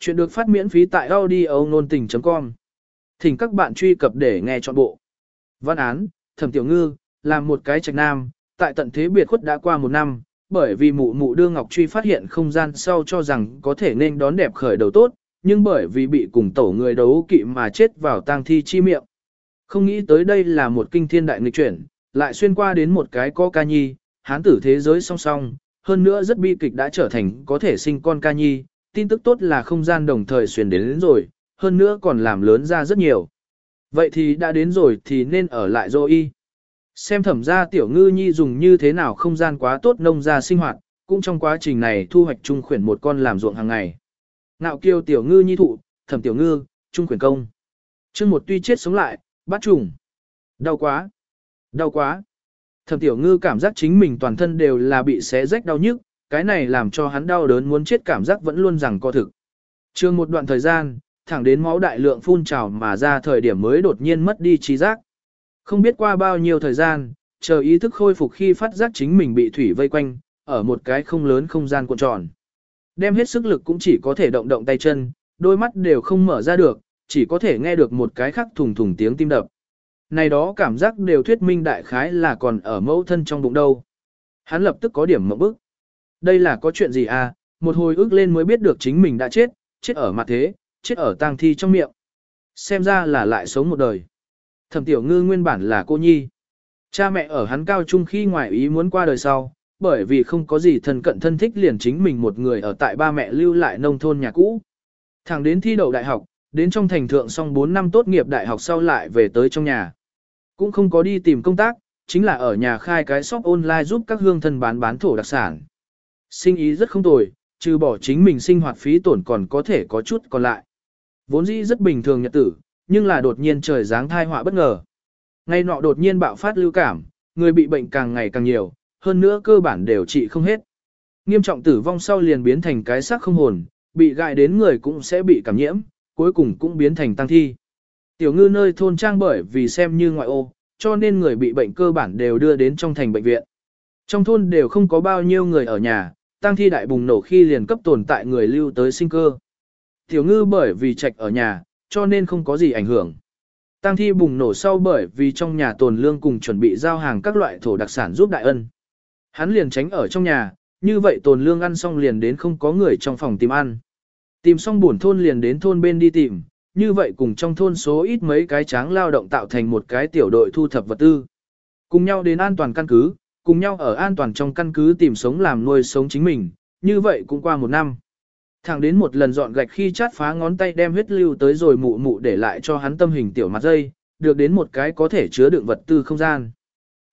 Chuyện được phát miễn phí tại audio nôn tình.com. Thỉnh các bạn truy cập để nghe trọn bộ. Văn án, Thẩm Tiểu Ngư, làm một cái trạch nam, tại tận thế biệt khuất đã qua một năm, bởi vì mụ mụ đưa Ngọc Truy phát hiện không gian sau cho rằng có thể nên đón đẹp khởi đầu tốt, nhưng bởi vì bị cùng tổ người đấu kỵ mà chết vào tang thi chi miệng. Không nghĩ tới đây là một kinh thiên đại nghịch chuyển, lại xuyên qua đến một cái có ca nhi, hán tử thế giới song song, hơn nữa rất bi kịch đã trở thành có thể sinh con ca nhi, tin tức tốt là không gian đồng thời xuyên đến, đến rồi, hơn nữa còn làm lớn ra rất nhiều. Vậy thì đã đến rồi thì nên ở lại dô y. Xem thẩm ra tiểu ngư nhi dùng như thế nào không gian quá tốt nông ra sinh hoạt, cũng trong quá trình này thu hoạch trung khuyển một con làm ruộng hàng ngày. Nạo kiêu tiểu ngư nhi thụ, thẩm tiểu ngư, trung khuyển công. chương một tuy chết sống lại, bắt trùng. Đau quá. Đau quá. Thẩm tiểu ngư cảm giác chính mình toàn thân đều là bị xé rách đau nhức, cái này làm cho hắn đau đớn muốn chết cảm giác vẫn luôn rằng co thực. Trường một đoạn thời gian, thẳng đến máu đại lượng phun trào mà ra thời điểm mới đột nhiên mất đi trí giác. Không biết qua bao nhiêu thời gian, chờ ý thức khôi phục khi phát giác chính mình bị thủy vây quanh, ở một cái không lớn không gian cuộn tròn. Đem hết sức lực cũng chỉ có thể động động tay chân, đôi mắt đều không mở ra được, chỉ có thể nghe được một cái khắc thùng thùng tiếng tim đập. Này đó cảm giác đều thuyết minh đại khái là còn ở mẫu thân trong bụng đâu. Hắn lập tức có điểm mộng bức. Đây là có chuyện gì à, một hồi ước lên mới biết được chính mình đã chết, chết ở mặt thế, chết ở tang thi trong miệng. Xem ra là lại sống một đời. Thẩm tiểu ngư nguyên bản là cô nhi. Cha mẹ ở hắn cao trung khi ngoại ý muốn qua đời sau, bởi vì không có gì thân cận thân thích liền chính mình một người ở tại ba mẹ lưu lại nông thôn nhà cũ. Thẳng đến thi đậu đại học, đến trong thành thượng xong 4 năm tốt nghiệp đại học sau lại về tới trong nhà. Cũng không có đi tìm công tác, chính là ở nhà khai cái shop online giúp các hương thân bán bán thổ đặc sản. Sinh ý rất không tồi, trừ bỏ chính mình sinh hoạt phí tổn còn có thể có chút còn lại. Vốn dĩ rất bình thường nhật tử, nhưng là đột nhiên trời giáng thai họa bất ngờ. Ngay nọ đột nhiên bạo phát lưu cảm, người bị bệnh càng ngày càng nhiều, hơn nữa cơ bản đều trị không hết. Nghiêm trọng tử vong sau liền biến thành cái xác không hồn, bị gại đến người cũng sẽ bị cảm nhiễm, cuối cùng cũng biến thành tăng thi. Tiểu ngư nơi thôn trang bởi vì xem như ngoại ô, cho nên người bị bệnh cơ bản đều đưa đến trong thành bệnh viện. Trong thôn đều không có bao nhiêu người ở nhà, tăng thi đại bùng nổ khi liền cấp tồn tại người lưu tới sinh cơ. Tiểu ngư bởi vì trạch ở nhà, cho nên không có gì ảnh hưởng. Tăng thi bùng nổ sau bởi vì trong nhà tồn lương cùng chuẩn bị giao hàng các loại thổ đặc sản giúp đại ân. Hắn liền tránh ở trong nhà, như vậy tồn lương ăn xong liền đến không có người trong phòng tìm ăn. Tìm xong buồn thôn liền đến thôn bên đi tìm, như vậy cùng trong thôn số ít mấy cái tráng lao động tạo thành một cái tiểu đội thu thập vật tư. Cùng nhau đến an toàn căn cứ, cùng nhau ở an toàn trong căn cứ tìm sống làm nuôi sống chính mình, như vậy cũng qua một năm. Thẳng đến một lần dọn gạch khi chát phá ngón tay đem huyết lưu tới rồi mụ mụ để lại cho hắn tâm hình tiểu mặt dây, được đến một cái có thể chứa đựng vật tư không gian.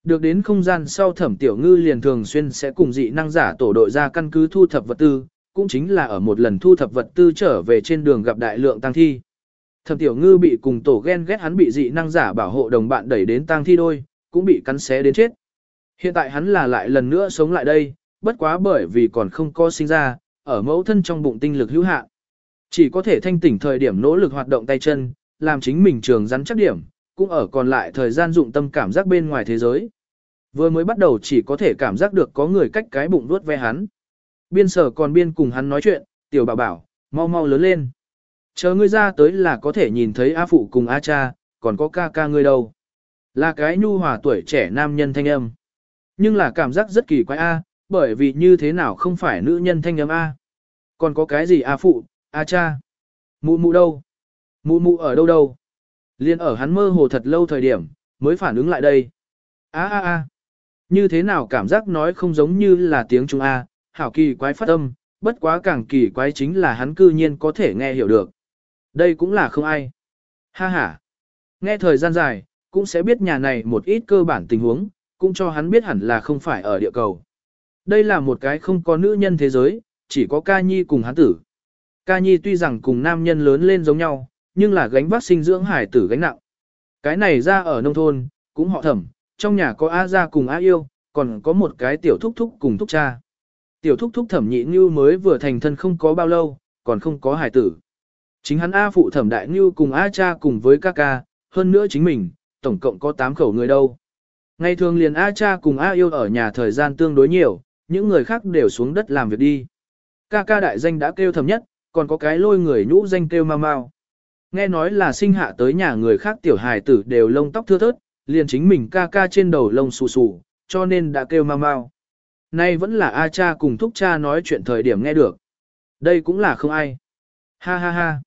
Được đến không gian sau thẩm tiểu ngư liền thường xuyên sẽ cùng dị năng giả tổ đội ra căn cứ thu thập vật tư, cũng chính là ở một lần thu thập vật tư trở về trên đường gặp đại lượng tăng thi. Thẩm tiểu ngư bị cùng tổ ghen ghét hắn bị dị năng giả bảo hộ đồng bạn đẩy đến tăng thi đôi, cũng bị cắn xé đến chết. Hiện tại hắn là lại lần nữa sống lại đây, bất quá bởi vì còn không có sinh ra, ở mẫu thân trong bụng tinh lực hữu hạn. Chỉ có thể thanh tỉnh thời điểm nỗ lực hoạt động tay chân, làm chính mình trường rắn chắc điểm, cũng ở còn lại thời gian dụng tâm cảm giác bên ngoài thế giới. Vừa mới bắt đầu chỉ có thể cảm giác được có người cách cái bụng vuốt ve hắn. Biên sở còn biên cùng hắn nói chuyện, tiểu bảo bảo, mau mau lớn lên. Chờ ngươi ra tới là có thể nhìn thấy A Phụ cùng A Cha, còn có ca ca ngươi đâu. Là cái nhu hòa tuổi trẻ nam nhân thanh âm. Nhưng là cảm giác rất kỳ quái A, bởi vì như thế nào không phải nữ nhân thanh âm A. Còn có cái gì A Phụ, A Cha? Mụ mụ đâu? Mụ mụ ở đâu đâu? Liên ở hắn mơ hồ thật lâu thời điểm, mới phản ứng lại đây. A a a. Như thế nào cảm giác nói không giống như là tiếng Trung A, hảo kỳ quái phát âm, bất quá càng kỳ quái chính là hắn cư nhiên có thể nghe hiểu được. Đây cũng là không ai. Ha ha. Nghe thời gian dài, cũng sẽ biết nhà này một ít cơ bản tình huống, cũng cho hắn biết hẳn là không phải ở địa cầu. Đây là một cái không có nữ nhân thế giới, chỉ có ca nhi cùng hắn tử. Ca nhi tuy rằng cùng nam nhân lớn lên giống nhau, nhưng là gánh vác sinh dưỡng hải tử gánh nặng. Cái này ra ở nông thôn, cũng họ thẩm, trong nhà có A gia cùng A yêu, còn có một cái tiểu thúc thúc cùng thúc cha. Tiểu thúc thúc thẩm nhị như mới vừa thành thân không có bao lâu, còn không có hải tử. Chính hắn A phụ thẩm đại như cùng A cha cùng với ca ca, hơn nữa chính mình, tổng cộng có 8 khẩu người đâu. Ngày thường liền A cha cùng A yêu ở nhà thời gian tương đối nhiều, những người khác đều xuống đất làm việc đi. Ca ca đại danh đã kêu thầm nhất, Còn có cái lôi người nhũ danh kêu mau mau. Nghe nói là sinh hạ tới nhà người khác tiểu hài tử đều lông tóc thưa thớt, liền chính mình ca ca trên đầu lông xù xù, cho nên đã kêu mau mau. Nay vẫn là A cha cùng thúc cha nói chuyện thời điểm nghe được. Đây cũng là không ai. Ha ha ha.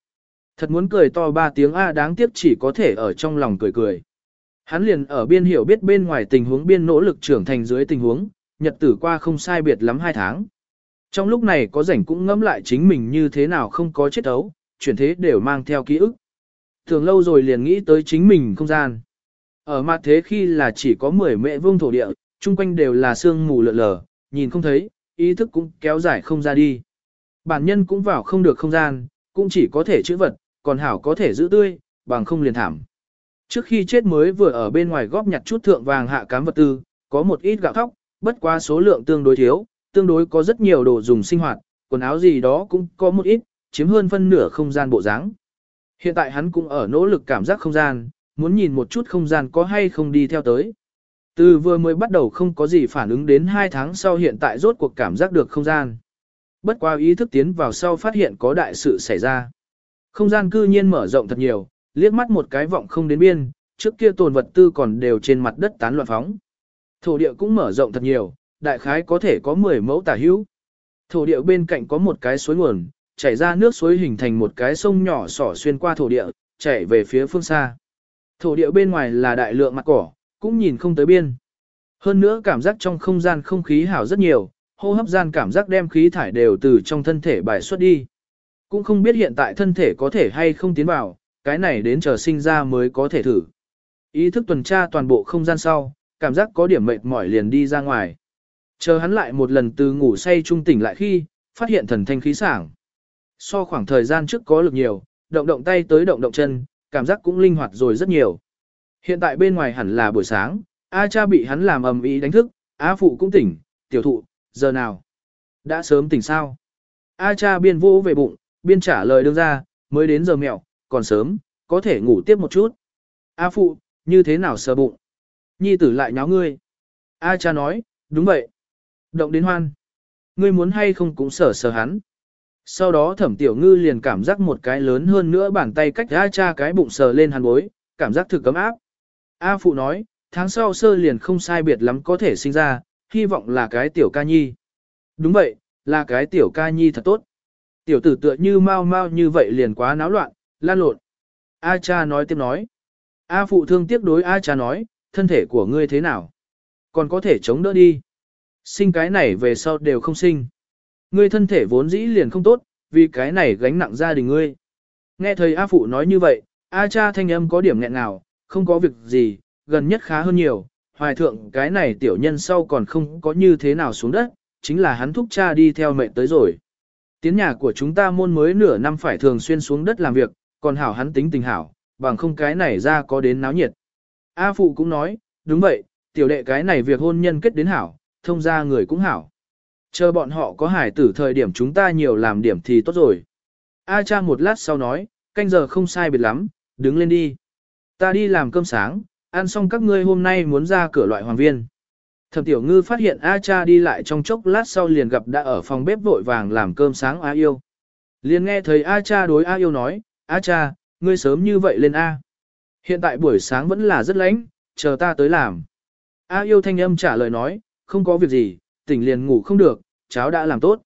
Thật muốn cười to ba tiếng A đáng tiếc chỉ có thể ở trong lòng cười cười. Hắn liền ở biên hiểu biết bên ngoài tình huống biên nỗ lực trưởng thành dưới tình huống, nhật tử qua không sai biệt lắm hai tháng. Trong lúc này có rảnh cũng ngẫm lại chính mình như thế nào không có chết ấu, chuyển thế đều mang theo ký ức. Thường lâu rồi liền nghĩ tới chính mình không gian. Ở mặt thế khi là chỉ có 10 mẹ vương thổ địa, chung quanh đều là sương mù lợn lờ, nhìn không thấy, ý thức cũng kéo dài không ra đi. Bản nhân cũng vào không được không gian, cũng chỉ có thể chữ vật, còn hảo có thể giữ tươi, bằng không liền thảm. Trước khi chết mới vừa ở bên ngoài góp nhặt chút thượng vàng hạ cám vật tư, có một ít gạo thóc, bất quá số lượng tương đối thiếu, tương đối có rất nhiều đồ dùng sinh hoạt, quần áo gì đó cũng có một ít, chiếm hơn phân nửa không gian bộ dáng. Hiện tại hắn cũng ở nỗ lực cảm giác không gian, muốn nhìn một chút không gian có hay không đi theo tới. Từ vừa mới bắt đầu không có gì phản ứng đến 2 tháng sau hiện tại rốt cuộc cảm giác được không gian. Bất qua ý thức tiến vào sau phát hiện có đại sự xảy ra. Không gian cư nhiên mở rộng thật nhiều, liếc mắt một cái vọng không đến biên, trước kia tồn vật tư còn đều trên mặt đất tán loạn phóng. Thổ địa cũng mở rộng thật nhiều, đại khái có thể có 10 mẫu tả hữu. Thổ địa bên cạnh có một cái suối nguồn, chảy ra nước suối hình thành một cái sông nhỏ sỏ xuyên qua thổ địa, chảy về phía phương xa. Thổ địa bên ngoài là đại lượng mặt cỏ, cũng nhìn không tới biên. Hơn nữa cảm giác trong không gian không khí hảo rất nhiều, hô hấp gian cảm giác đem khí thải đều từ trong thân thể bài xuất đi. Cũng không biết hiện tại thân thể có thể hay không tiến vào, cái này đến chờ sinh ra mới có thể thử. Ý thức tuần tra toàn bộ không gian sau, cảm giác có điểm mệt mỏi liền đi ra ngoài. Chờ hắn lại một lần từ ngủ say trung tỉnh lại khi, phát hiện thần thanh khí sảng. So khoảng thời gian trước có lực nhiều, động động tay tới động động chân, cảm giác cũng linh hoạt rồi rất nhiều. Hiện tại bên ngoài hẳn là buổi sáng, A cha bị hắn làm ầm ý đánh thức, A phụ cũng tỉnh, tiểu thụ, giờ nào? Đã sớm tỉnh sao? A cha biên vô về bụng, biên trả lời đương ra, mới đến giờ mẹo, còn sớm, có thể ngủ tiếp một chút. A phụ, như thế nào sờ bụng? Nhi tử lại nháo ngươi. A cha nói, đúng vậy. Động đến hoan. Ngươi muốn hay không cũng sở sờ hắn. Sau đó thẩm tiểu ngư liền cảm giác một cái lớn hơn nữa bàn tay cách A cha cái bụng sờ lên hắn bối, cảm giác thực cấm áp. A phụ nói, tháng sau sơ liền không sai biệt lắm có thể sinh ra, hy vọng là cái tiểu ca nhi. Đúng vậy, là cái tiểu ca nhi thật tốt. Tiểu tử tựa như mau mau như vậy liền quá náo loạn, lan lộn. A cha nói tiếp nói. A phụ thương tiếc đối A cha nói, thân thể của ngươi thế nào? Còn có thể chống đỡ đi. Sinh cái này về sau đều không sinh. Ngươi thân thể vốn dĩ liền không tốt, vì cái này gánh nặng gia đình ngươi. Nghe thầy A phụ nói như vậy, A cha thanh âm có điểm nghẹn nào, không có việc gì, gần nhất khá hơn nhiều. Hoài thượng cái này tiểu nhân sau còn không có như thế nào xuống đất, chính là hắn thúc cha đi theo mệnh tới rồi. Tiến nhà của chúng ta môn mới nửa năm phải thường xuyên xuống đất làm việc, còn hảo hắn tính tình hảo, bằng không cái này ra có đến náo nhiệt. A phụ cũng nói, đúng vậy, tiểu đệ cái này việc hôn nhân kết đến hảo, thông ra người cũng hảo. Chờ bọn họ có hải tử thời điểm chúng ta nhiều làm điểm thì tốt rồi. A cha một lát sau nói, canh giờ không sai biệt lắm, đứng lên đi. Ta đi làm cơm sáng, ăn xong các ngươi hôm nay muốn ra cửa loại hoàng viên. Thẩm tiểu ngư phát hiện A cha đi lại trong chốc lát sau liền gặp đã ở phòng bếp vội vàng làm cơm sáng A yêu. Liền nghe thấy A cha đối A yêu nói, A cha, ngươi sớm như vậy lên A. Hiện tại buổi sáng vẫn là rất lạnh, chờ ta tới làm. A yêu thanh âm trả lời nói, không có việc gì, tỉnh liền ngủ không được, cháu đã làm tốt.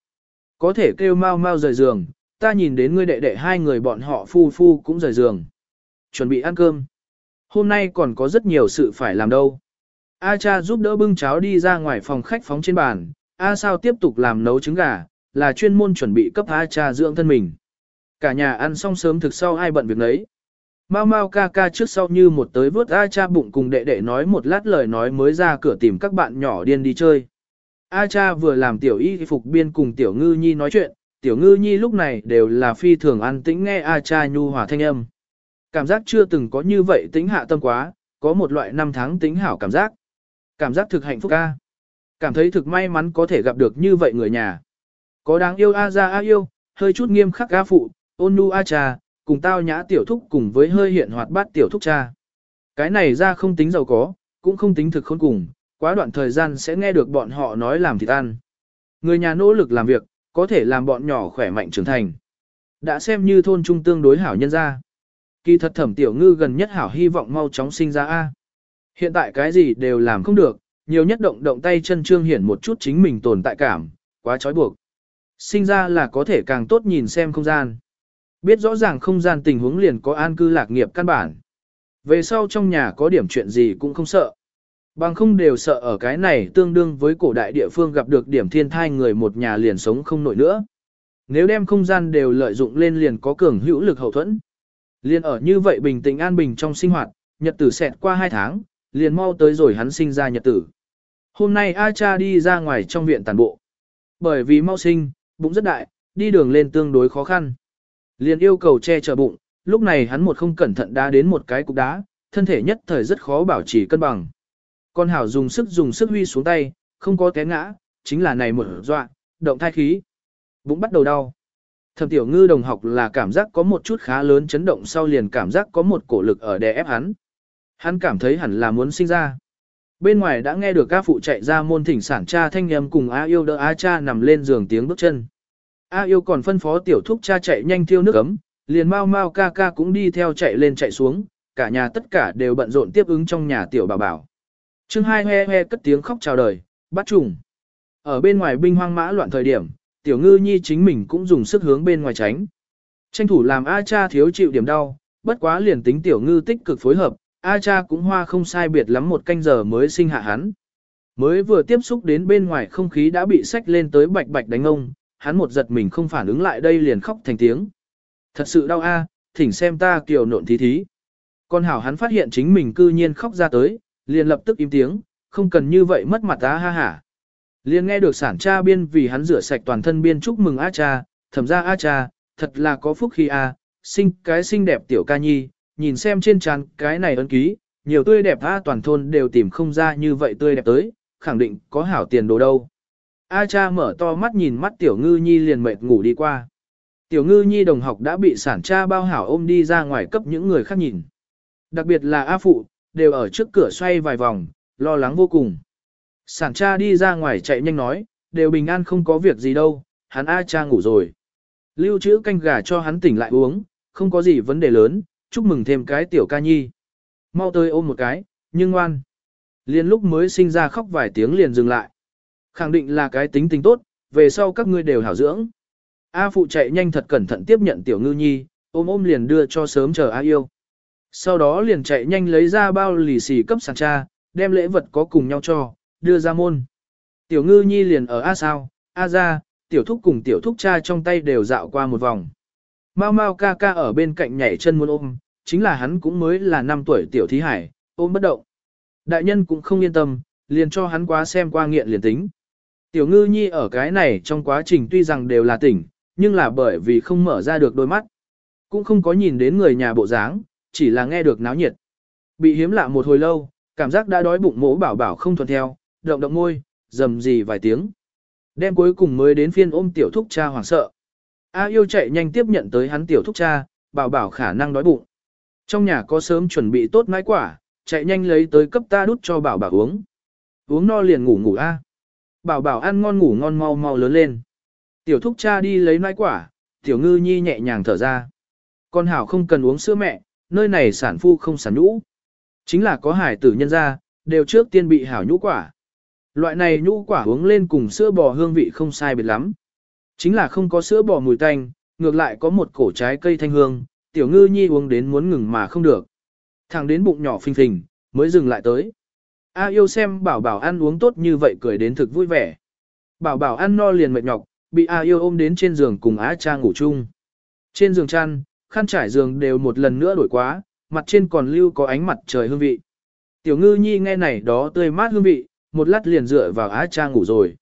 Có thể kêu mau mau rời giường, ta nhìn đến ngươi đệ đệ hai người bọn họ phu phu cũng rời giường. Chuẩn bị ăn cơm. Hôm nay còn có rất nhiều sự phải làm đâu. A cha giúp đỡ bưng cháo đi ra ngoài phòng khách phóng trên bàn, A sao tiếp tục làm nấu trứng gà, là chuyên môn chuẩn bị cấp A cha dưỡng thân mình. Cả nhà ăn xong sớm thực sau ai bận việc nấy. Mau mau ca ca trước sau như một tới vớt A cha bụng cùng đệ đệ nói một lát lời nói mới ra cửa tìm các bạn nhỏ điên đi chơi. A cha vừa làm tiểu y phục biên cùng tiểu ngư nhi nói chuyện, tiểu ngư nhi lúc này đều là phi thường an tĩnh nghe A cha nhu hòa thanh âm. Cảm giác chưa từng có như vậy tính hạ tâm quá, có một loại năm tháng tính hảo cảm giác. Cảm giác thực hạnh phúc A. Cảm thấy thực may mắn có thể gặp được như vậy người nhà. Có đáng yêu A ra A yêu, hơi chút nghiêm khắc A phụ, ôn nu A cha, cùng tao nhã tiểu thúc cùng với hơi hiện hoạt bát tiểu thúc cha. Cái này ra không tính giàu có, cũng không tính thực khôn cùng, quá đoạn thời gian sẽ nghe được bọn họ nói làm thịt ăn. Người nhà nỗ lực làm việc, có thể làm bọn nhỏ khỏe mạnh trưởng thành. Đã xem như thôn trung tương đối hảo nhân ra. Kỳ thật thẩm tiểu ngư gần nhất hảo hy vọng mau chóng sinh ra A. Hiện tại cái gì đều làm không được, nhiều nhất động động tay chân trương hiển một chút chính mình tồn tại cảm, quá trói buộc. Sinh ra là có thể càng tốt nhìn xem không gian. Biết rõ ràng không gian tình huống liền có an cư lạc nghiệp căn bản. Về sau trong nhà có điểm chuyện gì cũng không sợ. Bằng không đều sợ ở cái này tương đương với cổ đại địa phương gặp được điểm thiên thai người một nhà liền sống không nổi nữa. Nếu đem không gian đều lợi dụng lên liền có cường hữu lực hậu thuẫn. Liền ở như vậy bình tĩnh an bình trong sinh hoạt, nhật tử xẹt qua hai tháng, liền mau tới rồi hắn sinh ra nhật tử. Hôm nay A cha đi ra ngoài trong viện tàn bộ. Bởi vì mau sinh, bụng rất đại, đi đường lên tương đối khó khăn. Liền yêu cầu che chở bụng, lúc này hắn một không cẩn thận đá đến một cái cục đá, thân thể nhất thời rất khó bảo trì cân bằng. Con hảo dùng sức dùng sức huy xuống tay, không có té ngã, chính là này một dọa, động thai khí. Bụng bắt đầu đau. Thẩm tiểu ngư đồng học là cảm giác có một chút khá lớn chấn động sau liền cảm giác có một cổ lực ở đè ép hắn. Hắn cảm thấy hẳn là muốn sinh ra. Bên ngoài đã nghe được ca phụ chạy ra môn thỉnh sản cha thanh âm cùng A yêu đỡ A cha nằm lên giường tiếng bước chân. A yêu còn phân phó tiểu thúc cha chạy nhanh thiêu nước ấm, liền mau mau ca ca cũng đi theo chạy lên chạy xuống, cả nhà tất cả đều bận rộn tiếp ứng trong nhà tiểu bảo bảo. Chương hai he he cất tiếng khóc chào đời, bắt trùng. Ở bên ngoài binh hoang mã loạn thời điểm, tiểu ngư nhi chính mình cũng dùng sức hướng bên ngoài tránh. Tranh thủ làm A cha thiếu chịu điểm đau, bất quá liền tính tiểu ngư tích cực phối hợp, A cha cũng hoa không sai biệt lắm một canh giờ mới sinh hạ hắn. Mới vừa tiếp xúc đến bên ngoài không khí đã bị sách lên tới bạch bạch đánh ông, hắn một giật mình không phản ứng lại đây liền khóc thành tiếng. Thật sự đau a, à, thỉnh xem ta kiều nộn thí thí. Con hảo hắn phát hiện chính mình cư nhiên khóc ra tới, liền lập tức im tiếng, không cần như vậy mất mặt ta ha hả. Liền nghe được sản cha biên vì hắn rửa sạch toàn thân biên chúc mừng A cha, thẩm ra A cha, thật là có phúc khi A, à, sinh cái xinh đẹp tiểu ca nhi, nhìn xem trên trán cái này ấn ký, nhiều tươi đẹp A toàn thôn đều tìm không ra như vậy tươi đẹp tới, khẳng định có hảo tiền đồ đâu. A cha mở to mắt nhìn mắt tiểu ngư nhi liền mệt ngủ đi qua. Tiểu ngư nhi đồng học đã bị sản cha bao hảo ôm đi ra ngoài cấp những người khác nhìn. Đặc biệt là A phụ, đều ở trước cửa xoay vài vòng, lo lắng vô cùng. Sản cha đi ra ngoài chạy nhanh nói, đều bình an không có việc gì đâu, hắn A cha ngủ rồi. Lưu trữ canh gà cho hắn tỉnh lại uống, không có gì vấn đề lớn, chúc mừng thêm cái tiểu ca nhi. Mau tới ôm một cái, nhưng ngoan. Liên lúc mới sinh ra khóc vài tiếng liền dừng lại. Khẳng định là cái tính tình tốt, về sau các ngươi đều hảo dưỡng. A phụ chạy nhanh thật cẩn thận tiếp nhận tiểu ngư nhi, ôm ôm liền đưa cho sớm chờ A yêu. Sau đó liền chạy nhanh lấy ra bao lì xì cấp sàn cha, đem lễ vật có cùng nhau cho, đưa ra môn. Tiểu ngư nhi liền ở A sao, A ra, tiểu thúc cùng tiểu thúc cha trong tay đều dạo qua một vòng. Mau mau ca ca ở bên cạnh nhảy chân muốn ôm, chính là hắn cũng mới là 5 tuổi tiểu thí hải, ôm bất động. Đại nhân cũng không yên tâm, liền cho hắn quá xem qua nghiện liền tính. Tiểu ngư nhi ở cái này trong quá trình tuy rằng đều là tỉnh, nhưng là bởi vì không mở ra được đôi mắt. Cũng không có nhìn đến người nhà bộ dáng, chỉ là nghe được náo nhiệt. Bị hiếm lạ một hồi lâu, cảm giác đã đói bụng mỗ bảo bảo không thuận theo, động động môi, dầm gì vài tiếng. Đêm cuối cùng mới đến phiên ôm tiểu thúc cha hoảng sợ. A yêu chạy nhanh tiếp nhận tới hắn tiểu thúc cha, bảo bảo khả năng đói bụng. Trong nhà có sớm chuẩn bị tốt mái quả, chạy nhanh lấy tới cấp ta đút cho bảo bảo uống. Uống no liền ngủ ngủ a. Bảo bảo ăn ngon ngủ ngon mau mau lớn lên. Tiểu thúc cha đi lấy nai quả, tiểu ngư nhi nhẹ nhàng thở ra. Con hảo không cần uống sữa mẹ, nơi này sản phu không sản nhũ. Chính là có hải tử nhân ra, đều trước tiên bị hảo nhũ quả. Loại này nhũ quả uống lên cùng sữa bò hương vị không sai biệt lắm. Chính là không có sữa bò mùi tanh, ngược lại có một cổ trái cây thanh hương, tiểu ngư nhi uống đến muốn ngừng mà không được. Thằng đến bụng nhỏ phình phình, mới dừng lại tới. A yêu xem bảo bảo ăn uống tốt như vậy cười đến thực vui vẻ. Bảo bảo ăn no liền mệt nhọc, bị A yêu ôm đến trên giường cùng Á cha ngủ chung. Trên giường chăn, khăn trải giường đều một lần nữa đổi quá, mặt trên còn lưu có ánh mặt trời hương vị. Tiểu ngư nhi nghe này đó tươi mát hương vị, một lát liền dựa vào Á cha ngủ rồi.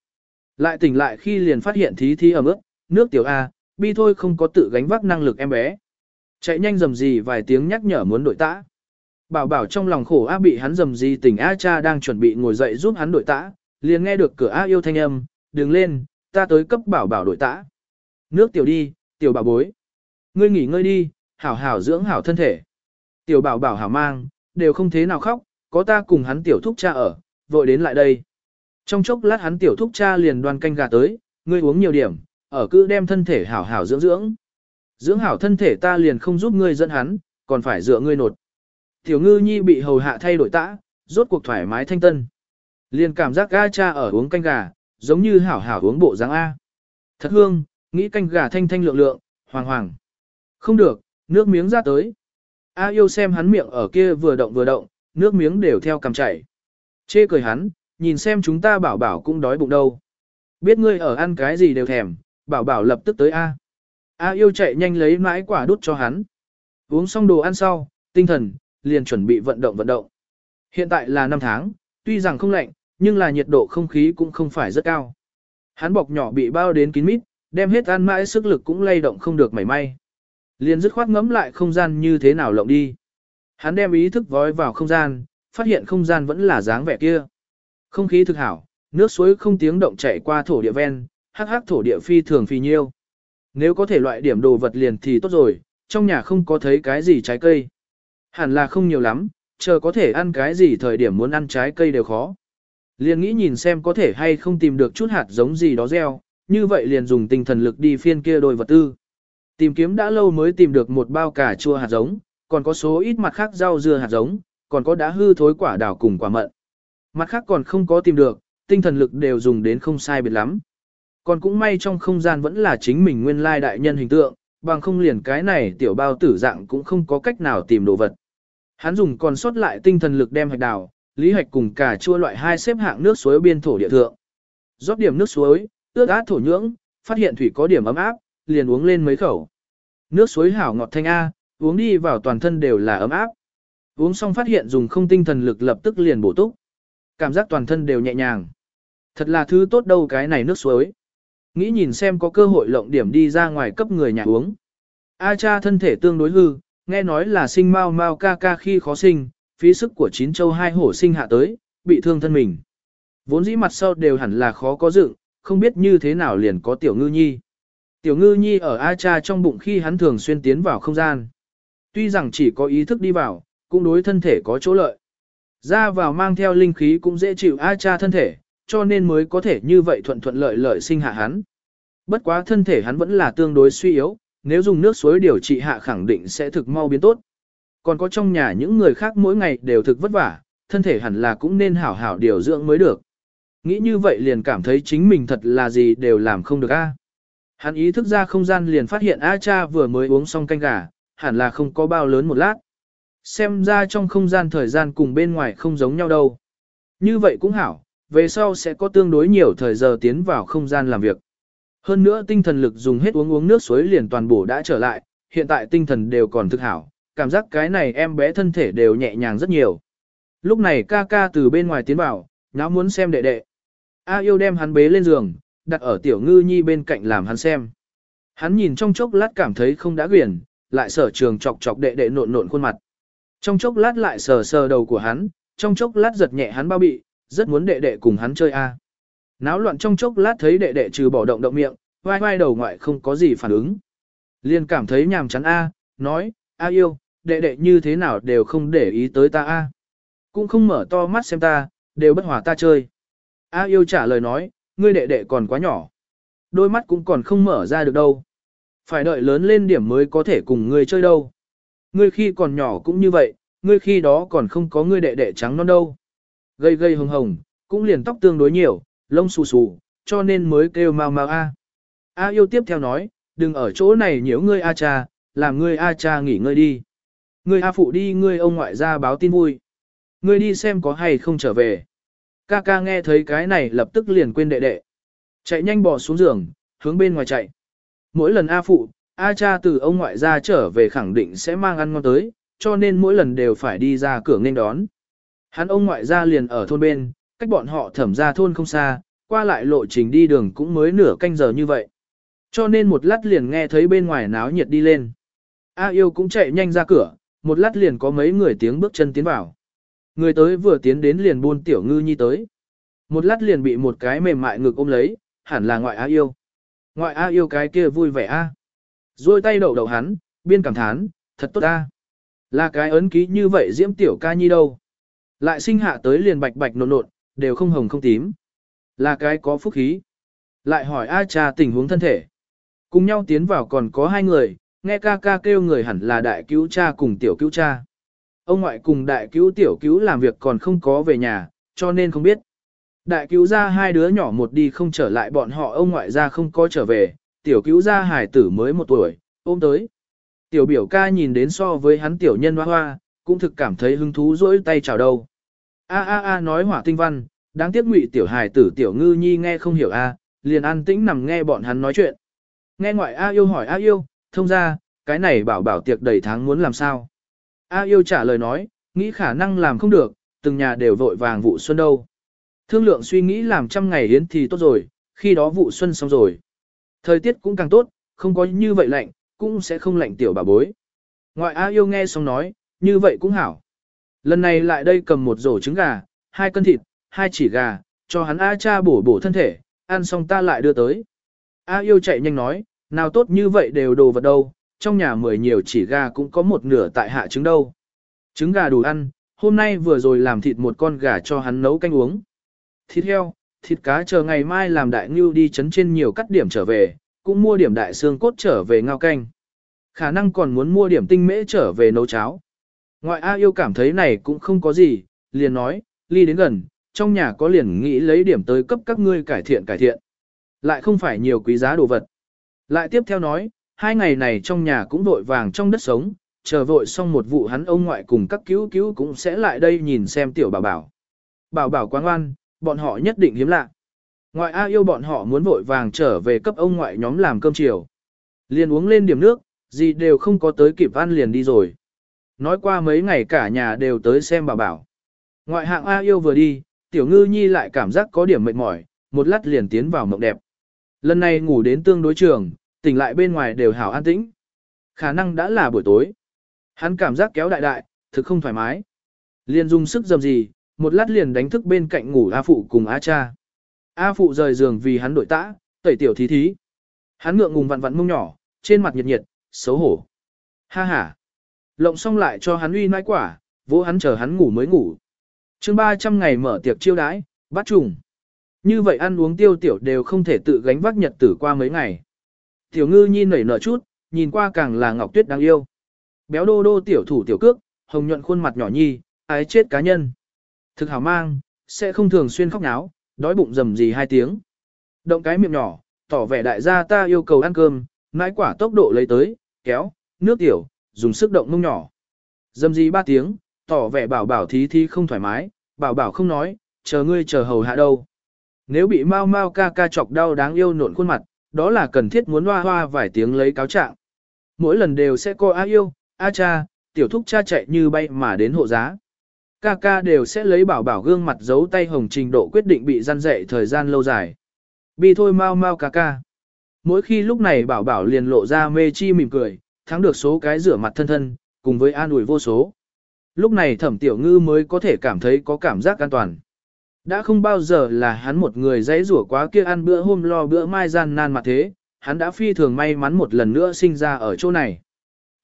Lại tỉnh lại khi liền phát hiện thí thí ở mức, nước tiểu A, bi thôi không có tự gánh vác năng lực em bé. Chạy nhanh dầm gì vài tiếng nhắc nhở muốn đổi tã. Bảo bảo trong lòng khổ A bị hắn dầm gì tỉnh A cha đang chuẩn bị ngồi dậy giúp hắn đổi tã, liền nghe được cửa A yêu thanh âm, đứng lên, ta tới cấp bảo bảo đổi tã. Nước tiểu đi, tiểu bảo bối. Ngươi nghỉ ngơi đi, hảo hảo dưỡng hảo thân thể. Tiểu bảo bảo hảo mang, đều không thế nào khóc, có ta cùng hắn tiểu thúc cha ở, vội đến lại đây. Trong chốc lát hắn tiểu thúc cha liền đoan canh gà tới, ngươi uống nhiều điểm, ở cứ đem thân thể hảo hảo dưỡng dưỡng. Dưỡng hảo thân thể ta liền không giúp ngươi dẫn hắn, còn phải dựa ngươi nột. Tiểu ngư nhi bị hầu hạ thay đổi tã, rốt cuộc thoải mái thanh tân. Liền cảm giác ga cha ở uống canh gà, giống như hảo hảo uống bộ dáng A. Thật hương, nghĩ canh gà thanh thanh lượng lượng, hoàng hoàng. Không được, nước miếng ra tới. A yêu xem hắn miệng ở kia vừa động vừa động, nước miếng đều theo cầm chảy. Chê cười hắn, nhìn xem chúng ta bảo bảo cũng đói bụng đâu. Biết ngươi ở ăn cái gì đều thèm, bảo bảo lập tức tới A. A yêu chạy nhanh lấy mãi quả đút cho hắn. Uống xong đồ ăn sau, tinh thần, liền chuẩn bị vận động vận động. Hiện tại là năm tháng, tuy rằng không lạnh, nhưng là nhiệt độ không khí cũng không phải rất cao. Hắn bọc nhỏ bị bao đến kín mít, đem hết ăn mãi sức lực cũng lay động không được mảy may. Liền dứt khoát ngấm lại không gian như thế nào lộng đi. Hắn đem ý thức vói vào không gian, phát hiện không gian vẫn là dáng vẻ kia. Không khí thực hảo, nước suối không tiếng động chảy qua thổ địa ven, hắc hắc thổ địa phi thường phi nhiêu. Nếu có thể loại điểm đồ vật liền thì tốt rồi, trong nhà không có thấy cái gì trái cây. Hẳn là không nhiều lắm, chờ có thể ăn cái gì thời điểm muốn ăn trái cây đều khó. Liền nghĩ nhìn xem có thể hay không tìm được chút hạt giống gì đó gieo, như vậy liền dùng tinh thần lực đi phiên kia đôi vật tư. Tìm kiếm đã lâu mới tìm được một bao cà chua hạt giống, còn có số ít mặt khác rau dưa hạt giống, còn có đá hư thối quả đào cùng quả mận. Mặt khác còn không có tìm được, tinh thần lực đều dùng đến không sai biệt lắm. Còn cũng may trong không gian vẫn là chính mình nguyên lai đại nhân hình tượng, bằng không liền cái này tiểu bao tử dạng cũng không có cách nào tìm đồ vật. Hắn dùng còn sót lại tinh thần lực đem hạch đào, lý hạch cùng cả chua loại hai xếp hạng nước suối biên thổ địa thượng. Rót điểm nước suối, ướt át thổ nhưỡng, phát hiện thủy có điểm ấm áp, liền uống lên mấy khẩu. Nước suối hảo ngọt thanh A, uống đi vào toàn thân đều là ấm áp. Uống xong phát hiện dùng không tinh thần lực lập tức liền bổ túc. Cảm giác toàn thân đều nhẹ nhàng. Thật là thứ tốt đâu cái này nước suối. Nghĩ nhìn xem có cơ hội lộng điểm đi ra ngoài cấp người nhà uống. A cha thân thể tương đối hư, nghe nói là sinh mau mau ca ca khi khó sinh, phí sức của chín châu hai hổ sinh hạ tới, bị thương thân mình. Vốn dĩ mặt sau đều hẳn là khó có dựng, không biết như thế nào liền có tiểu ngư nhi. Tiểu ngư nhi ở A cha trong bụng khi hắn thường xuyên tiến vào không gian. Tuy rằng chỉ có ý thức đi vào, cũng đối thân thể có chỗ lợi. Ra vào mang theo linh khí cũng dễ chịu A cha thân thể, cho nên mới có thể như vậy thuận thuận lợi lợi sinh hạ hắn. Bất quá thân thể hắn vẫn là tương đối suy yếu, nếu dùng nước suối điều trị hạ khẳng định sẽ thực mau biến tốt. Còn có trong nhà những người khác mỗi ngày đều thực vất vả, thân thể hẳn là cũng nên hảo hảo điều dưỡng mới được. Nghĩ như vậy liền cảm thấy chính mình thật là gì đều làm không được a. Hắn ý thức ra không gian liền phát hiện A cha vừa mới uống xong canh gà, hẳn là không có bao lớn một lát. Xem ra trong không gian thời gian cùng bên ngoài không giống nhau đâu. Như vậy cũng hảo, về sau sẽ có tương đối nhiều thời giờ tiến vào không gian làm việc. Hơn nữa tinh thần lực dùng hết uống uống nước suối liền toàn bộ đã trở lại, hiện tại tinh thần đều còn thực hảo, cảm giác cái này em bé thân thể đều nhẹ nhàng rất nhiều. Lúc này ca ca từ bên ngoài tiến vào, nháo muốn xem đệ đệ. A yêu đem hắn bế lên giường, đặt ở tiểu ngư nhi bên cạnh làm hắn xem. Hắn nhìn trong chốc lát cảm thấy không đã quyển, lại sở trường chọc chọc đệ đệ nộn nộn khuôn mặt. Trong chốc lát lại sờ sờ đầu của hắn, trong chốc lát giật nhẹ hắn bao bị, rất muốn đệ đệ cùng hắn chơi a. Náo loạn trong chốc lát thấy đệ đệ trừ bỏ động động miệng, vai vai đầu ngoại không có gì phản ứng. Liên cảm thấy nhàm chán a, nói, a yêu, đệ đệ như thế nào đều không để ý tới ta a. Cũng không mở to mắt xem ta, đều bất hòa ta chơi. A yêu trả lời nói, ngươi đệ đệ còn quá nhỏ. Đôi mắt cũng còn không mở ra được đâu. Phải đợi lớn lên điểm mới có thể cùng ngươi chơi đâu. Ngươi khi còn nhỏ cũng như vậy, ngươi khi đó còn không có ngươi đệ đệ trắng non đâu. Gây gây hồng hồng, cũng liền tóc tương đối nhiều, lông xù xù, cho nên mới kêu mau mau a. A yêu tiếp theo nói, đừng ở chỗ này nhiễu ngươi A cha, làm ngươi A cha nghỉ ngơi đi. Ngươi A phụ đi ngươi ông ngoại ra báo tin vui. Ngươi đi xem có hay không trở về. Ca ca nghe thấy cái này lập tức liền quên đệ đệ. Chạy nhanh bỏ xuống giường, hướng bên ngoài chạy. Mỗi lần A phụ, A cha từ ông ngoại ra trở về khẳng định sẽ mang ăn ngon tới, cho nên mỗi lần đều phải đi ra cửa nghênh đón. Hắn ông ngoại ra liền ở thôn bên, cách bọn họ thẩm ra thôn không xa, qua lại lộ trình đi đường cũng mới nửa canh giờ như vậy. Cho nên một lát liền nghe thấy bên ngoài náo nhiệt đi lên. A yêu cũng chạy nhanh ra cửa, một lát liền có mấy người tiếng bước chân tiến vào. Người tới vừa tiến đến liền buôn tiểu ngư nhi tới. Một lát liền bị một cái mềm mại ngực ôm lấy, hẳn là ngoại A yêu. Ngoại A yêu cái kia vui vẻ A. Rồi tay đậu đầu hắn, biên cảm thán, thật tốt A. Là cái ấn ký như vậy diễm tiểu ca nhi đâu. Lại sinh hạ tới liền bạch bạch nộn nộn, đều không hồng không tím. Là cái có phúc khí. Lại hỏi A cha tình huống thân thể. Cùng nhau tiến vào còn có hai người, nghe ca ca kêu người hẳn là đại cứu cha cùng tiểu cứu cha. Ông ngoại cùng đại cứu tiểu cứu làm việc còn không có về nhà, cho nên không biết. Đại cứu ra hai đứa nhỏ một đi không trở lại bọn họ ông ngoại ra không có trở về, tiểu cứu ra hải tử mới một tuổi, ôm tới. Tiểu biểu ca nhìn đến so với hắn tiểu nhân hoa hoa, cũng thực cảm thấy hứng thú rỗi tay chào đầu A a a nói hỏa tinh văn, đáng tiếc ngụy tiểu hài tử tiểu ngư nhi nghe không hiểu a, liền an tĩnh nằm nghe bọn hắn nói chuyện. Nghe ngoại a yêu hỏi a yêu, thông ra, cái này bảo bảo tiệc đầy tháng muốn làm sao. A yêu trả lời nói, nghĩ khả năng làm không được, từng nhà đều vội vàng vụ xuân đâu. Thương lượng suy nghĩ làm trăm ngày hiến thì tốt rồi, khi đó vụ xuân xong rồi. Thời tiết cũng càng tốt, không có như vậy lạnh, cũng sẽ không lạnh tiểu bà bối. Ngoại A yêu nghe xong nói, như vậy cũng hảo. Lần này lại đây cầm một rổ trứng gà, hai cân thịt, hai chỉ gà, cho hắn A cha bổ bổ thân thể, ăn xong ta lại đưa tới. A yêu chạy nhanh nói, nào tốt như vậy đều đồ vật đâu, trong nhà mười nhiều chỉ gà cũng có một nửa tại hạ trứng đâu. Trứng gà đủ ăn, hôm nay vừa rồi làm thịt một con gà cho hắn nấu canh uống. Thịt heo, thịt cá chờ ngày mai làm đại ngưu đi chấn trên nhiều cắt điểm trở về, cũng mua điểm đại xương cốt trở về ngao canh. Khả năng còn muốn mua điểm tinh mễ trở về nấu cháo. Ngoại A yêu cảm thấy này cũng không có gì, liền nói, ly đến gần, trong nhà có liền nghĩ lấy điểm tới cấp các ngươi cải thiện cải thiện. Lại không phải nhiều quý giá đồ vật. Lại tiếp theo nói, hai ngày này trong nhà cũng vội vàng trong đất sống, chờ vội xong một vụ hắn ông ngoại cùng các cứu cứu cũng sẽ lại đây nhìn xem tiểu bảo bảo. Bảo bảo quá ngoan, bọn họ nhất định hiếm lạ. Ngoại A yêu bọn họ muốn vội vàng trở về cấp ông ngoại nhóm làm cơm chiều. Liền uống lên điểm nước, gì đều không có tới kịp ăn liền đi rồi. Nói qua mấy ngày cả nhà đều tới xem bà bảo. Ngoại hạng A yêu vừa đi, tiểu ngư nhi lại cảm giác có điểm mệt mỏi, một lát liền tiến vào mộng đẹp. Lần này ngủ đến tương đối trường, tỉnh lại bên ngoài đều hảo an tĩnh. Khả năng đã là buổi tối. Hắn cảm giác kéo đại đại, thực không thoải mái. Liền dùng sức dầm gì, một lát liền đánh thức bên cạnh ngủ A Phụ cùng A Cha. A Phụ rời giường vì hắn đội tã, tẩy tiểu thí thí. Hắn ngượng ngùng vặn vặn mông nhỏ, trên mặt nhiệt nhiệt, xấu hổ. Ha ha. Lộng xong lại cho hắn uy nãi quả, vỗ hắn chờ hắn ngủ mới ngủ. chương 300 ngày mở tiệc chiêu đãi, bắt trùng. Như vậy ăn uống tiêu tiểu đều không thể tự gánh vác nhật tử qua mấy ngày. Tiểu ngư nhi nảy nở chút, nhìn qua càng là ngọc tuyết đáng yêu. Béo đô đô tiểu thủ tiểu cước, hồng nhuận khuôn mặt nhỏ nhi, ái chết cá nhân. Thực hảo mang, sẽ không thường xuyên khóc náo, đói bụng rầm gì hai tiếng. Động cái miệng nhỏ, tỏ vẻ đại gia ta yêu cầu ăn cơm, nãi quả tốc độ lấy tới, kéo, nước tiểu, dùng sức động mông nhỏ. dâm gì ba tiếng, tỏ vẻ bảo bảo thí thí không thoải mái, bảo bảo không nói, chờ ngươi chờ hầu hạ đâu. Nếu bị mau mau ca ca chọc đau đáng yêu nộn khuôn mặt, đó là cần thiết muốn hoa hoa vài tiếng lấy cáo trạng. Mỗi lần đều sẽ coi a yêu, a cha, tiểu thúc cha chạy như bay mà đến hộ giá. Ca ca đều sẽ lấy bảo bảo gương mặt giấu tay hồng trình độ quyết định bị gian dạy thời gian lâu dài. Bi thôi mau mau ca ca. Mỗi khi lúc này bảo bảo liền lộ ra mê chi mỉm cười, thắng được số cái rửa mặt thân thân, cùng với an ủi vô số. Lúc này thẩm tiểu ngư mới có thể cảm thấy có cảm giác an toàn. Đã không bao giờ là hắn một người dãy rủa quá kia ăn bữa hôm lo bữa mai gian nan mà thế, hắn đã phi thường may mắn một lần nữa sinh ra ở chỗ này.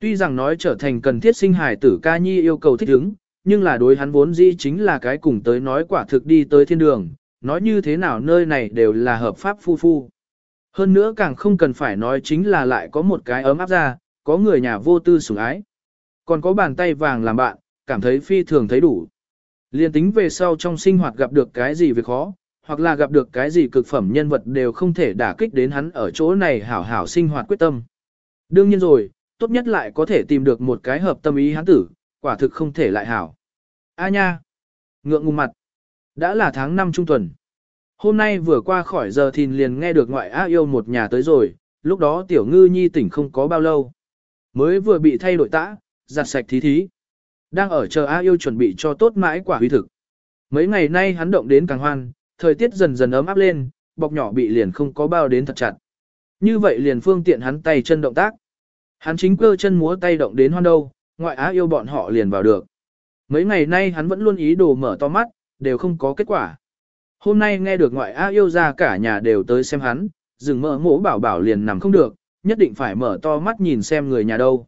Tuy rằng nói trở thành cần thiết sinh hài tử ca nhi yêu cầu thích ứng, nhưng là đối hắn vốn dĩ chính là cái cùng tới nói quả thực đi tới thiên đường, nói như thế nào nơi này đều là hợp pháp phu phu. Hơn nữa càng không cần phải nói chính là lại có một cái ấm áp ra, có người nhà vô tư sủng ái. Còn có bàn tay vàng làm bạn, cảm thấy phi thường thấy đủ. Liên tính về sau trong sinh hoạt gặp được cái gì việc khó, hoặc là gặp được cái gì cực phẩm nhân vật đều không thể đả kích đến hắn ở chỗ này hảo hảo sinh hoạt quyết tâm. Đương nhiên rồi, tốt nhất lại có thể tìm được một cái hợp tâm ý hắn tử, quả thực không thể lại hảo. A nha! Ngượng ngùng mặt. Đã là tháng 5 trung tuần. Hôm nay vừa qua khỏi giờ thìn liền nghe được ngoại A yêu một nhà tới rồi, lúc đó tiểu ngư nhi tỉnh không có bao lâu. Mới vừa bị thay đổi tã, giặt sạch thí thí. Đang ở chờ A yêu chuẩn bị cho tốt mãi quả huy thực. Mấy ngày nay hắn động đến càng hoan, thời tiết dần dần ấm áp lên, bọc nhỏ bị liền không có bao đến thật chặt. Như vậy liền phương tiện hắn tay chân động tác. Hắn chính cơ chân múa tay động đến hoan đâu, ngoại á yêu bọn họ liền vào được. Mấy ngày nay hắn vẫn luôn ý đồ mở to mắt, đều không có kết quả. Hôm nay nghe được ngoại á yêu ra cả nhà đều tới xem hắn, dừng mỡ mổ bảo bảo liền nằm không được, nhất định phải mở to mắt nhìn xem người nhà đâu.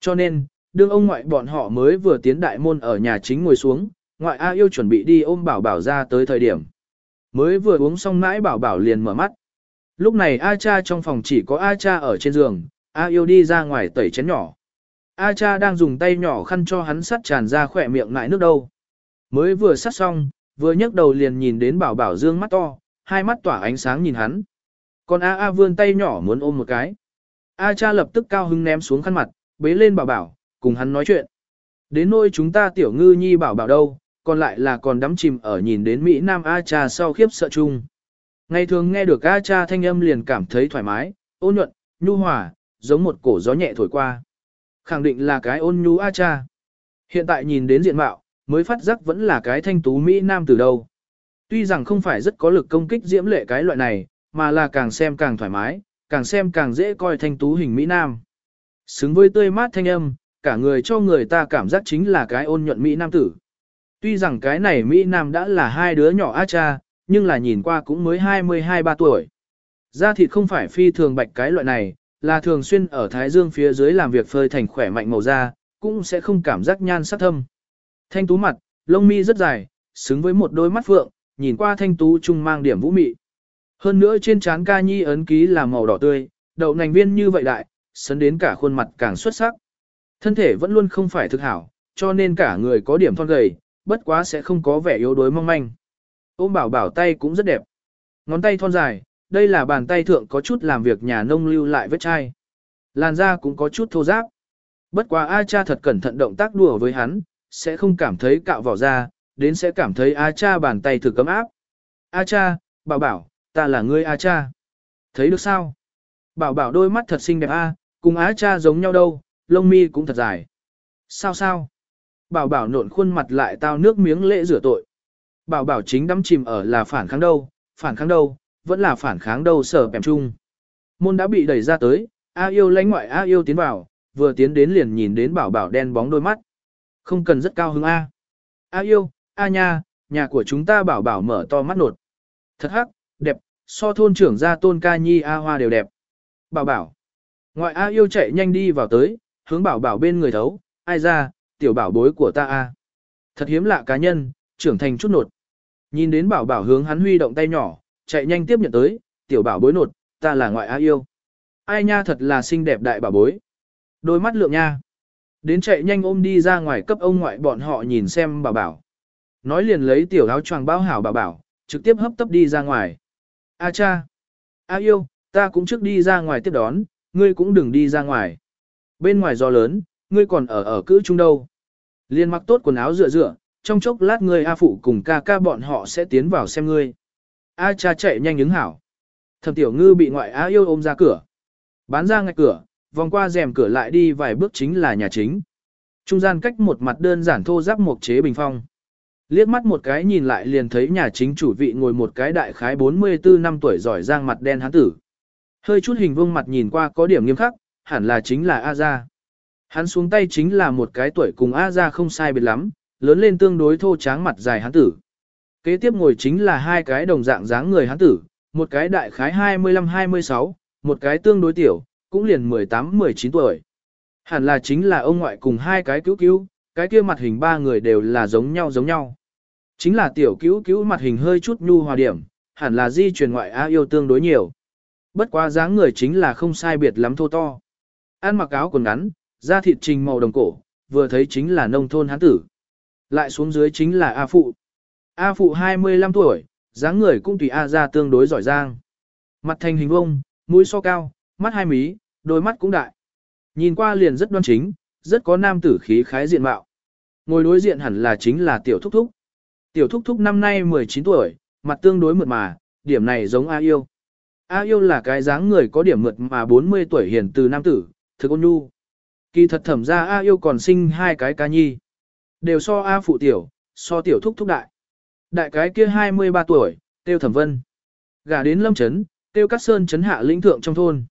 Cho nên, đương ông ngoại bọn họ mới vừa tiến đại môn ở nhà chính ngồi xuống, ngoại A yêu chuẩn bị đi ôm bảo bảo ra tới thời điểm. Mới vừa uống xong mãi bảo bảo liền mở mắt. Lúc này A cha trong phòng chỉ có A cha ở trên giường, A yêu đi ra ngoài tẩy chén nhỏ. A cha đang dùng tay nhỏ khăn cho hắn sắt tràn ra khỏe miệng lại nước đâu. Mới vừa sắt xong, vừa nhấc đầu liền nhìn đến bảo bảo dương mắt to, hai mắt tỏa ánh sáng nhìn hắn. Còn A A vươn tay nhỏ muốn ôm một cái. A cha lập tức cao hứng ném xuống khăn mặt, bế lên bảo bảo, cùng hắn nói chuyện. Đến nôi chúng ta tiểu ngư nhi bảo bảo đâu, còn lại là còn đắm chìm ở nhìn đến Mỹ Nam A cha sau khiếp sợ chung. Ngày thường nghe được A cha thanh âm liền cảm thấy thoải mái, ôn nhuận, nhu hòa, giống một cổ gió nhẹ thổi qua. Khẳng định là cái ôn nhu A cha. Hiện tại nhìn đến diện mạo, mới phát giác vẫn là cái thanh tú Mỹ Nam từ đâu. Tuy rằng không phải rất có lực công kích diễm lệ cái loại này, mà là càng xem càng thoải mái, càng xem càng dễ coi thanh tú hình Mỹ Nam. Xứng với tươi mát thanh âm, cả người cho người ta cảm giác chính là cái ôn nhuận Mỹ Nam tử. Tuy rằng cái này Mỹ Nam đã là hai đứa nhỏ A cha, nhưng là nhìn qua cũng mới 22-3 tuổi. Da thịt không phải phi thường bạch cái loại này, là thường xuyên ở Thái Dương phía dưới làm việc phơi thành khỏe mạnh màu da, cũng sẽ không cảm giác nhan sắc thâm. Thanh tú mặt, lông mi rất dài, xứng với một đôi mắt phượng, nhìn qua thanh tú trung mang điểm vũ mị. Hơn nữa trên trán ca nhi ấn ký là màu đỏ tươi, đậu nành viên như vậy đại, sấn đến cả khuôn mặt càng xuất sắc. Thân thể vẫn luôn không phải thực hảo, cho nên cả người có điểm thon gầy, bất quá sẽ không có vẻ yếu đuối mong manh. Ôm bảo bảo tay cũng rất đẹp. Ngón tay thon dài, đây là bàn tay thượng có chút làm việc nhà nông lưu lại vết chai. Làn da cũng có chút thô ráp. Bất quá A cha thật cẩn thận động tác đùa với hắn, sẽ không cảm thấy cạo vỏ da, đến sẽ cảm thấy A cha bàn tay thử cấm áp. A cha, bảo bảo, ta là ngươi A cha. Thấy được sao? Bảo bảo đôi mắt thật xinh đẹp A, cùng A cha giống nhau đâu, lông mi cũng thật dài. Sao sao? Bảo bảo nộn khuôn mặt lại tao nước miếng lễ rửa tội. Bảo bảo chính đắm chìm ở là phản kháng đâu, phản kháng đâu, vẫn là phản kháng đâu sở bèm chung. Môn đã bị đẩy ra tới, A yêu lãnh ngoại A yêu tiến vào, vừa tiến đến liền nhìn đến bảo bảo đen bóng đôi mắt. Không cần rất cao hứng A. A yêu, A nha, nhà của chúng ta bảo bảo mở to mắt nột. Thật hắc, đẹp, so thôn trưởng gia tôn ca nhi A hoa đều đẹp. Bảo bảo. Ngoại A yêu chạy nhanh đi vào tới, hướng bảo bảo bên người thấu, ai ra, tiểu bảo bối của ta A. Thật hiếm lạ cá nhân, trưởng thành chút nột. Nhìn đến bảo bảo hướng hắn huy động tay nhỏ, chạy nhanh tiếp nhận tới, tiểu bảo bối nột, ta là ngoại A yêu. Ai nha thật là xinh đẹp đại bảo bối. Đôi mắt lượng nha. Đến chạy nhanh ôm đi ra ngoài cấp ông ngoại bọn họ nhìn xem bảo bảo. Nói liền lấy tiểu áo choàng bao hảo bảo bảo, trực tiếp hấp tấp đi ra ngoài. A cha. A yêu, ta cũng trước đi ra ngoài tiếp đón, ngươi cũng đừng đi ra ngoài. Bên ngoài gió lớn, ngươi còn ở ở cữ chung đâu. Liên mặc tốt quần áo rửa rửa, trong chốc lát ngươi A phụ cùng ca ca bọn họ sẽ tiến vào xem ngươi. A cha chạy nhanh ứng hảo. Thẩm tiểu ngư bị ngoại A yêu ôm ra cửa. Bán ra ngay cửa, vòng qua rèm cửa lại đi vài bước chính là nhà chính. Trung gian cách một mặt đơn giản thô giáp một chế bình phong. Liếc mắt một cái nhìn lại liền thấy nhà chính chủ vị ngồi một cái đại khái 44 năm tuổi giỏi giang mặt đen hán tử. Hơi chút hình vương mặt nhìn qua có điểm nghiêm khắc, hẳn là chính là A Gia. Hắn xuống tay chính là một cái tuổi cùng A Gia không sai biệt lắm, lớn lên tương đối thô tráng mặt dài hán tử. Kế tiếp ngồi chính là hai cái đồng dạng dáng người hán tử, một cái đại khái 25-26, một cái tương đối tiểu, cũng liền 18-19 tuổi. Hẳn là chính là ông ngoại cùng hai cái cứu cứu, cái kia mặt hình ba người đều là giống nhau giống nhau. Chính là tiểu cứu cứu mặt hình hơi chút nhu hòa điểm, hẳn là di truyền ngoại A yêu tương đối nhiều. Bất quá dáng người chính là không sai biệt lắm thô to. Ăn mặc áo quần ngắn, da thịt trình màu đồng cổ, vừa thấy chính là nông thôn hán tử. Lại xuống dưới chính là A Phụ. A Phụ 25 tuổi, dáng người cũng tùy A ra tương đối giỏi giang. Mặt thành hình vông, mũi so cao, mắt hai mí, đôi mắt cũng đại. Nhìn qua liền rất đoan chính, rất có nam tử khí khái diện mạo. Ngồi đối diện hẳn là chính là Tiểu Thúc Thúc. Tiểu Thúc Thúc năm nay 19 tuổi, mặt tương đối mượt mà, điểm này giống A Yêu. A Yêu là cái dáng người có điểm mượt mà 40 tuổi hiền từ nam tử, thực ôn nhu. Kỳ thật thẩm ra A Yêu còn sinh hai cái ca nhi. Đều so A phụ tiểu, so tiểu thúc thúc đại. Đại cái kia 23 tuổi, tiêu thẩm vân. Gả đến lâm chấn, tiêu cắt sơn chấn hạ lĩnh thượng trong thôn.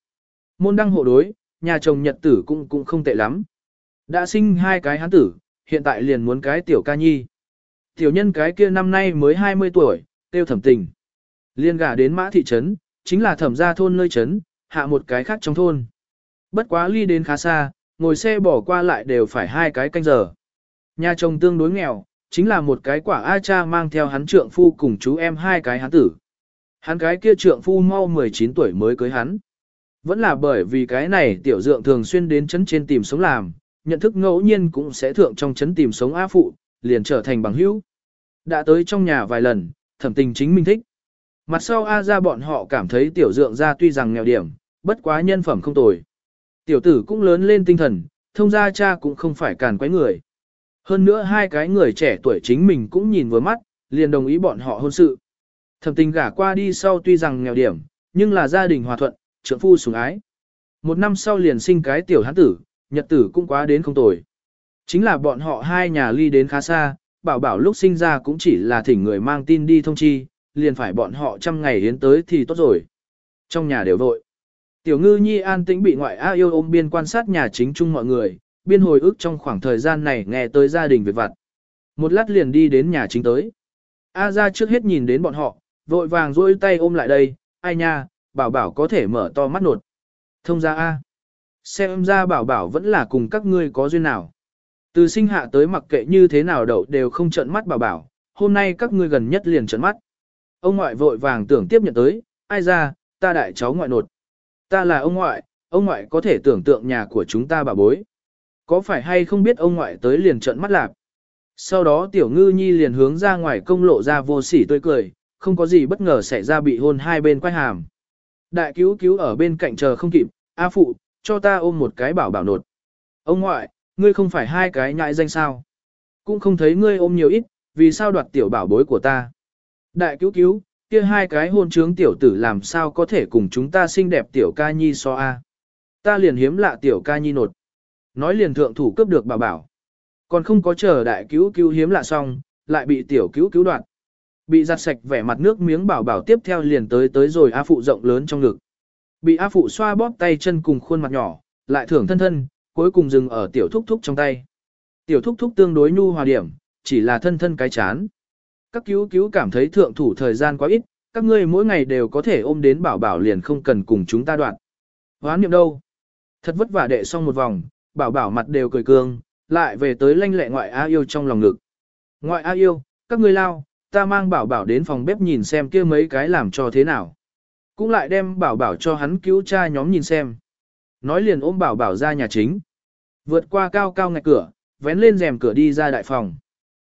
Môn đăng hộ đối, nhà chồng nhật tử cũng cũng không tệ lắm. Đã sinh hai cái hán tử, hiện tại liền muốn cái tiểu ca nhi. Tiểu nhân cái kia năm nay mới 20 tuổi, tiêu thẩm tình. Liên gả đến mã thị trấn, chính là thẩm gia thôn nơi trấn, hạ một cái khác trong thôn. Bất quá ly đến khá xa, ngồi xe bỏ qua lại đều phải hai cái canh giờ. Nhà chồng tương đối nghèo, chính là một cái quả A cha mang theo hắn trượng phu cùng chú em hai cái hắn tử. Hắn cái kia trượng phu mau 19 tuổi mới cưới hắn. Vẫn là bởi vì cái này tiểu dượng thường xuyên đến chấn trên tìm sống làm, nhận thức ngẫu nhiên cũng sẽ thượng trong chấn tìm sống á phụ, liền trở thành bằng hữu. Đã tới trong nhà vài lần, thẩm tình chính mình thích. Mặt sau A ra bọn họ cảm thấy tiểu dượng ra tuy rằng nghèo điểm, bất quá nhân phẩm không tồi. Tiểu tử cũng lớn lên tinh thần, thông ra cha cũng không phải càn quấy người. Hơn nữa hai cái người trẻ tuổi chính mình cũng nhìn vừa mắt, liền đồng ý bọn họ hôn sự. Thẩm tình gả qua đi sau tuy rằng nghèo điểm, nhưng là gia đình hòa thuận, trưởng phu sủng ái. Một năm sau liền sinh cái tiểu hán tử, nhật tử cũng quá đến không tồi. Chính là bọn họ hai nhà ly đến khá xa, bảo bảo lúc sinh ra cũng chỉ là thỉnh người mang tin đi thông chi, liền phải bọn họ trăm ngày hiến tới thì tốt rồi. Trong nhà đều vội. Tiểu ngư nhi an tĩnh bị ngoại A yêu ôm biên quan sát nhà chính chung mọi người, biên hồi ức trong khoảng thời gian này nghe tới gia đình việc vặt. Một lát liền đi đến nhà chính tới. A ra trước hết nhìn đến bọn họ, vội vàng duỗi tay ôm lại đây, ai nha, bảo bảo có thể mở to mắt nột. Thông ra A. Xem ra bảo bảo vẫn là cùng các ngươi có duyên nào. Từ sinh hạ tới mặc kệ như thế nào đậu đều không trận mắt bảo bảo, hôm nay các ngươi gần nhất liền trận mắt. Ông ngoại vội vàng tưởng tiếp nhận tới, ai ra, ta đại cháu ngoại nột. Ta là ông ngoại, ông ngoại có thể tưởng tượng nhà của chúng ta bà bối. Có phải hay không biết ông ngoại tới liền trận mắt lạp. Sau đó tiểu ngư nhi liền hướng ra ngoài công lộ ra vô sỉ tươi cười, không có gì bất ngờ xảy ra bị hôn hai bên quay hàm. Đại cứu cứu ở bên cạnh chờ không kịp, A phụ, cho ta ôm một cái bảo bảo nột. Ông ngoại, ngươi không phải hai cái nhại danh sao. Cũng không thấy ngươi ôm nhiều ít, vì sao đoạt tiểu bảo bối của ta. Đại cứu cứu, kia hai cái hôn trướng tiểu tử làm sao có thể cùng chúng ta xinh đẹp tiểu ca nhi so a. Ta liền hiếm lạ tiểu ca nhi nột. Nói liền thượng thủ cướp được bảo bảo. Còn không có chờ đại cứu cứu hiếm lạ xong, lại bị tiểu cứu cứu đoạt. Bị giặt sạch vẻ mặt nước miếng bảo bảo tiếp theo liền tới tới rồi A phụ rộng lớn trong ngực. Bị A phụ xoa bóp tay chân cùng khuôn mặt nhỏ, lại thưởng thân thân, cuối cùng dừng ở tiểu thúc thúc trong tay. Tiểu thúc thúc tương đối nhu hòa điểm, chỉ là thân thân cái chán. Các cứu cứu cảm thấy thượng thủ thời gian quá ít, các ngươi mỗi ngày đều có thể ôm đến bảo bảo liền không cần cùng chúng ta đoạn. Hoán niệm đâu? Thật vất vả đệ xong một vòng, bảo bảo mặt đều cười cương, lại về tới lanh lẹ ngoại A yêu trong lòng ngực. Ngoại A yêu, các ngươi lao, ta mang bảo bảo đến phòng bếp nhìn xem kia mấy cái làm cho thế nào. Cũng lại đem bảo bảo cho hắn cứu cha nhóm nhìn xem. Nói liền ôm bảo bảo ra nhà chính. Vượt qua cao cao ngạch cửa, vén lên rèm cửa đi ra đại phòng.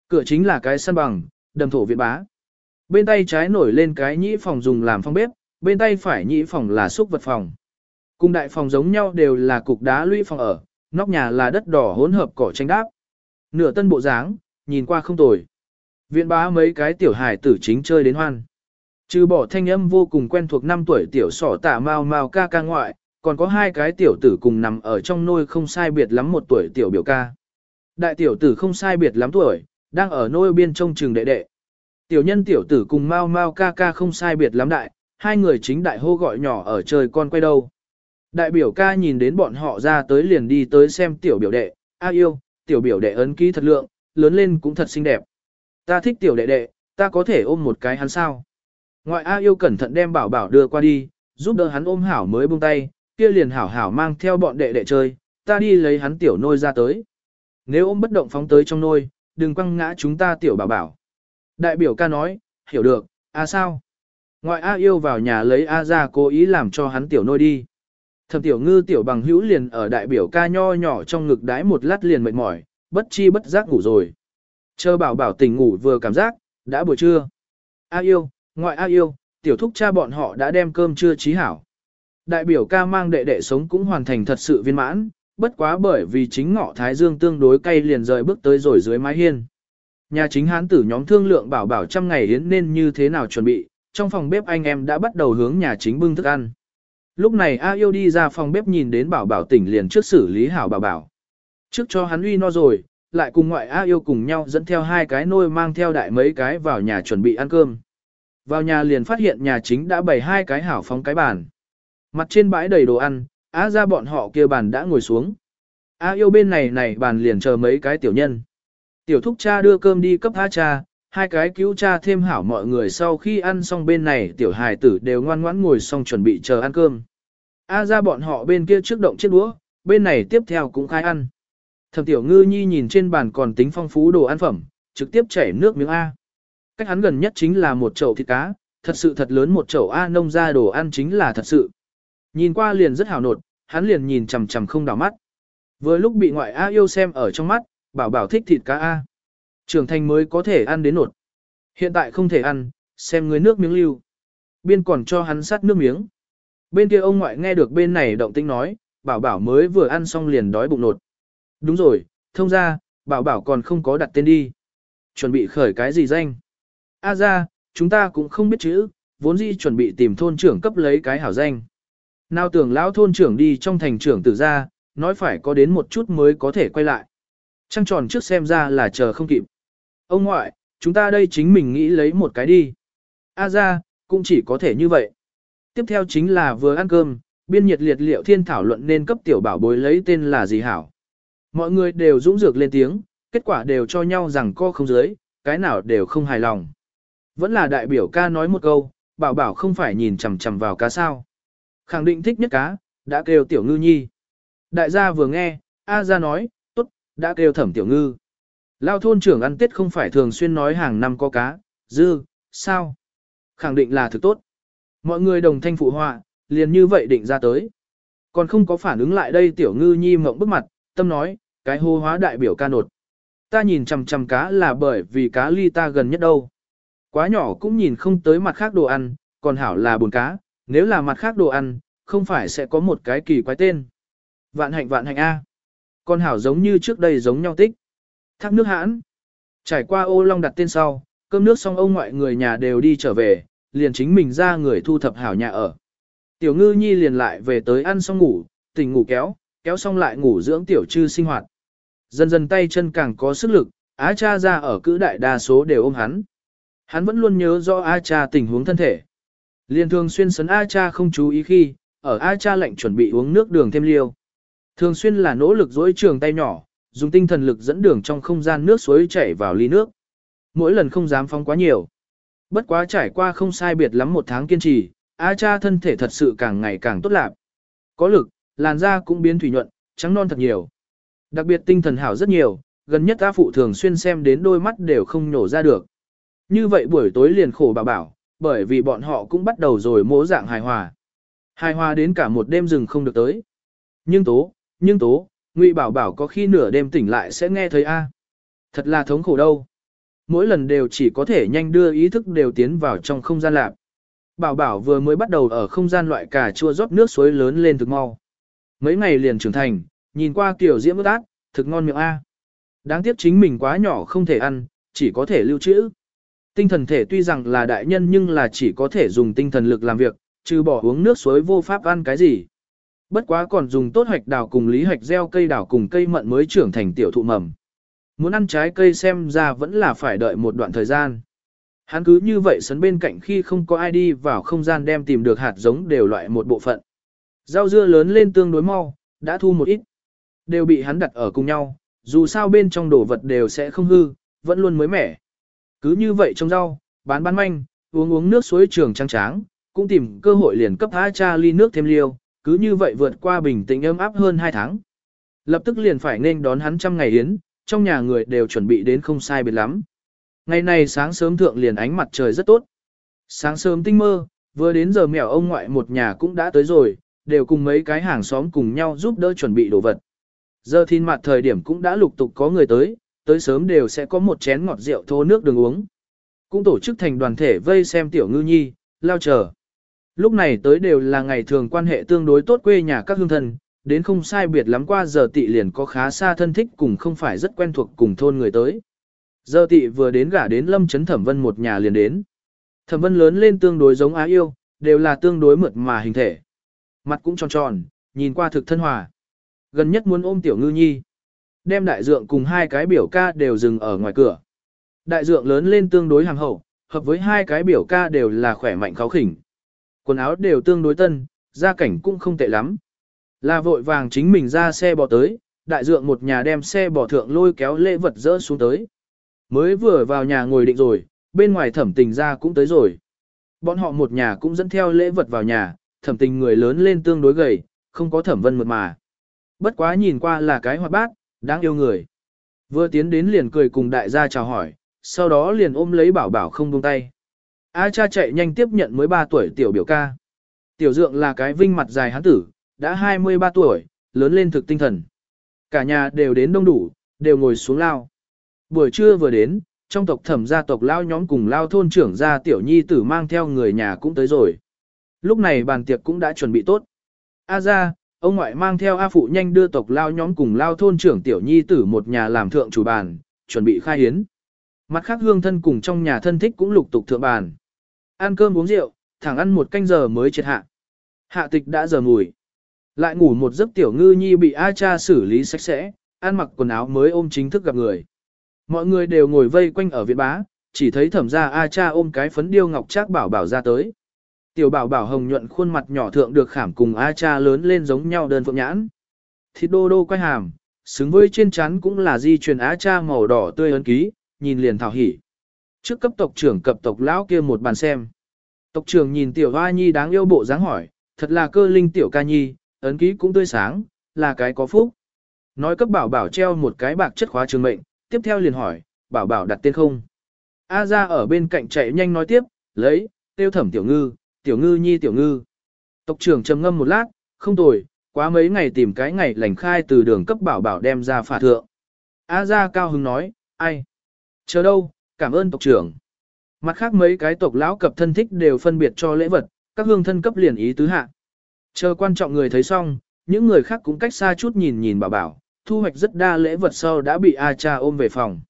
Cửa chính là cái sân bằng, đầm thổ viện bá. Bên tay trái nổi lên cái nhĩ phòng dùng làm phòng bếp, bên tay phải nhĩ phòng là xúc vật phòng. Cùng đại phòng giống nhau đều là cục đá lũy phòng ở, nóc nhà là đất đỏ hỗn hợp cỏ tranh đáp. Nửa tân bộ dáng, nhìn qua không tồi. Viện bá mấy cái tiểu hài tử chính chơi đến hoan. Trừ bỏ thanh âm vô cùng quen thuộc năm tuổi tiểu sỏ tả mau mau ca ca ngoại, còn có hai cái tiểu tử cùng nằm ở trong nôi không sai biệt lắm một tuổi tiểu biểu ca. Đại tiểu tử không sai biệt lắm tuổi, đang ở nôi biên trong trường đệ đệ. Tiểu nhân tiểu tử cùng mau mau ca ca không sai biệt lắm đại, hai người chính đại hô gọi nhỏ ở trời con quay đâu. Đại biểu ca nhìn đến bọn họ ra tới liền đi tới xem tiểu biểu đệ, a yêu, tiểu biểu đệ ấn ký thật lượng, lớn lên cũng thật xinh đẹp. Ta thích tiểu đệ đệ, ta có thể ôm một cái hắn sao. Ngoại A yêu cẩn thận đem bảo bảo đưa qua đi, giúp đỡ hắn ôm hảo mới buông tay, kia liền hảo hảo mang theo bọn đệ đệ chơi, ta đi lấy hắn tiểu nôi ra tới. Nếu ôm bất động phóng tới trong nôi, đừng quăng ngã chúng ta tiểu bảo bảo. Đại biểu ca nói, hiểu được, À sao? Ngoại A yêu vào nhà lấy A ra cố ý làm cho hắn tiểu nôi đi. Thẩm tiểu ngư tiểu bằng hữu liền ở đại biểu ca nho nhỏ trong ngực đái một lát liền mệt mỏi, bất chi bất giác ngủ rồi. Chờ bảo bảo tỉnh ngủ vừa cảm giác, đã buổi trưa. A yêu, ngoại A yêu, tiểu thúc cha bọn họ đã đem cơm trưa trí hảo. Đại biểu ca mang đệ đệ sống cũng hoàn thành thật sự viên mãn, bất quá bởi vì chính ngọ thái dương tương đối cay liền rời bước tới rồi dưới mái hiên. Nhà chính hán tử nhóm thương lượng bảo bảo trăm ngày hiến nên như thế nào chuẩn bị, trong phòng bếp anh em đã bắt đầu hướng nhà chính bưng thức ăn. Lúc này A yêu đi ra phòng bếp nhìn đến bảo bảo tỉnh liền trước xử lý hảo bảo bảo. Trước cho hắn uy no rồi, lại cùng ngoại A yêu cùng nhau dẫn theo hai cái nôi mang theo đại mấy cái vào nhà chuẩn bị ăn cơm. Vào nhà liền phát hiện nhà chính đã bày hai cái hảo phóng cái bàn. Mặt trên bãi đầy đồ ăn, A ra bọn họ kia bàn đã ngồi xuống. A yêu bên này này bàn liền chờ mấy cái tiểu nhân. Tiểu thúc cha đưa cơm đi cấp á cha, hai cái cứu cha thêm hảo mọi người sau khi ăn xong bên này tiểu hài tử đều ngoan ngoãn ngồi xong chuẩn bị chờ ăn cơm. A ra bọn họ bên kia trước động chiếc đũa, bên này tiếp theo cũng khai ăn. Thẩm tiểu ngư nhi nhìn trên bàn còn tính phong phú đồ ăn phẩm, trực tiếp chảy nước miếng A. Cách hắn gần nhất chính là một chậu thịt cá, thật sự thật lớn một chậu A nông ra đồ ăn chính là thật sự. Nhìn qua liền rất hào nột, hắn liền nhìn chằm chằm không đảo mắt. Vừa lúc bị ngoại A yêu xem ở trong mắt, bảo bảo thích thịt cá A. Trưởng thành mới có thể ăn đến nột. Hiện tại không thể ăn, xem người nước miếng lưu. Biên còn cho hắn sát nước miếng. Bên kia ông ngoại nghe được bên này động tĩnh nói, bảo bảo mới vừa ăn xong liền đói bụng nột. Đúng rồi, thông ra, bảo bảo còn không có đặt tên đi. Chuẩn bị khởi cái gì danh? A ra, chúng ta cũng không biết chữ, vốn dĩ chuẩn bị tìm thôn trưởng cấp lấy cái hảo danh. Nào tưởng lão thôn trưởng đi trong thành trưởng tử ra, nói phải có đến một chút mới có thể quay lại. Trăng tròn trước xem ra là chờ không kịp. Ông ngoại, chúng ta đây chính mình nghĩ lấy một cái đi. A ra, cũng chỉ có thể như vậy. Tiếp theo chính là vừa ăn cơm, biên nhiệt liệt liệu thiên thảo luận nên cấp tiểu bảo bối lấy tên là gì hảo. Mọi người đều dũng dược lên tiếng, kết quả đều cho nhau rằng co không dưới, cái nào đều không hài lòng. Vẫn là đại biểu ca nói một câu, bảo bảo không phải nhìn chằm chằm vào cá sao. Khẳng định thích nhất cá, đã kêu tiểu ngư nhi. Đại gia vừa nghe, A gia nói, tốt, đã kêu thẩm tiểu ngư. Lao thôn trưởng ăn tết không phải thường xuyên nói hàng năm có cá, dư, sao? Khẳng định là thực tốt. Mọi người đồng thanh phụ họa, liền như vậy định ra tới. Còn không có phản ứng lại đây tiểu ngư nhi mộng bức mặt, tâm nói, cái hô hóa đại biểu ca nột. Ta nhìn chằm chằm cá là bởi vì cá ly ta gần nhất đâu. Quá nhỏ cũng nhìn không tới mặt khác đồ ăn, còn hảo là buồn cá, nếu là mặt khác đồ ăn, không phải sẽ có một cái kỳ quái tên. Vạn hạnh vạn hạnh A. Con hảo giống như trước đây giống nhau tích. Thác nước hãn. Trải qua ô long đặt tên sau, cơm nước xong ông ngoại người nhà đều đi trở về, liền chính mình ra người thu thập hảo nhà ở. Tiểu ngư nhi liền lại về tới ăn xong ngủ, tỉnh ngủ kéo, kéo xong lại ngủ dưỡng tiểu trư sinh hoạt. Dần dần tay chân càng có sức lực, á cha ra ở cữ đại đa số đều ôm hắn. Hắn vẫn luôn nhớ rõ A cha tình huống thân thể. Liền thường xuyên sấn A cha không chú ý khi, ở A cha lệnh chuẩn bị uống nước đường thêm liêu. Thường xuyên là nỗ lực dối trường tay nhỏ, dùng tinh thần lực dẫn đường trong không gian nước suối chảy vào ly nước. Mỗi lần không dám phóng quá nhiều. Bất quá trải qua không sai biệt lắm một tháng kiên trì, A cha thân thể thật sự càng ngày càng tốt lạc. Có lực, làn da cũng biến thủy nhuận, trắng non thật nhiều. Đặc biệt tinh thần hảo rất nhiều, gần nhất A phụ thường xuyên xem đến đôi mắt đều không nhổ ra được. Như vậy buổi tối liền khổ bà bảo, bởi vì bọn họ cũng bắt đầu rồi mỗ dạng hài hòa. Hài hòa đến cả một đêm rừng không được tới. Nhưng tố, nhưng tố, Ngụy Bảo Bảo có khi nửa đêm tỉnh lại sẽ nghe thấy A. Thật là thống khổ đâu. Mỗi lần đều chỉ có thể nhanh đưa ý thức đều tiến vào trong không gian lạp. Bảo Bảo vừa mới bắt đầu ở không gian loại cà chua rót nước suối lớn lên thực mau. Mấy ngày liền trưởng thành, nhìn qua kiểu diễm ướt át, thực ngon miệng A. Đáng tiếc chính mình quá nhỏ không thể ăn, chỉ có thể lưu trữ. Tinh thần thể tuy rằng là đại nhân nhưng là chỉ có thể dùng tinh thần lực làm việc, trừ bỏ uống nước suối vô pháp ăn cái gì. Bất quá còn dùng tốt hoạch đào cùng lý hoạch gieo cây đào cùng cây mận mới trưởng thành tiểu thụ mầm. Muốn ăn trái cây xem ra vẫn là phải đợi một đoạn thời gian. Hắn cứ như vậy sấn bên cạnh khi không có ai đi vào không gian đem tìm được hạt giống đều loại một bộ phận. Rau dưa lớn lên tương đối mau, đã thu một ít. Đều bị hắn đặt ở cùng nhau, dù sao bên trong đồ vật đều sẽ không hư, vẫn luôn mới mẻ. Cứ như vậy trong rau, bán bán manh, uống uống nước suối trường trăng tráng, cũng tìm cơ hội liền cấp A cha ly nước thêm liêu, cứ như vậy vượt qua bình tĩnh ấm áp hơn 2 tháng. Lập tức liền phải nên đón hắn trăm ngày yến, trong nhà người đều chuẩn bị đến không sai biệt lắm. Ngày này sáng sớm thượng liền ánh mặt trời rất tốt. Sáng sớm tinh mơ, vừa đến giờ mèo ông ngoại một nhà cũng đã tới rồi, đều cùng mấy cái hàng xóm cùng nhau giúp đỡ chuẩn bị đồ vật. Giờ thiên mặt thời điểm cũng đã lục tục có người tới, tới sớm đều sẽ có một chén ngọt rượu thô nước đường uống. Cũng tổ chức thành đoàn thể vây xem tiểu ngư nhi, lao chờ. Lúc này tới đều là ngày thường quan hệ tương đối tốt quê nhà các hương thân, đến không sai biệt lắm qua giờ tị liền có khá xa thân thích cùng không phải rất quen thuộc cùng thôn người tới. Giờ tị vừa đến gả đến lâm chấn thẩm vân một nhà liền đến. Thẩm vân lớn lên tương đối giống á yêu, đều là tương đối mượt mà hình thể. Mặt cũng tròn tròn, nhìn qua thực thân hòa. Gần nhất muốn ôm tiểu ngư nhi. Đem đại dượng cùng hai cái biểu ca đều dừng ở ngoài cửa. Đại dượng lớn lên tương đối hàng hậu, hợp với hai cái biểu ca đều là khỏe mạnh kháo khỉnh. Quần áo đều tương đối tân, gia cảnh cũng không tệ lắm. Là vội vàng chính mình ra xe bò tới, đại dượng một nhà đem xe bò thượng lôi kéo lễ vật dỡ xuống tới. Mới vừa vào nhà ngồi định rồi, bên ngoài thẩm tình ra cũng tới rồi. Bọn họ một nhà cũng dẫn theo lễ vật vào nhà, thẩm tình người lớn lên tương đối gầy, không có thẩm vân mượt mà. Bất quá nhìn qua là cái hoạt bát, đáng yêu người. Vừa tiến đến liền cười cùng đại gia chào hỏi, sau đó liền ôm lấy bảo bảo không buông tay. A cha chạy nhanh tiếp nhận mới 3 tuổi tiểu biểu ca. Tiểu dượng là cái vinh mặt dài hán tử, đã 23 tuổi, lớn lên thực tinh thần. Cả nhà đều đến đông đủ, đều ngồi xuống lao. Buổi trưa vừa đến, trong tộc thẩm gia tộc lao nhóm cùng lao thôn trưởng gia tiểu nhi tử mang theo người nhà cũng tới rồi. Lúc này bàn tiệc cũng đã chuẩn bị tốt. A ra, ông ngoại mang theo A phụ nhanh đưa tộc lao nhóm cùng lao thôn trưởng tiểu nhi tử một nhà làm thượng chủ bàn, chuẩn bị khai hiến. Mặt khác hương thân cùng trong nhà thân thích cũng lục tục thượng bàn. Ăn cơm uống rượu, thẳng ăn một canh giờ mới triệt hạ. Hạ tịch đã giờ ngủi. Lại ngủ một giấc tiểu ngư nhi bị A cha xử lý sạch sẽ, ăn mặc quần áo mới ôm chính thức gặp người. Mọi người đều ngồi vây quanh ở viện bá, chỉ thấy thẩm ra A cha ôm cái phấn điêu ngọc trác bảo bảo ra tới. Tiểu bảo bảo hồng nhuận khuôn mặt nhỏ thượng được khảm cùng A cha lớn lên giống nhau đơn phượng nhãn. Thịt đô đô quay hàm, xứng với trên chắn cũng là di truyền A cha màu đỏ tươi ấn ký, nhìn liền thảo hỉ. Trước cấp tộc trưởng cập tộc lão kia một bàn xem. Tộc trưởng nhìn tiểu hoa nhi đáng yêu bộ dáng hỏi, thật là cơ linh tiểu ca nhi, ấn ký cũng tươi sáng, là cái có phúc. Nói cấp bảo bảo treo một cái bạc chất khóa trường mệnh, tiếp theo liền hỏi, bảo bảo đặt tên không. A ra ở bên cạnh chạy nhanh nói tiếp, lấy, tiêu thẩm tiểu ngư, tiểu ngư nhi tiểu ngư. Tộc trưởng trầm ngâm một lát, không tồi, quá mấy ngày tìm cái ngày lành khai từ đường cấp bảo bảo đem ra phả thượng. A ra cao hứng nói, ai? Chờ đâu, cảm ơn tộc trưởng. Mặt khác mấy cái tộc lão cập thân thích đều phân biệt cho lễ vật, các hương thân cấp liền ý tứ hạ. Chờ quan trọng người thấy xong, những người khác cũng cách xa chút nhìn nhìn bảo bảo, thu hoạch rất đa lễ vật sau đã bị A cha ôm về phòng.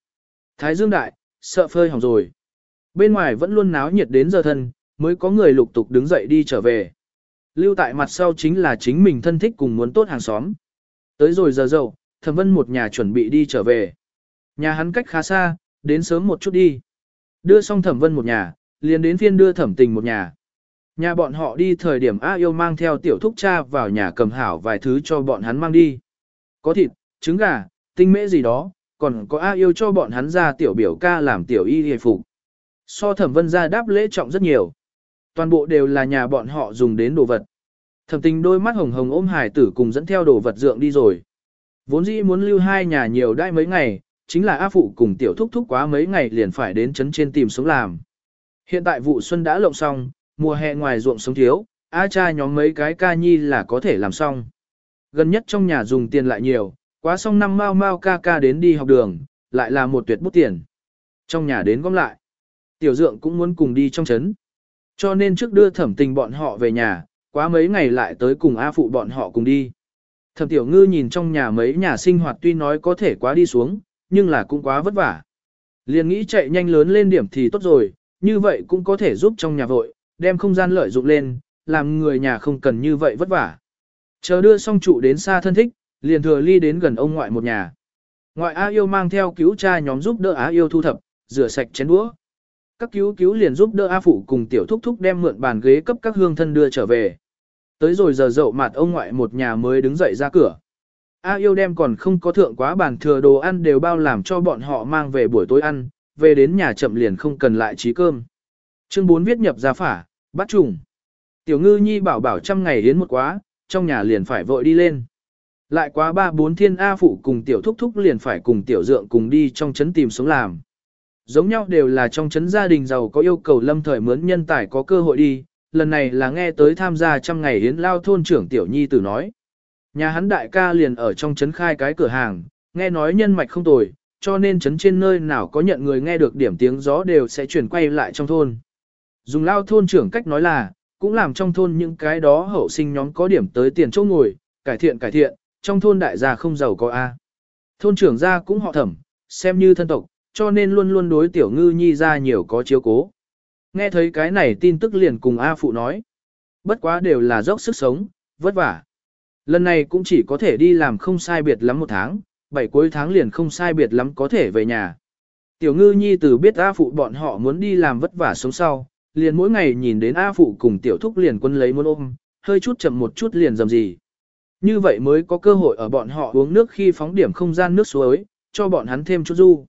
Thái Dương Đại, sợ phơi hỏng rồi. Bên ngoài vẫn luôn náo nhiệt đến giờ thân, mới có người lục tục đứng dậy đi trở về. Lưu tại mặt sau chính là chính mình thân thích cùng muốn tốt hàng xóm. Tới rồi giờ dậu, thẩm vân một nhà chuẩn bị đi trở về. Nhà hắn cách khá xa, đến sớm một chút đi. Đưa xong thẩm vân một nhà, liền đến phiên đưa thẩm tình một nhà. Nhà bọn họ đi thời điểm A yêu mang theo tiểu thúc cha vào nhà cầm hảo vài thứ cho bọn hắn mang đi. Có thịt, trứng gà, tinh mễ gì đó, còn có A yêu cho bọn hắn ra tiểu biểu ca làm tiểu y hề phục. So thẩm vân ra đáp lễ trọng rất nhiều. Toàn bộ đều là nhà bọn họ dùng đến đồ vật. Thẩm tình đôi mắt hồng hồng ôm hải tử cùng dẫn theo đồ vật dượng đi rồi. Vốn dĩ muốn lưu hai nhà nhiều đai mấy ngày, chính là A Phụ cùng tiểu thúc thúc quá mấy ngày liền phải đến chấn trên tìm sống làm. Hiện tại vụ xuân đã lộng xong, mùa hè ngoài ruộng sống thiếu, A cha nhóm mấy cái ca nhi là có thể làm xong. Gần nhất trong nhà dùng tiền lại nhiều, quá xong năm mau mau ca ca đến đi học đường, lại là một tuyệt bút tiền. Trong nhà đến gom lại, tiểu dượng cũng muốn cùng đi trong chấn. Cho nên trước đưa thẩm tình bọn họ về nhà, quá mấy ngày lại tới cùng A phụ bọn họ cùng đi. Thẩm tiểu ngư nhìn trong nhà mấy nhà sinh hoạt tuy nói có thể quá đi xuống, nhưng là cũng quá vất vả. Liền nghĩ chạy nhanh lớn lên điểm thì tốt rồi, như vậy cũng có thể giúp trong nhà vội, đem không gian lợi dụng lên, làm người nhà không cần như vậy vất vả. Chờ đưa xong trụ đến xa thân thích, liền thừa ly đến gần ông ngoại một nhà. Ngoại A yêu mang theo cứu cha nhóm giúp đỡ Á yêu thu thập, rửa sạch chén đũa. Các cứu cứu liền giúp đỡ A phụ cùng tiểu thúc thúc đem mượn bàn ghế cấp các hương thân đưa trở về. Tới rồi giờ dậu mặt ông ngoại một nhà mới đứng dậy ra cửa. A yêu đem còn không có thượng quá bàn thừa đồ ăn đều bao làm cho bọn họ mang về buổi tối ăn, về đến nhà chậm liền không cần lại trí cơm. Chương 4 viết nhập ra phả, bắt trùng. Tiểu ngư nhi bảo bảo trăm ngày đến một quá, trong nhà liền phải vội đi lên. Lại quá ba bốn thiên A phụ cùng tiểu thúc thúc liền phải cùng tiểu dượng cùng đi trong trấn tìm sống làm. Giống nhau đều là trong chấn gia đình giàu có yêu cầu lâm thời mướn nhân tài có cơ hội đi, lần này là nghe tới tham gia trăm ngày hiến lao thôn trưởng tiểu nhi tử nói. Nhà hắn đại ca liền ở trong chấn khai cái cửa hàng, nghe nói nhân mạch không tồi, cho nên chấn trên nơi nào có nhận người nghe được điểm tiếng gió đều sẽ chuyển quay lại trong thôn. Dùng lao thôn trưởng cách nói là, cũng làm trong thôn những cái đó hậu sinh nhóm có điểm tới tiền chỗ ngồi, cải thiện cải thiện, trong thôn đại gia không giàu có A. Thôn trưởng gia cũng họ thẩm, xem như thân tộc, cho nên luôn luôn đối tiểu ngư nhi ra nhiều có chiếu cố. Nghe thấy cái này tin tức liền cùng A phụ nói. Bất quá đều là dốc sức sống, vất vả. Lần này cũng chỉ có thể đi làm không sai biệt lắm một tháng, bảy cuối tháng liền không sai biệt lắm có thể về nhà. Tiểu ngư nhi từ biết A phụ bọn họ muốn đi làm vất vả sống sau, liền mỗi ngày nhìn đến A phụ cùng tiểu thúc liền quân lấy muốn ôm, hơi chút chậm một chút liền dầm gì. Như vậy mới có cơ hội ở bọn họ uống nước khi phóng điểm không gian nước suối, cho bọn hắn thêm chút du.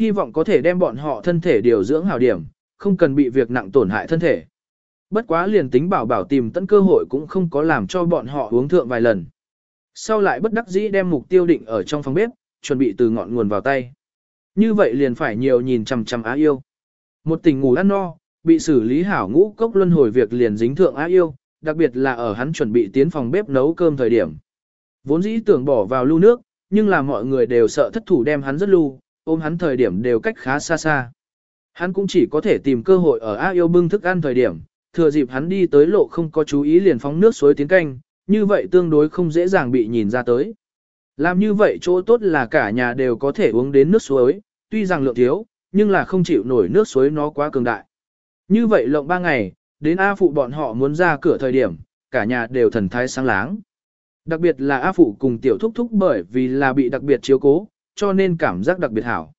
Hy vọng có thể đem bọn họ thân thể điều dưỡng hảo điểm, không cần bị việc nặng tổn hại thân thể. Bất quá liền tính bảo bảo tìm tận cơ hội cũng không có làm cho bọn họ uống thượng vài lần. Sau lại bất đắc dĩ đem mục tiêu định ở trong phòng bếp, chuẩn bị từ ngọn nguồn vào tay. Như vậy liền phải nhiều nhìn chằm chằm á yêu. Một tình ngủ ăn no, bị xử lý hảo ngũ cốc luân hồi việc liền dính thượng á yêu, đặc biệt là ở hắn chuẩn bị tiến phòng bếp nấu cơm thời điểm. Vốn dĩ tưởng bỏ vào lưu nước, nhưng là mọi người đều sợ thất thủ đem hắn rất lưu, ôm hắn thời điểm đều cách khá xa xa. Hắn cũng chỉ có thể tìm cơ hội ở A yêu bưng thức ăn thời điểm, thừa dịp hắn đi tới lộ không có chú ý liền phóng nước suối tiến canh, như vậy tương đối không dễ dàng bị nhìn ra tới. Làm như vậy chỗ tốt là cả nhà đều có thể uống đến nước suối, tuy rằng lượng thiếu, nhưng là không chịu nổi nước suối nó quá cường đại. Như vậy lộng ba ngày, đến A phụ bọn họ muốn ra cửa thời điểm, cả nhà đều thần thái sáng láng. Đặc biệt là A phụ cùng tiểu thúc thúc bởi vì là bị đặc biệt chiếu cố, cho nên cảm giác đặc biệt hảo.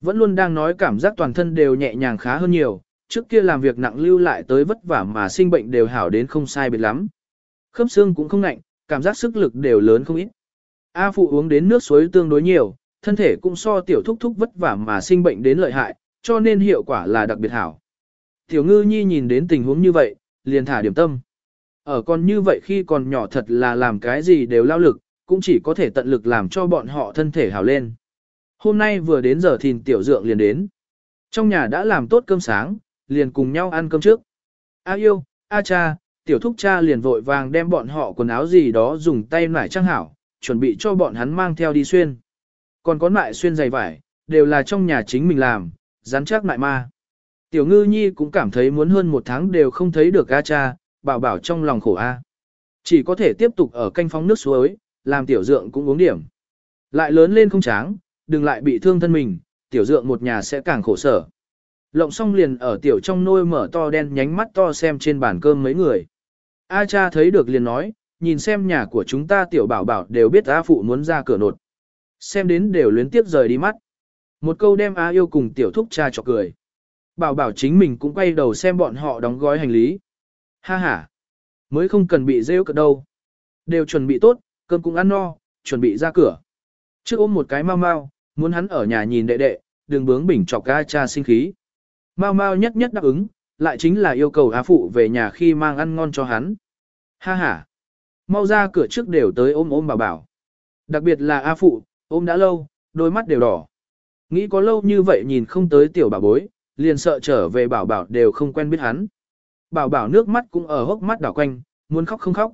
Vẫn luôn đang nói cảm giác toàn thân đều nhẹ nhàng khá hơn nhiều, trước kia làm việc nặng lưu lại tới vất vả mà sinh bệnh đều hảo đến không sai biệt lắm. Khớp xương cũng không nạnh, cảm giác sức lực đều lớn không ít. A phụ uống đến nước suối tương đối nhiều, thân thể cũng so tiểu thúc thúc vất vả mà sinh bệnh đến lợi hại, cho nên hiệu quả là đặc biệt hảo. Tiểu ngư nhi nhìn đến tình huống như vậy, liền thả điểm tâm. Ở con như vậy khi còn nhỏ thật là làm cái gì đều lao lực, cũng chỉ có thể tận lực làm cho bọn họ thân thể hảo lên. Hôm nay vừa đến giờ thìn tiểu dượng liền đến. Trong nhà đã làm tốt cơm sáng, liền cùng nhau ăn cơm trước. A yêu, A cha, tiểu thúc cha liền vội vàng đem bọn họ quần áo gì đó dùng tay nải trang hảo, chuẩn bị cho bọn hắn mang theo đi xuyên. Còn có lại xuyên giày vải, đều là trong nhà chính mình làm, rắn chắc lại ma. Tiểu ngư nhi cũng cảm thấy muốn hơn một tháng đều không thấy được A cha, bảo bảo trong lòng khổ A. Chỉ có thể tiếp tục ở canh phóng nước suối, làm tiểu dượng cũng uống điểm. Lại lớn lên không tráng, đừng lại bị thương thân mình, tiểu dượng một nhà sẽ càng khổ sở. Lộng xong liền ở tiểu trong nôi mở to đen nhánh mắt to xem trên bàn cơm mấy người. A cha thấy được liền nói, nhìn xem nhà của chúng ta tiểu bảo bảo đều biết A phụ muốn ra cửa nột. Xem đến đều luyến tiếp rời đi mắt. Một câu đem A yêu cùng tiểu thúc cha chọc cười. Bảo bảo chính mình cũng quay đầu xem bọn họ đóng gói hành lý. Ha ha, mới không cần bị rêu cợt đâu. Đều chuẩn bị tốt, cơm cũng ăn no, chuẩn bị ra cửa. Trước ôm một cái mau mau, muốn hắn ở nhà nhìn đệ đệ, đừng bướng bỉnh chọc ga cha sinh khí. Mau mau nhất nhất đáp ứng, lại chính là yêu cầu á phụ về nhà khi mang ăn ngon cho hắn. Ha ha, mau ra cửa trước đều tới ôm ôm bảo bảo. Đặc biệt là A phụ, ôm đã lâu, đôi mắt đều đỏ. Nghĩ có lâu như vậy nhìn không tới tiểu bảo bối, liền sợ trở về bảo bảo đều không quen biết hắn. Bảo bảo nước mắt cũng ở hốc mắt đảo quanh, muốn khóc không khóc.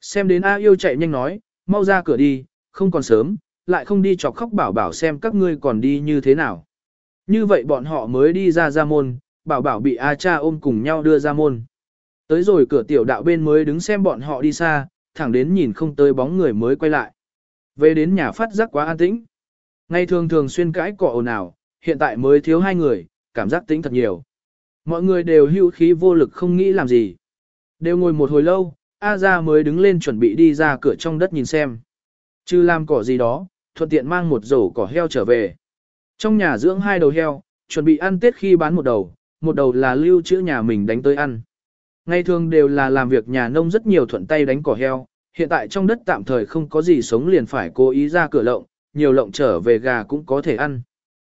Xem đến A yêu chạy nhanh nói, mau ra cửa đi, không còn sớm, lại không đi chọc khóc bảo bảo xem các ngươi còn đi như thế nào. Như vậy bọn họ mới đi ra ra môn, bảo bảo bị A cha ôm cùng nhau đưa ra môn. Tới rồi cửa tiểu đạo bên mới đứng xem bọn họ đi xa, thẳng đến nhìn không tới bóng người mới quay lại. Về đến nhà phát giác quá an tĩnh. Ngày thường thường xuyên cãi cọ ồn ào, hiện tại mới thiếu hai người, cảm giác tĩnh thật nhiều. Mọi người đều hưu khí vô lực không nghĩ làm gì. Đều ngồi một hồi lâu, A ra mới đứng lên chuẩn bị đi ra cửa trong đất nhìn xem. Chứ làm cỏ gì đó, thuận tiện mang một rổ cỏ heo trở về. Trong nhà dưỡng hai đầu heo, chuẩn bị ăn tết khi bán một đầu, một đầu là lưu trữ nhà mình đánh tới ăn. Ngày thường đều là làm việc nhà nông rất nhiều thuận tay đánh cỏ heo, hiện tại trong đất tạm thời không có gì sống liền phải cố ý ra cửa lộng, nhiều lộng trở về gà cũng có thể ăn.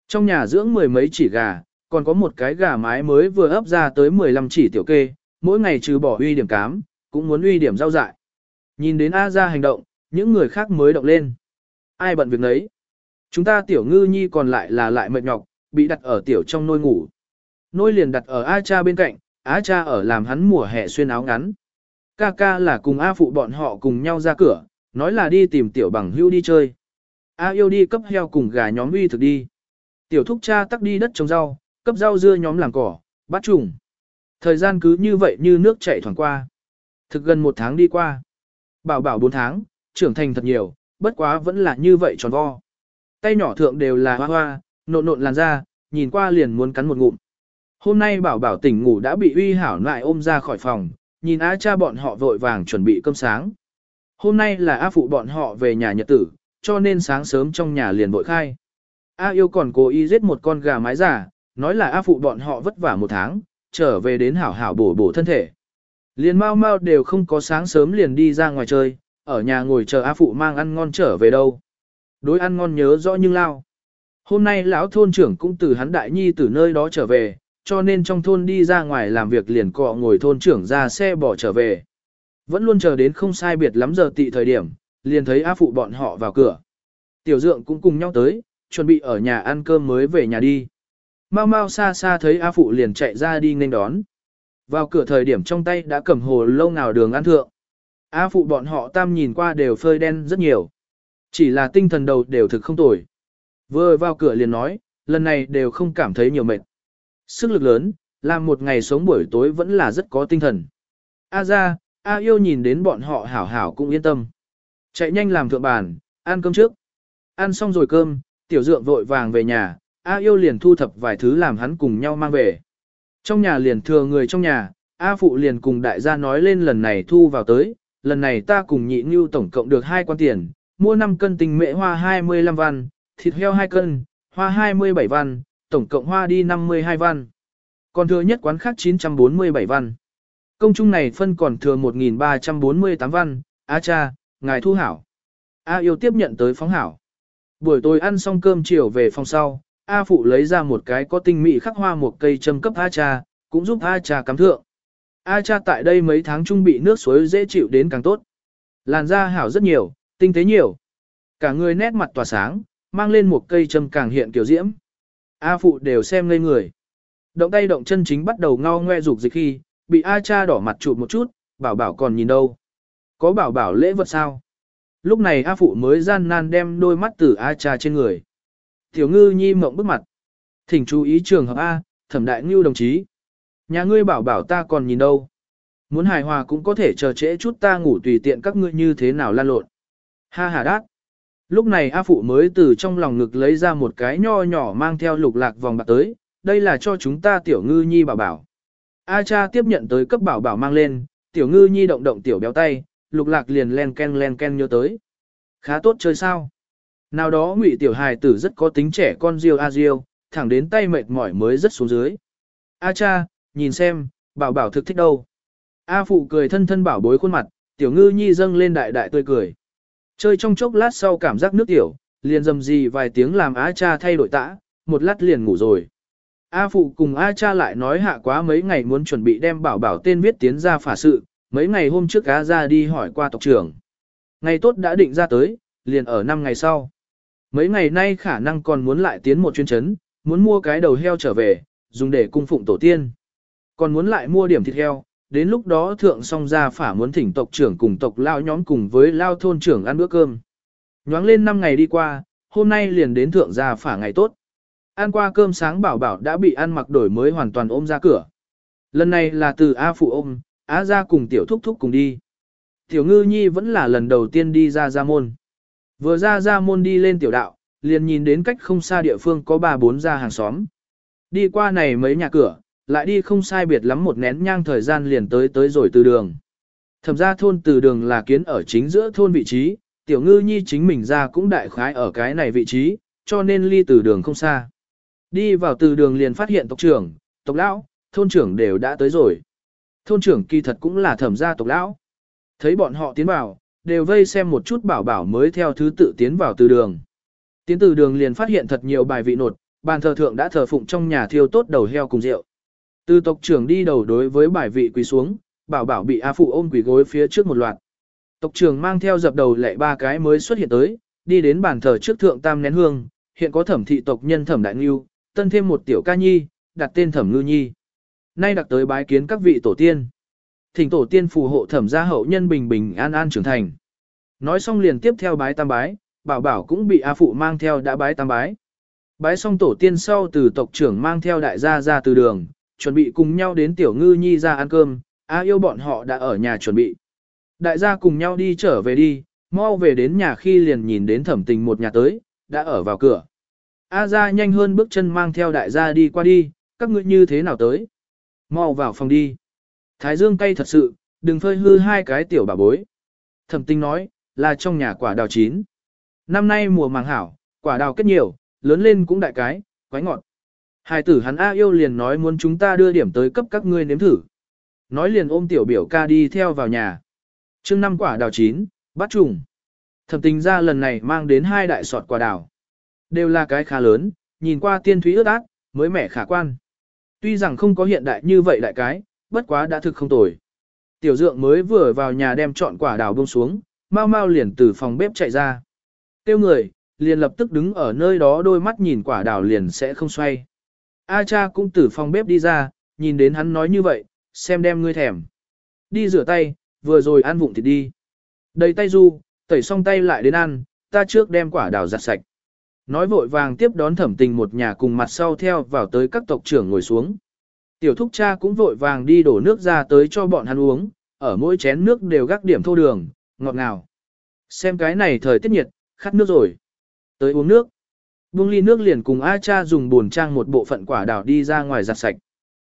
Trong nhà dưỡng mười mấy chỉ gà, còn có một cái gà mái mới vừa ấp ra tới 15 chỉ tiểu kê, mỗi ngày trừ bỏ uy điểm cám, cũng muốn uy điểm rau dại. Nhìn đến A ra hành động, những người khác mới động lên. Ai bận việc nấy? Chúng ta tiểu ngư nhi còn lại là lại mệt nhọc, bị đặt ở tiểu trong nôi ngủ. Nôi liền đặt ở A cha bên cạnh, A cha ở làm hắn mùa hè xuyên áo ngắn. Ca ca là cùng A phụ bọn họ cùng nhau ra cửa, nói là đi tìm tiểu bằng hưu đi chơi. A yêu đi cấp heo cùng gà nhóm uy thực đi. Tiểu thúc cha tắc đi đất trồng rau, cấp rau dưa nhóm làm cỏ, bắt trùng. Thời gian cứ như vậy như nước chảy thoảng qua. Thực gần một tháng đi qua. Bảo bảo bốn tháng, trưởng thành thật nhiều, bất quá vẫn là như vậy tròn vo. Tay nhỏ thượng đều là hoa hoa, nộn nộn làn da, nhìn qua liền muốn cắn một ngụm. Hôm nay bảo bảo tỉnh ngủ đã bị uy hảo lại ôm ra khỏi phòng, nhìn á cha bọn họ vội vàng chuẩn bị cơm sáng. Hôm nay là á phụ bọn họ về nhà nhật tử, cho nên sáng sớm trong nhà liền vội khai. A yêu còn cố ý giết một con gà mái giả, nói là A phụ bọn họ vất vả một tháng, trở về đến hảo hảo bổ bổ thân thể. Liền mau mau đều không có sáng sớm liền đi ra ngoài chơi, ở nhà ngồi chờ A phụ mang ăn ngon trở về đâu. Đối ăn ngon nhớ rõ nhưng lao. Hôm nay lão thôn trưởng cũng từ hắn đại nhi từ nơi đó trở về, cho nên trong thôn đi ra ngoài làm việc liền cọ ngồi thôn trưởng ra xe bỏ trở về. Vẫn luôn chờ đến không sai biệt lắm giờ tị thời điểm, liền thấy A phụ bọn họ vào cửa. Tiểu dượng cũng cùng nhau tới, chuẩn bị ở nhà ăn cơm mới về nhà đi. Mau mau xa xa thấy A Phụ liền chạy ra đi nên đón. Vào cửa thời điểm trong tay đã cầm hồ lâu nào đường ăn thượng. A phụ bọn họ tam nhìn qua đều phơi đen rất nhiều. Chỉ là tinh thần đầu đều thực không tồi. Vừa vào cửa liền nói, lần này đều không cảm thấy nhiều mệt. Sức lực lớn, làm một ngày sống buổi tối vẫn là rất có tinh thần. A ra, A yêu nhìn đến bọn họ hảo hảo cũng yên tâm. Chạy nhanh làm thượng bàn, ăn cơm trước. Ăn xong rồi cơm, tiểu dượng vội vàng về nhà, A yêu liền thu thập vài thứ làm hắn cùng nhau mang về. Trong nhà liền thừa người trong nhà, A phụ liền cùng đại gia nói lên lần này thu vào tới, lần này ta cùng nhị như tổng cộng được hai quan tiền, mua 5 cân tình mễ hoa 25 văn, thịt heo 2 cân, hoa 27 văn, tổng cộng hoa đi 52 văn. Còn thừa nhất quán khác 947 văn. Công chung này phân còn thừa 1.348 văn, A cha, ngài thu hảo. A yêu tiếp nhận tới phóng hảo. Buổi tối ăn xong cơm chiều về phòng sau, A phụ lấy ra một cái có tinh mỹ khắc hoa một cây châm cấp A cha, cũng giúp A cha cắm thượng. A cha tại đây mấy tháng trung bị nước suối dễ chịu đến càng tốt. Làn da hảo rất nhiều, tinh tế nhiều. Cả người nét mặt tỏa sáng, mang lên một cây châm càng hiện kiểu diễm. A phụ đều xem ngây người. Động tay động chân chính bắt đầu ngao ngoe dục dịch khi, bị A cha đỏ mặt chụp một chút, bảo bảo còn nhìn đâu. Có bảo bảo lễ vật sao? Lúc này A phụ mới gian nan đem đôi mắt từ A cha trên người. Tiểu ngư nhi mộng bức mặt. Thỉnh chú ý trường hợp A, thẩm đại ngưu đồng chí. Nhà ngươi bảo bảo ta còn nhìn đâu. Muốn hài hòa cũng có thể chờ trễ chút ta ngủ tùy tiện các ngươi như thế nào lan lộn. Ha ha đát. Lúc này A Phụ mới từ trong lòng ngực lấy ra một cái nho nhỏ mang theo lục lạc vòng bạc tới, đây là cho chúng ta tiểu ngư nhi bảo bảo. A cha tiếp nhận tới cấp bảo bảo mang lên, tiểu ngư nhi động động tiểu béo tay, lục lạc liền len ken len ken nhớ tới. Khá tốt chơi sao? Nào đó ngụy tiểu hài tử rất có tính trẻ con riêu a riêu, thẳng đến tay mệt mỏi mới rất xuống dưới. A cha, nhìn xem, bảo bảo thực thích đâu. A phụ cười thân thân bảo bối khuôn mặt, tiểu ngư nhi dâng lên đại đại tươi cười. Chơi trong chốc lát sau cảm giác nước tiểu, liền dầm gì vài tiếng làm A cha thay đổi tã, một lát liền ngủ rồi. A phụ cùng A cha lại nói hạ quá mấy ngày muốn chuẩn bị đem bảo bảo tên viết tiến ra phả sự, mấy ngày hôm trước A ra đi hỏi qua tộc trưởng. Ngày tốt đã định ra tới, liền ở năm ngày sau. Mấy ngày nay khả năng còn muốn lại tiến một chuyên chấn, muốn mua cái đầu heo trở về, dùng để cung phụng tổ tiên. Còn muốn lại mua điểm thịt heo, đến lúc đó thượng song ra phả muốn thỉnh tộc trưởng cùng tộc lao nhóm cùng với lao thôn trưởng ăn bữa cơm. Nhoáng lên 5 ngày đi qua, hôm nay liền đến thượng gia phả ngày tốt. Ăn qua cơm sáng bảo bảo đã bị ăn mặc đổi mới hoàn toàn ôm ra cửa. Lần này là từ A phụ ôm, Á ra cùng tiểu thúc thúc cùng đi. Tiểu ngư nhi vẫn là lần đầu tiên đi ra gia môn. Vừa ra ra môn đi lên tiểu đạo, liền nhìn đến cách không xa địa phương có ba bốn gia hàng xóm. Đi qua này mấy nhà cửa, lại đi không sai biệt lắm một nén nhang thời gian liền tới tới rồi từ đường. Thẩm ra thôn từ đường là kiến ở chính giữa thôn vị trí, tiểu ngư nhi chính mình ra cũng đại khái ở cái này vị trí, cho nên ly từ đường không xa. Đi vào từ đường liền phát hiện tộc trưởng, tộc lão, thôn trưởng đều đã tới rồi. Thôn trưởng kỳ thật cũng là thẩm gia tộc lão. Thấy bọn họ tiến vào, đều vây xem một chút bảo bảo mới theo thứ tự tiến vào từ đường. Tiến từ đường liền phát hiện thật nhiều bài vị nột, bàn thờ thượng đã thờ phụng trong nhà thiêu tốt đầu heo cùng rượu. Từ tộc trưởng đi đầu đối với bài vị quỳ xuống, bảo bảo bị A phụ ôm quỳ gối phía trước một loạt. Tộc trưởng mang theo dập đầu lệ ba cái mới xuất hiện tới, đi đến bàn thờ trước thượng tam nén hương, hiện có thẩm thị tộc nhân thẩm đại ngưu, tân thêm một tiểu ca nhi, đặt tên thẩm ngư nhi. Nay đặt tới bái kiến các vị tổ tiên. Thỉnh tổ tiên phù hộ thẩm gia hậu nhân bình bình an an trưởng thành. Nói xong liền tiếp theo bái tam bái, bảo bảo cũng bị A phụ mang theo đã bái tam bái. Bái xong tổ tiên sau từ tộc trưởng mang theo đại gia ra từ đường, chuẩn bị cùng nhau đến tiểu ngư nhi ra ăn cơm, A yêu bọn họ đã ở nhà chuẩn bị. Đại gia cùng nhau đi trở về đi, mau về đến nhà khi liền nhìn đến thẩm tình một nhà tới, đã ở vào cửa. A ra nhanh hơn bước chân mang theo đại gia đi qua đi, các ngươi như thế nào tới? Mau vào phòng đi. Thái dương cay thật sự, đừng phơi hư hai cái tiểu bà bối. Thẩm tình nói, là trong nhà quả đào chín. Năm nay mùa màng hảo, quả đào kết nhiều, lớn lên cũng đại cái, quái ngọt. Hai tử hắn A yêu liền nói muốn chúng ta đưa điểm tới cấp các ngươi nếm thử. Nói liền ôm tiểu biểu ca đi theo vào nhà. chương năm quả đào chín, bắt trùng. Thẩm tình ra lần này mang đến hai đại sọt quả đào. Đều là cái khá lớn, nhìn qua tiên thúy ướt át, mới mẻ khả quan. Tuy rằng không có hiện đại như vậy đại cái, bất quá đã thực không tồi. Tiểu dượng mới vừa vào nhà đem chọn quả đào bông xuống, mau mau liền từ phòng bếp chạy ra. Tiêu người, liền lập tức đứng ở nơi đó đôi mắt nhìn quả đào liền sẽ không xoay. A cha cũng từ phòng bếp đi ra, nhìn đến hắn nói như vậy, xem đem ngươi thèm. Đi rửa tay, vừa rồi ăn vụng thịt đi. Đầy tay du, tẩy xong tay lại đến ăn, ta trước đem quả đào giặt sạch. Nói vội vàng tiếp đón thẩm tình một nhà cùng mặt sau theo vào tới các tộc trưởng ngồi xuống. Tiểu thúc cha cũng vội vàng đi đổ nước ra tới cho bọn hắn uống, ở mỗi chén nước đều gác điểm thô đường, ngọt ngào. Xem cái này thời tiết nhiệt, khát nước rồi. Tới uống nước. Buông ly nước liền cùng A cha dùng buồn trang một bộ phận quả đào đi ra ngoài giặt sạch.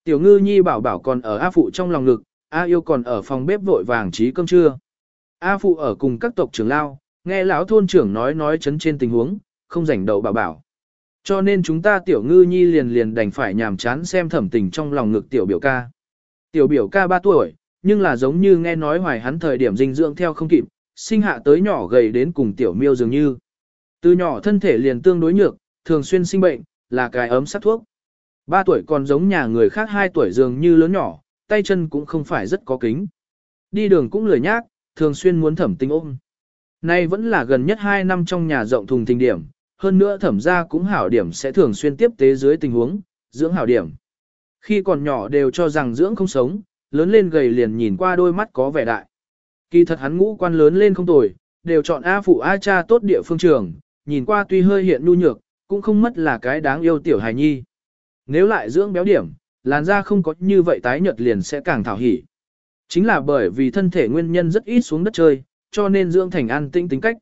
Tiểu ngư nhi bảo bảo còn ở A phụ trong lòng ngực, A yêu còn ở phòng bếp vội vàng trí cơm trưa. A phụ ở cùng các tộc trưởng lao, nghe lão thôn trưởng nói nói chấn trên tình huống, không rảnh đậu bảo bảo. Cho nên chúng ta tiểu ngư nhi liền liền đành phải nhàm chán xem thẩm tình trong lòng ngực tiểu biểu ca. Tiểu biểu ca 3 tuổi, nhưng là giống như nghe nói hoài hắn thời điểm dinh dưỡng theo không kịp, sinh hạ tới nhỏ gầy đến cùng tiểu miêu dường như. Từ nhỏ thân thể liền tương đối nhược, thường xuyên sinh bệnh, là cái ấm sắc thuốc. ba tuổi còn giống nhà người khác hai tuổi dường như lớn nhỏ, tay chân cũng không phải rất có kính. Đi đường cũng lười nhác, thường xuyên muốn thẩm tinh ôm. Nay vẫn là gần nhất 2 năm trong nhà rộng thùng tình điểm, hơn nữa thẩm ra cũng hảo điểm sẽ thường xuyên tiếp tế dưới tình huống, dưỡng hảo điểm. Khi còn nhỏ đều cho rằng dưỡng không sống, lớn lên gầy liền nhìn qua đôi mắt có vẻ đại. Kỳ thật hắn ngũ quan lớn lên không tồi, đều chọn A phụ A cha tốt địa phương trường, nhìn qua tuy hơi hiện nhu nhược, cũng không mất là cái đáng yêu tiểu hài nhi. Nếu lại dưỡng béo điểm, làn da không có như vậy tái nhợt liền sẽ càng thảo hỉ. Chính là bởi vì thân thể nguyên nhân rất ít xuống đất chơi, cho nên dưỡng thành an tĩnh tính cách.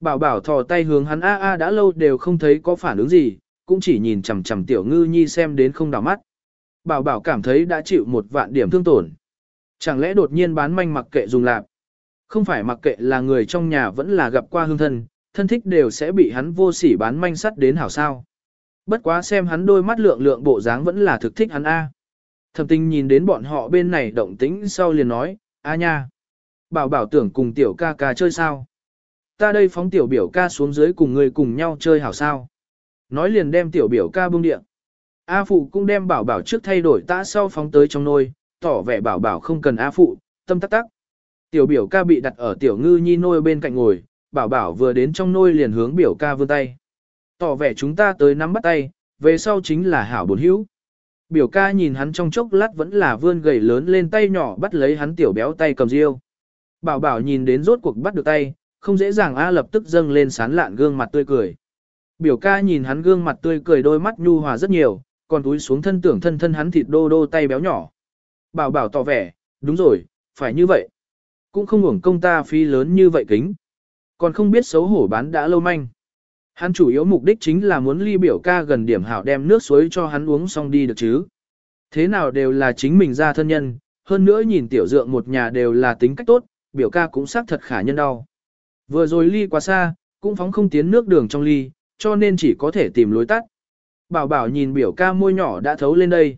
Bảo bảo thò tay hướng hắn a a đã lâu đều không thấy có phản ứng gì, cũng chỉ nhìn chằm chằm tiểu ngư nhi xem đến không đảo mắt. Bảo bảo cảm thấy đã chịu một vạn điểm thương tổn. Chẳng lẽ đột nhiên bán manh mặc kệ dùng lạp. Không phải mặc kệ là người trong nhà vẫn là gặp qua hương thân, thân thích đều sẽ bị hắn vô sỉ bán manh sắt đến hảo sao. Bất quá xem hắn đôi mắt lượng lượng bộ dáng vẫn là thực thích hắn A. Thẩm tinh nhìn đến bọn họ bên này động tĩnh sau liền nói, a nha. Bảo bảo tưởng cùng tiểu ca ca chơi sao. Ta đây phóng tiểu biểu ca xuống dưới cùng người cùng nhau chơi hảo sao. Nói liền đem tiểu biểu ca bưng điện. A phụ cũng đem bảo bảo trước thay đổi tã sau phóng tới trong nôi, tỏ vẻ bảo bảo không cần A phụ, tâm tắc tắc. Tiểu biểu ca bị đặt ở tiểu ngư nhi nôi bên cạnh ngồi, bảo bảo vừa đến trong nôi liền hướng biểu ca vươn tay. Tỏ vẻ chúng ta tới nắm bắt tay, về sau chính là hảo bổn hữu. Biểu ca nhìn hắn trong chốc lát vẫn là vươn gầy lớn lên tay nhỏ bắt lấy hắn tiểu béo tay cầm riêu. Bảo bảo nhìn đến rốt cuộc bắt được tay, không dễ dàng A lập tức dâng lên sán lạn gương mặt tươi cười. Biểu ca nhìn hắn gương mặt tươi cười đôi mắt nhu hòa rất nhiều, còn túi xuống thân tưởng thân thân hắn thịt đô đô tay béo nhỏ. Bảo bảo tỏ vẻ, đúng rồi, phải như vậy. Cũng không hưởng công ta phi lớn như vậy kính. Còn không biết xấu hổ bán đã lâu manh. Hắn chủ yếu mục đích chính là muốn ly biểu ca gần điểm hảo đem nước suối cho hắn uống xong đi được chứ. Thế nào đều là chính mình ra thân nhân, hơn nữa nhìn tiểu dượng một nhà đều là tính cách tốt, biểu ca cũng xác thật khả nhân đau. Vừa rồi ly quá xa, cũng phóng không tiến nước đường trong ly, cho nên chỉ có thể tìm lối tắt. Bảo bảo nhìn biểu ca môi nhỏ đã thấu lên đây.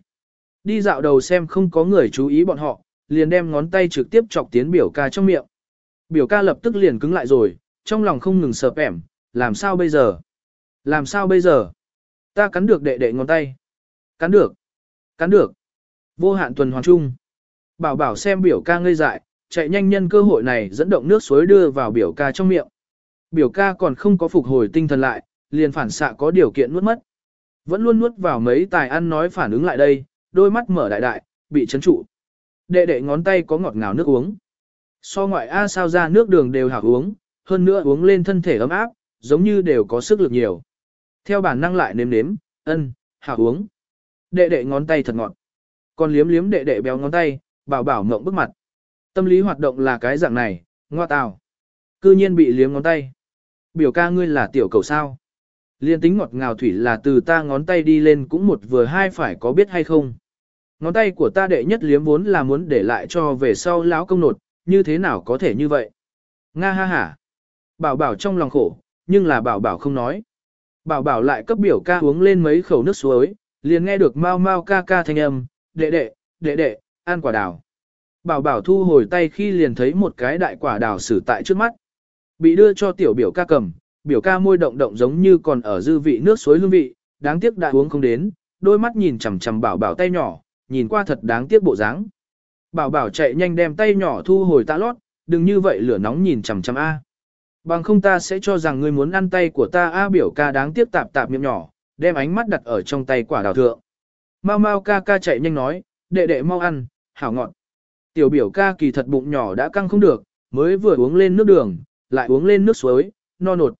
Đi dạo đầu xem không có người chú ý bọn họ, liền đem ngón tay trực tiếp chọc tiến biểu ca trong miệng. Biểu ca lập tức liền cứng lại rồi, trong lòng không ngừng sợp ẻm, làm sao bây giờ? Làm sao bây giờ? Ta cắn được đệ đệ ngón tay. Cắn được. Cắn được. Vô hạn tuần hoàn chung. Bảo bảo xem biểu ca ngây dại, chạy nhanh nhân cơ hội này dẫn động nước suối đưa vào biểu ca trong miệng. Biểu ca còn không có phục hồi tinh thần lại, liền phản xạ có điều kiện nuốt mất. Vẫn luôn nuốt vào mấy tài ăn nói phản ứng lại đây, đôi mắt mở đại đại, bị chấn trụ. Đệ đệ ngón tay có ngọt ngào nước uống. So ngoại A sao ra nước đường đều hảo uống, hơn nữa uống lên thân thể ấm áp, giống như đều có sức lực nhiều. Theo bản năng lại nếm nếm, ân, hảo uống. Đệ đệ ngón tay thật ngọt. Còn liếm liếm đệ đệ béo ngón tay, bảo bảo ngộng bức mặt. Tâm lý hoạt động là cái dạng này, ngoa tào. Cư nhiên bị liếm ngón tay. Biểu ca ngươi là tiểu cầu sao. Liên tính ngọt ngào thủy là từ ta ngón tay đi lên cũng một vừa hai phải có biết hay không. Ngón tay của ta đệ nhất liếm vốn là muốn để lại cho về sau lão công nột, như thế nào có thể như vậy? Nga ha ha. Bảo bảo trong lòng khổ, nhưng là bảo bảo không nói. Bảo bảo lại cấp biểu ca uống lên mấy khẩu nước suối, liền nghe được mau mau ca ca thanh âm, đệ đệ, đệ đệ, ăn quả đào. Bảo bảo thu hồi tay khi liền thấy một cái đại quả đào xử tại trước mắt. Bị đưa cho tiểu biểu ca cầm, biểu ca môi động động giống như còn ở dư vị nước suối hương vị, đáng tiếc đã uống không đến, đôi mắt nhìn chằm chằm bảo bảo tay nhỏ, nhìn qua thật đáng tiếc bộ dáng. Bảo bảo chạy nhanh đem tay nhỏ thu hồi tạ lót, đừng như vậy lửa nóng nhìn chằm chằm A. Bằng không ta sẽ cho rằng ngươi muốn ăn tay của ta A biểu ca đáng tiếc tạp tạp miệng nhỏ, đem ánh mắt đặt ở trong tay quả đào thượng. Mau mau ca ca chạy nhanh nói, đệ đệ mau ăn, hảo ngọt. Tiểu biểu ca kỳ thật bụng nhỏ đã căng không được, mới vừa uống lên nước đường, lại uống lên nước suối, no nột.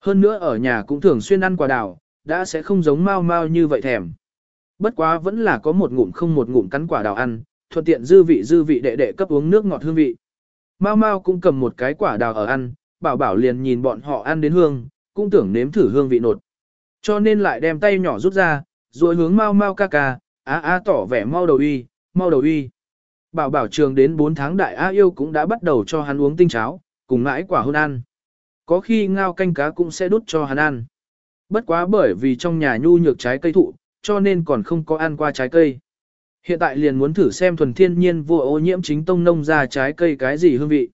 Hơn nữa ở nhà cũng thường xuyên ăn quả đào, đã sẽ không giống mau mau như vậy thèm. Bất quá vẫn là có một ngụm không một ngụm cắn quả đào ăn, thuận tiện dư vị dư vị đệ đệ cấp uống nước ngọt hương vị. Mau mau cũng cầm một cái quả đào ở ăn, bảo bảo liền nhìn bọn họ ăn đến hương, cũng tưởng nếm thử hương vị nột. Cho nên lại đem tay nhỏ rút ra, rồi hướng mau mau ca ca, á á tỏ vẻ mau đầu uy, mau đầu uy. Bảo bảo trường đến 4 tháng đại á yêu cũng đã bắt đầu cho hắn uống tinh cháo, cùng mãi quả hôn ăn. Có khi ngao canh cá cũng sẽ đút cho hắn ăn. Bất quá bởi vì trong nhà nhu nhược trái cây thụ, cho nên còn không có ăn qua trái cây. Hiện tại liền muốn thử xem thuần thiên nhiên vô ô nhiễm chính tông nông ra trái cây cái gì hương vị.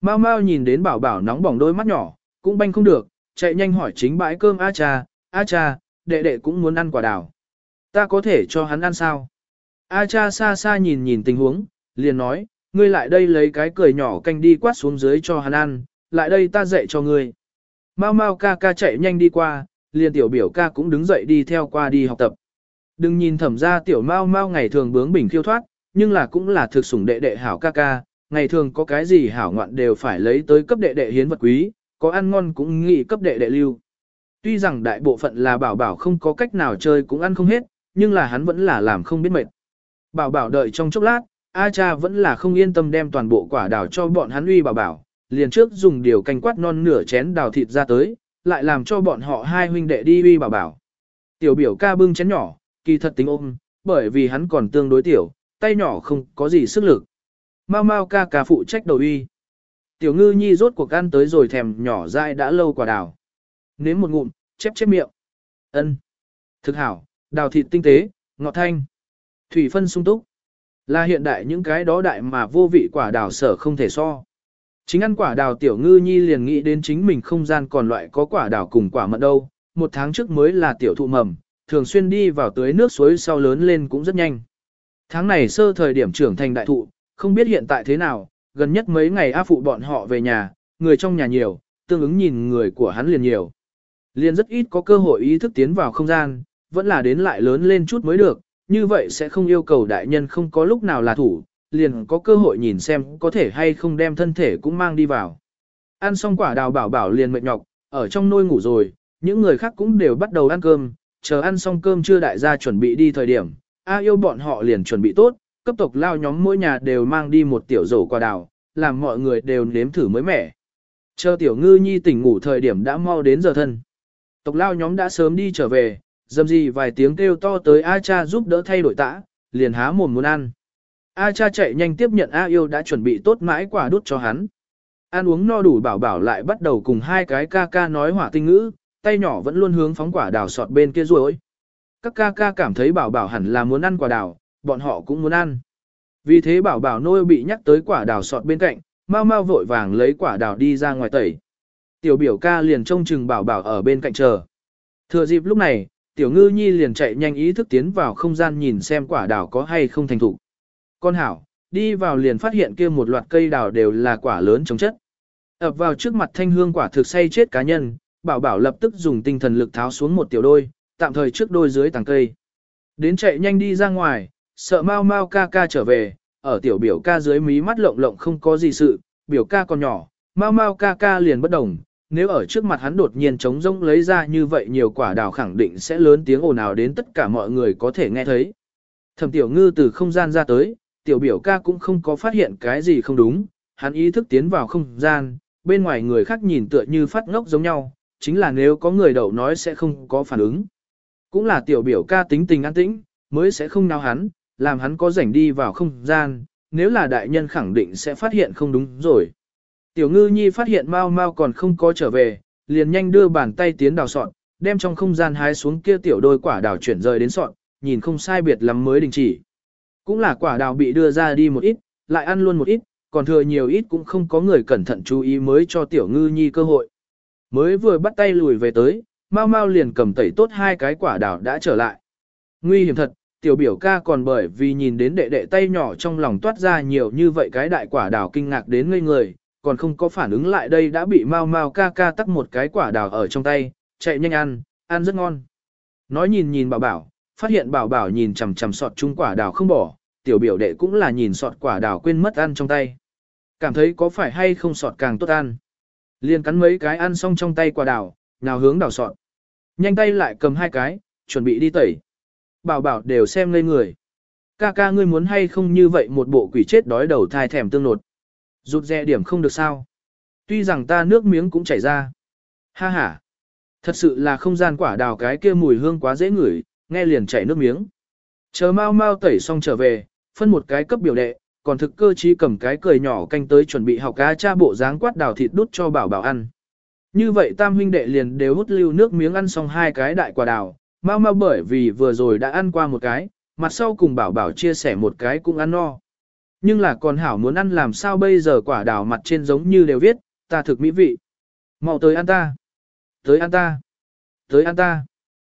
Mau mau nhìn đến bảo bảo nóng bỏng đôi mắt nhỏ, cũng banh không được, chạy nhanh hỏi chính bãi cơm A cha, A cha, đệ đệ cũng muốn ăn quả đào. Ta có thể cho hắn ăn sao? A cha xa xa nhìn nhìn tình huống, liền nói, ngươi lại đây lấy cái cười nhỏ canh đi quát xuống dưới cho hắn ăn, lại đây ta dạy cho ngươi. Mau mau ca ca chạy nhanh đi qua, liền tiểu biểu ca cũng đứng dậy đi theo qua đi học tập. Đừng nhìn thẩm ra tiểu mau mau ngày thường bướng bỉnh khiêu thoát, nhưng là cũng là thực sủng đệ đệ hảo ca ca, ngày thường có cái gì hảo ngoạn đều phải lấy tới cấp đệ đệ hiến vật quý, có ăn ngon cũng nghĩ cấp đệ đệ lưu. Tuy rằng đại bộ phận là bảo bảo không có cách nào chơi cũng ăn không hết, nhưng là hắn vẫn là làm không biết mệt. Bảo bảo đợi trong chốc lát, A cha vẫn là không yên tâm đem toàn bộ quả đào cho bọn hắn uy bảo bảo, liền trước dùng điều canh quát non nửa chén đào thịt ra tới, lại làm cho bọn họ hai huynh đệ đi uy bảo bảo. Tiểu biểu ca bưng chén nhỏ, kỳ thật tính ôm, bởi vì hắn còn tương đối tiểu, tay nhỏ không có gì sức lực. Mau mau ca ca phụ trách đầu uy. Tiểu ngư nhi rốt cuộc ăn tới rồi thèm nhỏ dai đã lâu quả đào. Nếm một ngụm, chép chép miệng. ân Thực hảo, đào thịt tinh tế, ngọt thanh. Thủy phân sung túc. Là hiện đại những cái đó đại mà vô vị quả đào sở không thể so. Chính ăn quả đào tiểu ngư nhi liền nghĩ đến chính mình không gian còn loại có quả đào cùng quả mận đâu. Một tháng trước mới là tiểu thụ mầm, thường xuyên đi vào tưới nước suối sau lớn lên cũng rất nhanh. Tháng này sơ thời điểm trưởng thành đại thụ, không biết hiện tại thế nào, gần nhất mấy ngày A phụ bọn họ về nhà, người trong nhà nhiều, tương ứng nhìn người của hắn liền nhiều. Liền rất ít có cơ hội ý thức tiến vào không gian, vẫn là đến lại lớn lên chút mới được, như vậy sẽ không yêu cầu đại nhân không có lúc nào là thủ, liền có cơ hội nhìn xem có thể hay không đem thân thể cũng mang đi vào. Ăn xong quả đào bảo bảo liền mệt nhọc, ở trong nôi ngủ rồi, những người khác cũng đều bắt đầu ăn cơm, chờ ăn xong cơm chưa đại gia chuẩn bị đi thời điểm, A yêu bọn họ liền chuẩn bị tốt, cấp tộc lao nhóm mỗi nhà đều mang đi một tiểu rổ quả đào, làm mọi người đều nếm thử mới mẻ. Chờ tiểu ngư nhi tỉnh ngủ thời điểm đã mau đến giờ thân. Tộc lao nhóm đã sớm đi trở về, dầm gì vài tiếng kêu to tới A cha giúp đỡ thay đổi tã, liền há mồm muốn ăn. A cha chạy nhanh tiếp nhận A yêu đã chuẩn bị tốt mãi quả đút cho hắn. Ăn uống no đủ bảo bảo lại bắt đầu cùng hai cái ca ca nói hỏa tinh ngữ, tay nhỏ vẫn luôn hướng phóng quả đào sọt bên kia rồi. Các ca ca cảm thấy bảo bảo hẳn là muốn ăn quả đào, bọn họ cũng muốn ăn. Vì thế bảo bảo nôi bị nhắc tới quả đào sọt bên cạnh, mau mau vội vàng lấy quả đào đi ra ngoài tẩy. Tiểu biểu ca liền trông chừng bảo bảo ở bên cạnh chờ. Thừa dịp lúc này, tiểu ngư nhi liền chạy nhanh ý thức tiến vào không gian nhìn xem quả đào có hay không thành thủ. Con hảo, đi vào liền phát hiện kia một loạt cây đào đều là quả lớn chống chất. ập vào trước mặt thanh hương quả thực say chết cá nhân, bảo bảo lập tức dùng tinh thần lực tháo xuống một tiểu đôi, tạm thời trước đôi dưới tàng cây. Đến chạy nhanh đi ra ngoài, sợ mau mau ca ca trở về, ở tiểu biểu ca dưới mí mắt lộng lộng không có gì sự, biểu ca còn nhỏ, mau mau ca ca liền bất đồng, nếu ở trước mặt hắn đột nhiên trống rỗng lấy ra như vậy nhiều quả đào khẳng định sẽ lớn tiếng ồn ào đến tất cả mọi người có thể nghe thấy. Thẩm tiểu ngư từ không gian ra tới, tiểu biểu ca cũng không có phát hiện cái gì không đúng, hắn ý thức tiến vào không gian, bên ngoài người khác nhìn tựa như phát ngốc giống nhau, chính là nếu có người đậu nói sẽ không có phản ứng. Cũng là tiểu biểu ca tính tình an tĩnh, mới sẽ không nào hắn, làm hắn có rảnh đi vào không gian, nếu là đại nhân khẳng định sẽ phát hiện không đúng rồi. Tiểu ngư nhi phát hiện mau mau còn không có trở về, liền nhanh đưa bàn tay tiến đào sọn, đem trong không gian hái xuống kia tiểu đôi quả đào chuyển rời đến sọn, nhìn không sai biệt lắm mới đình chỉ. Cũng là quả đào bị đưa ra đi một ít, lại ăn luôn một ít, còn thừa nhiều ít cũng không có người cẩn thận chú ý mới cho tiểu ngư nhi cơ hội. Mới vừa bắt tay lùi về tới, mau mau liền cầm tẩy tốt hai cái quả đào đã trở lại. Nguy hiểm thật, tiểu biểu ca còn bởi vì nhìn đến đệ đệ tay nhỏ trong lòng toát ra nhiều như vậy cái đại quả đào kinh ngạc đến ngây người, còn không có phản ứng lại đây đã bị mau mau ca ca tắt một cái quả đào ở trong tay, chạy nhanh ăn, ăn rất ngon. Nói nhìn nhìn bảo bảo, phát hiện bảo bảo nhìn chằm chằm sọt chung quả đào không bỏ, tiểu biểu đệ cũng là nhìn sọt quả đào quên mất ăn trong tay. Cảm thấy có phải hay không sọt càng tốt ăn. Liền cắn mấy cái ăn xong trong tay quả đào, nào hướng đào sọt. Nhanh tay lại cầm hai cái, chuẩn bị đi tẩy. Bảo bảo đều xem ngây người. Ca ca ngươi muốn hay không như vậy một bộ quỷ chết đói đầu thai thèm tương nột. Rụt rè điểm không được sao. Tuy rằng ta nước miếng cũng chảy ra. Ha ha. Thật sự là không gian quả đào cái kia mùi hương quá dễ ngửi, nghe liền chảy nước miếng. Chờ mau mau tẩy xong trở về, phân một cái cấp biểu đệ, còn thực cơ trí cầm cái cười nhỏ canh tới chuẩn bị học cá cha bộ dáng quát đào thịt đút cho bảo bảo ăn. Như vậy tam huynh đệ liền đều hút lưu nước miếng ăn xong hai cái đại quả đào, mau mau bởi vì vừa rồi đã ăn qua một cái, mặt sau cùng bảo bảo chia sẻ một cái cũng ăn no. Nhưng là còn hảo muốn ăn làm sao bây giờ quả đào mặt trên giống như đều viết, ta thực mỹ vị. mau tới ăn ta. Tới ăn ta. Tới ăn ta.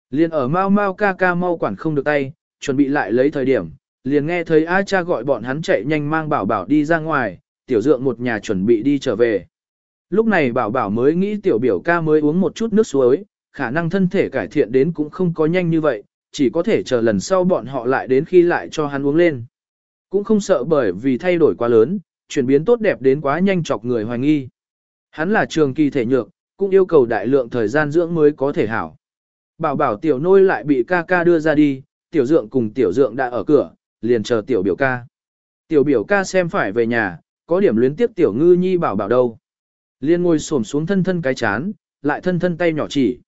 Liền ở mau mau ca ca mau quản không được tay, chuẩn bị lại lấy thời điểm, liền nghe thấy A cha gọi bọn hắn chạy nhanh mang bảo bảo đi ra ngoài, tiểu dượng một nhà chuẩn bị đi trở về. Lúc này bảo bảo mới nghĩ tiểu biểu ca mới uống một chút nước suối, khả năng thân thể cải thiện đến cũng không có nhanh như vậy, chỉ có thể chờ lần sau bọn họ lại đến khi lại cho hắn uống lên. Cũng không sợ bởi vì thay đổi quá lớn, chuyển biến tốt đẹp đến quá nhanh chọc người hoài nghi. Hắn là trường kỳ thể nhược, cũng yêu cầu đại lượng thời gian dưỡng mới có thể hảo. Bảo bảo tiểu nôi lại bị ca ca đưa ra đi, tiểu dượng cùng tiểu dượng đã ở cửa, liền chờ tiểu biểu ca. Tiểu biểu ca xem phải về nhà, có điểm luyến tiếp tiểu ngư nhi bảo bảo đâu. Liên ngồi xổm xuống thân thân cái chán, lại thân thân tay nhỏ chỉ.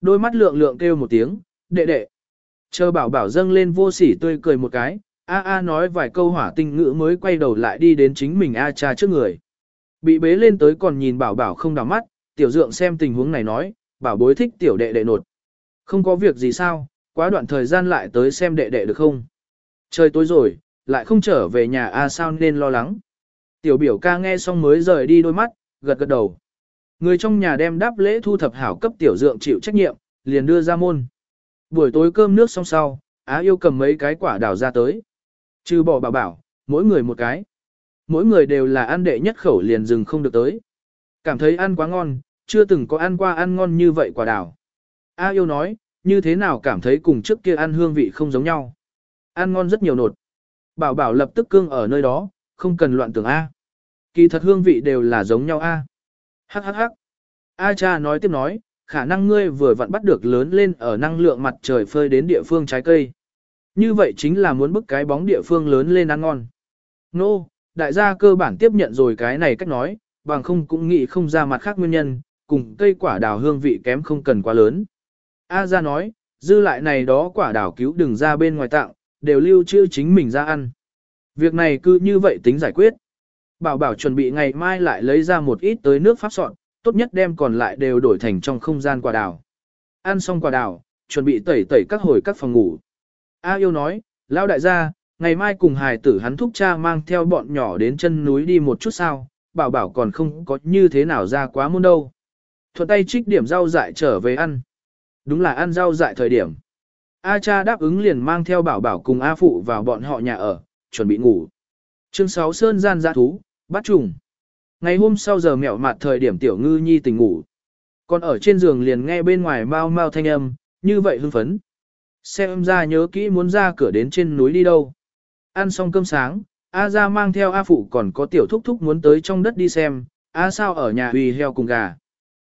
Đôi mắt lượng lượng kêu một tiếng, đệ đệ. Chờ bảo bảo dâng lên vô sỉ tươi cười một cái, A A nói vài câu hỏa tinh ngữ mới quay đầu lại đi đến chính mình A cha trước người. Bị bế lên tới còn nhìn bảo bảo không đào mắt, tiểu dượng xem tình huống này nói, bảo bối thích tiểu đệ đệ nột. Không có việc gì sao, quá đoạn thời gian lại tới xem đệ đệ được không? Trời tối rồi, lại không trở về nhà A sao nên lo lắng. Tiểu biểu ca nghe xong mới rời đi đôi mắt, gật gật đầu. Người trong nhà đem đáp lễ thu thập hảo cấp tiểu dượng chịu trách nhiệm, liền đưa ra môn. Buổi tối cơm nước xong sau, Á yêu cầm mấy cái quả đào ra tới. Trừ bỏ bảo bảo, mỗi người một cái. Mỗi người đều là ăn đệ nhất khẩu liền dừng không được tới. Cảm thấy ăn quá ngon, chưa từng có ăn qua ăn ngon như vậy quả đào. A yêu nói, như thế nào cảm thấy cùng trước kia ăn hương vị không giống nhau. Ăn ngon rất nhiều nột. Bảo bảo lập tức cương ở nơi đó, không cần loạn tưởng A. Kỳ thật hương vị đều là giống nhau A. Hắc hắc hắc. A cha nói tiếp nói, khả năng ngươi vừa vặn bắt được lớn lên ở năng lượng mặt trời phơi đến địa phương trái cây. Như vậy chính là muốn bức cái bóng địa phương lớn lên ăn ngon. Nô, no, đại gia cơ bản tiếp nhận rồi cái này cách nói, bằng không cũng nghĩ không ra mặt khác nguyên nhân, cùng cây quả đào hương vị kém không cần quá lớn. A ra nói, dư lại này đó quả đào cứu đừng ra bên ngoài tặng, đều lưu trữ chính mình ra ăn. Việc này cứ như vậy tính giải quyết. Bảo bảo chuẩn bị ngày mai lại lấy ra một ít tới nước pháp soạn, tốt nhất đem còn lại đều đổi thành trong không gian quả đào. Ăn xong quả đào, chuẩn bị tẩy tẩy các hồi các phòng ngủ. A yêu nói, lão đại gia, ngày mai cùng hài tử hắn thúc cha mang theo bọn nhỏ đến chân núi đi một chút sao, bảo bảo còn không có như thế nào ra quá muôn đâu. Thuận tay trích điểm rau dại trở về ăn. Đúng là ăn rau dại thời điểm. A cha đáp ứng liền mang theo bảo bảo cùng A phụ vào bọn họ nhà ở, chuẩn bị ngủ. Chương 6 Sơn gian dã thú, bắt trùng. Ngày hôm sau giờ mẹo mặt thời điểm tiểu ngư nhi tỉnh ngủ. Còn ở trên giường liền nghe bên ngoài mau mau thanh âm, như vậy hưng phấn. Xem ra nhớ kỹ muốn ra cửa đến trên núi đi đâu. Ăn xong cơm sáng, A ra mang theo A phụ còn có tiểu thúc thúc muốn tới trong đất đi xem, A sao ở nhà uy heo cùng gà.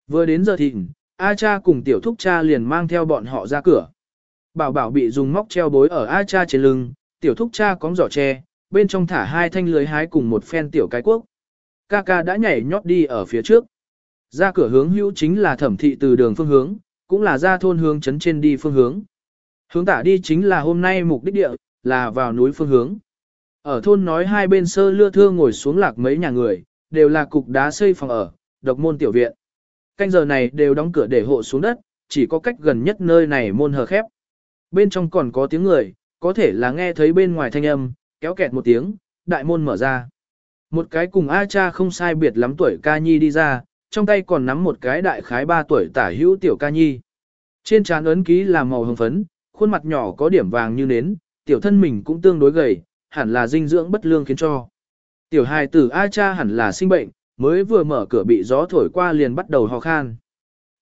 Vừa đến giờ thịnh, A cha cùng tiểu thúc cha liền mang theo bọn họ ra cửa. Bảo bảo bị dùng móc treo bối ở A cha trên lưng, tiểu thúc cha cóng giỏ tre, bên trong thả hai thanh lưới hái cùng một phen tiểu cái quốc. Ca ca đã nhảy nhót đi ở phía trước. Ra cửa hướng hữu chính là thẩm thị từ đường phương hướng, cũng là ra thôn hướng chấn trên đi phương hướng. Hướng tả đi chính là hôm nay mục đích địa, là vào núi phương hướng. Ở thôn nói hai bên sơ lưa thưa ngồi xuống lạc mấy nhà người, đều là cục đá xây phòng ở, độc môn tiểu viện. Canh giờ này đều đóng cửa để hộ xuống đất, chỉ có cách gần nhất nơi này môn hờ khép. Bên trong còn có tiếng người, có thể là nghe thấy bên ngoài thanh âm, kéo kẹt một tiếng, đại môn mở ra. Một cái cùng A cha không sai biệt lắm tuổi ca nhi đi ra, trong tay còn nắm một cái đại khái 3 tuổi tả hữu tiểu ca nhi. Trên trán ấn ký là màu hồng phấn, khuôn mặt nhỏ có điểm vàng như nến, tiểu thân mình cũng tương đối gầy, hẳn là dinh dưỡng bất lương khiến cho. Tiểu hài tử A cha hẳn là sinh bệnh, mới vừa mở cửa bị gió thổi qua liền bắt đầu ho khan.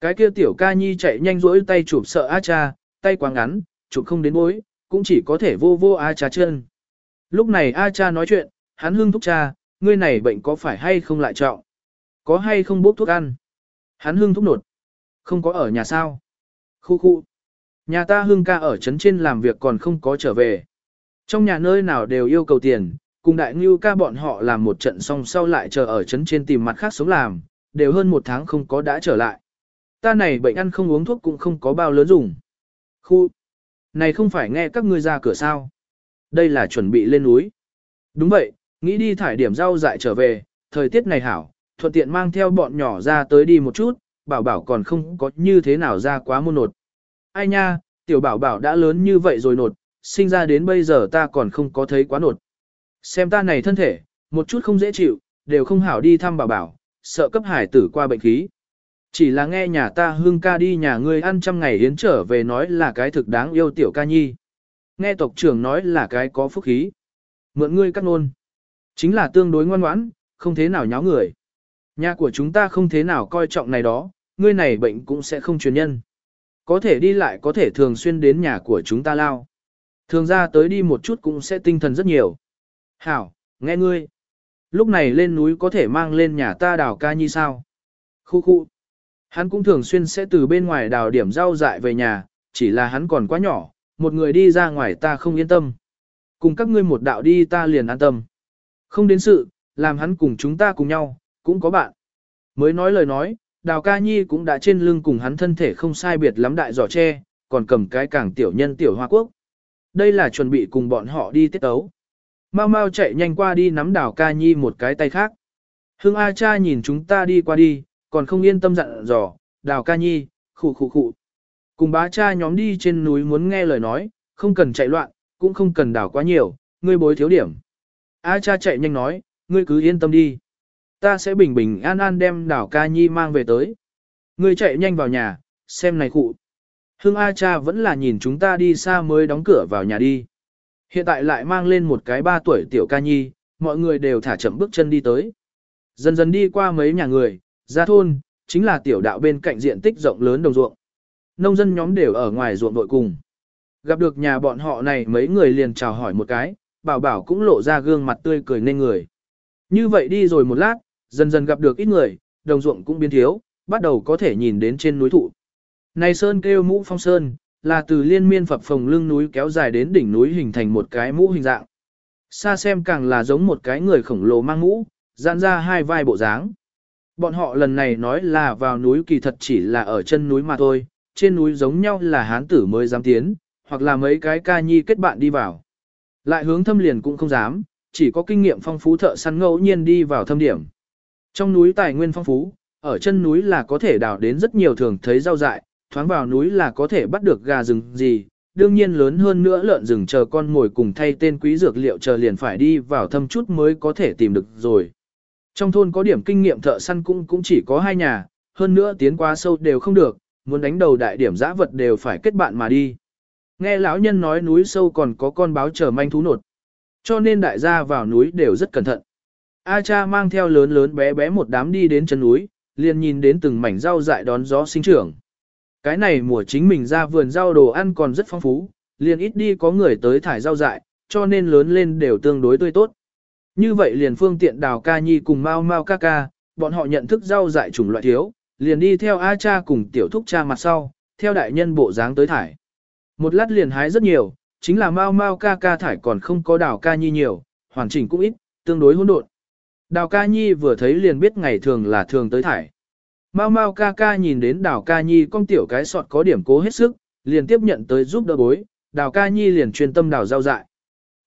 Cái kia tiểu ca nhi chạy nhanh rỗi tay chụp sợ A cha, tay quá ngắn, chụp không đến bối, cũng chỉ có thể vô vô A cha chân. Lúc này A cha nói chuyện, hắn hưng thúc cha, ngươi này bệnh có phải hay không lại trọng? Có hay không bốc thuốc ăn? Hắn hưng thúc nột. Không có ở nhà sao? Khu khu. Nhà ta hưng ca ở trấn trên làm việc còn không có trở về. Trong nhà nơi nào đều yêu cầu tiền, cùng đại ngưu ca bọn họ làm một trận xong sau lại chờ ở trấn trên tìm mặt khác sống làm, đều hơn một tháng không có đã trở lại. Ta này bệnh ăn không uống thuốc cũng không có bao lớn dùng. Khu. Này không phải nghe các ngươi ra cửa sao. Đây là chuẩn bị lên núi. Đúng vậy, nghĩ đi thải điểm rau dại trở về, thời tiết này hảo, thuận tiện mang theo bọn nhỏ ra tới đi một chút, bảo bảo còn không có như thế nào ra quá môn nột. Ai nha, tiểu bảo bảo đã lớn như vậy rồi nột, sinh ra đến bây giờ ta còn không có thấy quá nột. Xem ta này thân thể, một chút không dễ chịu, đều không hảo đi thăm bảo bảo, sợ cấp hải tử qua bệnh khí. Chỉ là nghe nhà ta hương ca đi nhà ngươi ăn trăm ngày hiến trở về nói là cái thực đáng yêu tiểu ca nhi. Nghe tộc trưởng nói là cái có phúc khí. Mượn ngươi cắt nôn. Chính là tương đối ngoan ngoãn, không thế nào nháo người. Nhà của chúng ta không thế nào coi trọng này đó, ngươi này bệnh cũng sẽ không truyền nhân. Có thể đi lại có thể thường xuyên đến nhà của chúng ta lao. Thường ra tới đi một chút cũng sẽ tinh thần rất nhiều. Hảo, nghe ngươi. Lúc này lên núi có thể mang lên nhà ta đào ca nhi sao? Khu khu. Hắn cũng thường xuyên sẽ từ bên ngoài đào điểm rau dại về nhà, chỉ là hắn còn quá nhỏ, một người đi ra ngoài ta không yên tâm. Cùng các ngươi một đạo đi ta liền an tâm. Không đến sự, làm hắn cùng chúng ta cùng nhau, cũng có bạn. Mới nói lời nói, đào ca nhi cũng đã trên lưng cùng hắn thân thể không sai biệt lắm đại giỏ tre, còn cầm cái càng tiểu nhân tiểu hoa quốc. Đây là chuẩn bị cùng bọn họ đi tiết tấu. Mau mau chạy nhanh qua đi nắm đảo ca nhi một cái tay khác. Hưng A cha nhìn chúng ta đi qua đi, còn không yên tâm dặn dò, đào ca nhi, khụ khụ khụ. Cùng bá cha nhóm đi trên núi muốn nghe lời nói, không cần chạy loạn, cũng không cần đào quá nhiều, ngươi bối thiếu điểm. A cha chạy nhanh nói, ngươi cứ yên tâm đi. Ta sẽ bình bình an an đem đảo ca nhi mang về tới. Ngươi chạy nhanh vào nhà, xem này cụ. Hưng A cha vẫn là nhìn chúng ta đi xa mới đóng cửa vào nhà đi. Hiện tại lại mang lên một cái ba tuổi tiểu ca nhi, mọi người đều thả chậm bước chân đi tới. Dần dần đi qua mấy nhà người, ra thôn, chính là tiểu đạo bên cạnh diện tích rộng lớn đồng ruộng. Nông dân nhóm đều ở ngoài ruộng đội cùng. Gặp được nhà bọn họ này mấy người liền chào hỏi một cái, bảo bảo cũng lộ ra gương mặt tươi cười nên người. Như vậy đi rồi một lát, dần dần gặp được ít người, đồng ruộng cũng biến thiếu, bắt đầu có thể nhìn đến trên núi thụ. Này sơn kêu mũ phong sơn, là từ liên miên phập phồng lưng núi kéo dài đến đỉnh núi hình thành một cái mũ hình dạng. Xa xem càng là giống một cái người khổng lồ mang mũ, giãn ra hai vai bộ dáng. Bọn họ lần này nói là vào núi kỳ thật chỉ là ở chân núi mà thôi, trên núi giống nhau là hán tử mới dám tiến, hoặc là mấy cái ca nhi kết bạn đi vào. Lại hướng thâm liền cũng không dám, chỉ có kinh nghiệm phong phú thợ săn ngẫu nhiên đi vào thâm điểm. Trong núi tài nguyên phong phú, ở chân núi là có thể đào đến rất nhiều thường thấy rau dại, thoáng vào núi là có thể bắt được gà rừng gì, đương nhiên lớn hơn nữa lợn rừng chờ con ngồi cùng thay tên quý dược liệu chờ liền phải đi vào thâm chút mới có thể tìm được rồi. Trong thôn có điểm kinh nghiệm thợ săn cũng cũng chỉ có hai nhà, hơn nữa tiến quá sâu đều không được, muốn đánh đầu đại điểm giã vật đều phải kết bạn mà đi. Nghe lão nhân nói núi sâu còn có con báo chờ manh thú nột. Cho nên đại gia vào núi đều rất cẩn thận. A cha mang theo lớn lớn bé bé một đám đi đến chân núi, liền nhìn đến từng mảnh rau dại đón gió sinh trưởng. Cái này mùa chính mình ra vườn rau đồ ăn còn rất phong phú, liền ít đi có người tới thải rau dại, cho nên lớn lên đều tương đối tươi tốt. Như vậy liền phương tiện đào ca nhi cùng mau mau ca ca, bọn họ nhận thức rau dại chủng loại thiếu, liền đi theo A cha cùng tiểu thúc cha mặt sau, theo đại nhân bộ dáng tới thải. Một lát liền hái rất nhiều, chính là mau mau ca ca thải còn không có đào ca nhi nhiều, hoàn chỉnh cũng ít, tương đối hỗn độn. Đào ca nhi vừa thấy liền biết ngày thường là thường tới thải. Mau mau ca ca nhìn đến đào ca nhi con tiểu cái sọt có điểm cố hết sức, liền tiếp nhận tới giúp đỡ bối, đào ca nhi liền chuyên tâm đào giao dại.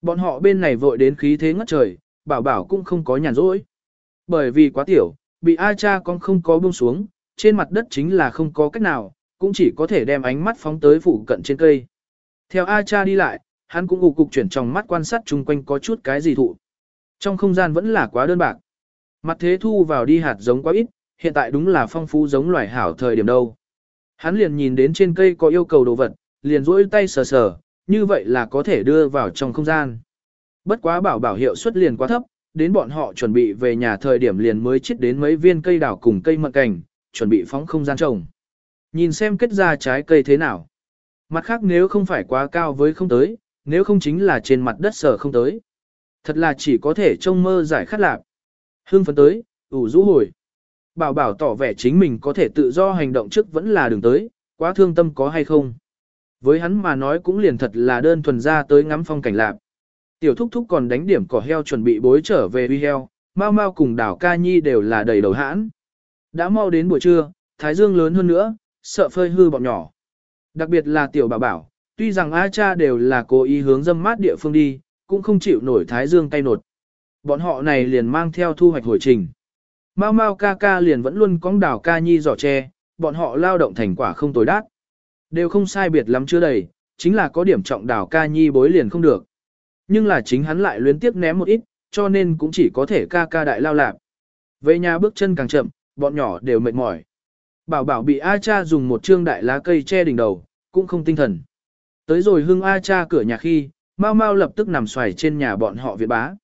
Bọn họ bên này vội đến khí thế ngất trời, bảo bảo cũng không có nhàn rỗi. Bởi vì quá tiểu, bị A cha con không có buông xuống, trên mặt đất chính là không có cách nào, cũng chỉ có thể đem ánh mắt phóng tới phụ cận trên cây. Theo A cha đi lại, hắn cũng ục cục chuyển trong mắt quan sát chung quanh có chút cái gì thụ. Trong không gian vẫn là quá đơn bạc. Mặt thế thu vào đi hạt giống quá ít, hiện tại đúng là phong phú giống loài hảo thời điểm đâu. Hắn liền nhìn đến trên cây có yêu cầu đồ vật, liền rỗi tay sờ sờ, như vậy là có thể đưa vào trong không gian. Bất quá bảo bảo hiệu suất liền quá thấp, đến bọn họ chuẩn bị về nhà thời điểm liền mới chít đến mấy viên cây đào cùng cây mận cảnh, chuẩn bị phóng không gian trồng. Nhìn xem kết ra trái cây thế nào. Mặt khác nếu không phải quá cao với không tới, nếu không chính là trên mặt đất sở không tới. Thật là chỉ có thể trông mơ giải khát lạc. Hương phấn tới, ủ rũ hồi. Bảo bảo tỏ vẻ chính mình có thể tự do hành động trước vẫn là đường tới, quá thương tâm có hay không. Với hắn mà nói cũng liền thật là đơn thuần ra tới ngắm phong cảnh lạc. Tiểu thúc thúc còn đánh điểm cỏ heo chuẩn bị bối trở về huy heo, mau mau cùng đảo ca nhi đều là đầy đầu hãn. Đã mau đến buổi trưa, thái dương lớn hơn nữa, sợ phơi hư bọn nhỏ. Đặc biệt là tiểu bảo bảo, tuy rằng A cha đều là cố ý hướng dâm mát địa phương đi, cũng không chịu nổi thái dương tay nột. Bọn họ này liền mang theo thu hoạch hồi trình. Mao Mao ca ca liền vẫn luôn cóng đảo ca nhi giỏ tre, bọn họ lao động thành quả không tối đát. Đều không sai biệt lắm chưa đầy, chính là có điểm trọng đảo ca nhi bối liền không được. Nhưng là chính hắn lại luyến tiếp ném một ít, cho nên cũng chỉ có thể ca ca đại lao lạc. Về nhà bước chân càng chậm, bọn nhỏ đều mệt mỏi. Bảo bảo bị A cha dùng một trương đại lá cây che đỉnh đầu, cũng không tinh thần. Tới rồi hưng A cha cửa nhà khi, Mao Mao lập tức nằm xoài trên nhà bọn họ viện bá.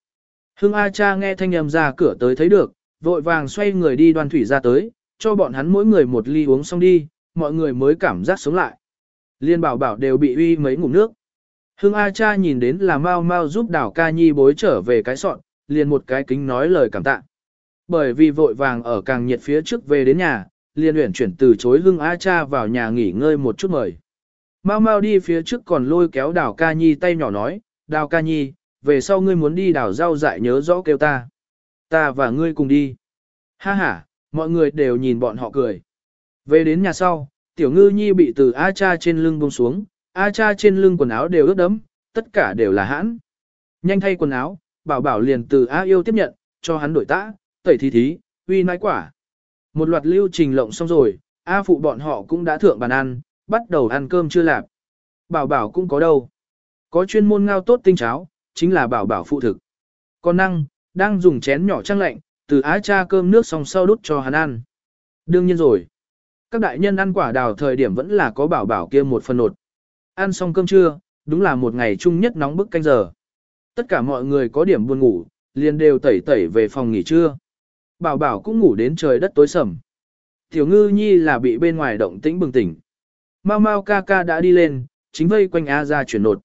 Hưng A cha nghe thanh âm ra cửa tới thấy được, vội vàng xoay người đi đoan thủy ra tới, cho bọn hắn mỗi người một ly uống xong đi, mọi người mới cảm giác sống lại. Liên bảo bảo đều bị uy mấy ngụm nước. Hương A cha nhìn đến là Mau Mau giúp đảo ca nhi bối trở về cái sọn, liền một cái kính nói lời cảm tạ. Bởi vì vội vàng ở càng nhiệt phía trước về đến nhà, liền uyển chuyển từ chối Hương A cha vào nhà nghỉ ngơi một chút mời. Mau mau đi phía trước còn lôi kéo Đảo ca nhi tay nhỏ nói, đào ca nhi, về sau ngươi muốn đi đảo rau dại nhớ rõ kêu ta. Ta và ngươi cùng đi. Ha ha, mọi người đều nhìn bọn họ cười. Về đến nhà sau, tiểu ngư nhi bị từ A cha trên lưng buông xuống, A cha trên lưng quần áo đều ướt đẫm, tất cả đều là hãn. Nhanh thay quần áo, bảo bảo liền từ A yêu tiếp nhận, cho hắn đổi tã, tẩy thí thí, uy nãi quả. Một loạt lưu trình lộng xong rồi, A phụ bọn họ cũng đã thượng bàn ăn, bắt đầu ăn cơm chưa lạp. Bảo bảo cũng có đâu. Có chuyên môn ngao tốt tinh cháo, chính là bảo bảo phụ thực. Con năng, đang dùng chén nhỏ trăng lạnh, từ á cha cơm nước xong sau đút cho hắn ăn. Đương nhiên rồi. Các đại nhân ăn quả đào thời điểm vẫn là có bảo bảo kia một phần nột. Ăn xong cơm trưa, đúng là một ngày chung nhất nóng bức canh giờ. Tất cả mọi người có điểm buồn ngủ, liền đều tẩy tẩy về phòng nghỉ trưa. Bảo bảo cũng ngủ đến trời đất tối sầm. Tiểu ngư nhi là bị bên ngoài động tĩnh bừng tỉnh. Mau mau ca ca đã đi lên, chính vây quanh A ra chuyển nột.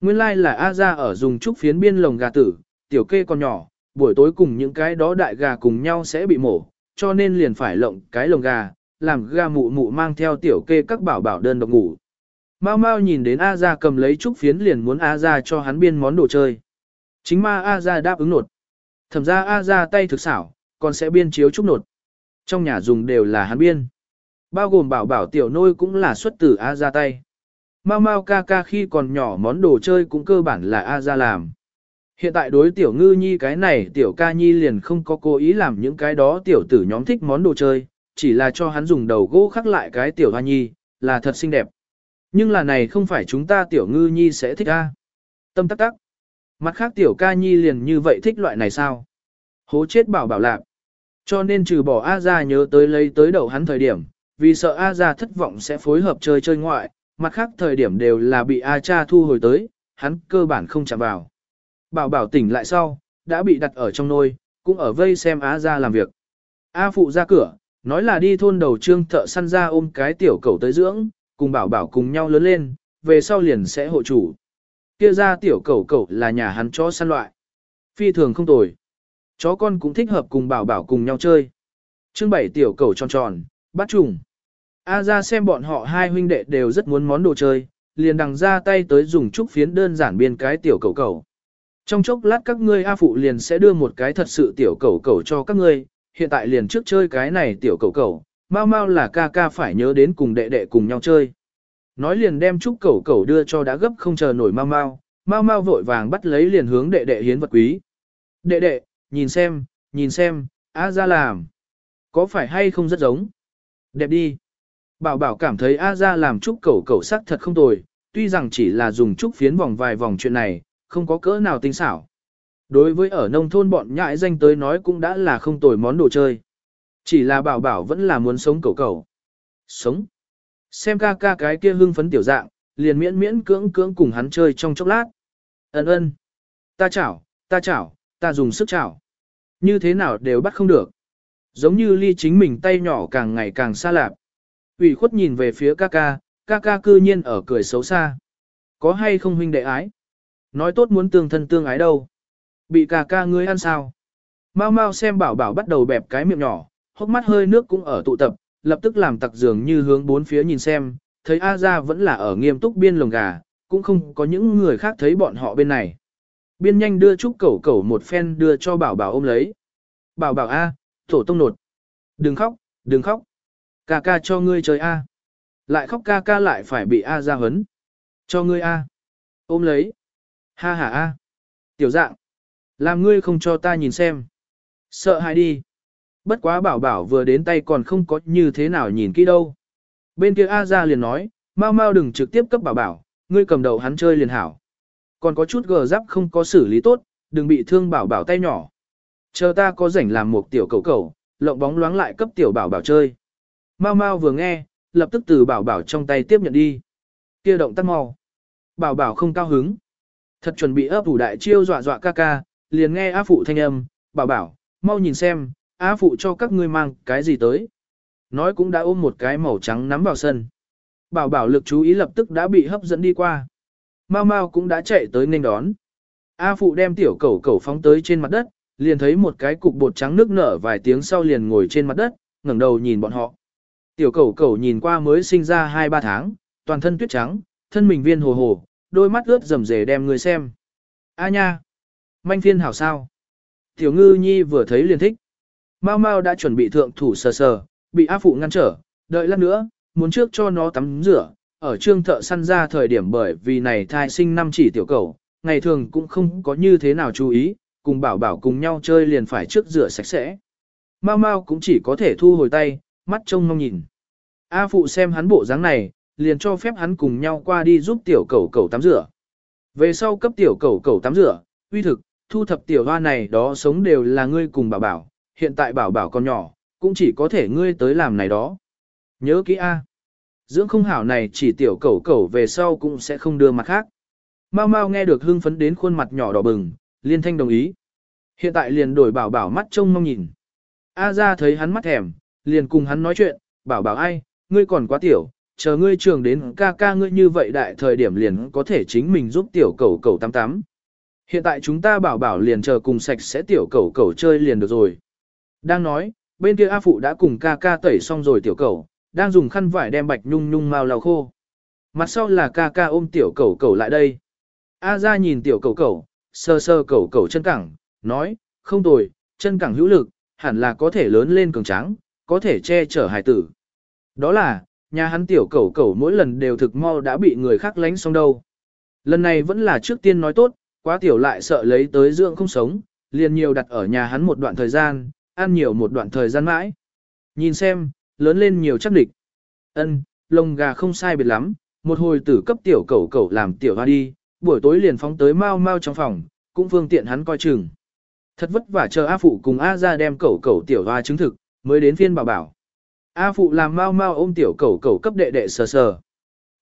Nguyên lai like là A ra ở dùng trúc phiến biên lồng gà tử, tiểu kê còn nhỏ, buổi tối cùng những cái đó đại gà cùng nhau sẽ bị mổ, cho nên liền phải lộng cái lồng gà, làm gà mụ mụ mang theo tiểu kê các bảo bảo đơn độc ngủ. Mao Mao nhìn đến A Gia cầm lấy trúc phiến liền muốn A Gia cho hắn biên món đồ chơi. Chính ma A Gia đáp ứng nột. Thẩm ra A Gia tay thực xảo, còn sẽ biên chiếu trúc nột. Trong nhà dùng đều là hắn biên. Bao gồm bảo bảo tiểu nôi cũng là xuất từ A Gia tay. Mao Mao ca ca khi còn nhỏ món đồ chơi cũng cơ bản là A Gia làm. Hiện tại đối tiểu ngư nhi cái này tiểu ca nhi liền không có cố ý làm những cái đó tiểu tử nhóm thích món đồ chơi, chỉ là cho hắn dùng đầu gỗ khắc lại cái tiểu hoa nhi, là thật xinh đẹp. Nhưng là này không phải chúng ta tiểu ngư nhi sẽ thích A. Tâm tắc tắc. Mặt khác tiểu ca nhi liền như vậy thích loại này sao? Hố chết bảo bảo lạc. Cho nên trừ bỏ A ra nhớ tới lấy tới đầu hắn thời điểm, vì sợ A ra thất vọng sẽ phối hợp chơi chơi ngoại, mặt khác thời điểm đều là bị A cha thu hồi tới, hắn cơ bản không chạm vào. Bảo bảo tỉnh lại sau, đã bị đặt ở trong nôi, cũng ở vây xem Á ra làm việc. A phụ ra cửa, nói là đi thôn đầu trương thợ săn ra ôm cái tiểu cầu tới dưỡng, cùng bảo bảo cùng nhau lớn lên, về sau liền sẽ hộ chủ. Kia ra tiểu cầu cầu là nhà hắn chó săn loại. Phi thường không tồi. Chó con cũng thích hợp cùng bảo bảo cùng nhau chơi. Trương bảy tiểu cầu tròn tròn, bắt trùng. A ra xem bọn họ hai huynh đệ đều rất muốn món đồ chơi, liền đằng ra tay tới dùng trúc phiến đơn giản biên cái tiểu cầu cầu. Trong chốc lát các ngươi A phụ liền sẽ đưa một cái thật sự tiểu cầu cầu cho các ngươi, hiện tại liền trước chơi cái này tiểu cầu cầu, mau mau là ca ca phải nhớ đến cùng đệ đệ cùng nhau chơi. Nói liền đem chúc cầu cầu đưa cho đã gấp không chờ nổi mau mau, mau mau vội vàng bắt lấy liền hướng đệ đệ hiến vật quý. Đệ đệ, nhìn xem, nhìn xem, A ra làm. Có phải hay không rất giống? Đẹp đi. Bảo bảo cảm thấy A ra làm chúc cẩu cẩu sắc thật không tồi, tuy rằng chỉ là dùng chúc phiến vòng vài vòng chuyện này, không có cỡ nào tinh xảo. Đối với ở nông thôn bọn nhãi danh tới nói cũng đã là không tồi món đồ chơi. Chỉ là bảo bảo vẫn là muốn sống cẩu cầu. Sống. Xem ca ca cái kia hưng phấn tiểu dạng, liền miễn miễn cưỡng cưỡng cùng hắn chơi trong chốc lát. Ấn ơn. Ta chảo, ta chảo, ta dùng sức chảo. Như thế nào đều bắt không được. Giống như ly chính mình tay nhỏ càng ngày càng xa lạp. ủy khuất nhìn về phía ca ca, ca ca cư nhiên ở cười xấu xa. Có hay không huynh đệ ái? Nói tốt muốn tương thân tương ái đâu. Bị ca ca ngươi ăn sao? Mau mau xem bảo bảo bắt đầu bẹp cái miệng nhỏ, hốc mắt hơi nước cũng ở tụ tập, lập tức làm tặc dường như hướng bốn phía nhìn xem, thấy A ra vẫn là ở nghiêm túc biên lồng gà, cũng không có những người khác thấy bọn họ bên này. Biên nhanh đưa chúc cẩu cẩu một phen đưa cho bảo bảo ôm lấy. Bảo bảo A, tổ tông nột. Đừng khóc, đừng khóc. Ca ca cho ngươi chơi A. Lại khóc ca ca lại phải bị A ra hấn. Cho ngươi A. Ôm lấy. Ha ha A. Tiểu dạng. Làm ngươi không cho ta nhìn xem. Sợ hãi đi. Bất quá bảo bảo vừa đến tay còn không có như thế nào nhìn kỹ đâu. Bên kia A ra liền nói, mau mau đừng trực tiếp cấp bảo bảo, ngươi cầm đầu hắn chơi liền hảo. Còn có chút gờ giáp không có xử lý tốt, đừng bị thương bảo bảo tay nhỏ. Chờ ta có rảnh làm một tiểu cầu cầu, lộng bóng loáng lại cấp tiểu bảo bảo chơi. Mau mau vừa nghe, lập tức từ bảo bảo trong tay tiếp nhận đi. Kia động tác mau. Bảo bảo không cao hứng. Thật chuẩn bị ấp ủ đại chiêu dọa dọa ca ca, liền nghe á phụ thanh âm, bảo bảo, mau nhìn xem, á phụ cho các ngươi mang cái gì tới. Nói cũng đã ôm một cái màu trắng nắm vào sân. Bảo bảo lực chú ý lập tức đã bị hấp dẫn đi qua. Mau mau cũng đã chạy tới nên đón. A phụ đem tiểu cẩu cẩu phóng tới trên mặt đất, liền thấy một cái cục bột trắng nước nở vài tiếng sau liền ngồi trên mặt đất, ngẩng đầu nhìn bọn họ. Tiểu cẩu cẩu nhìn qua mới sinh ra 2-3 tháng, toàn thân tuyết trắng, thân mình viên hồ hồ, đôi mắt ướt rầm rề đem người xem. A nha! Manh phiên hảo sao? Tiểu ngư nhi vừa thấy liền thích. Mao Mao đã chuẩn bị thượng thủ sờ sờ, bị áp Phụ ngăn trở, đợi lát nữa, muốn trước cho nó tắm rửa. Ở trương thợ săn ra thời điểm bởi vì này thai sinh năm chỉ tiểu cầu, ngày thường cũng không có như thế nào chú ý, cùng bảo bảo cùng nhau chơi liền phải trước rửa sạch sẽ. Mao Mao cũng chỉ có thể thu hồi tay, mắt trông mong nhìn. A Phụ xem hắn bộ dáng này, liền cho phép hắn cùng nhau qua đi giúp tiểu cầu cầu tắm rửa. Về sau cấp tiểu cầu cầu tắm rửa, uy thực, thu thập tiểu hoa này đó sống đều là ngươi cùng bảo bảo, hiện tại bảo bảo còn nhỏ, cũng chỉ có thể ngươi tới làm này đó. Nhớ kỹ A. Dưỡng không hảo này chỉ tiểu cầu cầu về sau cũng sẽ không đưa mặt khác. Mau mau nghe được hưng phấn đến khuôn mặt nhỏ đỏ bừng, liên thanh đồng ý. Hiện tại liền đổi bảo bảo mắt trông mong nhìn. A ra thấy hắn mắt thèm, liền cùng hắn nói chuyện, bảo bảo ai, ngươi còn quá tiểu, chờ ngươi trường đến ca ca ngươi như vậy đại thời điểm liền có thể chính mình giúp tiểu cầu cầu tắm tắm. Hiện tại chúng ta bảo bảo liền chờ cùng sạch sẽ tiểu cầu cầu chơi liền được rồi. Đang nói, bên kia A Phụ đã cùng ca ca tẩy xong rồi tiểu cầu, đang dùng khăn vải đem bạch nhung nhung mau lau khô. Mặt sau là ca ca ôm tiểu cầu cầu lại đây. A ra nhìn tiểu cầu cầu, sơ sơ cầu cầu chân cẳng, nói, không tồi, chân cẳng hữu lực, hẳn là có thể lớn lên cường tráng, có thể che chở hải tử. Đó là, nhà hắn tiểu cẩu cẩu mỗi lần đều thực mau đã bị người khác lánh xong đâu. Lần này vẫn là trước tiên nói tốt, quá tiểu lại sợ lấy tới dưỡng không sống, liền nhiều đặt ở nhà hắn một đoạn thời gian, ăn nhiều một đoạn thời gian mãi. Nhìn xem, lớn lên nhiều chắc địch. Ân, lông gà không sai biệt lắm, một hồi tử cấp tiểu cẩu cẩu làm tiểu hoa đi, buổi tối liền phóng tới mau mau trong phòng, cũng phương tiện hắn coi chừng. Thật vất vả chờ A Phụ cùng A ra đem cẩu cẩu tiểu hoa chứng thực, mới đến phiên bảo bảo. A Phụ làm mau mau ôm tiểu cẩu cẩu cấp đệ đệ sờ sờ.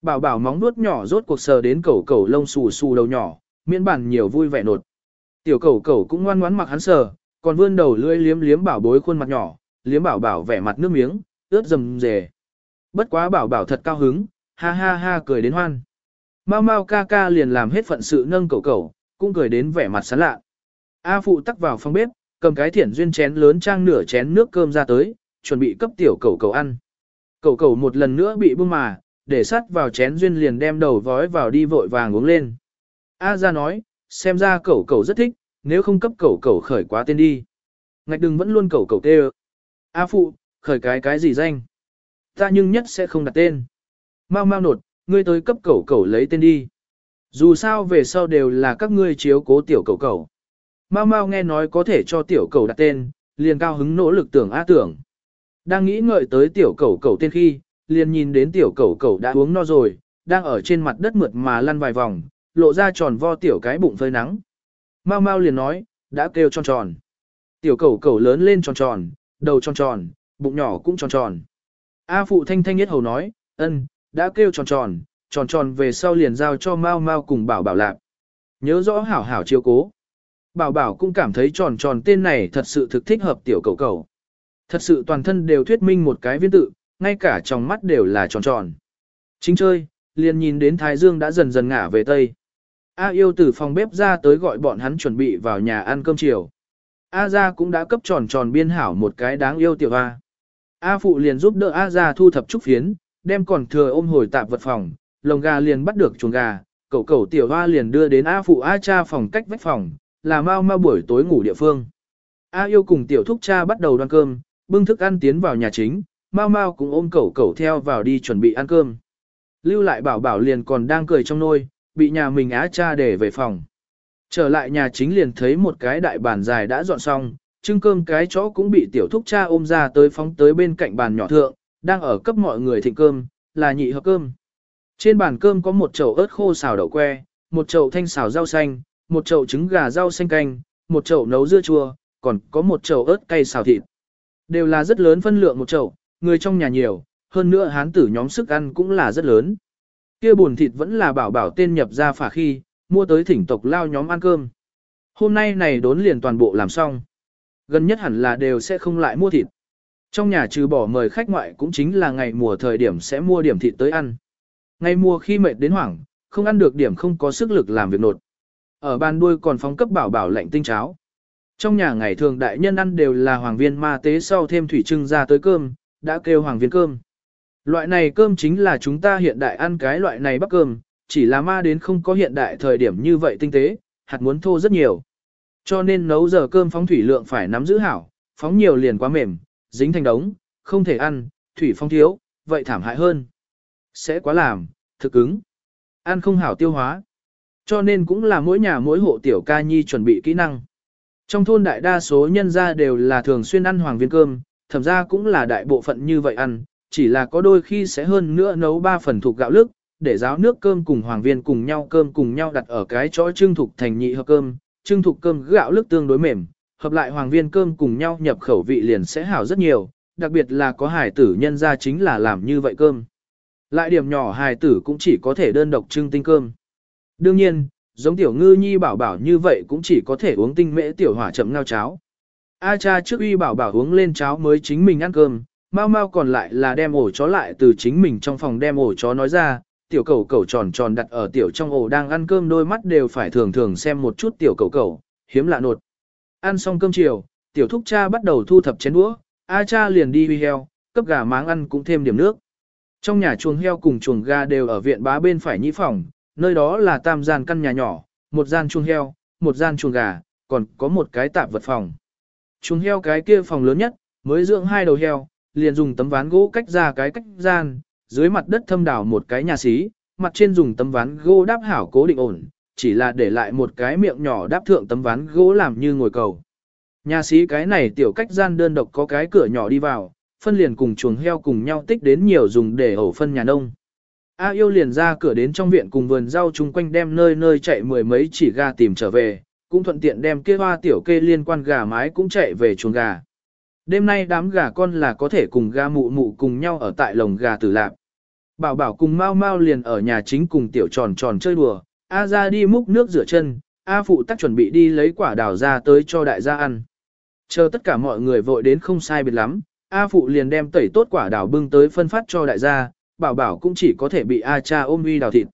Bảo bảo móng nuốt nhỏ rốt cuộc sờ đến cẩu cẩu lông xù xù đầu nhỏ, miễn bản nhiều vui vẻ nột. Tiểu cẩu cẩu cũng ngoan ngoãn mặc hắn sờ, còn vươn đầu lưỡi liếm liếm bảo bối khuôn mặt nhỏ, liếm bảo bảo vẻ mặt nước miếng, ướt rầm rề. Bất quá bảo bảo thật cao hứng, ha ha ha cười đến hoan. Mau mau ca ca liền làm hết phận sự nâng Cẩu Cẩu cũng cười đến vẻ mặt sán lạ. A phụ tắc vào phòng bếp, cầm cái thiển duyên chén lớn trang nửa chén nước cơm ra tới, chuẩn bị cấp tiểu cầu cầu ăn. cầu cầu một lần nữa bị bưng mà, để sắt vào chén duyên liền đem đầu vói vào đi vội vàng uống lên. A ra nói, xem ra cầu cầu rất thích, nếu không cấp cầu cầu khởi quá tên đi. Ngạch đừng vẫn luôn cầu cầu tê A phụ, khởi cái cái gì danh? Ta nhưng nhất sẽ không đặt tên. Mau mau nột, ngươi tới cấp cầu cầu lấy tên đi. Dù sao về sau đều là các ngươi chiếu cố tiểu cầu cầu Mau mau nghe nói có thể cho tiểu cầu đặt tên, liền cao hứng nỗ lực tưởng A tưởng. Đang nghĩ ngợi tới tiểu cẩu cẩu tên khi, liền nhìn đến tiểu cẩu cẩu đã uống no rồi, đang ở trên mặt đất mượt mà lăn vài vòng, lộ ra tròn vo tiểu cái bụng phơi nắng. Mau mau liền nói, đã kêu tròn tròn. Tiểu cẩu cẩu lớn lên tròn tròn, đầu tròn tròn, bụng nhỏ cũng tròn tròn. A phụ thanh thanh nhất hầu nói, ân, đã kêu tròn tròn, tròn tròn về sau liền giao cho mau mau cùng bảo bảo lạp. Nhớ rõ hảo hảo chiếu cố. Bảo bảo cũng cảm thấy tròn tròn tên này thật sự thực thích hợp tiểu cẩu cẩu. Thật sự toàn thân đều thuyết minh một cái viên tự, ngay cả trong mắt đều là tròn tròn. Chính chơi, liền nhìn đến Thái Dương đã dần dần ngả về Tây. A yêu từ phòng bếp ra tới gọi bọn hắn chuẩn bị vào nhà ăn cơm chiều. A gia cũng đã cấp tròn tròn biên hảo một cái đáng yêu tiểu A. A phụ liền giúp đỡ A gia thu thập trúc phiến, đem còn thừa ôm hồi tạp vật phòng, lồng gà liền bắt được chuồng gà, cậu cậu tiểu a liền đưa đến A phụ A cha phòng cách vách phòng, là mau mau buổi tối ngủ địa phương. A yêu cùng tiểu thúc cha bắt đầu đoan cơm, bưng thức ăn tiến vào nhà chính, mau mau cũng ôm cẩu cẩu theo vào đi chuẩn bị ăn cơm. Lưu lại bảo bảo liền còn đang cười trong nôi, bị nhà mình á cha để về phòng. Trở lại nhà chính liền thấy một cái đại bàn dài đã dọn xong, trưng cơm cái chó cũng bị tiểu thúc cha ôm ra tới phóng tới bên cạnh bàn nhỏ thượng, đang ở cấp mọi người thịnh cơm, là nhị hợp cơm. Trên bàn cơm có một chậu ớt khô xào đậu que, một chậu thanh xào rau xanh, một chậu trứng gà rau xanh canh, một chậu nấu dưa chua, còn có một chậu ớt cay xào thịt. Đều là rất lớn phân lượng một chậu, người trong nhà nhiều, hơn nữa hán tử nhóm sức ăn cũng là rất lớn. Kia buồn thịt vẫn là bảo bảo tên nhập ra phả khi, mua tới thỉnh tộc lao nhóm ăn cơm. Hôm nay này đốn liền toàn bộ làm xong. Gần nhất hẳn là đều sẽ không lại mua thịt. Trong nhà trừ bỏ mời khách ngoại cũng chính là ngày mùa thời điểm sẽ mua điểm thịt tới ăn. Ngày mùa khi mệt đến hoảng, không ăn được điểm không có sức lực làm việc nột. Ở ban đuôi còn phóng cấp bảo bảo lạnh tinh cháo. Trong nhà ngày thường đại nhân ăn đều là hoàng viên ma tế sau thêm thủy trưng ra tới cơm, đã kêu hoàng viên cơm. Loại này cơm chính là chúng ta hiện đại ăn cái loại này bắp cơm, chỉ là ma đến không có hiện đại thời điểm như vậy tinh tế, hạt muốn thô rất nhiều. Cho nên nấu giờ cơm phóng thủy lượng phải nắm giữ hảo, phóng nhiều liền quá mềm, dính thành đống, không thể ăn, thủy phong thiếu, vậy thảm hại hơn. Sẽ quá làm, thực ứng. Ăn không hảo tiêu hóa. Cho nên cũng là mỗi nhà mỗi hộ tiểu ca nhi chuẩn bị kỹ năng. Trong thôn đại đa số nhân gia đều là thường xuyên ăn hoàng viên cơm, thậm ra cũng là đại bộ phận như vậy ăn, chỉ là có đôi khi sẽ hơn nữa nấu ba phần thuộc gạo lức, để ráo nước cơm cùng hoàng viên cùng nhau cơm cùng nhau đặt ở cái chỗ trưng thục thành nhị hợp cơm, trưng thục cơm gạo lức tương đối mềm, hợp lại hoàng viên cơm cùng nhau nhập khẩu vị liền sẽ hảo rất nhiều, đặc biệt là có hải tử nhân ra chính là làm như vậy cơm. Lại điểm nhỏ hài tử cũng chỉ có thể đơn độc trưng tinh cơm. Đương nhiên, giống tiểu ngư nhi bảo bảo như vậy cũng chỉ có thể uống tinh mễ tiểu hỏa chậm ngao cháo. A cha trước uy bảo bảo uống lên cháo mới chính mình ăn cơm, mau mau còn lại là đem ổ chó lại từ chính mình trong phòng đem ổ chó nói ra, tiểu cầu cầu tròn tròn đặt ở tiểu trong ổ đang ăn cơm đôi mắt đều phải thường thường xem một chút tiểu cầu cầu, hiếm lạ nột. Ăn xong cơm chiều, tiểu thúc cha bắt đầu thu thập chén đũa, A cha liền đi huy heo, cấp gà máng ăn cũng thêm điểm nước. Trong nhà chuồng heo cùng chuồng gà đều ở viện bá bên phải nhĩ phòng, nơi đó là tam gian căn nhà nhỏ, một gian chuồng heo, một gian chuồng gà, còn có một cái tạp vật phòng. Chuồng heo cái kia phòng lớn nhất, mới dưỡng hai đầu heo, liền dùng tấm ván gỗ cách ra cái cách gian, dưới mặt đất thâm đảo một cái nhà xí, mặt trên dùng tấm ván gỗ đáp hảo cố định ổn, chỉ là để lại một cái miệng nhỏ đáp thượng tấm ván gỗ làm như ngồi cầu. Nhà xí cái này tiểu cách gian đơn độc có cái cửa nhỏ đi vào, phân liền cùng chuồng heo cùng nhau tích đến nhiều dùng để ổ phân nhà nông. A yêu liền ra cửa đến trong viện cùng vườn rau chung quanh đem nơi nơi chạy mười mấy chỉ gà tìm trở về, cũng thuận tiện đem kia hoa tiểu kê liên quan gà mái cũng chạy về chuồng gà. Đêm nay đám gà con là có thể cùng gà mụ mụ cùng nhau ở tại lồng gà tử lạp. Bảo bảo cùng mau mau liền ở nhà chính cùng tiểu tròn tròn chơi đùa, A ra đi múc nước rửa chân, A phụ tắc chuẩn bị đi lấy quả đào ra tới cho đại gia ăn. Chờ tất cả mọi người vội đến không sai biệt lắm, A phụ liền đem tẩy tốt quả đào bưng tới phân phát cho đại gia, bảo bảo cũng chỉ có thể bị A cha ôm uy đào thịt.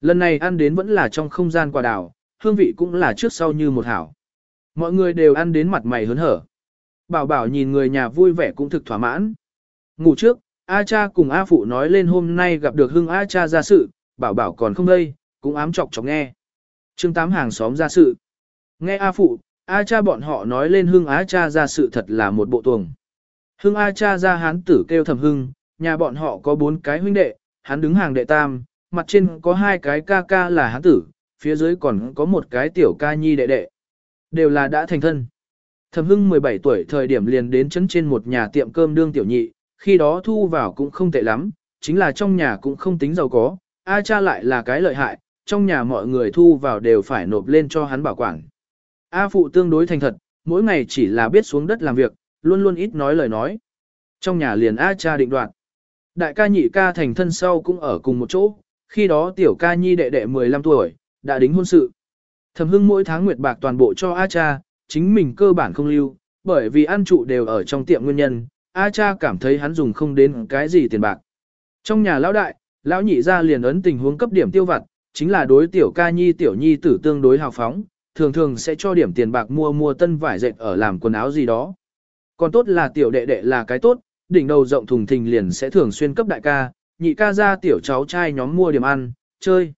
Lần này ăn đến vẫn là trong không gian quả đào, hương vị cũng là trước sau như một hảo. Mọi người đều ăn đến mặt mày hớn hở. Bảo bảo nhìn người nhà vui vẻ cũng thực thỏa mãn. Ngủ trước, A cha cùng A phụ nói lên hôm nay gặp được hưng A cha ra sự, bảo bảo còn không đây, cũng ám chọc chọc nghe. chương tám hàng xóm ra sự. Nghe A phụ, A cha bọn họ nói lên hưng A cha ra sự thật là một bộ tuồng. Hưng A cha ra hán tử kêu thầm hưng, nhà bọn họ có bốn cái huynh đệ, hắn đứng hàng đệ tam, mặt trên có hai cái ca ca là hắn tử, phía dưới còn có một cái tiểu ca nhi đệ đệ. Đều là đã thành thân. Thẩm hưng 17 tuổi thời điểm liền đến chấn trên một nhà tiệm cơm đương tiểu nhị, khi đó thu vào cũng không tệ lắm, chính là trong nhà cũng không tính giàu có, A cha lại là cái lợi hại, trong nhà mọi người thu vào đều phải nộp lên cho hắn bảo quản. A phụ tương đối thành thật, mỗi ngày chỉ là biết xuống đất làm việc, luôn luôn ít nói lời nói. Trong nhà liền A cha định đoạt. Đại ca nhị ca thành thân sau cũng ở cùng một chỗ, khi đó tiểu ca nhi đệ đệ 15 tuổi, đã đính hôn sự. Thẩm hưng mỗi tháng nguyệt bạc toàn bộ cho A cha, chính mình cơ bản không lưu, bởi vì ăn trụ đều ở trong tiệm nguyên nhân, A cha cảm thấy hắn dùng không đến cái gì tiền bạc. Trong nhà lão đại, lão nhị ra liền ấn tình huống cấp điểm tiêu vặt, chính là đối tiểu ca nhi tiểu nhi tử tương đối hào phóng, thường thường sẽ cho điểm tiền bạc mua mua tân vải dệt ở làm quần áo gì đó. Còn tốt là tiểu đệ đệ là cái tốt, đỉnh đầu rộng thùng thình liền sẽ thường xuyên cấp đại ca, nhị ca ra tiểu cháu trai nhóm mua điểm ăn, chơi.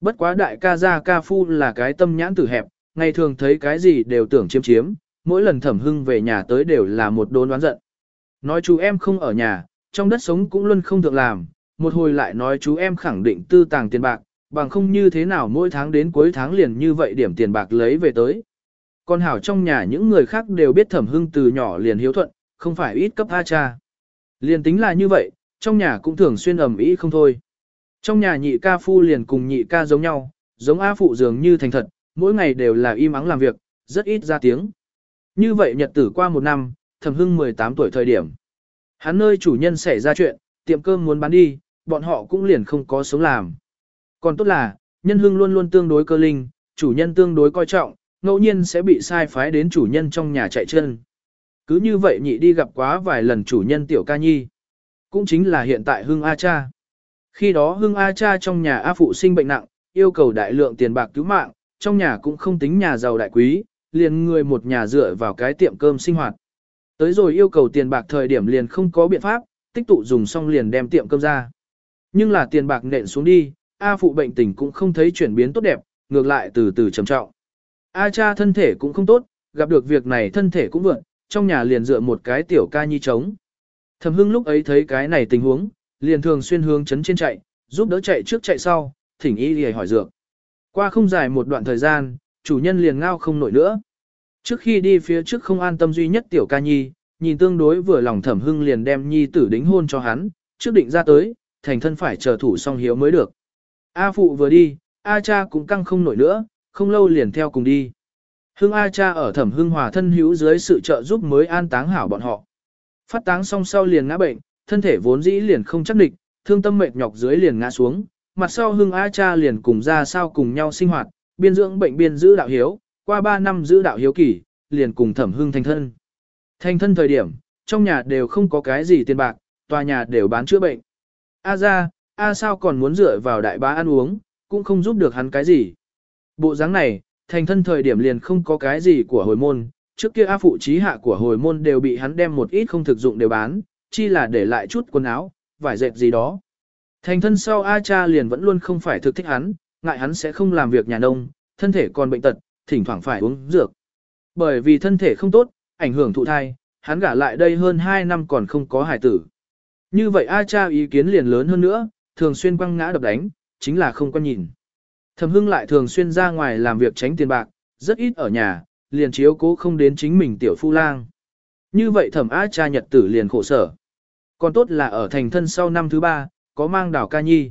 Bất quá đại ca ra ca phu là cái tâm nhãn tử hẹp, ngày thường thấy cái gì đều tưởng chiếm chiếm, mỗi lần thẩm hưng về nhà tới đều là một đốn đoán giận. Nói chú em không ở nhà, trong đất sống cũng luôn không được làm, một hồi lại nói chú em khẳng định tư tàng tiền bạc, bằng không như thế nào mỗi tháng đến cuối tháng liền như vậy điểm tiền bạc lấy về tới. Còn hảo trong nhà những người khác đều biết thẩm hưng từ nhỏ liền hiếu thuận, không phải ít cấp A cha. Liền tính là như vậy, trong nhà cũng thường xuyên ầm ĩ không thôi. Trong nhà nhị ca phu liền cùng nhị ca giống nhau, giống A phụ dường như thành thật, mỗi ngày đều là im ắng làm việc, rất ít ra tiếng. Như vậy nhật tử qua một năm, thẩm hưng 18 tuổi thời điểm. Hắn nơi chủ nhân xảy ra chuyện, tiệm cơm muốn bán đi, bọn họ cũng liền không có sống làm. Còn tốt là, nhân hưng luôn luôn tương đối cơ linh, chủ nhân tương đối coi trọng, ngẫu nhiên sẽ bị sai phái đến chủ nhân trong nhà chạy chân. Cứ như vậy nhị đi gặp quá vài lần chủ nhân tiểu ca nhi. Cũng chính là hiện tại hưng A cha. Khi đó hưng A cha trong nhà A phụ sinh bệnh nặng, yêu cầu đại lượng tiền bạc cứu mạng, trong nhà cũng không tính nhà giàu đại quý, liền người một nhà dựa vào cái tiệm cơm sinh hoạt. Tới rồi yêu cầu tiền bạc thời điểm liền không có biện pháp, tích tụ dùng xong liền đem tiệm cơm ra. Nhưng là tiền bạc nện xuống đi, A phụ bệnh tình cũng không thấy chuyển biến tốt đẹp, ngược lại từ từ trầm trọng. A cha thân thể cũng không tốt, gặp được việc này thân thể cũng vượn, trong nhà liền dựa một cái tiểu ca nhi trống. Thẩm hưng lúc ấy thấy cái này tình huống, liền thường xuyên hướng chấn trên chạy, giúp đỡ chạy trước chạy sau, thỉnh y lìa hỏi dược. Qua không dài một đoạn thời gian, chủ nhân liền ngao không nổi nữa. Trước khi đi phía trước không an tâm duy nhất tiểu ca nhi, nhìn tương đối vừa lòng thẩm hưng liền đem nhi tử đính hôn cho hắn, trước định ra tới, thành thân phải chờ thủ song hiếu mới được. A phụ vừa đi, A cha cũng căng không nổi nữa, không lâu liền theo cùng đi. Hưng A cha ở thẩm hưng hòa thân hữu dưới sự trợ giúp mới an táng hảo bọn họ. Phát táng xong sau liền ngã bệnh, thân thể vốn dĩ liền không chắc địch, thương tâm mệt nhọc dưới liền ngã xuống, mặt sau hưng A cha liền cùng ra sao cùng nhau sinh hoạt, biên dưỡng bệnh biên giữ đạo hiếu, qua 3 năm giữ đạo hiếu kỷ, liền cùng thẩm hưng thành thân. Thành thân thời điểm, trong nhà đều không có cái gì tiền bạc, tòa nhà đều bán chữa bệnh. A ra, A sao còn muốn dựa vào đại bá ăn uống, cũng không giúp được hắn cái gì. Bộ dáng này, thành thân thời điểm liền không có cái gì của hồi môn, trước kia A phụ trí hạ của hồi môn đều bị hắn đem một ít không thực dụng đều bán, chi là để lại chút quần áo, vải dệt gì đó. Thành thân sau A cha liền vẫn luôn không phải thực thích hắn, ngại hắn sẽ không làm việc nhà nông, thân thể còn bệnh tật, thỉnh thoảng phải uống dược. Bởi vì thân thể không tốt, ảnh hưởng thụ thai, hắn gả lại đây hơn 2 năm còn không có hài tử. Như vậy A cha ý kiến liền lớn hơn nữa, thường xuyên quăng ngã đập đánh, chính là không quan nhìn. Thẩm Hưng lại thường xuyên ra ngoài làm việc tránh tiền bạc, rất ít ở nhà, liền chiếu cố không đến chính mình tiểu phu lang. Như vậy thẩm Á cha nhật tử liền khổ sở. Còn tốt là ở thành thân sau năm thứ ba, có mang đảo ca nhi.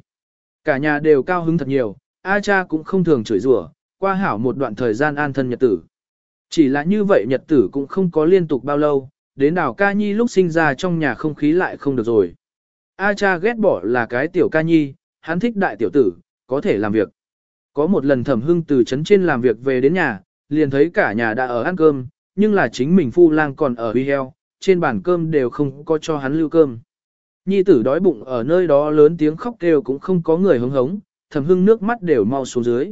Cả nhà đều cao hứng thật nhiều, A cha cũng không thường chửi rủa, qua hảo một đoạn thời gian an thân nhật tử. Chỉ là như vậy nhật tử cũng không có liên tục bao lâu, đến đảo ca nhi lúc sinh ra trong nhà không khí lại không được rồi. A cha ghét bỏ là cái tiểu ca nhi, hắn thích đại tiểu tử, có thể làm việc. Có một lần thẩm hưng từ trấn trên làm việc về đến nhà, liền thấy cả nhà đã ở ăn cơm, nhưng là chính mình phu lang còn ở uy heo, trên bàn cơm đều không có cho hắn lưu cơm. Nhi tử đói bụng ở nơi đó lớn tiếng khóc kêu cũng không có người hứng hống, thẩm hưng nước mắt đều mau xuống dưới.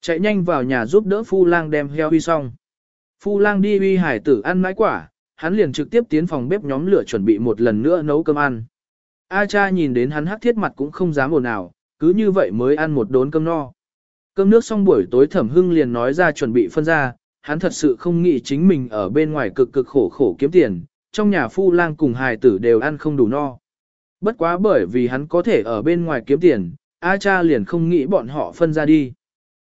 Chạy nhanh vào nhà giúp đỡ phu lang đem heo huy xong. Phu lang đi uy hải tử ăn mãi quả, hắn liền trực tiếp tiến phòng bếp nhóm lửa chuẩn bị một lần nữa nấu cơm ăn. A cha nhìn đến hắn hắc thiết mặt cũng không dám ồn nào, cứ như vậy mới ăn một đốn cơm no. Cơm nước xong buổi tối thẩm hưng liền nói ra chuẩn bị phân ra, hắn thật sự không nghĩ chính mình ở bên ngoài cực cực khổ khổ kiếm tiền, trong nhà phu lang cùng hài tử đều ăn không đủ no. Bất quá bởi vì hắn có thể ở bên ngoài kiếm tiền, A cha liền không nghĩ bọn họ phân ra đi.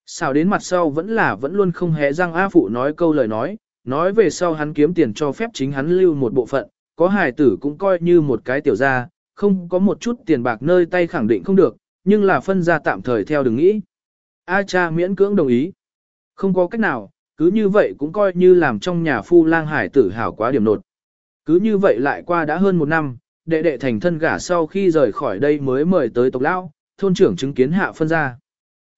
Sao đến mặt sau vẫn là vẫn luôn không hé răng A phụ nói câu lời nói, nói về sau hắn kiếm tiền cho phép chính hắn lưu một bộ phận, có hài tử cũng coi như một cái tiểu gia, không có một chút tiền bạc nơi tay khẳng định không được, nhưng là phân ra tạm thời theo đừng nghĩ. A cha miễn cưỡng đồng ý. Không có cách nào, cứ như vậy cũng coi như làm trong nhà phu lang hải tử hào quá điểm nột. Cứ như vậy lại qua đã hơn một năm, đệ đệ thành thân gả sau khi rời khỏi đây mới mời tới tộc lão, thôn trưởng chứng kiến hạ phân ra.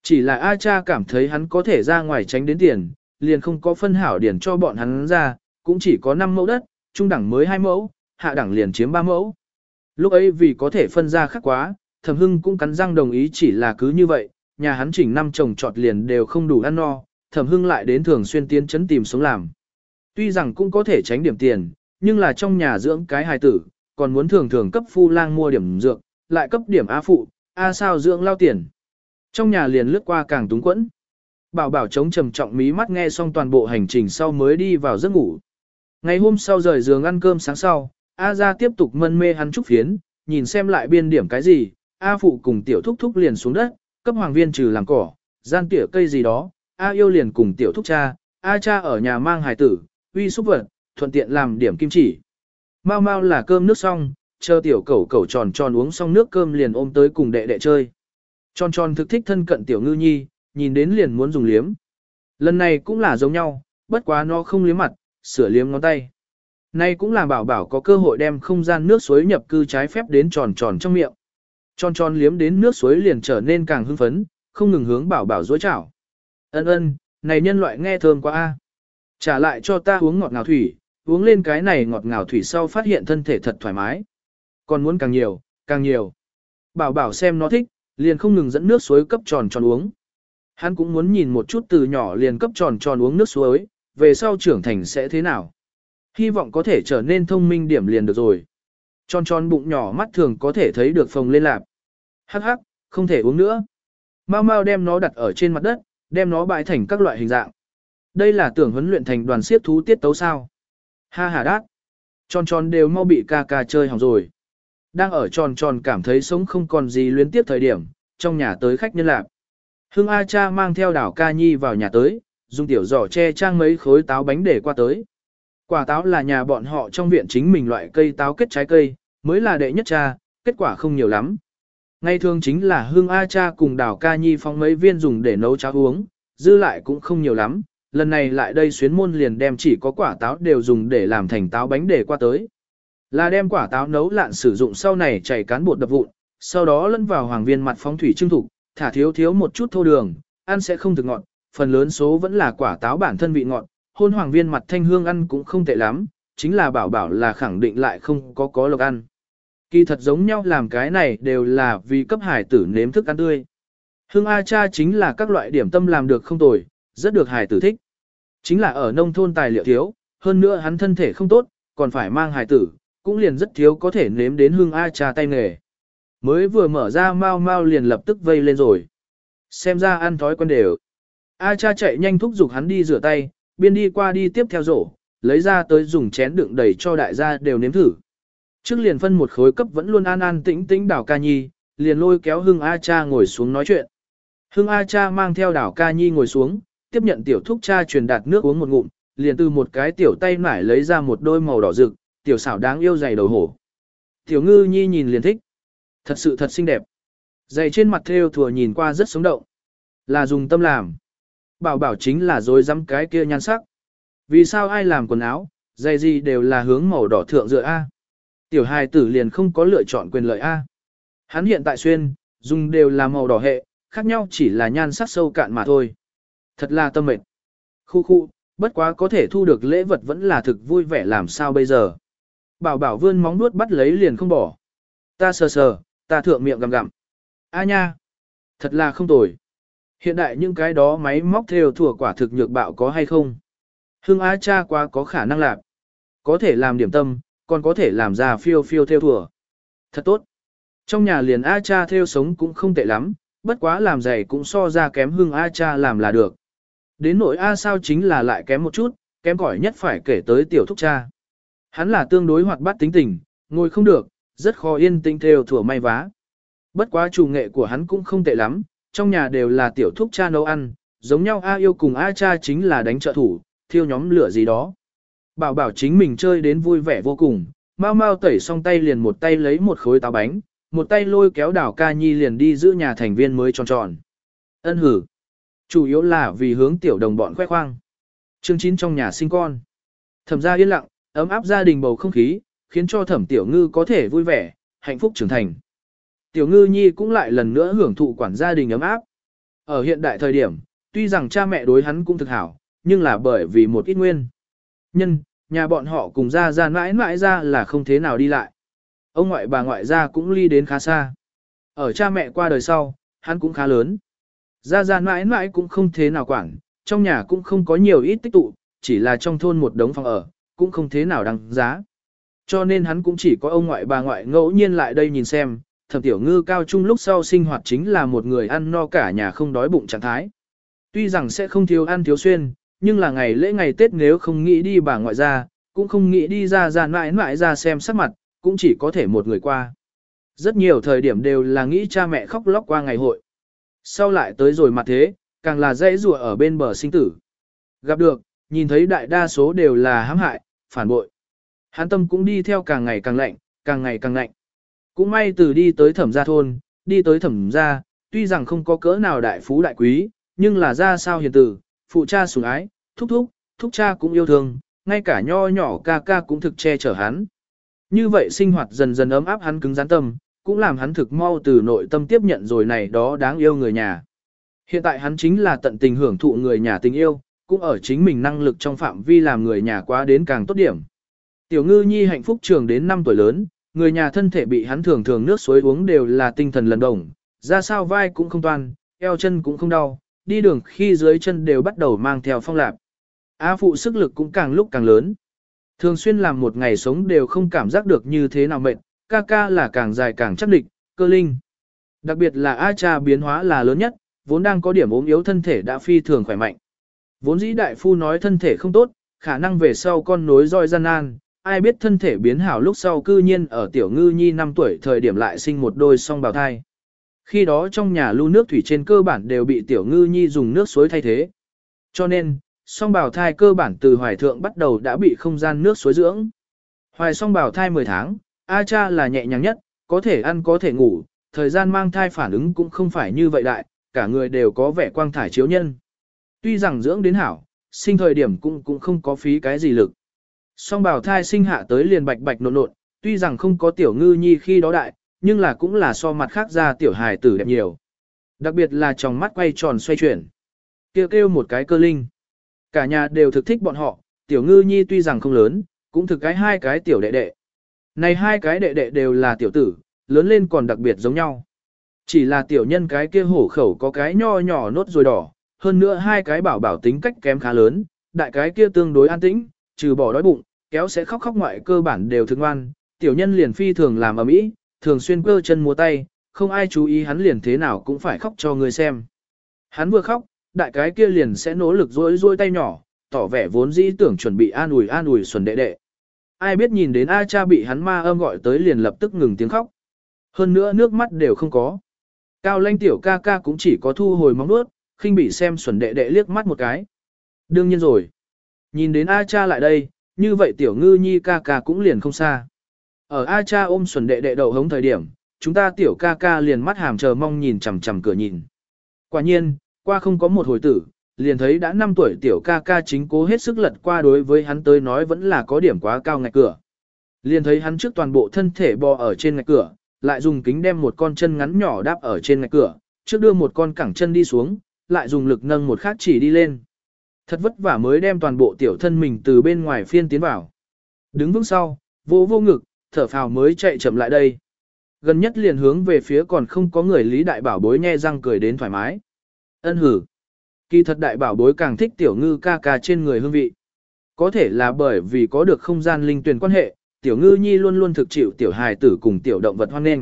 Chỉ là A cha cảm thấy hắn có thể ra ngoài tránh đến tiền, liền không có phân hảo điển cho bọn hắn ra, cũng chỉ có 5 mẫu đất, trung đẳng mới 2 mẫu, hạ đẳng liền chiếm 3 mẫu. Lúc ấy vì có thể phân ra khác quá, thẩm hưng cũng cắn răng đồng ý chỉ là cứ như vậy, nhà hắn chỉnh năm chồng trọt liền đều không đủ ăn no, thẩm hưng lại đến thường xuyên tiến chấn tìm sống làm. Tuy rằng cũng có thể tránh điểm tiền, nhưng là trong nhà dưỡng cái hài tử, còn muốn thường thường cấp phu lang mua điểm dược, lại cấp điểm A phụ, A sao dưỡng lao tiền. Trong nhà liền lướt qua càng túng quẫn. Bảo bảo chống trầm trọng mí mắt nghe xong toàn bộ hành trình sau mới đi vào giấc ngủ. Ngày hôm sau rời giường ăn cơm sáng sau, A ra tiếp tục mân mê hắn trúc phiến, nhìn xem lại biên điểm cái gì, A phụ cùng tiểu thúc thúc liền xuống đất, cấp hoàng viên trừ làm cỏ, gian tỉa cây gì đó, A yêu liền cùng tiểu thúc cha, A cha ở nhà mang hài tử, uy xúc vật, thuận tiện làm điểm kim chỉ. Mau mau là cơm nước xong, chờ tiểu cẩu cẩu tròn tròn uống xong nước cơm liền ôm tới cùng đệ đệ chơi. Tròn tròn thực thích thân cận tiểu ngư nhi, nhìn đến liền muốn dùng liếm. Lần này cũng là giống nhau, bất quá nó không liếm mặt, sửa liếm ngón tay. Nay cũng là bảo bảo có cơ hội đem không gian nước suối nhập cư trái phép đến tròn tròn trong miệng. Tròn tròn liếm đến nước suối liền trở nên càng hưng phấn, không ngừng hướng bảo bảo dối chảo. Ân ân, này nhân loại nghe thơm quá a. Trả lại cho ta uống ngọt ngào thủy, uống lên cái này ngọt ngào thủy sau phát hiện thân thể thật thoải mái. Còn muốn càng nhiều, càng nhiều. Bảo bảo xem nó thích, liền không ngừng dẫn nước suối cấp tròn tròn uống. Hắn cũng muốn nhìn một chút từ nhỏ liền cấp tròn tròn uống nước suối, về sau trưởng thành sẽ thế nào. Hy vọng có thể trở nên thông minh điểm liền được rồi. Tròn tròn bụng nhỏ mắt thường có thể thấy được phồng lên lạp. Hắc hắc, không thể uống nữa. Mau mau đem nó đặt ở trên mặt đất, đem nó bại thành các loại hình dạng. Đây là tưởng huấn luyện thành đoàn siết thú tiết tấu sao. Ha ha đát. Tròn tròn đều mau bị ca ca chơi hỏng rồi. Đang ở tròn tròn cảm thấy sống không còn gì luyến tiếp thời điểm, trong nhà tới khách nhân lạc. Hưng A cha mang theo đảo ca nhi vào nhà tới, dùng tiểu giỏ che trang mấy khối táo bánh để qua tới. Quả táo là nhà bọn họ trong viện chính mình loại cây táo kết trái cây, mới là đệ nhất cha, kết quả không nhiều lắm. Ngày thường chính là Hương A cha cùng đảo ca nhi phong mấy viên dùng để nấu cháo uống, dư lại cũng không nhiều lắm, lần này lại đây xuyến môn liền đem chỉ có quả táo đều dùng để làm thành táo bánh để qua tới. Là đem quả táo nấu lạn sử dụng sau này chảy cán bột đập vụn, sau đó lẫn vào hoàng viên mặt phong thủy trưng thục, thả thiếu thiếu một chút thô đường, ăn sẽ không thực ngọt, phần lớn số vẫn là quả táo bản thân vị ngọt, hôn hoàng viên mặt thanh hương ăn cũng không tệ lắm, chính là bảo bảo là khẳng định lại không có có lộc ăn. Kỳ thật giống nhau làm cái này đều là vì cấp hải tử nếm thức ăn tươi. Hương A cha chính là các loại điểm tâm làm được không tồi, rất được hải tử thích. Chính là ở nông thôn tài liệu thiếu, hơn nữa hắn thân thể không tốt, còn phải mang hải tử, cũng liền rất thiếu có thể nếm đến hương A cha tay nghề. Mới vừa mở ra mau mau liền lập tức vây lên rồi. Xem ra ăn thói quen đều. A cha chạy nhanh thúc giục hắn đi rửa tay, biên đi qua đi tiếp theo rổ, lấy ra tới dùng chén đựng đầy cho đại gia đều nếm thử. Trước liền phân một khối cấp vẫn luôn an an tĩnh tĩnh đảo ca nhi, liền lôi kéo Hưng A cha ngồi xuống nói chuyện. Hưng A cha mang theo đảo ca nhi ngồi xuống, tiếp nhận tiểu thúc cha truyền đạt nước uống một ngụm, liền từ một cái tiểu tay nải lấy ra một đôi màu đỏ rực, tiểu xảo đáng yêu dày đầu hổ. Tiểu ngư nhi nhìn liền thích. Thật sự thật xinh đẹp. Dày trên mặt theo thừa nhìn qua rất sống động. Là dùng tâm làm. Bảo bảo chính là dối dám cái kia nhan sắc. Vì sao ai làm quần áo, dày gì đều là hướng màu đỏ thượng dựa A. Tiểu hài tử liền không có lựa chọn quyền lợi A. Hắn hiện tại xuyên, dùng đều là màu đỏ hệ, khác nhau chỉ là nhan sắc sâu cạn mà thôi. Thật là tâm mệt. Khu khu, bất quá có thể thu được lễ vật vẫn là thực vui vẻ làm sao bây giờ. Bảo bảo vươn móng nuốt bắt lấy liền không bỏ. Ta sờ sờ, ta thượng miệng gặm gặm. A nha, thật là không tồi. Hiện đại những cái đó máy móc theo thủa quả thực nhược bạo có hay không? Hưng Á cha quá có khả năng làm. Có thể làm điểm tâm, còn có thể làm ra phiêu phiêu theo thủa. Thật tốt. Trong nhà liền A cha theo sống cũng không tệ lắm, bất quá làm giày cũng so ra kém hưng A cha làm là được. Đến nỗi A sao chính là lại kém một chút, kém cỏi nhất phải kể tới tiểu thúc cha. Hắn là tương đối hoạt bát tính tình, ngồi không được, rất khó yên tĩnh theo thủa may vá. Bất quá chủ nghệ của hắn cũng không tệ lắm, trong nhà đều là tiểu thúc cha nấu ăn, giống nhau A yêu cùng A cha chính là đánh trợ thủ, thiêu nhóm lửa gì đó. Bảo bảo chính mình chơi đến vui vẻ vô cùng, mau mau tẩy xong tay liền một tay lấy một khối táo bánh, một tay lôi kéo đảo ca nhi liền đi giữ nhà thành viên mới tròn tròn. Ân hử. Chủ yếu là vì hướng tiểu đồng bọn khoe khoang. Chương chín trong nhà sinh con. Thẩm gia yên lặng, ấm áp gia đình bầu không khí, khiến cho thẩm tiểu ngư có thể vui vẻ, hạnh phúc trưởng thành. Tiểu ngư nhi cũng lại lần nữa hưởng thụ quản gia đình ấm áp. Ở hiện đại thời điểm, tuy rằng cha mẹ đối hắn cũng thực hảo, nhưng là bởi vì một ít nguyên. Nhân, nhà bọn họ cùng ra ra mãi mãi ra là không thế nào đi lại. Ông ngoại bà ngoại ra cũng ly đến khá xa. Ở cha mẹ qua đời sau, hắn cũng khá lớn. Ra ra mãi mãi cũng không thế nào quản, trong nhà cũng không có nhiều ít tích tụ, chỉ là trong thôn một đống phòng ở, cũng không thế nào đăng giá. Cho nên hắn cũng chỉ có ông ngoại bà ngoại ngẫu nhiên lại đây nhìn xem, thẩm tiểu ngư cao trung lúc sau sinh hoạt chính là một người ăn no cả nhà không đói bụng trạng thái. Tuy rằng sẽ không thiếu ăn thiếu xuyên, nhưng là ngày lễ ngày Tết nếu không nghĩ đi bà ngoại ra, cũng không nghĩ đi ra ra mãi mãi ra xem sắc mặt, cũng chỉ có thể một người qua. Rất nhiều thời điểm đều là nghĩ cha mẹ khóc lóc qua ngày hội. Sau lại tới rồi mặt thế, càng là dễ rùa ở bên bờ sinh tử. Gặp được, nhìn thấy đại đa số đều là hãm hại, phản bội. hán tâm cũng đi theo càng ngày càng lạnh, càng ngày càng lạnh. Cũng may từ đi tới thẩm gia thôn, đi tới thẩm gia, tuy rằng không có cỡ nào đại phú đại quý, nhưng là ra sao hiền tử, phụ cha sủng ái, thúc thúc, thúc cha cũng yêu thương, ngay cả nho nhỏ ca ca cũng thực che chở hắn. Như vậy sinh hoạt dần dần ấm áp hắn cứng rắn tâm, cũng làm hắn thực mau từ nội tâm tiếp nhận rồi này đó đáng yêu người nhà. Hiện tại hắn chính là tận tình hưởng thụ người nhà tình yêu, cũng ở chính mình năng lực trong phạm vi làm người nhà quá đến càng tốt điểm. Tiểu ngư nhi hạnh phúc trường đến 5 tuổi lớn, người nhà thân thể bị hắn thường thường nước suối uống đều là tinh thần lần đồng, ra sao vai cũng không toan, eo chân cũng không đau, đi đường khi dưới chân đều bắt đầu mang theo phong lạp. A phụ sức lực cũng càng lúc càng lớn. Thường xuyên làm một ngày sống đều không cảm giác được như thế nào mệt, ca ca là càng dài càng chắc địch, cơ linh. Đặc biệt là A cha biến hóa là lớn nhất, vốn đang có điểm ốm yếu thân thể đã phi thường khỏe mạnh. Vốn dĩ đại phu nói thân thể không tốt, khả năng về sau con nối roi gian nan, ai biết thân thể biến hảo lúc sau cư nhiên ở tiểu ngư nhi 5 tuổi thời điểm lại sinh một đôi song bào thai. Khi đó trong nhà lưu nước thủy trên cơ bản đều bị tiểu ngư nhi dùng nước suối thay thế. Cho nên, song bào thai cơ bản từ hoài thượng bắt đầu đã bị không gian nước suối dưỡng. Hoài song bào thai 10 tháng, A cha là nhẹ nhàng nhất, có thể ăn có thể ngủ, thời gian mang thai phản ứng cũng không phải như vậy đại, cả người đều có vẻ quang thải chiếu nhân. Tuy rằng dưỡng đến hảo, sinh thời điểm cũng cũng không có phí cái gì lực. Song bào thai sinh hạ tới liền bạch bạch nộn nộn, tuy rằng không có tiểu ngư nhi khi đó đại, nhưng là cũng là so mặt khác ra tiểu hài tử đẹp nhiều. Đặc biệt là trong mắt quay tròn xoay chuyển. Kêu kêu một cái cơ linh. Cả nhà đều thực thích bọn họ, tiểu ngư nhi tuy rằng không lớn, cũng thực cái hai cái tiểu đệ đệ. Này hai cái đệ đệ đều là tiểu tử, lớn lên còn đặc biệt giống nhau. Chỉ là tiểu nhân cái kia hổ khẩu có cái nho nhỏ nốt rồi đỏ, hơn nữa hai cái bảo bảo tính cách kém khá lớn, đại cái kia tương đối an tĩnh, trừ bỏ đói bụng, kéo sẽ khóc khóc ngoại cơ bản đều thương ngoan, tiểu nhân liền phi thường làm ở mỹ, thường xuyên cơ chân múa tay, không ai chú ý hắn liền thế nào cũng phải khóc cho người xem. Hắn vừa khóc, đại cái kia liền sẽ nỗ lực rối rối tay nhỏ, tỏ vẻ vốn dĩ tưởng chuẩn bị an ủi an ủi xuân đệ đệ. Ai biết nhìn đến A cha bị hắn ma âm gọi tới liền lập tức ngừng tiếng khóc. Hơn nữa nước mắt đều không có. Cao lanh tiểu ca ca cũng chỉ có thu hồi móng nuốt, khinh bị xem xuẩn đệ đệ liếc mắt một cái. Đương nhiên rồi. Nhìn đến A cha lại đây, như vậy tiểu ngư nhi ca ca cũng liền không xa. Ở A cha ôm xuẩn đệ đệ đầu hống thời điểm, chúng ta tiểu ca ca liền mắt hàm chờ mong nhìn chằm chằm cửa nhìn. Quả nhiên, qua không có một hồi tử, liền thấy đã 5 tuổi tiểu ca ca chính cố hết sức lật qua đối với hắn tới nói vẫn là có điểm quá cao ngạch cửa. Liền thấy hắn trước toàn bộ thân thể bò ở trên ngạch cửa, lại dùng kính đem một con chân ngắn nhỏ đáp ở trên ngạch cửa, trước đưa một con cẳng chân đi xuống, lại dùng lực nâng một khác chỉ đi lên. Thật vất vả mới đem toàn bộ tiểu thân mình từ bên ngoài phiên tiến vào. Đứng vững sau, vô vô ngực, thở phào mới chạy chậm lại đây. Gần nhất liền hướng về phía còn không có người lý đại bảo bối nhe răng cười đến thoải mái. Ân hử. Kỳ thật đại bảo bối càng thích tiểu ngư ca ca trên người hương vị. Có thể là bởi vì có được không gian linh tuyển quan hệ, tiểu ngư nhi luôn luôn thực chịu tiểu hài tử cùng tiểu động vật hoan nghênh.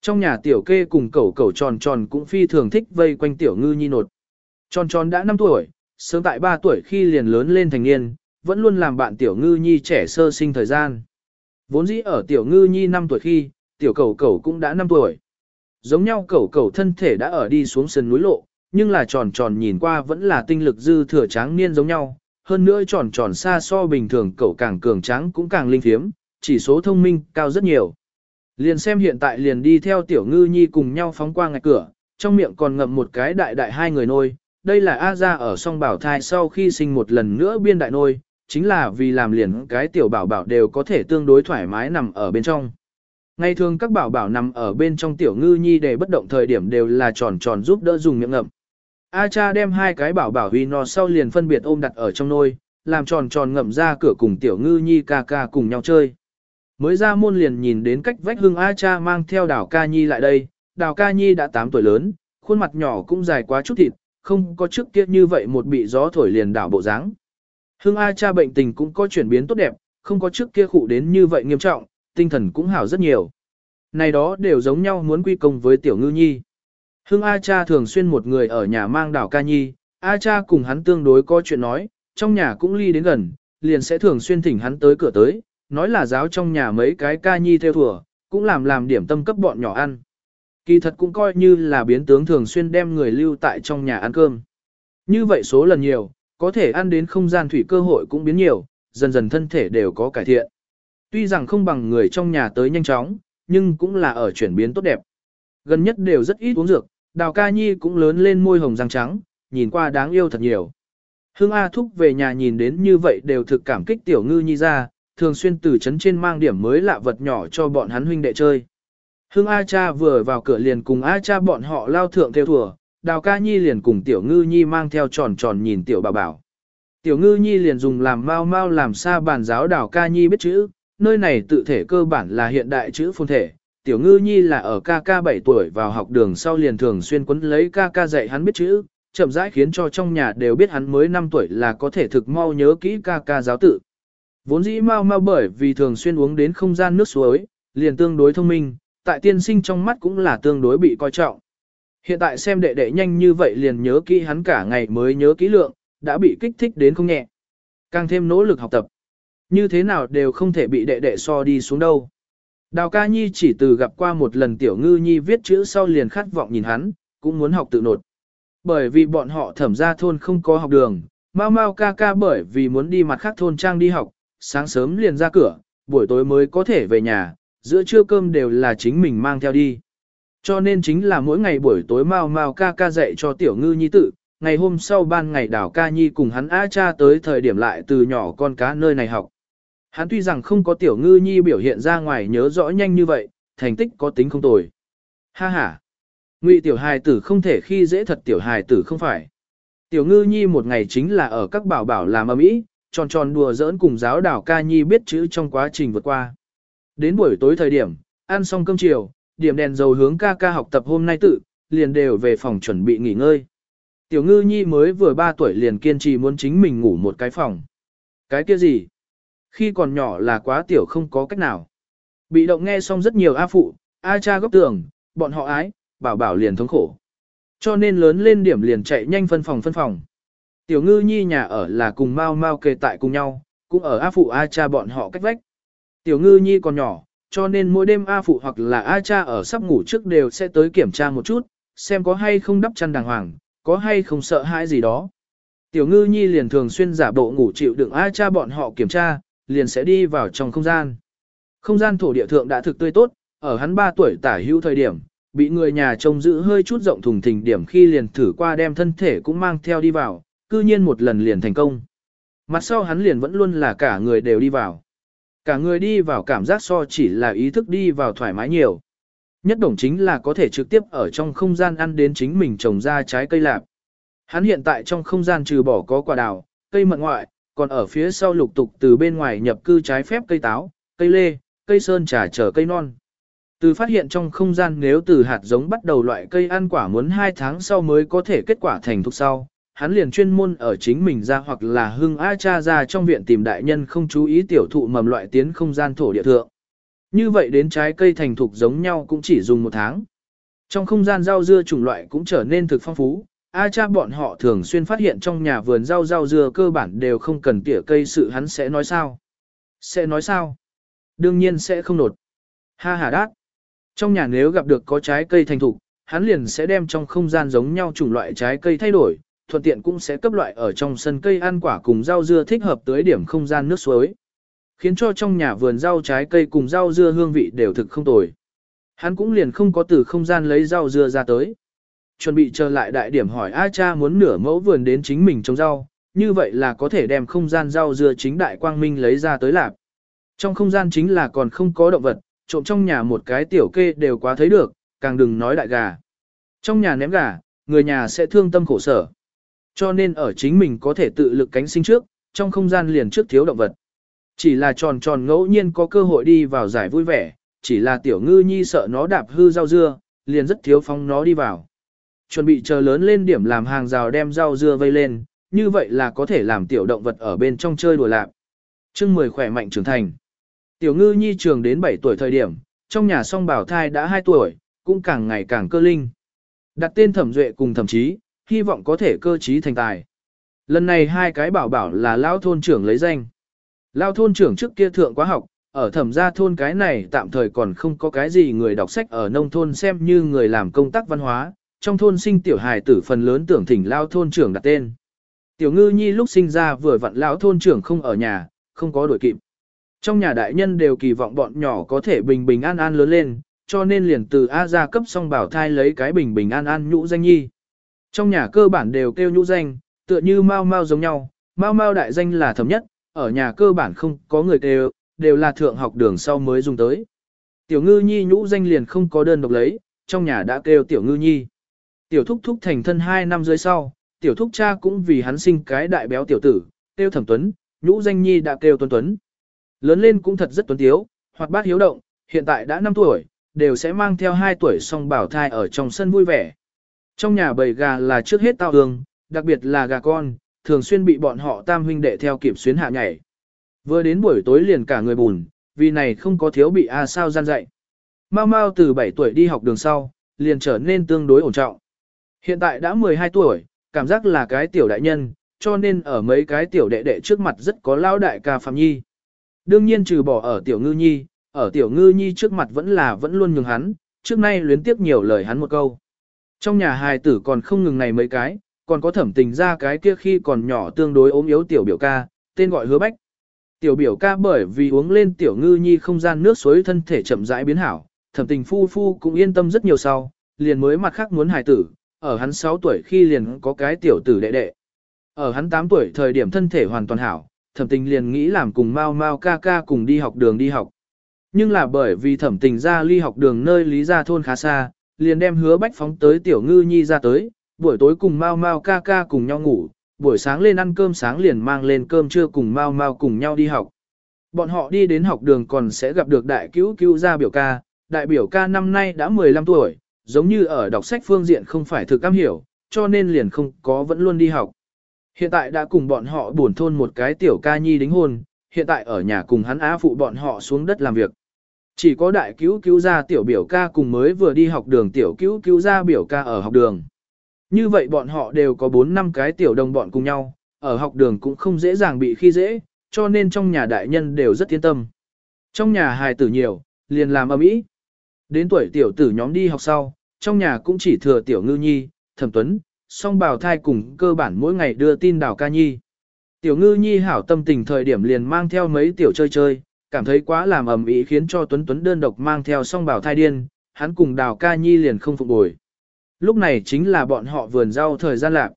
Trong nhà tiểu kê cùng cẩu cẩu tròn tròn cũng phi thường thích vây quanh tiểu ngư nhi nột. Tròn tròn đã 5 tuổi, sớm tại 3 tuổi khi liền lớn lên thành niên, vẫn luôn làm bạn tiểu ngư nhi trẻ sơ sinh thời gian. Vốn dĩ ở tiểu ngư nhi 5 tuổi khi, tiểu Cầu Cầu cũng đã 5 tuổi. Giống nhau Cầu Cầu thân thể đã ở đi xuống sườn núi lộ, nhưng là tròn tròn nhìn qua vẫn là tinh lực dư thừa tráng niên giống nhau. Hơn nữa tròn tròn xa so bình thường cậu càng cường tráng cũng càng linh thiếm, chỉ số thông minh cao rất nhiều. Liền xem hiện tại liền đi theo tiểu ngư nhi cùng nhau phóng qua ngạch cửa, trong miệng còn ngậm một cái đại đại hai người nôi. Đây là A ra ở song bảo thai sau khi sinh một lần nữa biên đại nôi, chính là vì làm liền cái tiểu bảo bảo đều có thể tương đối thoải mái nằm ở bên trong. Ngày thường các bảo bảo nằm ở bên trong tiểu ngư nhi để bất động thời điểm đều là tròn tròn giúp đỡ dùng miệng ngậm. A cha đem hai cái bảo bảo huy no sau liền phân biệt ôm đặt ở trong nôi, làm tròn tròn ngậm ra cửa cùng tiểu ngư nhi ca ca cùng nhau chơi. Mới ra môn liền nhìn đến cách vách hương A cha mang theo đảo ca nhi lại đây, đào ca nhi đã 8 tuổi lớn, khuôn mặt nhỏ cũng dài quá chút thịt, không có trước kia như vậy một bị gió thổi liền đảo bộ dáng. Hương A cha bệnh tình cũng có chuyển biến tốt đẹp, không có trước kia khụ đến như vậy nghiêm trọng, tinh thần cũng hảo rất nhiều. Này đó đều giống nhau muốn quy công với tiểu ngư nhi. Hương A cha thường xuyên một người ở nhà mang đảo ca nhi, A cha cùng hắn tương đối có chuyện nói, trong nhà cũng ly đến gần, liền sẽ thường xuyên thỉnh hắn tới cửa tới, nói là giáo trong nhà mấy cái ca nhi theo thừa, cũng làm làm điểm tâm cấp bọn nhỏ ăn. Kỳ thật cũng coi như là biến tướng thường xuyên đem người lưu tại trong nhà ăn cơm. Như vậy số lần nhiều, có thể ăn đến không gian thủy cơ hội cũng biến nhiều, dần dần thân thể đều có cải thiện. Tuy rằng không bằng người trong nhà tới nhanh chóng, nhưng cũng là ở chuyển biến tốt đẹp. Gần nhất đều rất ít uống dược, đào ca nhi cũng lớn lên môi hồng răng trắng, nhìn qua đáng yêu thật nhiều. Hương A Thúc về nhà nhìn đến như vậy đều thực cảm kích tiểu ngư nhi ra, thường xuyên từ chấn trên mang điểm mới lạ vật nhỏ cho bọn hắn huynh đệ chơi. Hương A cha vừa vào cửa liền cùng A cha bọn họ lao thượng theo thùa, đào ca nhi liền cùng tiểu ngư nhi mang theo tròn tròn nhìn tiểu bà bảo. Tiểu ngư nhi liền dùng làm mau mau làm xa bàn giáo đào ca nhi biết chữ, nơi này tự thể cơ bản là hiện đại chữ phôn thể. Tiểu ngư nhi là ở ca ca 7 tuổi vào học đường sau liền thường xuyên quấn lấy ca ca dạy hắn biết chữ, chậm rãi khiến cho trong nhà đều biết hắn mới 5 tuổi là có thể thực mau nhớ kỹ ca ca giáo tự. Vốn dĩ mau mau bởi vì thường xuyên uống đến không gian nước suối, liền tương đối thông minh, tại tiên sinh trong mắt cũng là tương đối bị coi trọng. Hiện tại xem đệ đệ nhanh như vậy liền nhớ kỹ hắn cả ngày mới nhớ kỹ lượng, đã bị kích thích đến không nhẹ. Càng thêm nỗ lực học tập. Như thế nào đều không thể bị đệ đệ so đi xuống đâu. Đào ca nhi chỉ từ gặp qua một lần tiểu ngư nhi viết chữ sau liền khát vọng nhìn hắn, cũng muốn học tự nột. Bởi vì bọn họ thẩm ra thôn không có học đường, mau mau ca ca bởi vì muốn đi mặt khác thôn trang đi học, sáng sớm liền ra cửa, buổi tối mới có thể về nhà, giữa trưa cơm đều là chính mình mang theo đi. Cho nên chính là mỗi ngày buổi tối mau mau ca ca dạy cho tiểu ngư nhi tự, ngày hôm sau ban ngày đảo ca nhi cùng hắn A cha tới thời điểm lại từ nhỏ con cá nơi này học. Hắn tuy rằng không có tiểu ngư nhi biểu hiện ra ngoài nhớ rõ nhanh như vậy, thành tích có tính không tồi. Ha ha! Ngụy tiểu hài tử không thể khi dễ thật tiểu hài tử không phải. Tiểu ngư nhi một ngày chính là ở các bảo bảo làm ầm ĩ, tròn tròn đùa giỡn cùng giáo đảo ca nhi biết chữ trong quá trình vượt qua. Đến buổi tối thời điểm, ăn xong cơm chiều, điểm đèn dầu hướng ca ca học tập hôm nay tự, liền đều về phòng chuẩn bị nghỉ ngơi. Tiểu ngư nhi mới vừa 3 tuổi liền kiên trì muốn chính mình ngủ một cái phòng. Cái kia gì? Khi còn nhỏ là quá tiểu không có cách nào. Bị động nghe xong rất nhiều A phụ, A cha góc tường, bọn họ ái, bảo bảo liền thống khổ. Cho nên lớn lên điểm liền chạy nhanh phân phòng phân phòng. Tiểu ngư nhi nhà ở là cùng mau mau kề tại cùng nhau, cũng ở A phụ A cha bọn họ cách vách. Tiểu ngư nhi còn nhỏ, cho nên mỗi đêm A phụ hoặc là A cha ở sắp ngủ trước đều sẽ tới kiểm tra một chút, xem có hay không đắp chăn đàng hoàng, có hay không sợ hãi gì đó. Tiểu ngư nhi liền thường xuyên giả bộ ngủ chịu đựng A cha bọn họ kiểm tra, liền sẽ đi vào trong không gian. Không gian thổ địa thượng đã thực tươi tốt, ở hắn 3 tuổi tả hữu thời điểm, bị người nhà trông giữ hơi chút rộng thùng thình điểm khi liền thử qua đem thân thể cũng mang theo đi vào, cư nhiên một lần liền thành công. Mặt sau hắn liền vẫn luôn là cả người đều đi vào. Cả người đi vào cảm giác so chỉ là ý thức đi vào thoải mái nhiều. Nhất đồng chính là có thể trực tiếp ở trong không gian ăn đến chính mình trồng ra trái cây lạp. Hắn hiện tại trong không gian trừ bỏ có quả đào, cây mận ngoại, còn ở phía sau lục tục từ bên ngoài nhập cư trái phép cây táo, cây lê, cây sơn trà trở cây non. Từ phát hiện trong không gian nếu từ hạt giống bắt đầu loại cây ăn quả muốn 2 tháng sau mới có thể kết quả thành thục sau, hắn liền chuyên môn ở chính mình ra hoặc là hưng A cha ra trong viện tìm đại nhân không chú ý tiểu thụ mầm loại tiến không gian thổ địa thượng. Như vậy đến trái cây thành thục giống nhau cũng chỉ dùng một tháng. Trong không gian rau dưa chủng loại cũng trở nên thực phong phú, A cha bọn họ thường xuyên phát hiện trong nhà vườn rau rau dưa cơ bản đều không cần tỉa cây sự hắn sẽ nói sao. Sẽ nói sao? Đương nhiên sẽ không nột. Ha ha đát. Trong nhà nếu gặp được có trái cây thành thục, hắn liền sẽ đem trong không gian giống nhau chủng loại trái cây thay đổi, thuận tiện cũng sẽ cấp loại ở trong sân cây ăn quả cùng rau dưa thích hợp tới điểm không gian nước suối. Khiến cho trong nhà vườn rau trái cây cùng rau dưa hương vị đều thực không tồi. Hắn cũng liền không có từ không gian lấy rau dưa ra tới. Chuẩn bị chờ lại đại điểm hỏi A cha muốn nửa mẫu vườn đến chính mình trồng rau, như vậy là có thể đem không gian rau dưa chính đại quang minh lấy ra tới lạp. Trong không gian chính là còn không có động vật, trộm trong nhà một cái tiểu kê đều quá thấy được, càng đừng nói đại gà. Trong nhà ném gà, người nhà sẽ thương tâm khổ sở. Cho nên ở chính mình có thể tự lực cánh sinh trước, trong không gian liền trước thiếu động vật. Chỉ là tròn tròn ngẫu nhiên có cơ hội đi vào giải vui vẻ, chỉ là tiểu ngư nhi sợ nó đạp hư rau dưa, liền rất thiếu phong nó đi vào. Chuẩn bị chờ lớn lên điểm làm hàng rào đem rau dưa vây lên, như vậy là có thể làm tiểu động vật ở bên trong chơi đùa lạc chương 10 khỏe mạnh trưởng thành. Tiểu ngư nhi trường đến 7 tuổi thời điểm, trong nhà song bảo thai đã 2 tuổi, cũng càng ngày càng cơ linh. Đặt tên thẩm duệ cùng thẩm chí, hy vọng có thể cơ trí thành tài. Lần này hai cái bảo bảo là lao thôn trưởng lấy danh. Lao thôn trưởng trước kia thượng quá học, ở thẩm gia thôn cái này tạm thời còn không có cái gì người đọc sách ở nông thôn xem như người làm công tác văn hóa, trong thôn sinh tiểu hài tử phần lớn tưởng thỉnh lao thôn trưởng đặt tên. Tiểu ngư nhi lúc sinh ra vừa vặn lão thôn trưởng không ở nhà, không có đuổi kịp. Trong nhà đại nhân đều kỳ vọng bọn nhỏ có thể bình bình an an lớn lên, cho nên liền từ A ra cấp xong bảo thai lấy cái bình bình an an nhũ danh nhi. Trong nhà cơ bản đều kêu nhũ danh, tựa như mau mau giống nhau, mau mau đại danh là thấm nhất, ở nhà cơ bản không có người kêu, đều là thượng học đường sau mới dùng tới. Tiểu ngư nhi nhũ danh liền không có đơn độc lấy, trong nhà đã kêu tiểu ngư nhi. Tiểu thúc thúc thành thân 2 năm dưới sau, tiểu thúc cha cũng vì hắn sinh cái đại béo tiểu tử, kêu thẩm tuấn, nhũ danh nhi đã kêu tuấn tuấn. Lớn lên cũng thật rất tuấn tiếu, hoạt bát hiếu động, hiện tại đã 5 tuổi, đều sẽ mang theo 2 tuổi song bảo thai ở trong sân vui vẻ. Trong nhà bầy gà là trước hết tao hương, đặc biệt là gà con, thường xuyên bị bọn họ tam huynh đệ theo kiểm xuyến hạ nhảy. Vừa đến buổi tối liền cả người bùn, vì này không có thiếu bị A sao gian dạy. Mau mau từ 7 tuổi đi học đường sau, liền trở nên tương đối ổn trọng. Hiện tại đã 12 tuổi, cảm giác là cái tiểu đại nhân, cho nên ở mấy cái tiểu đệ đệ trước mặt rất có lao đại ca phạm nhi. Đương nhiên trừ bỏ ở tiểu ngư nhi, ở tiểu ngư nhi trước mặt vẫn là vẫn luôn nhường hắn, trước nay luyến tiếp nhiều lời hắn một câu. Trong nhà hài tử còn không ngừng này mấy cái, còn có thẩm tình ra cái kia khi còn nhỏ tương đối ốm yếu tiểu biểu ca, tên gọi hứa bách. Tiểu biểu ca bởi vì uống lên tiểu ngư nhi không gian nước suối thân thể chậm rãi biến hảo, thẩm tình phu phu cũng yên tâm rất nhiều sau, liền mới mặt khác muốn hài tử, ở hắn 6 tuổi khi liền có cái tiểu tử đệ đệ. Ở hắn 8 tuổi thời điểm thân thể hoàn toàn hảo, thẩm tình liền nghĩ làm cùng mau mau ca ca cùng đi học đường đi học. Nhưng là bởi vì thẩm tình ra ly học đường nơi lý gia thôn khá xa, liền đem hứa bách phóng tới tiểu ngư nhi ra tới, buổi tối cùng mau mau ca ca cùng nhau ngủ, buổi sáng lên ăn cơm sáng liền mang lên cơm trưa cùng mau mau cùng nhau đi học. Bọn họ đi đến học đường còn sẽ gặp được đại cứu cứu gia biểu ca, đại biểu ca năm nay đã 15 tuổi, giống như ở đọc sách phương diện không phải thực am hiểu, cho nên liền không có vẫn luôn đi học. Hiện tại đã cùng bọn họ buồn thôn một cái tiểu ca nhi đính hôn, hiện tại ở nhà cùng hắn á phụ bọn họ xuống đất làm việc. Chỉ có đại cứu cứu gia tiểu biểu ca cùng mới vừa đi học đường tiểu cứu cứu gia biểu ca ở học đường. Như vậy bọn họ đều có 4 năm cái tiểu đồng bọn cùng nhau, ở học đường cũng không dễ dàng bị khi dễ, cho nên trong nhà đại nhân đều rất yên tâm. Trong nhà hài tử nhiều, liền làm ầm ĩ. Đến tuổi tiểu tử nhóm đi học sau, trong nhà cũng chỉ thừa tiểu ngư nhi, thẩm tuấn, song bào thai cùng cơ bản mỗi ngày đưa tin đào ca nhi. Tiểu ngư nhi hảo tâm tình thời điểm liền mang theo mấy tiểu chơi chơi, cảm thấy quá làm ầm ĩ khiến cho tuấn tuấn đơn độc mang theo song bảo thai điên, hắn cùng đào ca nhi liền không phục bồi. Lúc này chính là bọn họ vườn rau thời gian lạc.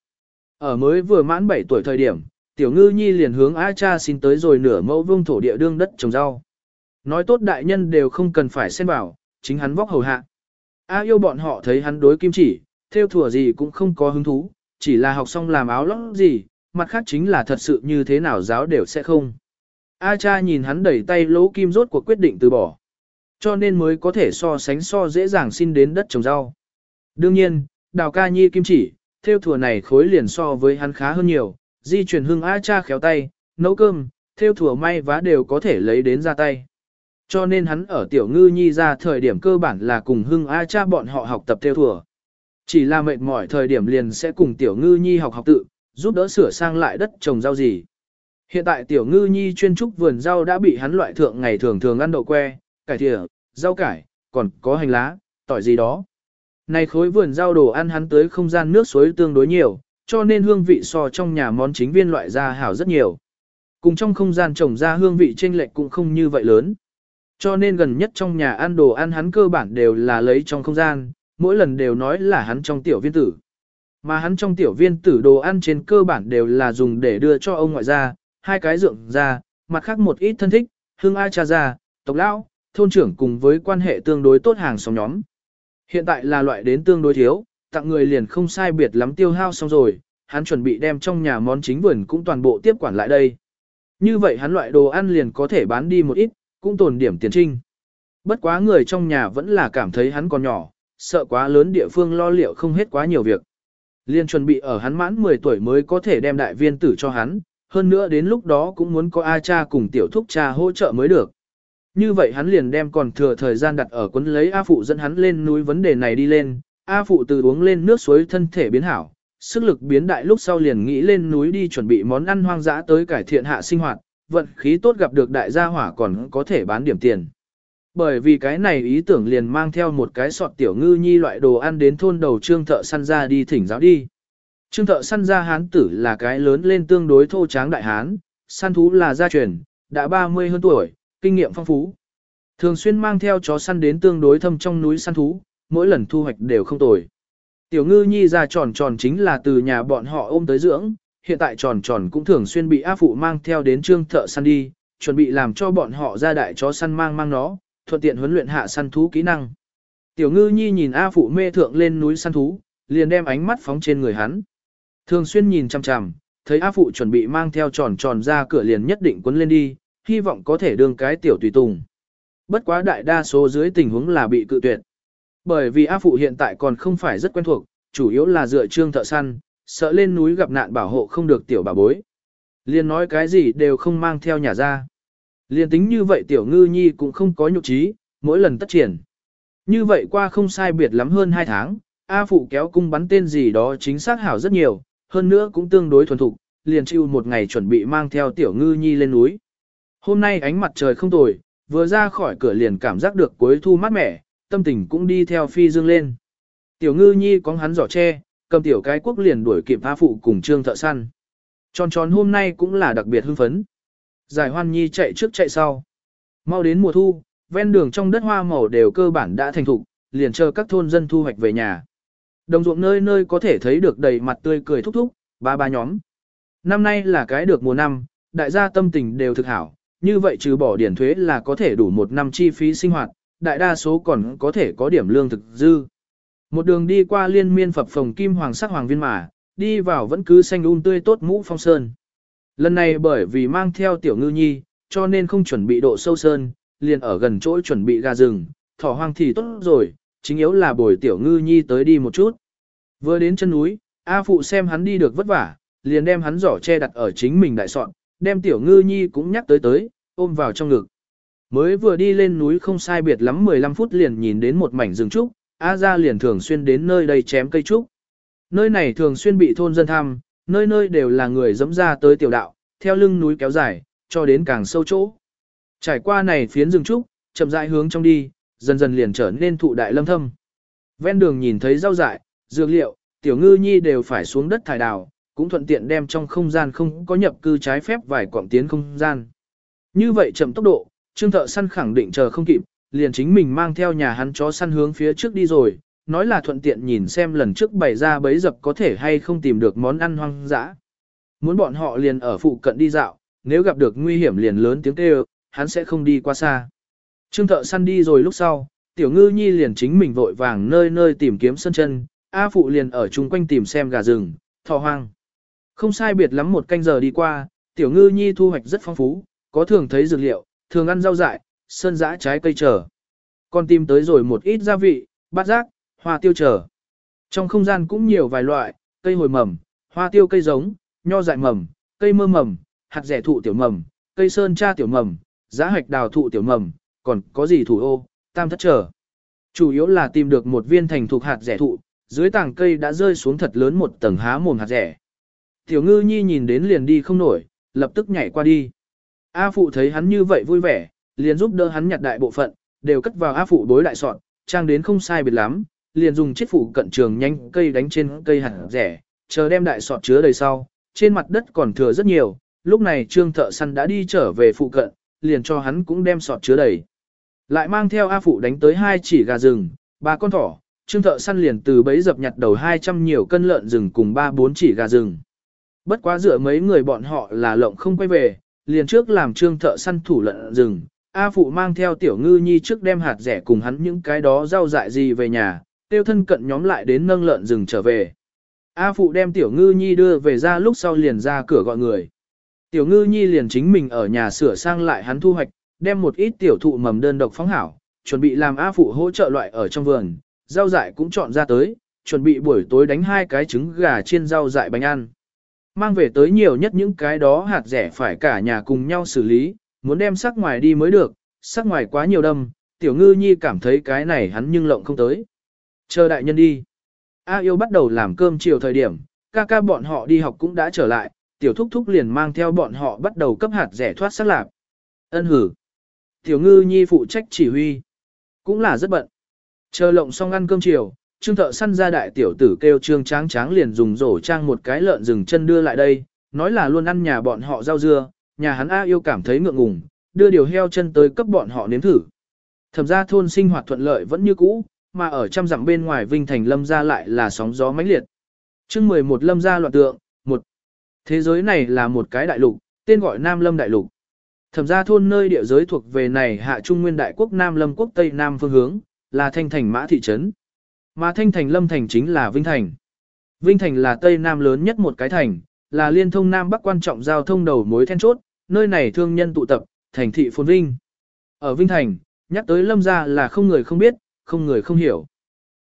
Ở mới vừa mãn 7 tuổi thời điểm, tiểu ngư nhi liền hướng A cha xin tới rồi nửa mẫu vương thổ địa đương đất trồng rau. Nói tốt đại nhân đều không cần phải xen bảo chính hắn vóc hầu hạ. A yêu bọn họ thấy hắn đối kim chỉ, theo thùa gì cũng không có hứng thú, chỉ là học xong làm áo lót gì, mặt khác chính là thật sự như thế nào giáo đều sẽ không. A cha nhìn hắn đẩy tay lỗ kim rốt cuộc quyết định từ bỏ. Cho nên mới có thể so sánh so dễ dàng xin đến đất trồng rau. Đương nhiên, đào ca nhi kim chỉ, theo thùa này khối liền so với hắn khá hơn nhiều, di chuyển hưng A cha khéo tay, nấu cơm, theo thùa may vá đều có thể lấy đến ra tay. Cho nên hắn ở tiểu ngư nhi ra thời điểm cơ bản là cùng hưng A cha bọn họ học tập theo thùa. Chỉ là mệt mỏi thời điểm liền sẽ cùng tiểu ngư nhi học học tự, giúp đỡ sửa sang lại đất trồng rau gì. Hiện tại tiểu ngư nhi chuyên trúc vườn rau đã bị hắn loại thượng ngày thường thường ăn đậu que, cải thìa, rau cải, còn có hành lá, tỏi gì đó. Này khối vườn rau đồ ăn hắn tới không gian nước suối tương đối nhiều, cho nên hương vị so trong nhà món chính viên loại ra hảo rất nhiều. Cùng trong không gian trồng ra hương vị chênh lệch cũng không như vậy lớn. Cho nên gần nhất trong nhà ăn đồ ăn hắn cơ bản đều là lấy trong không gian, mỗi lần đều nói là hắn trong tiểu viên tử. Mà hắn trong tiểu viên tử đồ ăn trên cơ bản đều là dùng để đưa cho ông ngoại gia, hai cái dượng ra, mặt khác một ít thân thích, hương ai cha gia, tộc lão, thôn trưởng cùng với quan hệ tương đối tốt hàng xóm nhóm. Hiện tại là loại đến tương đối thiếu, tặng người liền không sai biệt lắm tiêu hao xong rồi, hắn chuẩn bị đem trong nhà món chính vườn cũng toàn bộ tiếp quản lại đây. Như vậy hắn loại đồ ăn liền có thể bán đi một ít, cũng tồn điểm tiền trinh. Bất quá người trong nhà vẫn là cảm thấy hắn còn nhỏ, sợ quá lớn địa phương lo liệu không hết quá nhiều việc. Liên chuẩn bị ở hắn mãn 10 tuổi mới có thể đem đại viên tử cho hắn, hơn nữa đến lúc đó cũng muốn có A cha cùng tiểu thúc cha hỗ trợ mới được. Như vậy hắn liền đem còn thừa thời gian đặt ở quấn lấy A Phụ dẫn hắn lên núi vấn đề này đi lên, A Phụ từ uống lên nước suối thân thể biến hảo, sức lực biến đại lúc sau liền nghĩ lên núi đi chuẩn bị món ăn hoang dã tới cải thiện hạ sinh hoạt, vận khí tốt gặp được đại gia hỏa còn có thể bán điểm tiền. Bởi vì cái này ý tưởng liền mang theo một cái sọt tiểu ngư nhi loại đồ ăn đến thôn đầu trương thợ săn ra đi thỉnh giáo đi. Trương thợ săn ra hán tử là cái lớn lên tương đối thô tráng đại hán, săn thú là gia truyền, đã 30 hơn tuổi, kinh nghiệm phong phú. Thường xuyên mang theo chó săn đến tương đối thâm trong núi săn thú, mỗi lần thu hoạch đều không tồi. Tiểu ngư nhi ra tròn tròn chính là từ nhà bọn họ ôm tới dưỡng, hiện tại tròn tròn cũng thường xuyên bị A Phụ mang theo đến trương thợ săn đi, chuẩn bị làm cho bọn họ ra đại chó săn mang mang nó, thuận tiện huấn luyện hạ săn thú kỹ năng. Tiểu ngư nhi nhìn A Phụ mê thượng lên núi săn thú, liền đem ánh mắt phóng trên người hắn. Thường xuyên nhìn chằm chằm, thấy A Phụ chuẩn bị mang theo tròn tròn ra cửa liền nhất định quấn lên đi, hy vọng có thể đương cái tiểu tùy tùng. Bất quá đại đa số dưới tình huống là bị cự tuyệt. Bởi vì A Phụ hiện tại còn không phải rất quen thuộc, chủ yếu là dựa trương thợ săn, sợ lên núi gặp nạn bảo hộ không được tiểu bà bối. liền nói cái gì đều không mang theo nhà ra. Liên tính như vậy tiểu ngư nhi cũng không có nhục trí, mỗi lần tất triển. Như vậy qua không sai biệt lắm hơn 2 tháng, A Phụ kéo cung bắn tên gì đó chính xác hảo rất nhiều, hơn nữa cũng tương đối thuần thục, liền chịu một ngày chuẩn bị mang theo tiểu ngư nhi lên núi. Hôm nay ánh mặt trời không tồi, vừa ra khỏi cửa liền cảm giác được cuối thu mát mẻ, tâm tình cũng đi theo phi dương lên. Tiểu ngư nhi có hắn giỏ tre, cầm tiểu cái quốc liền đuổi kịp tha Phụ cùng trương thợ săn. Tròn tròn hôm nay cũng là đặc biệt hưng phấn. Giải hoan nhi chạy trước chạy sau. Mau đến mùa thu, ven đường trong đất hoa màu đều cơ bản đã thành thục, liền chờ các thôn dân thu hoạch về nhà. Đồng ruộng nơi nơi có thể thấy được đầy mặt tươi cười thúc thúc, ba ba nhóm. Năm nay là cái được mùa năm, đại gia tâm tình đều thực hảo, như vậy trừ bỏ điển thuế là có thể đủ một năm chi phí sinh hoạt, đại đa số còn có thể có điểm lương thực dư. Một đường đi qua liên miên phập phòng kim hoàng sắc hoàng viên mà, đi vào vẫn cứ xanh un tươi tốt mũ phong sơn. Lần này bởi vì mang theo tiểu ngư nhi, cho nên không chuẩn bị độ sâu sơn, liền ở gần chỗ chuẩn bị gà rừng, thỏ hoang thì tốt rồi, chính yếu là bồi tiểu ngư nhi tới đi một chút. Vừa đến chân núi, A Phụ xem hắn đi được vất vả, liền đem hắn giỏ che đặt ở chính mình đại soạn, đem tiểu ngư nhi cũng nhắc tới tới, ôm vào trong ngực. Mới vừa đi lên núi không sai biệt lắm 15 phút liền nhìn đến một mảnh rừng trúc, A ra liền thường xuyên đến nơi đây chém cây trúc. Nơi này thường xuyên bị thôn dân thăm, nơi nơi đều là người dẫm ra tới tiểu đạo, theo lưng núi kéo dài, cho đến càng sâu chỗ. Trải qua này phiến rừng trúc, chậm rãi hướng trong đi, dần dần liền trở nên thụ đại lâm thâm. Ven đường nhìn thấy rau dại, dược liệu, tiểu ngư nhi đều phải xuống đất thải đào, cũng thuận tiện đem trong không gian không có nhập cư trái phép vài quảng tiến không gian. Như vậy chậm tốc độ, trương thợ săn khẳng định chờ không kịp, liền chính mình mang theo nhà hắn chó săn hướng phía trước đi rồi, nói là thuận tiện nhìn xem lần trước bày ra bấy dập có thể hay không tìm được món ăn hoang dã. Muốn bọn họ liền ở phụ cận đi dạo, nếu gặp được nguy hiểm liền lớn tiếng kêu, hắn sẽ không đi qua xa. Trương thợ săn đi rồi lúc sau, tiểu ngư nhi liền chính mình vội vàng nơi nơi tìm kiếm sân chân, A phụ liền ở chung quanh tìm xem gà rừng, thỏ hoang. Không sai biệt lắm một canh giờ đi qua, tiểu ngư nhi thu hoạch rất phong phú, có thường thấy dược liệu, thường ăn rau dại, sơn dã trái cây trở. Còn tìm tới rồi một ít gia vị, bát giác, hoa tiêu trở. Trong không gian cũng nhiều vài loại, cây hồi mầm, hoa tiêu cây giống, nho dại mầm, cây mơ mầm, hạt rẻ thụ tiểu mầm, cây sơn cha tiểu mầm, giá hạch đào thụ tiểu mầm, còn có gì thủ ô, tam thất trở. Chủ yếu là tìm được một viên thành thuộc hạt rẻ thụ, dưới tảng cây đã rơi xuống thật lớn một tầng há mồm hạt rẻ. Tiểu ngư nhi nhìn đến liền đi không nổi, lập tức nhảy qua đi. A phụ thấy hắn như vậy vui vẻ, liền giúp đỡ hắn nhặt đại bộ phận, đều cất vào A phụ đối đại sọt trang đến không sai biệt lắm, liền dùng chiếc phụ cận trường nhanh cây đánh trên cây hạt rẻ, chờ đem đại sọt chứa đầy sau, trên mặt đất còn thừa rất nhiều, lúc này trương thợ săn đã đi trở về phụ cận, liền cho hắn cũng đem sọt chứa đầy. Lại mang theo A phụ đánh tới hai chỉ gà rừng, ba con thỏ, trương thợ săn liền từ bấy dập nhặt đầu 200 nhiều cân lợn rừng cùng ba bốn chỉ gà rừng. Bất quá dựa mấy người bọn họ là lộng không quay về, liền trước làm trương thợ săn thủ lợn rừng, A phụ mang theo tiểu ngư nhi trước đem hạt rẻ cùng hắn những cái đó rau dại gì về nhà, tiêu thân cận nhóm lại đến nâng lợn rừng trở về. A phụ đem tiểu ngư nhi đưa về ra lúc sau liền ra cửa gọi người. Tiểu ngư nhi liền chính mình ở nhà sửa sang lại hắn thu hoạch, đem một ít tiểu thụ mầm đơn độc phóng hảo, chuẩn bị làm A phụ hỗ trợ loại ở trong vườn, rau dại cũng chọn ra tới, chuẩn bị buổi tối đánh hai cái trứng gà chiên rau dại bánh ăn. Mang về tới nhiều nhất những cái đó hạt rẻ phải cả nhà cùng nhau xử lý, muốn đem sắc ngoài đi mới được, sắc ngoài quá nhiều đâm, tiểu ngư nhi cảm thấy cái này hắn nhưng lộng không tới. Chờ đại nhân đi. A yêu bắt đầu làm cơm chiều thời điểm, ca ca bọn họ đi học cũng đã trở lại, tiểu thúc thúc liền mang theo bọn họ bắt đầu cấp hạt rẻ thoát sắc lạc. Ân hử. Tiểu ngư nhi phụ trách chỉ huy. Cũng là rất bận. Chờ lộng xong ăn cơm chiều, trương thợ săn ra đại tiểu tử kêu trương tráng tráng liền dùng rổ trang một cái lợn rừng chân đưa lại đây, nói là luôn ăn nhà bọn họ rau dưa, nhà hắn A yêu cảm thấy ngượng ngùng, đưa điều heo chân tới cấp bọn họ nếm thử. Thẩm ra thôn sinh hoạt thuận lợi vẫn như cũ, mà ở trăm dặm bên ngoài Vinh Thành Lâm gia lại là sóng gió mãnh liệt. chương 11 Lâm gia loạn tượng, một Thế giới này là một cái đại lục, tên gọi Nam Lâm Đại Lục. Thẩm gia thôn nơi địa giới thuộc về này hạ trung nguyên đại quốc Nam Lâm quốc Tây Nam phương hướng, là thanh thành mã thị trấn. Mà thanh thành Lâm thành chính là Vinh Thành. Vinh Thành là Tây Nam lớn nhất một cái thành, là liên thông Nam Bắc quan trọng giao thông đầu mối then chốt, nơi này thương nhân tụ tập, thành thị phồn vinh. Ở Vinh Thành, nhắc tới Lâm gia là không người không biết, không người không hiểu.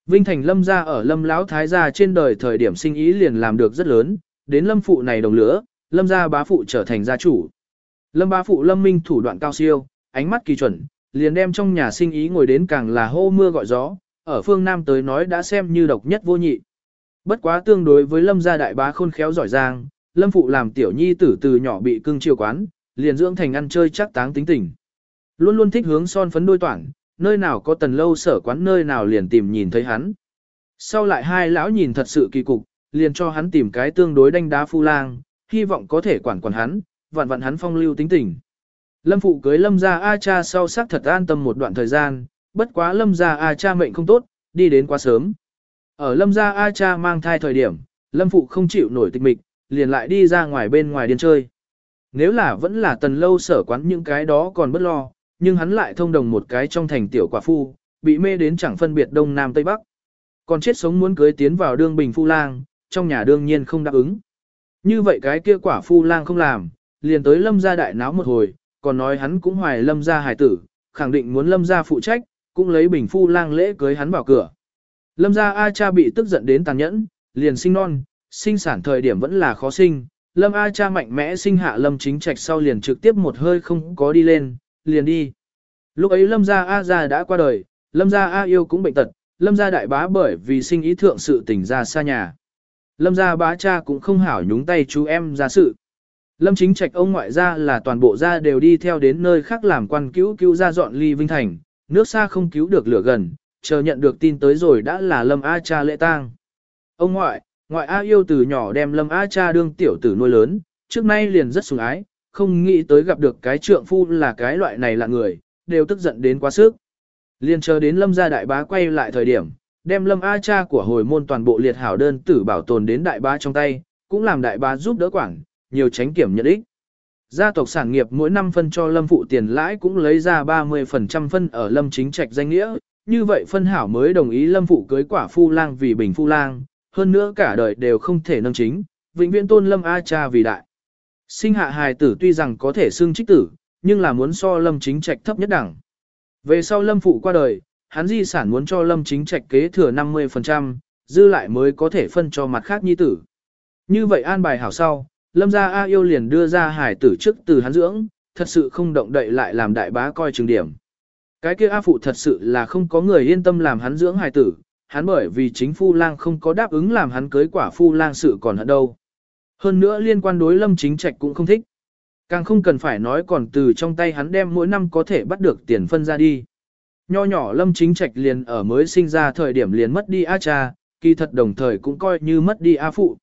Vinh Thành Lâm gia ở Lâm Lão Thái gia trên đời thời điểm sinh ý liền làm được rất lớn, đến Lâm phụ này đồng lửa, Lâm gia bá phụ trở thành gia chủ. Lâm bá phụ Lâm Minh thủ đoạn cao siêu, ánh mắt kỳ chuẩn, liền đem trong nhà sinh ý ngồi đến càng là hô mưa gọi gió, ở phương Nam tới nói đã xem như độc nhất vô nhị. Bất quá tương đối với Lâm gia đại bá khôn khéo giỏi giang, Lâm phụ làm tiểu nhi tử từ nhỏ bị cưng chiều quán, liền dưỡng thành ăn chơi chắc táng tính tình. Luôn luôn thích hướng son phấn đôi toản, nơi nào có tần lâu sở quán nơi nào liền tìm nhìn thấy hắn. Sau lại hai lão nhìn thật sự kỳ cục, liền cho hắn tìm cái tương đối đanh đá phu lang, hy vọng có thể quản quản hắn, vặn vặn hắn phong lưu tính tình. Lâm phụ cưới lâm gia A cha sau sắc thật an tâm một đoạn thời gian, bất quá lâm gia A cha mệnh không tốt, đi đến quá sớm. Ở lâm gia A cha mang thai thời điểm, lâm phụ không chịu nổi tịch mịch, liền lại đi ra ngoài bên ngoài điên chơi. Nếu là vẫn là tần lâu sở quán những cái đó còn bất lo, nhưng hắn lại thông đồng một cái trong thành tiểu quả phu, bị mê đến chẳng phân biệt đông nam tây bắc. Còn chết sống muốn cưới tiến vào đương bình phu lang, trong nhà đương nhiên không đáp ứng. Như vậy cái kia quả phu lang không làm, liền tới lâm gia đại náo một hồi, còn nói hắn cũng hoài lâm gia hài tử, khẳng định muốn lâm gia phụ trách, cũng lấy bình phu lang lễ cưới hắn vào cửa. Lâm gia A cha bị tức giận đến tàn nhẫn, liền sinh non, sinh sản thời điểm vẫn là khó sinh, Lâm A cha mạnh mẽ sinh hạ Lâm chính trạch sau liền trực tiếp một hơi không có đi lên, liền đi. Lúc ấy Lâm gia A gia đã qua đời, Lâm gia A yêu cũng bệnh tật, Lâm gia đại bá bởi vì sinh ý thượng sự tỉnh ra xa nhà. Lâm gia bá cha cũng không hảo nhúng tay chú em ra sự. Lâm chính trạch ông ngoại gia là toàn bộ gia đều đi theo đến nơi khác làm quan cứu cứu gia dọn ly vinh thành, nước xa không cứu được lửa gần, chờ nhận được tin tới rồi đã là Lâm A cha lễ tang. Ông ngoại, ngoại A yêu từ nhỏ đem Lâm A cha đương tiểu tử nuôi lớn, trước nay liền rất sủng ái, không nghĩ tới gặp được cái trượng phu là cái loại này là người, đều tức giận đến quá sức. liền chờ đến Lâm gia đại bá quay lại thời điểm, đem Lâm A cha của hồi môn toàn bộ liệt hảo đơn tử bảo tồn đến đại bá trong tay, cũng làm đại bá giúp đỡ quảng nhiều tránh kiểm nhận ích. Gia tộc sản nghiệp mỗi năm phân cho Lâm phụ tiền lãi cũng lấy ra 30% phân ở Lâm chính trạch danh nghĩa, như vậy phân hảo mới đồng ý Lâm phụ cưới quả phu lang vì bình phu lang, hơn nữa cả đời đều không thể nâng chính, vĩnh viễn tôn Lâm A cha vì đại. Sinh hạ hài tử tuy rằng có thể xưng trích tử, nhưng là muốn so Lâm chính trạch thấp nhất đẳng. Về sau Lâm phụ qua đời, hắn di sản muốn cho Lâm chính trạch kế thừa 50%, dư lại mới có thể phân cho mặt khác nhi tử. Như vậy an bài hảo sau, Lâm gia A yêu liền đưa ra hải tử trước từ hắn dưỡng, thật sự không động đậy lại làm đại bá coi trường điểm. Cái kia A phụ thật sự là không có người yên tâm làm hắn dưỡng hải tử, hắn bởi vì chính phu lang không có đáp ứng làm hắn cưới quả phu lang sự còn hận đâu. Hơn nữa liên quan đối lâm chính trạch cũng không thích. Càng không cần phải nói còn từ trong tay hắn đem mỗi năm có thể bắt được tiền phân ra đi. Nho nhỏ lâm chính trạch liền ở mới sinh ra thời điểm liền mất đi A cha, kỳ thật đồng thời cũng coi như mất đi A phụ.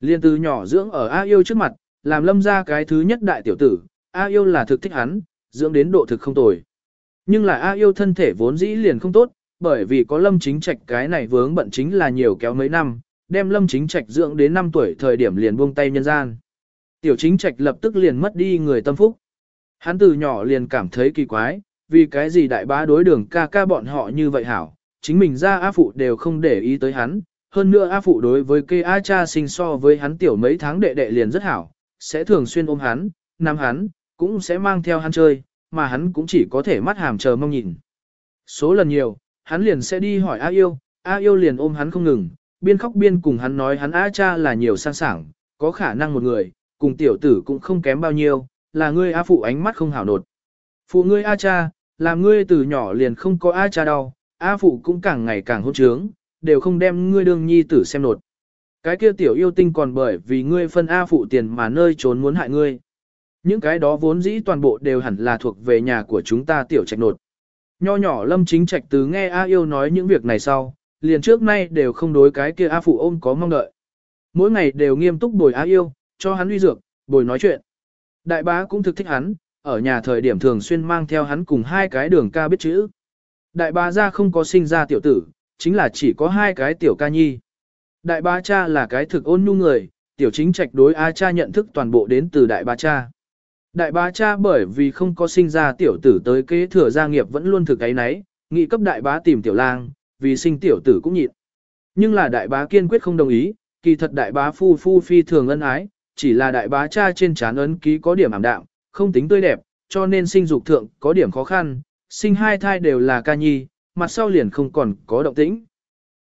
Liên từ nhỏ dưỡng ở A yêu trước mặt, làm lâm ra cái thứ nhất đại tiểu tử, A yêu là thực thích hắn, dưỡng đến độ thực không tồi. Nhưng là A yêu thân thể vốn dĩ liền không tốt, bởi vì có lâm chính trạch cái này vướng bận chính là nhiều kéo mấy năm, đem lâm chính trạch dưỡng đến 5 tuổi thời điểm liền buông tay nhân gian. Tiểu chính trạch lập tức liền mất đi người tâm phúc. Hắn từ nhỏ liền cảm thấy kỳ quái, vì cái gì đại bá đối đường ca ca bọn họ như vậy hảo, chính mình ra A Phụ đều không để ý tới hắn, hơn nữa A Phụ đối với cây A cha sinh so với hắn tiểu mấy tháng đệ đệ liền rất hảo, sẽ thường xuyên ôm hắn, nắm hắn, cũng sẽ mang theo hắn chơi, mà hắn cũng chỉ có thể mắt hàm chờ mong nhìn. Số lần nhiều, hắn liền sẽ đi hỏi A yêu, A yêu liền ôm hắn không ngừng, biên khóc biên cùng hắn nói hắn A cha là nhiều sang sảng, có khả năng một người, cùng tiểu tử cũng không kém bao nhiêu, là ngươi A phụ ánh mắt không hảo nột. Phụ ngươi A cha, làm ngươi từ nhỏ liền không có A cha đau, A phụ cũng càng ngày càng hôn trướng, đều không đem ngươi đương nhi tử xem nột. Cái kia tiểu yêu tinh còn bởi vì ngươi phân A phụ tiền mà nơi trốn muốn hại ngươi. Những cái đó vốn dĩ toàn bộ đều hẳn là thuộc về nhà của chúng ta tiểu trạch nột. Nho nhỏ lâm chính trạch từ nghe A yêu nói những việc này sau, liền trước nay đều không đối cái kia A phụ ôm có mong đợi. Mỗi ngày đều nghiêm túc bồi A yêu, cho hắn uy dược, bồi nói chuyện. Đại bá cũng thực thích hắn, ở nhà thời điểm thường xuyên mang theo hắn cùng hai cái đường ca biết chữ. Đại bá ra không có sinh ra tiểu tử, chính là chỉ có hai cái tiểu ca nhi. Đại ba cha là cái thực ôn nhu người, tiểu chính trạch đối A cha nhận thức toàn bộ đến từ đại ba cha. Đại bá cha bởi vì không có sinh ra tiểu tử tới kế thừa gia nghiệp vẫn luôn thực cái nấy, nghị cấp đại bá tìm tiểu lang, vì sinh tiểu tử cũng nhịn. Nhưng là đại bá kiên quyết không đồng ý, kỳ thật đại bá phu phu phi thường ân ái, chỉ là đại bá cha trên trán ấn ký có điểm ảm đạm, không tính tươi đẹp, cho nên sinh dục thượng có điểm khó khăn, sinh hai thai đều là ca nhi, mặt sau liền không còn có động tĩnh.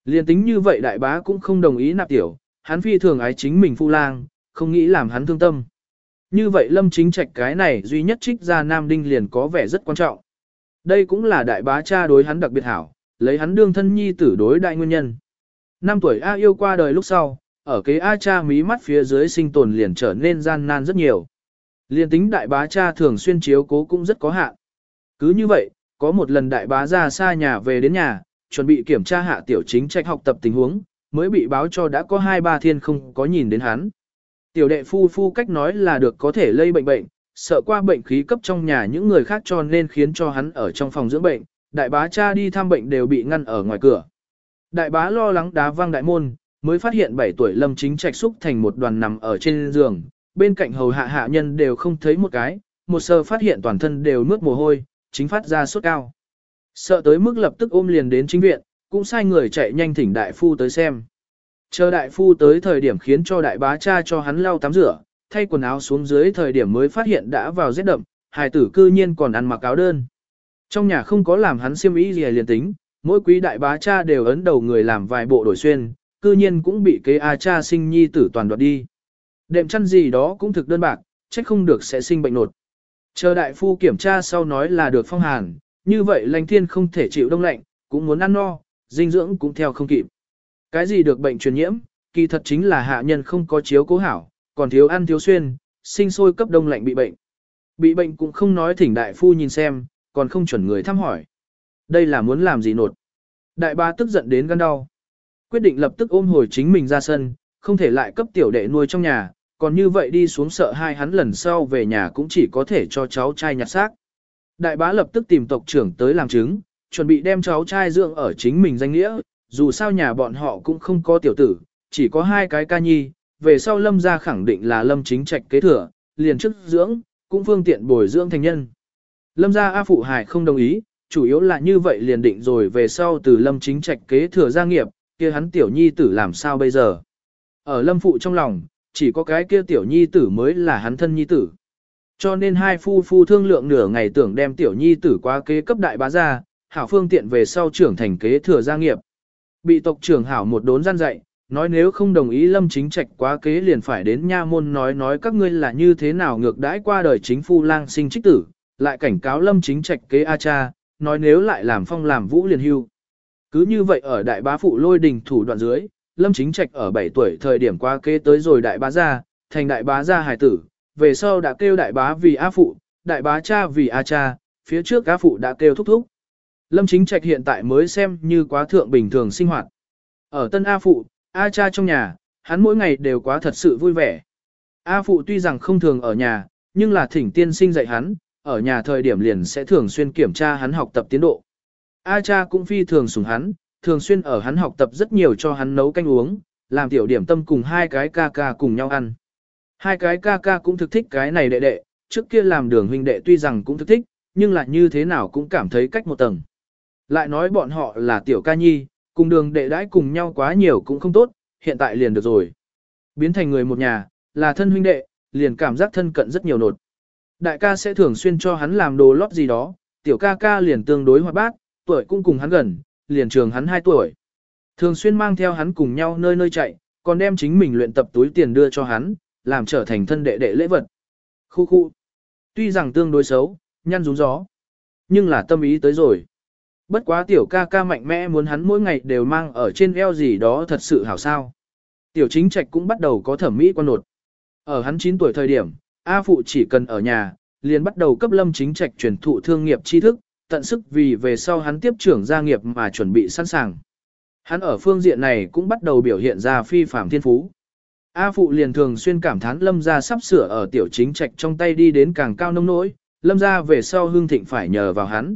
Liền tính như vậy đại bá cũng không đồng ý nạp tiểu, hắn phi thường ái chính mình phu lang, không nghĩ làm hắn thương tâm. Như vậy lâm chính trạch cái này duy nhất trích ra Nam Đinh liền có vẻ rất quan trọng. Đây cũng là đại bá cha đối hắn đặc biệt hảo, lấy hắn đương thân nhi tử đối đại nguyên nhân. Năm tuổi A yêu qua đời lúc sau, ở kế A cha mí mắt phía dưới sinh tồn liền trở nên gian nan rất nhiều. Liên tính đại bá cha thường xuyên chiếu cố cũng rất có hạn. Cứ như vậy, có một lần đại bá ra xa nhà về đến nhà, chuẩn bị kiểm tra hạ tiểu chính trạch học tập tình huống, mới bị báo cho đã có hai ba thiên không có nhìn đến hắn. Tiểu đệ phu phu cách nói là được có thể lây bệnh bệnh, sợ qua bệnh khí cấp trong nhà những người khác cho nên khiến cho hắn ở trong phòng dưỡng bệnh, đại bá cha đi thăm bệnh đều bị ngăn ở ngoài cửa. Đại bá lo lắng đá văng đại môn, mới phát hiện 7 tuổi lâm chính trạch xúc thành một đoàn nằm ở trên giường, bên cạnh hầu hạ hạ nhân đều không thấy một cái, một sơ phát hiện toàn thân đều mướt mồ hôi, chính phát ra sốt cao. Sợ tới mức lập tức ôm liền đến chính viện, cũng sai người chạy nhanh thỉnh đại phu tới xem. Chờ đại phu tới thời điểm khiến cho đại bá cha cho hắn lau tắm rửa, thay quần áo xuống dưới thời điểm mới phát hiện đã vào rét đậm, hài tử cư nhiên còn ăn mặc áo đơn. Trong nhà không có làm hắn siêm ý gì liền tính, mỗi quý đại bá cha đều ấn đầu người làm vài bộ đổi xuyên, cư nhiên cũng bị kế A cha sinh nhi tử toàn đoạt đi. Đệm chăn gì đó cũng thực đơn bạc, trách không được sẽ sinh bệnh nột. Chờ đại phu kiểm tra sau nói là được phong hàn, như vậy lãnh thiên không thể chịu đông lạnh, cũng muốn ăn no, dinh dưỡng cũng theo không kịp. Cái gì được bệnh truyền nhiễm, kỳ thật chính là hạ nhân không có chiếu cố hảo, còn thiếu ăn thiếu xuyên, sinh sôi cấp đông lạnh bị bệnh. Bị bệnh cũng không nói thỉnh đại phu nhìn xem, còn không chuẩn người thăm hỏi. Đây là muốn làm gì nột. Đại ba tức giận đến gan đau. Quyết định lập tức ôm hồi chính mình ra sân, không thể lại cấp tiểu đệ nuôi trong nhà, còn như vậy đi xuống sợ hai hắn lần sau về nhà cũng chỉ có thể cho cháu trai nhặt xác. Đại bá lập tức tìm tộc trưởng tới làm chứng, chuẩn bị đem cháu trai dưỡng ở chính mình danh nghĩa, dù sao nhà bọn họ cũng không có tiểu tử, chỉ có hai cái ca nhi, về sau lâm ra khẳng định là lâm chính trạch kế thừa, liền chức dưỡng, cũng phương tiện bồi dưỡng thành nhân. Lâm gia A Phụ Hải không đồng ý, chủ yếu là như vậy liền định rồi về sau từ lâm chính trạch kế thừa gia nghiệp, kia hắn tiểu nhi tử làm sao bây giờ. Ở lâm phụ trong lòng, chỉ có cái kia tiểu nhi tử mới là hắn thân nhi tử. Cho nên hai phu phu thương lượng nửa ngày tưởng đem tiểu nhi tử qua kế cấp đại bá gia, hảo phương tiện về sau trưởng thành kế thừa gia nghiệp. Bị tộc trưởng hảo một đốn gian dạy, nói nếu không đồng ý lâm chính trạch quá kế liền phải đến nha môn nói nói các ngươi là như thế nào ngược đãi qua đời chính phu lang sinh trích tử, lại cảnh cáo lâm chính trạch kế A cha, nói nếu lại làm phong làm vũ liền hưu. Cứ như vậy ở đại bá phụ lôi đình thủ đoạn dưới, lâm chính trạch ở 7 tuổi thời điểm qua kế tới rồi đại bá gia, thành đại bá gia hài tử, về sau đã kêu đại bá vì A phụ, đại bá cha vì A cha, phía trước A phụ đã kêu thúc thúc. Lâm Chính Trạch hiện tại mới xem như quá thượng bình thường sinh hoạt. Ở Tân A Phụ, A cha trong nhà, hắn mỗi ngày đều quá thật sự vui vẻ. A Phụ tuy rằng không thường ở nhà, nhưng là thỉnh tiên sinh dạy hắn, ở nhà thời điểm liền sẽ thường xuyên kiểm tra hắn học tập tiến độ. A cha cũng phi thường sủng hắn, thường xuyên ở hắn học tập rất nhiều cho hắn nấu canh uống, làm tiểu điểm tâm cùng hai cái ca ca cùng nhau ăn. Hai cái ca ca cũng thực thích cái này đệ đệ, trước kia làm đường huynh đệ tuy rằng cũng thực thích, nhưng là như thế nào cũng cảm thấy cách một tầng. Lại nói bọn họ là tiểu ca nhi, cùng đường đệ đãi cùng nhau quá nhiều cũng không tốt, hiện tại liền được rồi. Biến thành người một nhà, là thân huynh đệ, liền cảm giác thân cận rất nhiều nột. Đại ca sẽ thường xuyên cho hắn làm đồ lót gì đó, tiểu ca ca liền tương đối hoạt bát, tuổi cũng cùng hắn gần, liền trường hắn 2 tuổi. Thường xuyên mang theo hắn cùng nhau nơi nơi chạy, còn đem chính mình luyện tập túi tiền đưa cho hắn, làm trở thành thân đệ đệ lễ vật. Khu khu. Tuy rằng tương đối xấu, nhăn rúng gió, nhưng là tâm ý tới rồi. Bất quá tiểu ca ca mạnh mẽ muốn hắn mỗi ngày đều mang ở trên eo gì đó thật sự hảo sao. Tiểu chính trạch cũng bắt đầu có thẩm mỹ quan nột. Ở hắn 9 tuổi thời điểm, A Phụ chỉ cần ở nhà, liền bắt đầu cấp lâm chính trạch truyền thụ thương nghiệp tri thức, tận sức vì về sau hắn tiếp trưởng gia nghiệp mà chuẩn bị sẵn sàng. Hắn ở phương diện này cũng bắt đầu biểu hiện ra phi phạm thiên phú. A Phụ liền thường xuyên cảm thán lâm gia sắp sửa ở tiểu chính trạch trong tay đi đến càng cao nông nỗi, lâm gia về sau hương thịnh phải nhờ vào hắn.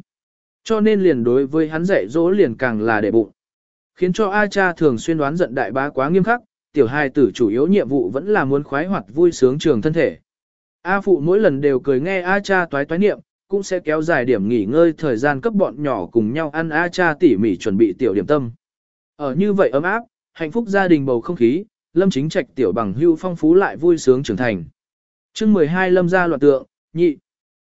Cho nên liền đối với hắn dạy dỗ liền càng là để bụng. Khiến cho A cha thường xuyên đoán giận đại bá quá nghiêm khắc, tiểu hai tử chủ yếu nhiệm vụ vẫn là muốn khoái hoạt vui sướng trường thân thể. A phụ mỗi lần đều cười nghe A cha toái toái niệm, cũng sẽ kéo dài điểm nghỉ ngơi thời gian cấp bọn nhỏ cùng nhau ăn A cha tỉ mỉ chuẩn bị tiểu điểm tâm. Ở như vậy ấm áp, hạnh phúc gia đình bầu không khí, lâm chính trạch tiểu bằng hưu phong phú lại vui sướng trưởng thành. chương 12 lâm gia loạn tượng, nhị.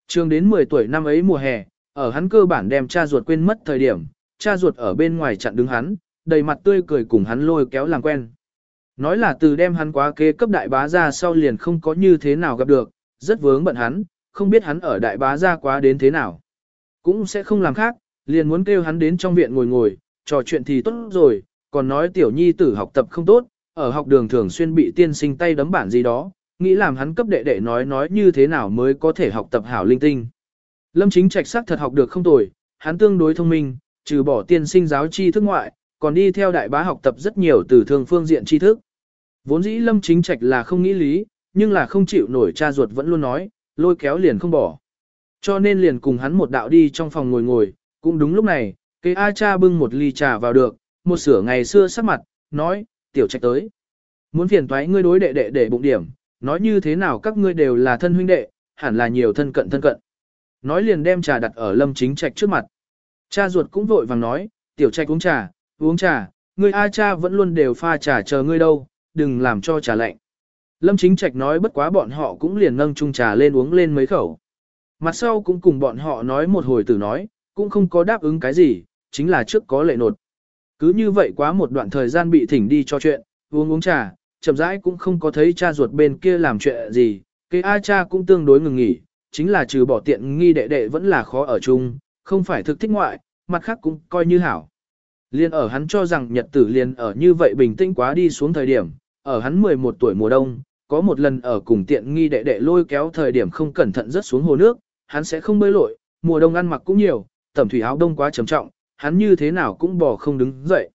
Trường đến 10 tuổi năm ấy mùa hè, ở hắn cơ bản đem cha ruột quên mất thời điểm, cha ruột ở bên ngoài chặn đứng hắn, đầy mặt tươi cười cùng hắn lôi kéo làm quen. Nói là từ đem hắn quá kế cấp đại bá ra sau liền không có như thế nào gặp được, rất vướng bận hắn, không biết hắn ở đại bá gia quá đến thế nào. Cũng sẽ không làm khác, liền muốn kêu hắn đến trong viện ngồi ngồi, trò chuyện thì tốt rồi, còn nói tiểu nhi tử học tập không tốt, ở học đường thường xuyên bị tiên sinh tay đấm bản gì đó, nghĩ làm hắn cấp đệ đệ nói nói như thế nào mới có thể học tập hảo linh tinh. Lâm chính trạch sắc thật học được không tồi, hắn tương đối thông minh, trừ bỏ tiên sinh giáo tri thức ngoại, còn đi theo đại bá học tập rất nhiều từ thường phương diện tri thức. Vốn dĩ lâm chính trạch là không nghĩ lý, nhưng là không chịu nổi cha ruột vẫn luôn nói, lôi kéo liền không bỏ. Cho nên liền cùng hắn một đạo đi trong phòng ngồi ngồi, cũng đúng lúc này, cái A cha bưng một ly trà vào được, một sửa ngày xưa sắc mặt, nói, tiểu trạch tới. Muốn phiền toái ngươi đối đệ đệ để bụng điểm, nói như thế nào các ngươi đều là thân huynh đệ, hẳn là nhiều thân cận thân cận. Nói liền đem trà đặt ở lâm chính trạch trước mặt. Cha ruột cũng vội vàng nói, tiểu trạch uống trà, uống trà, ngươi A cha vẫn luôn đều pha trà chờ ngươi đâu, đừng làm cho trà lạnh. Lâm chính trạch nói bất quá bọn họ cũng liền nâng chung trà lên uống lên mấy khẩu. Mặt sau cũng cùng bọn họ nói một hồi từ nói, cũng không có đáp ứng cái gì, chính là trước có lệ nột. Cứ như vậy quá một đoạn thời gian bị thỉnh đi cho chuyện, uống uống trà, chậm rãi cũng không có thấy cha ruột bên kia làm chuyện gì, cái A cha cũng tương đối ngừng nghỉ, chính là trừ bỏ tiện nghi đệ đệ vẫn là khó ở chung, không phải thực thích ngoại, mặt khác cũng coi như hảo. Liên ở hắn cho rằng nhật tử liền ở như vậy bình tĩnh quá đi xuống thời điểm, ở hắn 11 tuổi mùa đông, có một lần ở cùng tiện nghi đệ đệ lôi kéo thời điểm không cẩn thận rớt xuống hồ nước, hắn sẽ không bơi lội, mùa đông ăn mặc cũng nhiều, tẩm thủy áo đông quá trầm trọng, hắn như thế nào cũng bỏ không đứng dậy.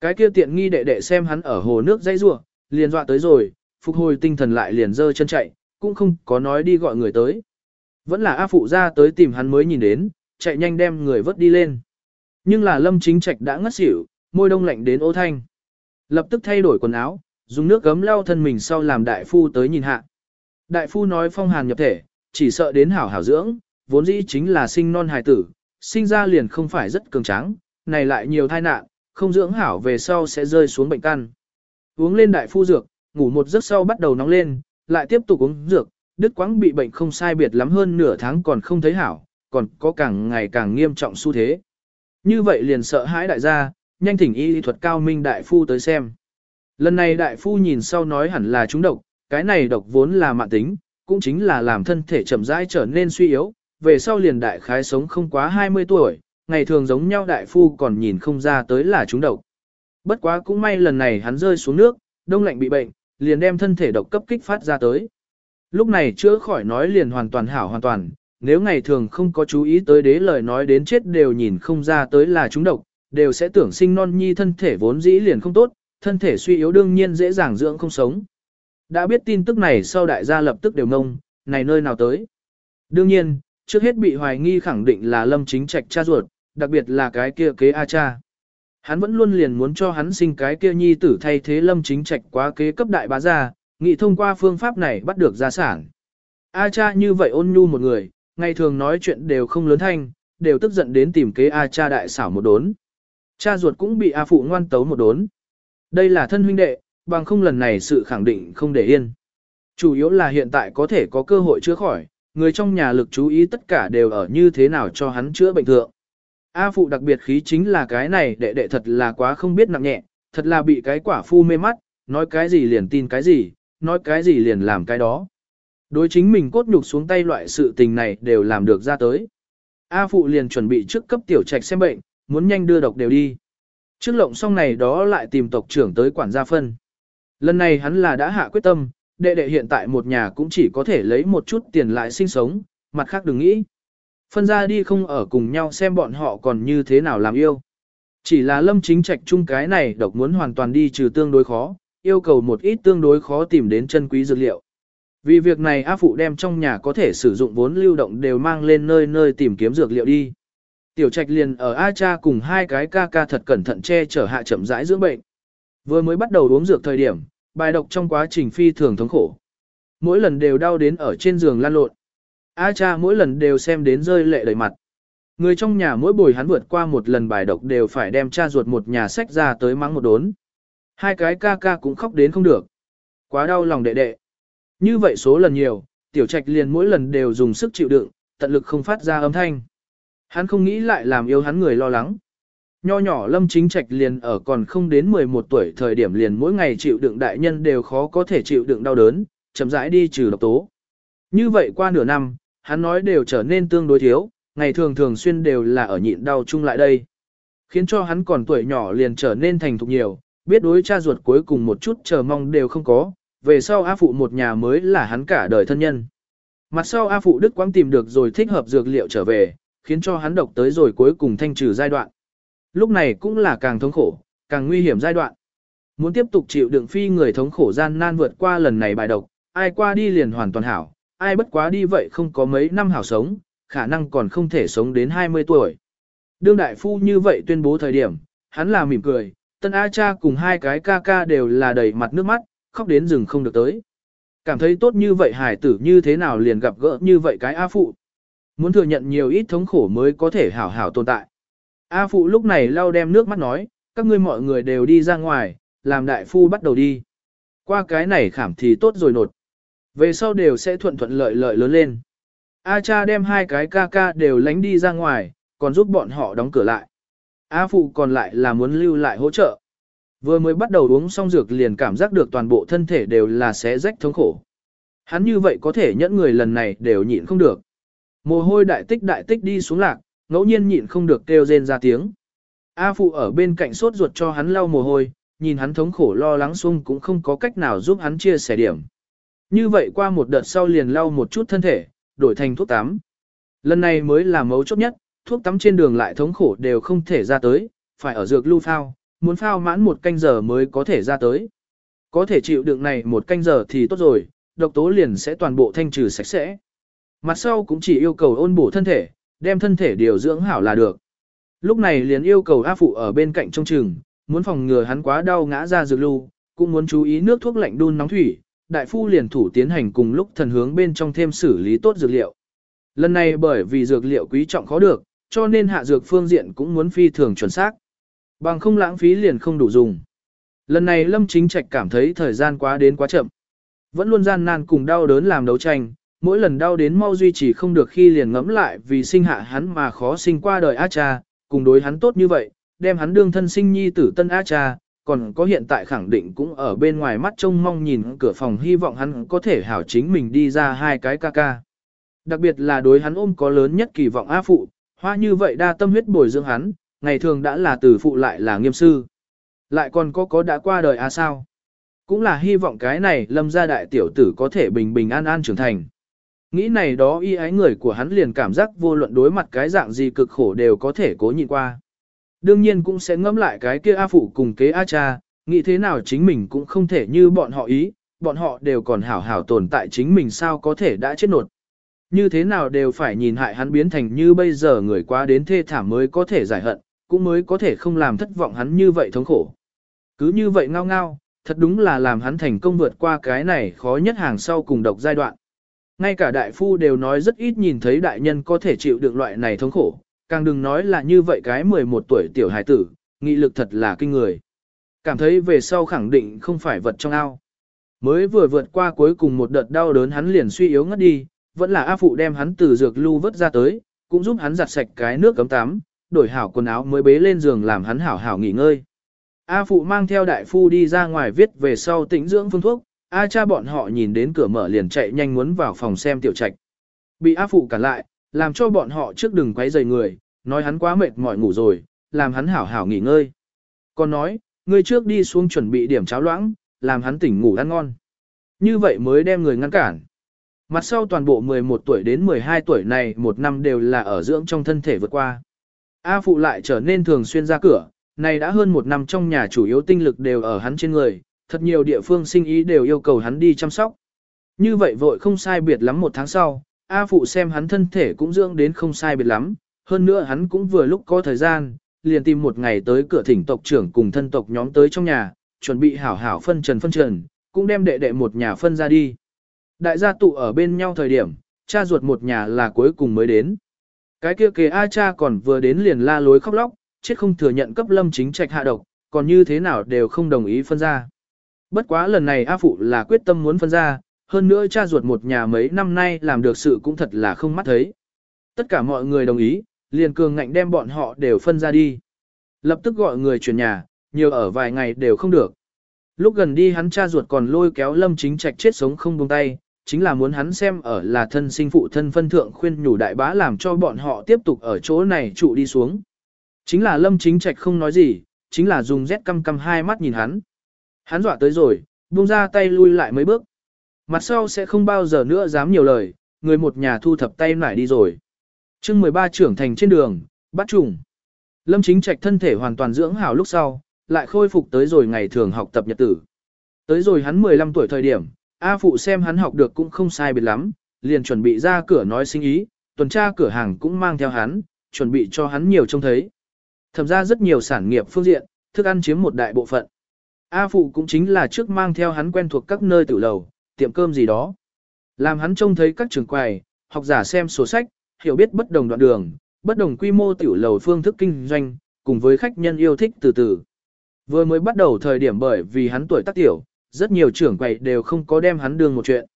Cái kia tiện nghi đệ đệ xem hắn ở hồ nước dây rủa, liền dọa tới rồi, phục hồi tinh thần lại liền dơ chân chạy, cũng không có nói đi gọi người tới. Vẫn là A Phụ ra tới tìm hắn mới nhìn đến, chạy nhanh đem người vớt đi lên. Nhưng là Lâm Chính Trạch đã ngất xỉu, môi đông lạnh đến ô thanh. Lập tức thay đổi quần áo, dùng nước gấm lau thân mình sau làm đại phu tới nhìn hạ. Đại phu nói phong hàn nhập thể, chỉ sợ đến hảo hảo dưỡng, vốn dĩ chính là sinh non hài tử, sinh ra liền không phải rất cường tráng, này lại nhiều thai nạn, không dưỡng hảo về sau sẽ rơi xuống bệnh căn. Uống lên đại phu dược, ngủ một giấc sau bắt đầu nóng lên, lại tiếp tục uống dược, đứt quãng bị bệnh không sai biệt lắm hơn nửa tháng còn không thấy hảo, còn có càng ngày càng nghiêm trọng xu thế. Như vậy liền sợ hãi đại gia, nhanh thỉnh y thuật cao minh đại phu tới xem. Lần này đại phu nhìn sau nói hẳn là trúng độc, cái này độc vốn là mạng tính, cũng chính là làm thân thể chậm rãi trở nên suy yếu, về sau liền đại khái sống không quá 20 tuổi, ngày thường giống nhau đại phu còn nhìn không ra tới là trúng độc. Bất quá cũng may lần này hắn rơi xuống nước, đông lạnh bị bệnh, liền đem thân thể độc cấp kích phát ra tới. Lúc này chữa khỏi nói liền hoàn toàn hảo hoàn toàn, nếu ngày thường không có chú ý tới đế lời nói đến chết đều nhìn không ra tới là trúng độc, đều sẽ tưởng sinh non nhi thân thể vốn dĩ liền không tốt, thân thể suy yếu đương nhiên dễ dàng dưỡng không sống. Đã biết tin tức này sau đại gia lập tức đều ngông, này nơi nào tới. Đương nhiên, trước hết bị hoài nghi khẳng định là lâm chính trạch cha ruột, đặc biệt là cái kia kế A cha. Hắn vẫn luôn liền muốn cho hắn sinh cái kia nhi tử thay thế lâm chính trạch quá kế cấp đại bá gia, nghị thông qua phương pháp này bắt được gia sản. A cha như vậy ôn nhu một người, ngày thường nói chuyện đều không lớn thanh, đều tức giận đến tìm kế A cha đại xảo một đốn. Cha ruột cũng bị A phụ ngoan tấu một đốn. Đây là thân huynh đệ, bằng không lần này sự khẳng định không để yên. Chủ yếu là hiện tại có thể có cơ hội chữa khỏi, người trong nhà lực chú ý tất cả đều ở như thế nào cho hắn chữa bệnh thượng. A phụ đặc biệt khí chính là cái này đệ đệ thật là quá không biết nặng nhẹ, thật là bị cái quả phu mê mắt, nói cái gì liền tin cái gì, nói cái gì liền làm cái đó. Đối chính mình cốt nhục xuống tay loại sự tình này đều làm được ra tới. A phụ liền chuẩn bị trước cấp tiểu trạch xem bệnh, muốn nhanh đưa độc đều đi. Trước lộng xong này đó lại tìm tộc trưởng tới quản gia phân. Lần này hắn là đã hạ quyết tâm, đệ đệ hiện tại một nhà cũng chỉ có thể lấy một chút tiền lại sinh sống, mặt khác đừng nghĩ. Phân ra đi không ở cùng nhau xem bọn họ còn như thế nào làm yêu. Chỉ là lâm chính trạch chung cái này độc muốn hoàn toàn đi trừ tương đối khó, yêu cầu một ít tương đối khó tìm đến chân quý dược liệu. Vì việc này A Phụ đem trong nhà có thể sử dụng vốn lưu động đều mang lên nơi nơi tìm kiếm dược liệu đi. Tiểu Trạch liền ở A Cha cùng hai cái ca ca thật cẩn thận che chở hạ chậm rãi dưỡng bệnh. Vừa mới bắt đầu uống dược thời điểm, bài độc trong quá trình phi thường thống khổ. Mỗi lần đều đau đến ở trên giường lăn lộn. A Cha mỗi lần đều xem đến rơi lệ đầy mặt. Người trong nhà mỗi buổi hắn vượt qua một lần bài độc đều phải đem cha ruột một nhà sách ra tới mắng một đốn. Hai cái ca ca cũng khóc đến không được. Quá đau lòng đệ đệ. Như vậy số lần nhiều, tiểu trạch liền mỗi lần đều dùng sức chịu đựng, tận lực không phát ra âm thanh. Hắn không nghĩ lại làm yêu hắn người lo lắng. Nho nhỏ lâm chính trạch liền ở còn không đến 11 tuổi thời điểm liền mỗi ngày chịu đựng đại nhân đều khó có thể chịu đựng đau đớn, chậm rãi đi trừ độc tố. Như vậy qua nửa năm, hắn nói đều trở nên tương đối thiếu, ngày thường thường xuyên đều là ở nhịn đau chung lại đây. Khiến cho hắn còn tuổi nhỏ liền trở nên thành thục nhiều, biết đối cha ruột cuối cùng một chút chờ mong đều không có, về sau A Phụ một nhà mới là hắn cả đời thân nhân. Mặt sau A Phụ Đức Quang tìm được rồi thích hợp dược liệu trở về, khiến cho hắn độc tới rồi cuối cùng thanh trừ giai đoạn. Lúc này cũng là càng thống khổ, càng nguy hiểm giai đoạn. Muốn tiếp tục chịu đựng phi người thống khổ gian nan vượt qua lần này bài độc, ai qua đi liền hoàn toàn hảo, ai bất quá đi vậy không có mấy năm hảo sống, khả năng còn không thể sống đến 20 tuổi. Đương đại phu như vậy tuyên bố thời điểm, hắn là mỉm cười, tân A cha cùng hai cái ca ca đều là đầy mặt nước mắt, khóc đến rừng không được tới. Cảm thấy tốt như vậy hải tử như thế nào liền gặp gỡ như vậy cái A phụ. Muốn thừa nhận nhiều ít thống khổ mới có thể hảo hảo tồn tại. A phụ lúc này lau đem nước mắt nói, các ngươi mọi người đều đi ra ngoài, làm đại phu bắt đầu đi. Qua cái này khảm thì tốt rồi nột. Về sau đều sẽ thuận thuận lợi lợi lớn lên. A cha đem hai cái ca ca đều lánh đi ra ngoài, còn giúp bọn họ đóng cửa lại. A phụ còn lại là muốn lưu lại hỗ trợ. Vừa mới bắt đầu uống xong dược liền cảm giác được toàn bộ thân thể đều là xé rách thống khổ. Hắn như vậy có thể nhẫn người lần này đều nhịn không được. Mồ hôi đại tích đại tích đi xuống lạc, ngẫu nhiên nhịn không được kêu rên ra tiếng. A phụ ở bên cạnh sốt ruột cho hắn lau mồ hôi, nhìn hắn thống khổ lo lắng xung cũng không có cách nào giúp hắn chia sẻ điểm. Như vậy qua một đợt sau liền lau một chút thân thể, đổi thành thuốc tắm. Lần này mới là mấu chốt nhất, thuốc tắm trên đường lại thống khổ đều không thể ra tới, phải ở dược lưu phao, muốn phao mãn một canh giờ mới có thể ra tới. Có thể chịu đựng này một canh giờ thì tốt rồi, độc tố liền sẽ toàn bộ thanh trừ sạch sẽ. Mặt sau cũng chỉ yêu cầu ôn bổ thân thể, đem thân thể điều dưỡng hảo là được. Lúc này liền yêu cầu A Phụ ở bên cạnh trong trường, muốn phòng ngừa hắn quá đau ngã ra dược lưu, cũng muốn chú ý nước thuốc lạnh đun nóng thủy, đại phu liền thủ tiến hành cùng lúc thần hướng bên trong thêm xử lý tốt dược liệu. Lần này bởi vì dược liệu quý trọng khó được, cho nên hạ dược phương diện cũng muốn phi thường chuẩn xác. Bằng không lãng phí liền không đủ dùng. Lần này Lâm Chính Trạch cảm thấy thời gian quá đến quá chậm. Vẫn luôn gian nan cùng đau đớn làm đấu tranh, mỗi lần đau đến mau duy trì không được khi liền ngẫm lại vì sinh hạ hắn mà khó sinh qua đời A cha, cùng đối hắn tốt như vậy, đem hắn đương thân sinh nhi tử tân A cha, còn có hiện tại khẳng định cũng ở bên ngoài mắt trông mong nhìn cửa phòng hy vọng hắn có thể hảo chính mình đi ra hai cái ca ca. Đặc biệt là đối hắn ôm có lớn nhất kỳ vọng A phụ, hoa như vậy đa tâm huyết bồi dưỡng hắn, ngày thường đã là từ phụ lại là nghiêm sư. Lại còn có có đã qua đời A sao? Cũng là hy vọng cái này lâm gia đại tiểu tử có thể bình bình an an trưởng thành. Nghĩ này đó y ái người của hắn liền cảm giác vô luận đối mặt cái dạng gì cực khổ đều có thể cố nhịn qua. Đương nhiên cũng sẽ ngẫm lại cái kia A phụ cùng kế A cha, nghĩ thế nào chính mình cũng không thể như bọn họ ý, bọn họ đều còn hảo hảo tồn tại chính mình sao có thể đã chết nột. Như thế nào đều phải nhìn hại hắn biến thành như bây giờ người quá đến thê thảm mới có thể giải hận, cũng mới có thể không làm thất vọng hắn như vậy thống khổ. Cứ như vậy ngao ngao, thật đúng là làm hắn thành công vượt qua cái này khó nhất hàng sau cùng độc giai đoạn. Ngay cả đại phu đều nói rất ít nhìn thấy đại nhân có thể chịu được loại này thống khổ, càng đừng nói là như vậy cái 11 tuổi tiểu hài tử, nghị lực thật là kinh người. Cảm thấy về sau khẳng định không phải vật trong ao. Mới vừa vượt qua cuối cùng một đợt đau đớn hắn liền suy yếu ngất đi, vẫn là A Phụ đem hắn từ dược lưu vớt ra tới, cũng giúp hắn giặt sạch cái nước cấm tắm, đổi hảo quần áo mới bế lên giường làm hắn hảo hảo nghỉ ngơi. A phụ mang theo đại phu đi ra ngoài viết về sau tĩnh dưỡng phương thuốc, A cha bọn họ nhìn đến cửa mở liền chạy nhanh muốn vào phòng xem tiểu trạch. Bị A phụ cản lại, làm cho bọn họ trước đừng quấy rầy người, nói hắn quá mệt mỏi ngủ rồi, làm hắn hảo hảo nghỉ ngơi. Còn nói, người trước đi xuống chuẩn bị điểm cháo loãng, làm hắn tỉnh ngủ ăn ngon. Như vậy mới đem người ngăn cản. Mặt sau toàn bộ 11 tuổi đến 12 tuổi này một năm đều là ở dưỡng trong thân thể vượt qua. A phụ lại trở nên thường xuyên ra cửa, này đã hơn một năm trong nhà chủ yếu tinh lực đều ở hắn trên người, thật nhiều địa phương sinh ý đều yêu cầu hắn đi chăm sóc. Như vậy vội không sai biệt lắm một tháng sau, A phụ xem hắn thân thể cũng dưỡng đến không sai biệt lắm, hơn nữa hắn cũng vừa lúc có thời gian, liền tìm một ngày tới cửa thỉnh tộc trưởng cùng thân tộc nhóm tới trong nhà, chuẩn bị hảo hảo phân trần phân trần, cũng đem đệ đệ một nhà phân ra đi. Đại gia tụ ở bên nhau thời điểm, cha ruột một nhà là cuối cùng mới đến. Cái kia kề A cha còn vừa đến liền la lối khóc lóc, chết không thừa nhận cấp lâm chính trạch hạ độc, còn như thế nào đều không đồng ý phân ra. Bất quá lần này A Phụ là quyết tâm muốn phân ra, hơn nữa cha ruột một nhà mấy năm nay làm được sự cũng thật là không mắt thấy. Tất cả mọi người đồng ý, liền cường ngạnh đem bọn họ đều phân ra đi. Lập tức gọi người chuyển nhà, nhiều ở vài ngày đều không được. Lúc gần đi hắn cha ruột còn lôi kéo lâm chính trạch chết sống không buông tay, chính là muốn hắn xem ở là thân sinh phụ thân phân thượng khuyên nhủ đại bá làm cho bọn họ tiếp tục ở chỗ này trụ đi xuống. Chính là lâm chính trạch không nói gì, chính là dùng rét căm căm hai mắt nhìn hắn. Hắn dọa tới rồi, buông ra tay lui lại mấy bước. Mặt sau sẽ không bao giờ nữa dám nhiều lời, người một nhà thu thập tay nải đi rồi. chương 13 trưởng thành trên đường, bắt trùng. Lâm chính trạch thân thể hoàn toàn dưỡng hảo lúc sau, lại khôi phục tới rồi ngày thường học tập nhật tử. Tới rồi hắn 15 tuổi thời điểm, A Phụ xem hắn học được cũng không sai biệt lắm, liền chuẩn bị ra cửa nói sinh ý, tuần tra cửa hàng cũng mang theo hắn, chuẩn bị cho hắn nhiều trông thấy. Thẩm ra rất nhiều sản nghiệp phương diện, thức ăn chiếm một đại bộ phận. A Phụ cũng chính là trước mang theo hắn quen thuộc các nơi tử lầu, tiệm cơm gì đó. Làm hắn trông thấy các trường quầy, học giả xem sổ sách, hiểu biết bất đồng đoạn đường, bất đồng quy mô tiểu lầu phương thức kinh doanh, cùng với khách nhân yêu thích từ từ. Vừa mới bắt đầu thời điểm bởi vì hắn tuổi tác tiểu, rất nhiều trưởng quầy đều không có đem hắn đường một chuyện.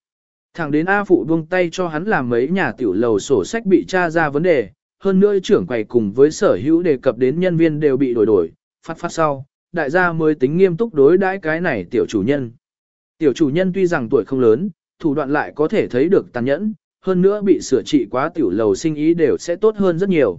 Thẳng đến A Phụ buông tay cho hắn làm mấy nhà tiểu lầu sổ sách bị tra ra vấn đề, hơn nữa trưởng quầy cùng với sở hữu đề cập đến nhân viên đều bị đổi đổi, phát phát sau, đại gia mới tính nghiêm túc đối đãi cái này tiểu chủ nhân. Tiểu chủ nhân tuy rằng tuổi không lớn, thủ đoạn lại có thể thấy được tàn nhẫn, hơn nữa bị sửa trị quá tiểu lầu sinh ý đều sẽ tốt hơn rất nhiều.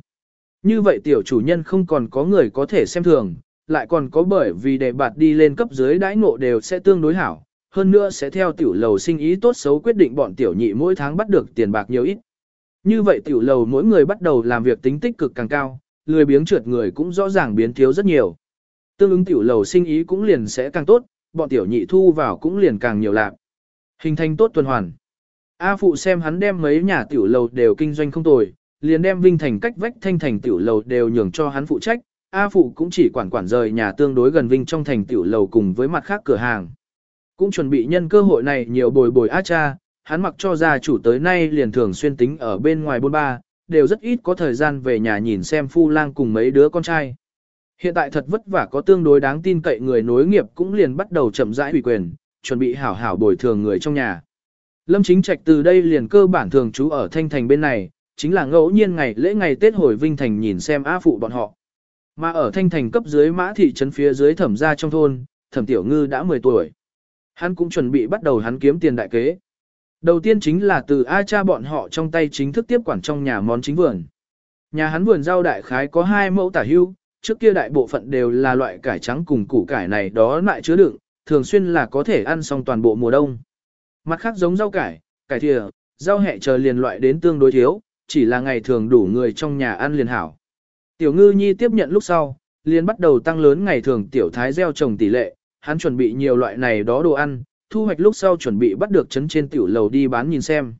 Như vậy tiểu chủ nhân không còn có người có thể xem thường, lại còn có bởi vì đề bạt đi lên cấp dưới đãi ngộ đều sẽ tương đối hảo, hơn nữa sẽ theo tiểu lầu sinh ý tốt xấu quyết định bọn tiểu nhị mỗi tháng bắt được tiền bạc nhiều ít. Như vậy tiểu lầu mỗi người bắt đầu làm việc tính tích cực càng cao, lười biếng trượt người cũng rõ ràng biến thiếu rất nhiều. Tương ứng tiểu lầu sinh ý cũng liền sẽ càng tốt, bọn tiểu nhị thu vào cũng liền càng nhiều lạc. Hình thành tốt tuần hoàn. A phụ xem hắn đem mấy nhà tiểu lầu đều kinh doanh không tồi, liền đem Vinh Thành cách vách thanh thành tiểu lầu đều nhường cho hắn phụ trách, A Phụ cũng chỉ quản quản rời nhà tương đối gần Vinh trong thành tiểu lầu cùng với mặt khác cửa hàng. Cũng chuẩn bị nhân cơ hội này nhiều bồi bồi A cha, hắn mặc cho gia chủ tới nay liền thường xuyên tính ở bên ngoài bôn ba, đều rất ít có thời gian về nhà nhìn xem phu lang cùng mấy đứa con trai. Hiện tại thật vất vả có tương đối đáng tin cậy người nối nghiệp cũng liền bắt đầu chậm rãi ủy quyền, chuẩn bị hảo hảo bồi thường người trong nhà. Lâm Chính Trạch từ đây liền cơ bản thường trú ở Thanh Thành bên này, chính là ngẫu nhiên ngày lễ ngày Tết hồi Vinh Thành nhìn xem A Phụ bọn họ. Mà ở thanh thành cấp dưới mã thị trấn phía dưới thẩm gia trong thôn, thẩm tiểu ngư đã 10 tuổi. Hắn cũng chuẩn bị bắt đầu hắn kiếm tiền đại kế. Đầu tiên chính là từ A cha bọn họ trong tay chính thức tiếp quản trong nhà món chính vườn. Nhà hắn vườn rau đại khái có hai mẫu tả hưu, trước kia đại bộ phận đều là loại cải trắng cùng củ cải này đó lại chứa đựng, thường xuyên là có thể ăn xong toàn bộ mùa đông. Mặt khác giống rau cải, cải thìa, rau hẹ chờ liền loại đến tương đối thiếu, chỉ là ngày thường đủ người trong nhà ăn liền hảo. Tiểu ngư nhi tiếp nhận lúc sau, liền bắt đầu tăng lớn ngày thường tiểu thái gieo trồng tỷ lệ, hắn chuẩn bị nhiều loại này đó đồ ăn, thu hoạch lúc sau chuẩn bị bắt được chấn trên tiểu lầu đi bán nhìn xem.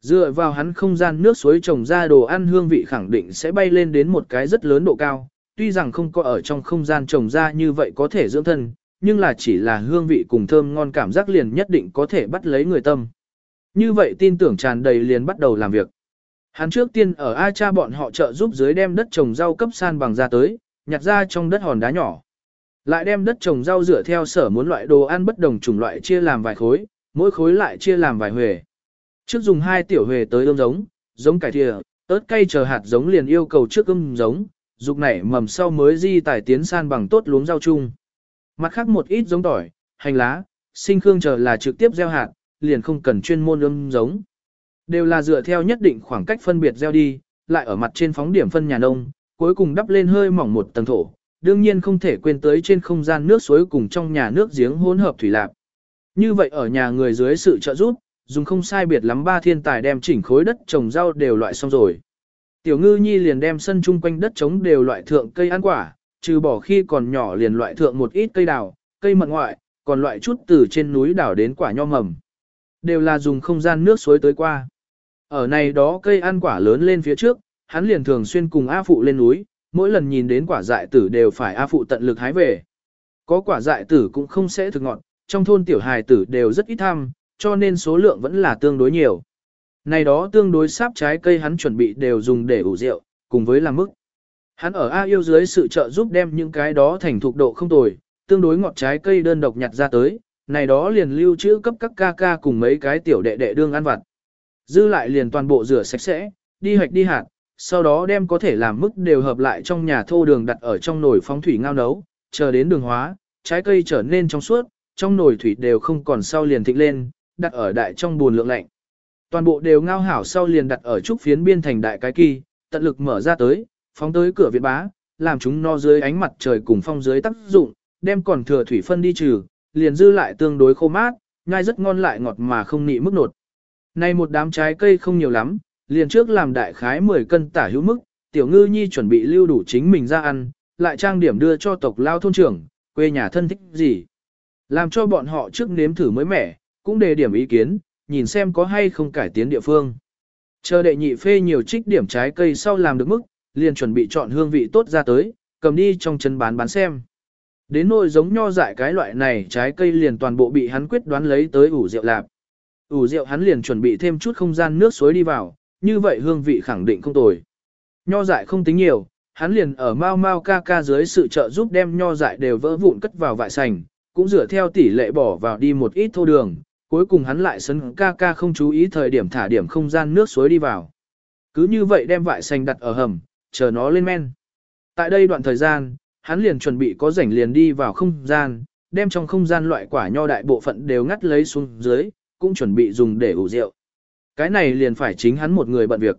Dựa vào hắn không gian nước suối trồng ra đồ ăn hương vị khẳng định sẽ bay lên đến một cái rất lớn độ cao, tuy rằng không có ở trong không gian trồng ra như vậy có thể dưỡng thân, nhưng là chỉ là hương vị cùng thơm ngon cảm giác liền nhất định có thể bắt lấy người tâm. Như vậy tin tưởng tràn đầy liền bắt đầu làm việc. Hắn trước tiên ở A cha bọn họ trợ giúp dưới đem đất trồng rau cấp san bằng ra tới, nhặt ra trong đất hòn đá nhỏ. Lại đem đất trồng rau rửa theo sở muốn loại đồ ăn bất đồng chủng loại chia làm vài khối, mỗi khối lại chia làm vài huề. Trước dùng hai tiểu huề tới ươm giống, giống cải thìa, ớt cây chờ hạt giống liền yêu cầu trước ươm giống, dục nảy mầm sau mới di tải tiến san bằng tốt luống rau chung. Mặt khác một ít giống tỏi, hành lá, sinh khương chờ là trực tiếp gieo hạt, liền không cần chuyên môn ươm giống. Đều là dựa theo nhất định khoảng cách phân biệt gieo đi, lại ở mặt trên phóng điểm phân nhà nông, cuối cùng đắp lên hơi mỏng một tầng thổ. Đương nhiên không thể quên tới trên không gian nước suối cùng trong nhà nước giếng hỗn hợp thủy lạc. Như vậy ở nhà người dưới sự trợ giúp, dùng không sai biệt lắm ba thiên tài đem chỉnh khối đất trồng rau đều loại xong rồi. Tiểu ngư nhi liền đem sân chung quanh đất trống đều loại thượng cây ăn quả, trừ bỏ khi còn nhỏ liền loại thượng một ít cây đào, cây mận ngoại, còn loại chút từ trên núi đảo đến quả nho mầm. Đều là dùng không gian nước suối tới qua. Ở này đó cây ăn quả lớn lên phía trước, hắn liền thường xuyên cùng A Phụ lên núi, mỗi lần nhìn đến quả dại tử đều phải A Phụ tận lực hái về. Có quả dại tử cũng không sẽ thực ngọn, trong thôn tiểu hài tử đều rất ít tham, cho nên số lượng vẫn là tương đối nhiều. Này đó tương đối sáp trái cây hắn chuẩn bị đều dùng để ủ rượu, cùng với làm mức. Hắn ở A yêu dưới sự trợ giúp đem những cái đó thành thục độ không tồi, tương đối ngọt trái cây đơn độc nhặt ra tới, này đó liền lưu trữ cấp các ca ca cùng mấy cái tiểu đệ đệ đương ăn vặt. Dư lại liền toàn bộ rửa sạch sẽ, đi hoạch đi hạt, sau đó đem có thể làm mức đều hợp lại trong nhà thô đường đặt ở trong nồi phóng thủy ngao nấu, chờ đến đường hóa, trái cây trở nên trong suốt, trong nồi thủy đều không còn sau liền thịnh lên, đặt ở đại trong buồn lượng lạnh. Toàn bộ đều ngao hảo sau liền đặt ở trúc phiến biên thành đại cái kỳ, tận lực mở ra tới, phóng tới cửa viện bá, làm chúng no dưới ánh mặt trời cùng phong dưới tác dụng, đem còn thừa thủy phân đi trừ, liền dư lại tương đối khô mát, nhai rất ngon lại ngọt mà không nị mức nột. Này một đám trái cây không nhiều lắm, liền trước làm đại khái 10 cân tả hữu mức, tiểu ngư nhi chuẩn bị lưu đủ chính mình ra ăn, lại trang điểm đưa cho tộc lao thôn trưởng, quê nhà thân thích gì. Làm cho bọn họ trước nếm thử mới mẻ, cũng đề điểm ý kiến, nhìn xem có hay không cải tiến địa phương. Chờ đệ nhị phê nhiều trích điểm trái cây sau làm được mức, liền chuẩn bị chọn hương vị tốt ra tới, cầm đi trong chân bán bán xem. Đến nỗi giống nho dại cái loại này trái cây liền toàn bộ bị hắn quyết đoán lấy tới ủ rượu lạp. Ủ rượu hắn liền chuẩn bị thêm chút không gian nước suối đi vào, như vậy hương vị khẳng định không tồi. Nho dại không tính nhiều, hắn liền ở mau mau ca ca dưới sự trợ giúp đem nho dại đều vỡ vụn cất vào vại sành, cũng rửa theo tỷ lệ bỏ vào đi một ít thô đường, cuối cùng hắn lại sấn ca ca không chú ý thời điểm thả điểm không gian nước suối đi vào. Cứ như vậy đem vại xanh đặt ở hầm, chờ nó lên men. Tại đây đoạn thời gian, hắn liền chuẩn bị có rảnh liền đi vào không gian, đem trong không gian loại quả nho đại bộ phận đều ngắt lấy xuống dưới, cũng chuẩn bị dùng để ủ rượu. Cái này liền phải chính hắn một người bận việc.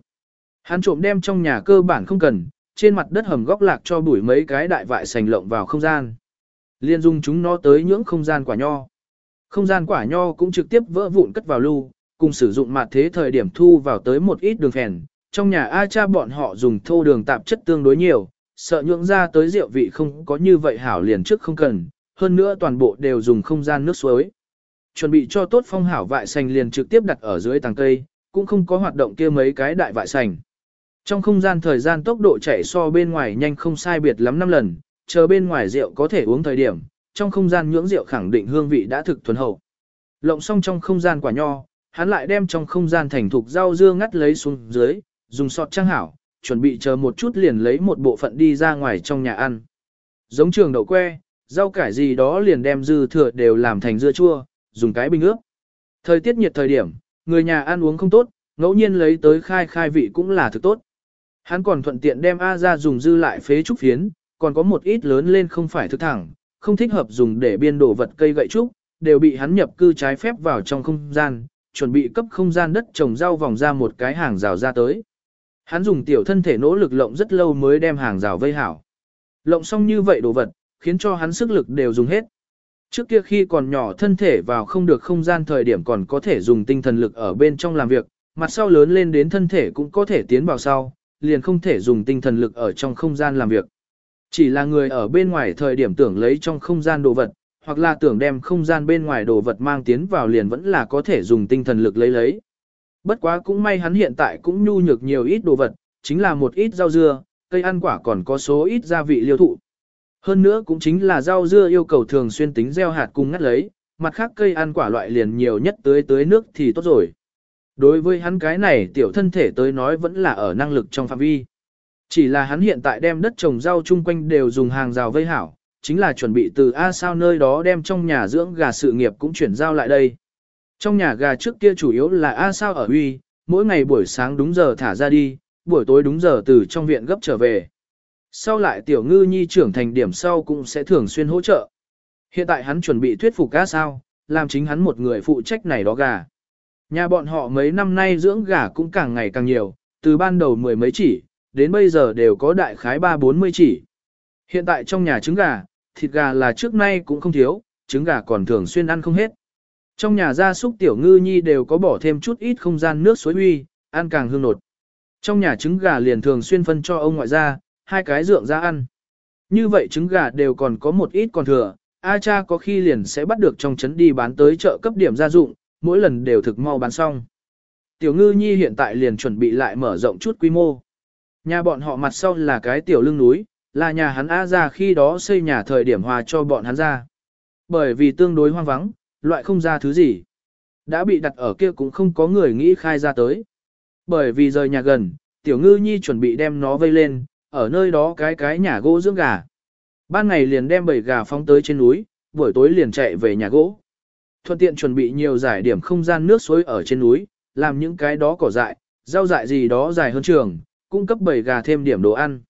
Hắn trộm đem trong nhà cơ bản không cần, trên mặt đất hầm góc lạc cho bụi mấy cái đại vại sành lộng vào không gian. Liên dung chúng nó tới những không gian quả nho. Không gian quả nho cũng trực tiếp vỡ vụn cất vào lưu, cùng sử dụng mặt thế thời điểm thu vào tới một ít đường phèn. Trong nhà A cha bọn họ dùng thô đường tạp chất tương đối nhiều, sợ nhượng ra tới rượu vị không có như vậy hảo liền trước không cần, hơn nữa toàn bộ đều dùng không gian nước suối. Chuẩn bị cho tốt phong hảo vại sành liền trực tiếp đặt ở dưới tàng cây, cũng không có hoạt động kia mấy cái đại vại sành. Trong không gian thời gian tốc độ chạy so bên ngoài nhanh không sai biệt lắm năm lần, chờ bên ngoài rượu có thể uống thời điểm, trong không gian nhưỡng rượu khẳng định hương vị đã thực thuần hậu. Lộng xong trong không gian quả nho, hắn lại đem trong không gian thành thục rau dưa ngắt lấy xuống dưới, dùng sọt trang hảo, chuẩn bị chờ một chút liền lấy một bộ phận đi ra ngoài trong nhà ăn. Giống trường đậu que, rau cải gì đó liền đem dư thừa đều làm thành dưa chua, dùng cái bình ướp. Thời tiết nhiệt thời điểm, người nhà ăn uống không tốt, ngẫu nhiên lấy tới khai khai vị cũng là thực tốt. Hắn còn thuận tiện đem A ra dùng dư lại phế trúc phiến, còn có một ít lớn lên không phải thực thẳng, không thích hợp dùng để biên đồ vật cây gậy trúc, đều bị hắn nhập cư trái phép vào trong không gian, chuẩn bị cấp không gian đất trồng rau vòng ra một cái hàng rào ra tới. Hắn dùng tiểu thân thể nỗ lực lộng rất lâu mới đem hàng rào vây hảo. Lộng xong như vậy đồ vật, khiến cho hắn sức lực đều dùng hết. Trước kia khi còn nhỏ thân thể vào không được không gian thời điểm còn có thể dùng tinh thần lực ở bên trong làm việc, mặt sau lớn lên đến thân thể cũng có thể tiến vào sau, liền không thể dùng tinh thần lực ở trong không gian làm việc. Chỉ là người ở bên ngoài thời điểm tưởng lấy trong không gian đồ vật, hoặc là tưởng đem không gian bên ngoài đồ vật mang tiến vào liền vẫn là có thể dùng tinh thần lực lấy lấy. Bất quá cũng may hắn hiện tại cũng nhu nhược nhiều ít đồ vật, chính là một ít rau dưa, cây ăn quả còn có số ít gia vị liêu thụ. Hơn nữa cũng chính là rau dưa yêu cầu thường xuyên tính gieo hạt cùng ngắt lấy, mặt khác cây ăn quả loại liền nhiều nhất tưới tưới nước thì tốt rồi. Đối với hắn cái này tiểu thân thể tới nói vẫn là ở năng lực trong phạm vi. Chỉ là hắn hiện tại đem đất trồng rau chung quanh đều dùng hàng rào vây hảo, chính là chuẩn bị từ A sao nơi đó đem trong nhà dưỡng gà sự nghiệp cũng chuyển giao lại đây. Trong nhà gà trước kia chủ yếu là A sao ở uy, mỗi ngày buổi sáng đúng giờ thả ra đi, buổi tối đúng giờ từ trong viện gấp trở về. Sau lại tiểu ngư nhi trưởng thành điểm sau cũng sẽ thường xuyên hỗ trợ. Hiện tại hắn chuẩn bị thuyết phục a sao, làm chính hắn một người phụ trách này đó gà. Nhà bọn họ mấy năm nay dưỡng gà cũng càng ngày càng nhiều, từ ban đầu mười mấy chỉ, đến bây giờ đều có đại khái ba bốn mươi chỉ. Hiện tại trong nhà trứng gà, thịt gà là trước nay cũng không thiếu, trứng gà còn thường xuyên ăn không hết. Trong nhà gia súc tiểu ngư nhi đều có bỏ thêm chút ít không gian nước suối uy, ăn càng hương nột. Trong nhà trứng gà liền thường xuyên phân cho ông ngoại gia, hai cái dượng ra ăn. Như vậy trứng gà đều còn có một ít còn thừa, A cha có khi liền sẽ bắt được trong trấn đi bán tới chợ cấp điểm gia dụng, mỗi lần đều thực mau bán xong. Tiểu ngư nhi hiện tại liền chuẩn bị lại mở rộng chút quy mô. Nhà bọn họ mặt sau là cái tiểu lưng núi, là nhà hắn A ra khi đó xây nhà thời điểm hòa cho bọn hắn ra. Bởi vì tương đối hoang vắng, loại không ra thứ gì. Đã bị đặt ở kia cũng không có người nghĩ khai ra tới. Bởi vì rời nhà gần, tiểu ngư nhi chuẩn bị đem nó vây lên, ở nơi đó cái cái nhà gỗ dưỡng gà. Ban ngày liền đem bầy gà phóng tới trên núi, buổi tối liền chạy về nhà gỗ. Thuận tiện chuẩn bị nhiều giải điểm không gian nước suối ở trên núi, làm những cái đó cỏ dại, rau dại gì đó dài hơn trường, cung cấp bầy gà thêm điểm đồ ăn.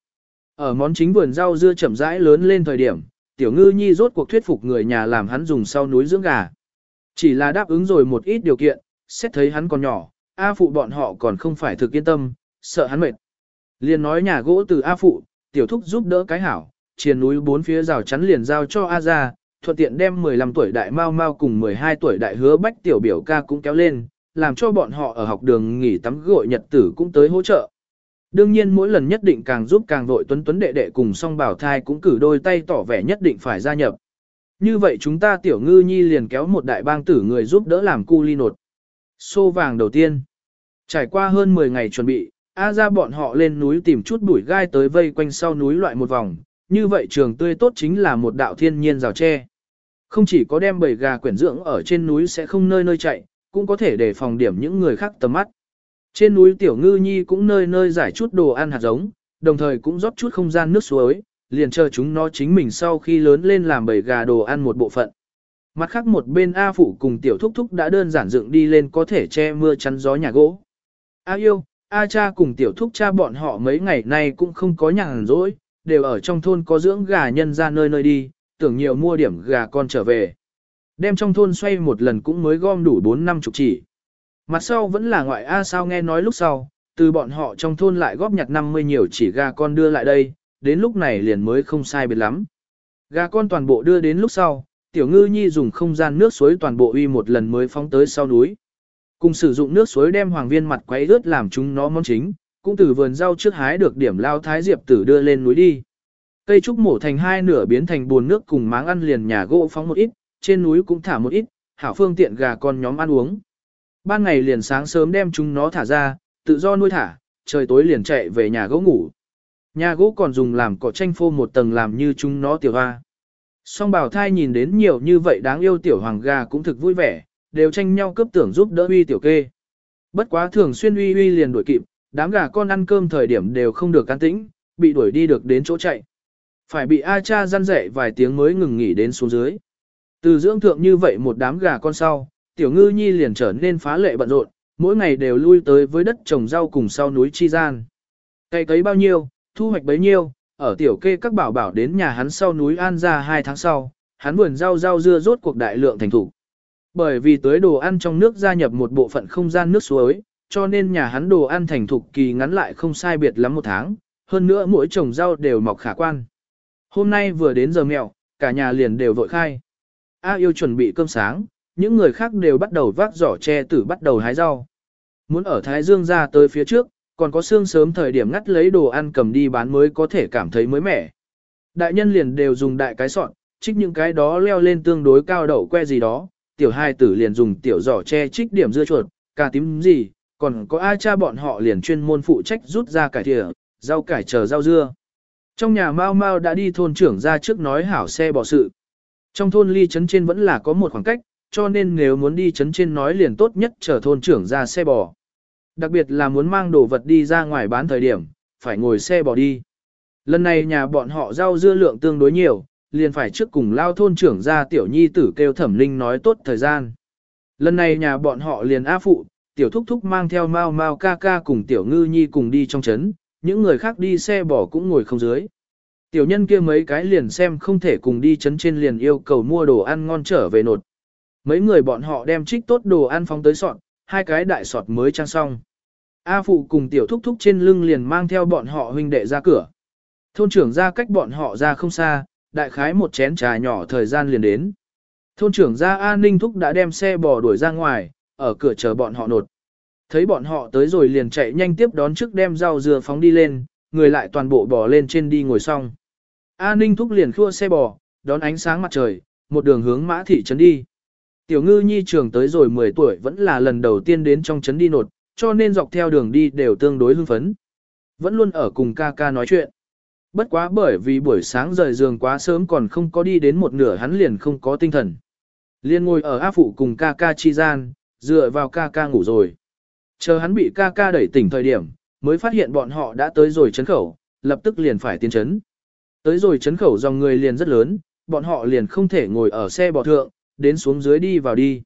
Ở món chính vườn rau dưa chậm rãi lớn lên thời điểm, tiểu ngư nhi rốt cuộc thuyết phục người nhà làm hắn dùng sau núi dưỡng gà. Chỉ là đáp ứng rồi một ít điều kiện, xét thấy hắn còn nhỏ, A phụ bọn họ còn không phải thực yên tâm, sợ hắn mệt. Liền nói nhà gỗ từ A phụ, tiểu thúc giúp đỡ cái hảo, chiền núi bốn phía rào chắn liền giao cho A ra, thuận tiện đem 15 tuổi đại mau mau cùng 12 tuổi đại hứa bách tiểu biểu ca cũng kéo lên, làm cho bọn họ ở học đường nghỉ tắm gội nhật tử cũng tới hỗ trợ. Đương nhiên mỗi lần nhất định càng giúp càng vội tuấn tuấn đệ đệ cùng song bảo thai cũng cử đôi tay tỏ vẻ nhất định phải gia nhập. Như vậy chúng ta tiểu ngư nhi liền kéo một đại bang tử người giúp đỡ làm cu ly nột. Xô vàng đầu tiên. Trải qua hơn 10 ngày chuẩn bị, A ra bọn họ lên núi tìm chút bụi gai tới vây quanh sau núi loại một vòng, như vậy trường tươi tốt chính là một đạo thiên nhiên rào tre. Không chỉ có đem bầy gà quyển dưỡng ở trên núi sẽ không nơi nơi chạy, cũng có thể để phòng điểm những người khác tầm mắt. Trên núi Tiểu Ngư Nhi cũng nơi nơi giải chút đồ ăn hạt giống, đồng thời cũng rót chút không gian nước suối, liền chờ chúng nó chính mình sau khi lớn lên làm bầy gà đồ ăn một bộ phận. Mặt khác một bên A Phụ cùng Tiểu Thúc Thúc đã đơn giản dựng đi lên có thể che mưa chắn gió nhà gỗ. A yêu, A cha cùng Tiểu Thúc cha bọn họ mấy ngày nay cũng không có nhàn rỗi, đều ở trong thôn có dưỡng gà nhân ra nơi nơi đi, tưởng nhiều mua điểm gà con trở về. Đem trong thôn xoay một lần cũng mới gom đủ 4 năm chục chỉ. Mặt sau vẫn là ngoại A sao nghe nói lúc sau, từ bọn họ trong thôn lại góp nhặt 50 nhiều chỉ gà con đưa lại đây, đến lúc này liền mới không sai biệt lắm. Gà con toàn bộ đưa đến lúc sau, tiểu ngư nhi dùng không gian nước suối toàn bộ uy một lần mới phóng tới sau núi. Cùng sử dụng nước suối đem hoàng viên mặt quấy ướt làm chúng nó món chính, cũng từ vườn rau trước hái được điểm lao thái diệp tử đưa lên núi đi. Cây trúc mổ thành hai nửa biến thành buồn nước cùng máng ăn liền nhà gỗ phóng một ít, trên núi cũng thả một ít, hảo phương tiện gà con nhóm ăn uống. Ban ngày liền sáng sớm đem chúng nó thả ra, tự do nuôi thả, trời tối liền chạy về nhà gỗ ngủ. Nhà gỗ còn dùng làm cỏ tranh phô một tầng làm như chúng nó tiểu hoa. Song bảo thai nhìn đến nhiều như vậy đáng yêu tiểu hoàng gà cũng thực vui vẻ, đều tranh nhau cấp tưởng giúp đỡ uy tiểu kê. Bất quá thường xuyên uy uy liền đuổi kịp, đám gà con ăn cơm thời điểm đều không được can tĩnh, bị đuổi đi được đến chỗ chạy. Phải bị A cha răn rẻ vài tiếng mới ngừng nghỉ đến xuống dưới. Từ dưỡng thượng như vậy một đám gà con sau, tiểu ngư nhi liền trở nên phá lệ bận rộn, mỗi ngày đều lui tới với đất trồng rau cùng sau núi chi gian. Cây cấy bao nhiêu, thu hoạch bấy nhiêu, ở tiểu kê các bảo bảo đến nhà hắn sau núi An ra hai tháng sau, hắn vườn rau rau dưa rốt cuộc đại lượng thành thủ. Bởi vì tới đồ ăn trong nước gia nhập một bộ phận không gian nước suối, cho nên nhà hắn đồ ăn thành thục kỳ ngắn lại không sai biệt lắm một tháng, hơn nữa mỗi trồng rau đều mọc khả quan. Hôm nay vừa đến giờ mèo, cả nhà liền đều vội khai. A yêu chuẩn bị cơm sáng, những người khác đều bắt đầu vác giỏ tre tử bắt đầu hái rau. Muốn ở Thái Dương ra tới phía trước, còn có xương sớm thời điểm ngắt lấy đồ ăn cầm đi bán mới có thể cảm thấy mới mẻ. Đại nhân liền đều dùng đại cái sọn, trích những cái đó leo lên tương đối cao đậu que gì đó, tiểu hai tử liền dùng tiểu giỏ tre trích điểm dưa chuột, cà tím gì, còn có ai cha bọn họ liền chuyên môn phụ trách rút ra cải thìa, rau cải chờ rau dưa. Trong nhà Mao Mao đã đi thôn trưởng ra trước nói hảo xe bỏ sự. Trong thôn ly trấn trên vẫn là có một khoảng cách, cho nên nếu muốn đi chấn trên nói liền tốt nhất chở thôn trưởng ra xe bò. Đặc biệt là muốn mang đồ vật đi ra ngoài bán thời điểm, phải ngồi xe bò đi. Lần này nhà bọn họ rau dưa lượng tương đối nhiều, liền phải trước cùng lao thôn trưởng ra tiểu nhi tử kêu thẩm linh nói tốt thời gian. Lần này nhà bọn họ liền á phụ, tiểu thúc thúc mang theo mau mau ca ca cùng tiểu ngư nhi cùng đi trong trấn, những người khác đi xe bò cũng ngồi không dưới. Tiểu nhân kia mấy cái liền xem không thể cùng đi chấn trên liền yêu cầu mua đồ ăn ngon trở về nột. Mấy người bọn họ đem trích tốt đồ ăn phóng tới sọt, hai cái đại sọt mới trang xong. A phụ cùng tiểu thúc thúc trên lưng liền mang theo bọn họ huynh đệ ra cửa. Thôn trưởng ra cách bọn họ ra không xa, đại khái một chén trà nhỏ thời gian liền đến. Thôn trưởng ra A ninh thúc đã đem xe bò đuổi ra ngoài, ở cửa chờ bọn họ nột. Thấy bọn họ tới rồi liền chạy nhanh tiếp đón trước đem rau dừa phóng đi lên, người lại toàn bộ bò lên trên đi ngồi xong. A Ninh thúc liền khua xe bò, đón ánh sáng mặt trời, một đường hướng mã thị trấn đi. Tiểu ngư nhi trường tới rồi 10 tuổi vẫn là lần đầu tiên đến trong trấn đi nột, cho nên dọc theo đường đi đều tương đối hưng phấn. Vẫn luôn ở cùng ca ca nói chuyện. Bất quá bởi vì buổi sáng rời giường quá sớm còn không có đi đến một nửa hắn liền không có tinh thần. Liên ngồi ở áp Phụ cùng ca ca chi gian, dựa vào ca ca ngủ rồi. Chờ hắn bị ca ca đẩy tỉnh thời điểm, mới phát hiện bọn họ đã tới rồi chấn khẩu, lập tức liền phải tiến chấn. Tới rồi chấn khẩu dòng người liền rất lớn, bọn họ liền không thể ngồi ở xe bò thượng, đến xuống dưới đi vào đi.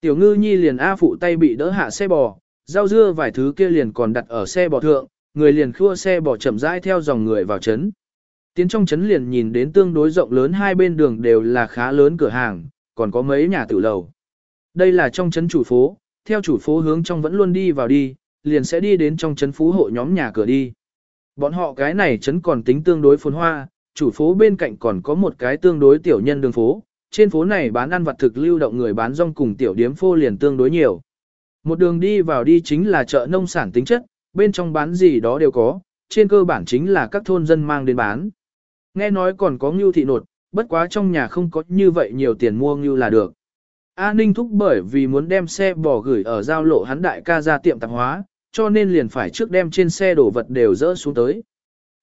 Tiểu ngư nhi liền A phụ tay bị đỡ hạ xe bò, rau dưa vài thứ kia liền còn đặt ở xe bò thượng, người liền khua xe bò chậm rãi theo dòng người vào trấn. Tiến trong trấn liền nhìn đến tương đối rộng lớn hai bên đường đều là khá lớn cửa hàng, còn có mấy nhà tử lầu. Đây là trong trấn chủ phố, theo chủ phố hướng trong vẫn luôn đi vào đi, liền sẽ đi đến trong trấn phú hộ nhóm nhà cửa đi. Bọn họ cái này trấn còn tính tương đối phồn hoa, chủ phố bên cạnh còn có một cái tương đối tiểu nhân đường phố, trên phố này bán ăn vặt thực lưu động người bán rong cùng tiểu điếm phô liền tương đối nhiều. Một đường đi vào đi chính là chợ nông sản tính chất, bên trong bán gì đó đều có, trên cơ bản chính là các thôn dân mang đến bán. Nghe nói còn có ngưu thị nột, bất quá trong nhà không có như vậy nhiều tiền mua ngưu là được. A Ninh thúc bởi vì muốn đem xe bò gửi ở giao lộ hắn đại ca ra tiệm tạp hóa, cho nên liền phải trước đem trên xe đổ vật đều dỡ xuống tới.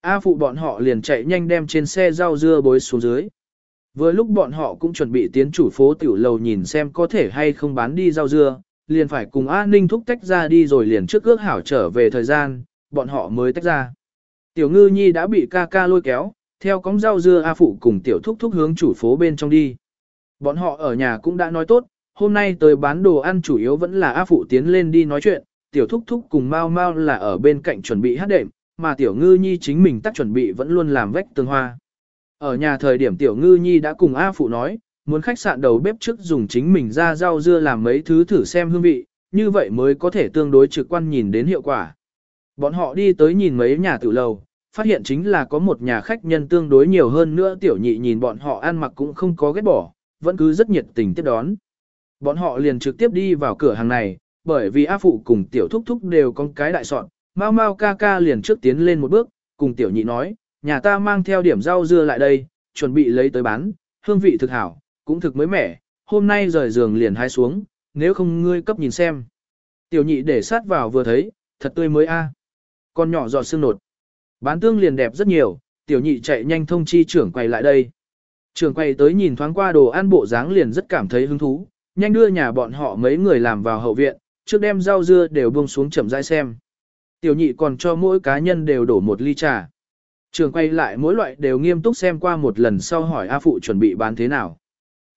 A phụ bọn họ liền chạy nhanh đem trên xe rau dưa bối xuống dưới. Vừa lúc bọn họ cũng chuẩn bị tiến chủ phố tiểu lầu nhìn xem có thể hay không bán đi rau dưa, liền phải cùng A Ninh thúc tách ra đi rồi liền trước ước hảo trở về thời gian, bọn họ mới tách ra. Tiểu ngư nhi đã bị ca ca lôi kéo, theo cống rau dưa A phụ cùng tiểu thúc thúc hướng chủ phố bên trong đi. Bọn họ ở nhà cũng đã nói tốt, hôm nay tới bán đồ ăn chủ yếu vẫn là A phụ tiến lên đi nói chuyện, tiểu thúc thúc cùng Mao Mao là ở bên cạnh chuẩn bị hát đệm, mà tiểu ngư nhi chính mình tắt chuẩn bị vẫn luôn làm vách tường hoa. Ở nhà thời điểm tiểu ngư nhi đã cùng A phụ nói, muốn khách sạn đầu bếp trước dùng chính mình ra rau dưa làm mấy thứ thử xem hương vị, như vậy mới có thể tương đối trực quan nhìn đến hiệu quả. Bọn họ đi tới nhìn mấy nhà tử lầu, phát hiện chính là có một nhà khách nhân tương đối nhiều hơn nữa tiểu nhị nhìn bọn họ ăn mặc cũng không có ghét bỏ, vẫn cứ rất nhiệt tình tiếp đón. Bọn họ liền trực tiếp đi vào cửa hàng này, bởi vì A Phụ cùng tiểu thúc thúc đều có cái đại soạn, mau mau ca ca liền trước tiến lên một bước, cùng tiểu nhị nói, nhà ta mang theo điểm rau dưa lại đây, chuẩn bị lấy tới bán, hương vị thực hảo, cũng thực mới mẻ, hôm nay rời giường liền hái xuống, nếu không ngươi cấp nhìn xem. Tiểu nhị để sát vào vừa thấy, thật tươi mới a. À. Con nhỏ giọt xương nột. Bán tương liền đẹp rất nhiều, tiểu nhị chạy nhanh thông chi trưởng quay lại đây. Trưởng quay tới nhìn thoáng qua đồ ăn bộ dáng liền rất cảm thấy hứng thú, nhanh đưa nhà bọn họ mấy người làm vào hậu viện, trước đem rau dưa đều buông xuống chậm rãi xem. Tiểu nhị còn cho mỗi cá nhân đều đổ một ly trà. Trường quay lại mỗi loại đều nghiêm túc xem qua một lần sau hỏi A Phụ chuẩn bị bán thế nào.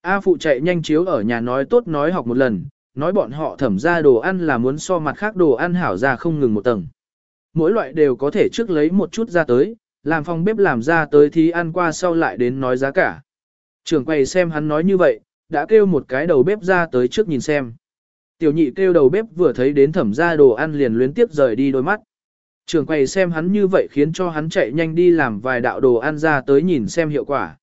A Phụ chạy nhanh chiếu ở nhà nói tốt nói học một lần, nói bọn họ thẩm ra đồ ăn là muốn so mặt khác đồ ăn hảo ra không ngừng một tầng. Mỗi loại đều có thể trước lấy một chút ra tới, làm phòng bếp làm ra tới thì ăn qua sau lại đến nói giá cả. Trường quay xem hắn nói như vậy, đã kêu một cái đầu bếp ra tới trước nhìn xem. Tiểu nhị kêu đầu bếp vừa thấy đến thẩm ra đồ ăn liền luyến tiếp rời đi đôi mắt. Trường quầy xem hắn như vậy khiến cho hắn chạy nhanh đi làm vài đạo đồ ăn ra tới nhìn xem hiệu quả.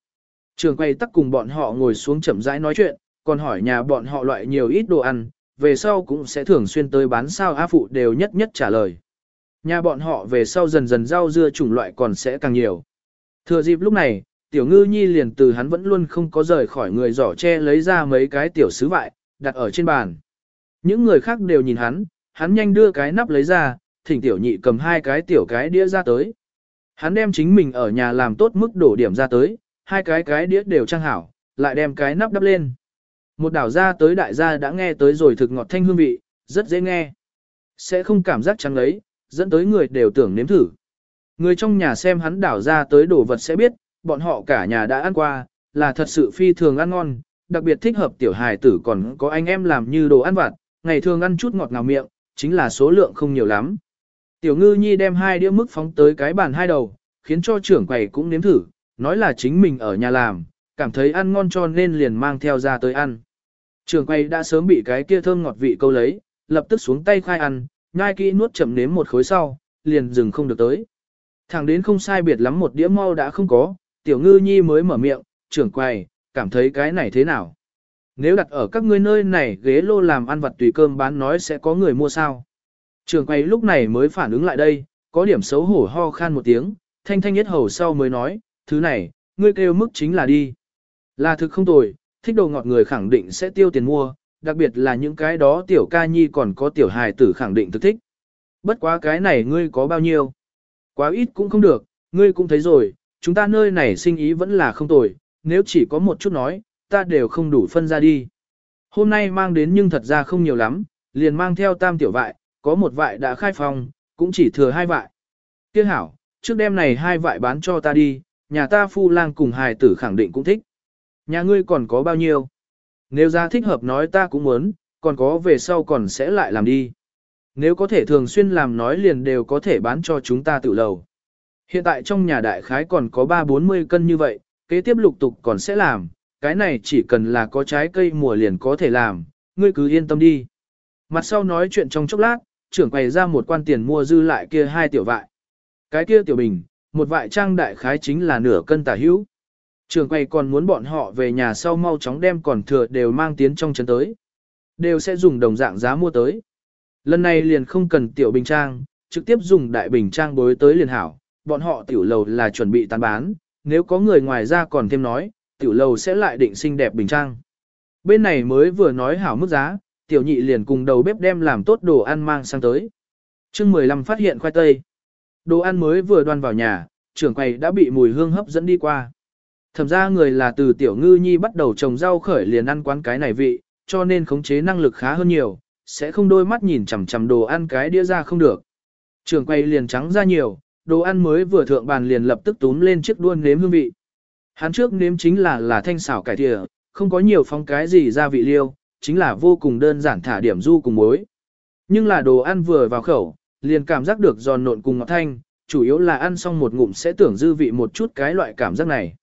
Trường quầy tắc cùng bọn họ ngồi xuống chậm rãi nói chuyện, còn hỏi nhà bọn họ loại nhiều ít đồ ăn, về sau cũng sẽ thường xuyên tới bán sao á phụ đều nhất nhất trả lời. Nhà bọn họ về sau dần dần rau dưa chủng loại còn sẽ càng nhiều. Thừa dịp lúc này, tiểu ngư nhi liền từ hắn vẫn luôn không có rời khỏi người giỏ che lấy ra mấy cái tiểu sứ vại, đặt ở trên bàn. Những người khác đều nhìn hắn, hắn nhanh đưa cái nắp lấy ra, thỉnh tiểu nhị cầm hai cái tiểu cái đĩa ra tới. Hắn đem chính mình ở nhà làm tốt mức đổ điểm ra tới, hai cái cái đĩa đều trang hảo, lại đem cái nắp đắp lên. Một đảo ra tới đại gia đã nghe tới rồi thực ngọt thanh hương vị, rất dễ nghe. Sẽ không cảm giác trắng lấy, dẫn tới người đều tưởng nếm thử. Người trong nhà xem hắn đảo ra tới đồ vật sẽ biết, bọn họ cả nhà đã ăn qua, là thật sự phi thường ăn ngon, đặc biệt thích hợp tiểu hài tử còn có anh em làm như đồ ăn vặt, ngày thường ăn chút ngọt ngào miệng, chính là số lượng không nhiều lắm. Tiểu ngư nhi đem hai đĩa mức phóng tới cái bàn hai đầu, khiến cho trưởng quầy cũng nếm thử, nói là chính mình ở nhà làm, cảm thấy ăn ngon cho nên liền mang theo ra tới ăn. Trường Quầy đã sớm bị cái kia thơm ngọt vị câu lấy, lập tức xuống tay khai ăn, nhai kỹ nuốt chậm nếm một khối sau, liền dừng không được tới. Thẳng đến không sai biệt lắm một đĩa mau đã không có, tiểu ngư nhi mới mở miệng, trưởng quầy, cảm thấy cái này thế nào? Nếu đặt ở các ngươi nơi này ghế lô làm ăn vặt tùy cơm bán nói sẽ có người mua sao? Trường quay lúc này mới phản ứng lại đây, có điểm xấu hổ ho khan một tiếng, thanh thanh nhất hầu sau mới nói, thứ này, ngươi kêu mức chính là đi. Là thực không tồi, thích đồ ngọt người khẳng định sẽ tiêu tiền mua, đặc biệt là những cái đó tiểu ca nhi còn có tiểu hài tử khẳng định thực thích. Bất quá cái này ngươi có bao nhiêu? Quá ít cũng không được, ngươi cũng thấy rồi, chúng ta nơi này sinh ý vẫn là không tồi, nếu chỉ có một chút nói, ta đều không đủ phân ra đi. Hôm nay mang đến nhưng thật ra không nhiều lắm, liền mang theo tam tiểu vại, có một vại đã khai phòng, cũng chỉ thừa hai vại. Tiếc hảo, trước đêm này hai vại bán cho ta đi, nhà ta phu lang cùng hài tử khẳng định cũng thích. Nhà ngươi còn có bao nhiêu? Nếu ra thích hợp nói ta cũng muốn, còn có về sau còn sẽ lại làm đi. Nếu có thể thường xuyên làm nói liền đều có thể bán cho chúng ta tự lầu. Hiện tại trong nhà đại khái còn có 3-40 cân như vậy, kế tiếp lục tục còn sẽ làm, cái này chỉ cần là có trái cây mùa liền có thể làm, ngươi cứ yên tâm đi. Mặt sau nói chuyện trong chốc lát, trưởng quầy ra một quan tiền mua dư lại kia hai tiểu vại. Cái kia tiểu bình, một vại trang đại khái chính là nửa cân tả hữu. Trưởng quầy còn muốn bọn họ về nhà sau mau chóng đem còn thừa đều mang tiến trong chân tới. Đều sẽ dùng đồng dạng giá mua tới. Lần này liền không cần tiểu bình trang, trực tiếp dùng đại bình trang bối tới liền hảo, bọn họ tiểu lầu là chuẩn bị tán bán, nếu có người ngoài ra còn thêm nói, tiểu lầu sẽ lại định xinh đẹp bình trang. Bên này mới vừa nói hảo mức giá, tiểu nhị liền cùng đầu bếp đem làm tốt đồ ăn mang sang tới. chương 15 phát hiện khoai tây. Đồ ăn mới vừa đoan vào nhà, trưởng quầy đã bị mùi hương hấp dẫn đi qua. Thẩm ra người là từ tiểu ngư nhi bắt đầu trồng rau khởi liền ăn quán cái này vị, cho nên khống chế năng lực khá hơn nhiều, sẽ không đôi mắt nhìn chằm chằm đồ ăn cái đĩa ra không được. Trưởng quầy liền trắng ra nhiều, đồ ăn mới vừa thượng bàn liền lập tức túm lên chiếc đuôn nếm hương vị. Hắn trước nếm chính là là thanh xảo cải thịa, không có nhiều phong cái gì ra vị liêu, chính là vô cùng đơn giản thả điểm du cùng muối. Nhưng là đồ ăn vừa vào khẩu, liền cảm giác được giòn nộn cùng ngọt thanh, chủ yếu là ăn xong một ngụm sẽ tưởng dư vị một chút cái loại cảm giác này.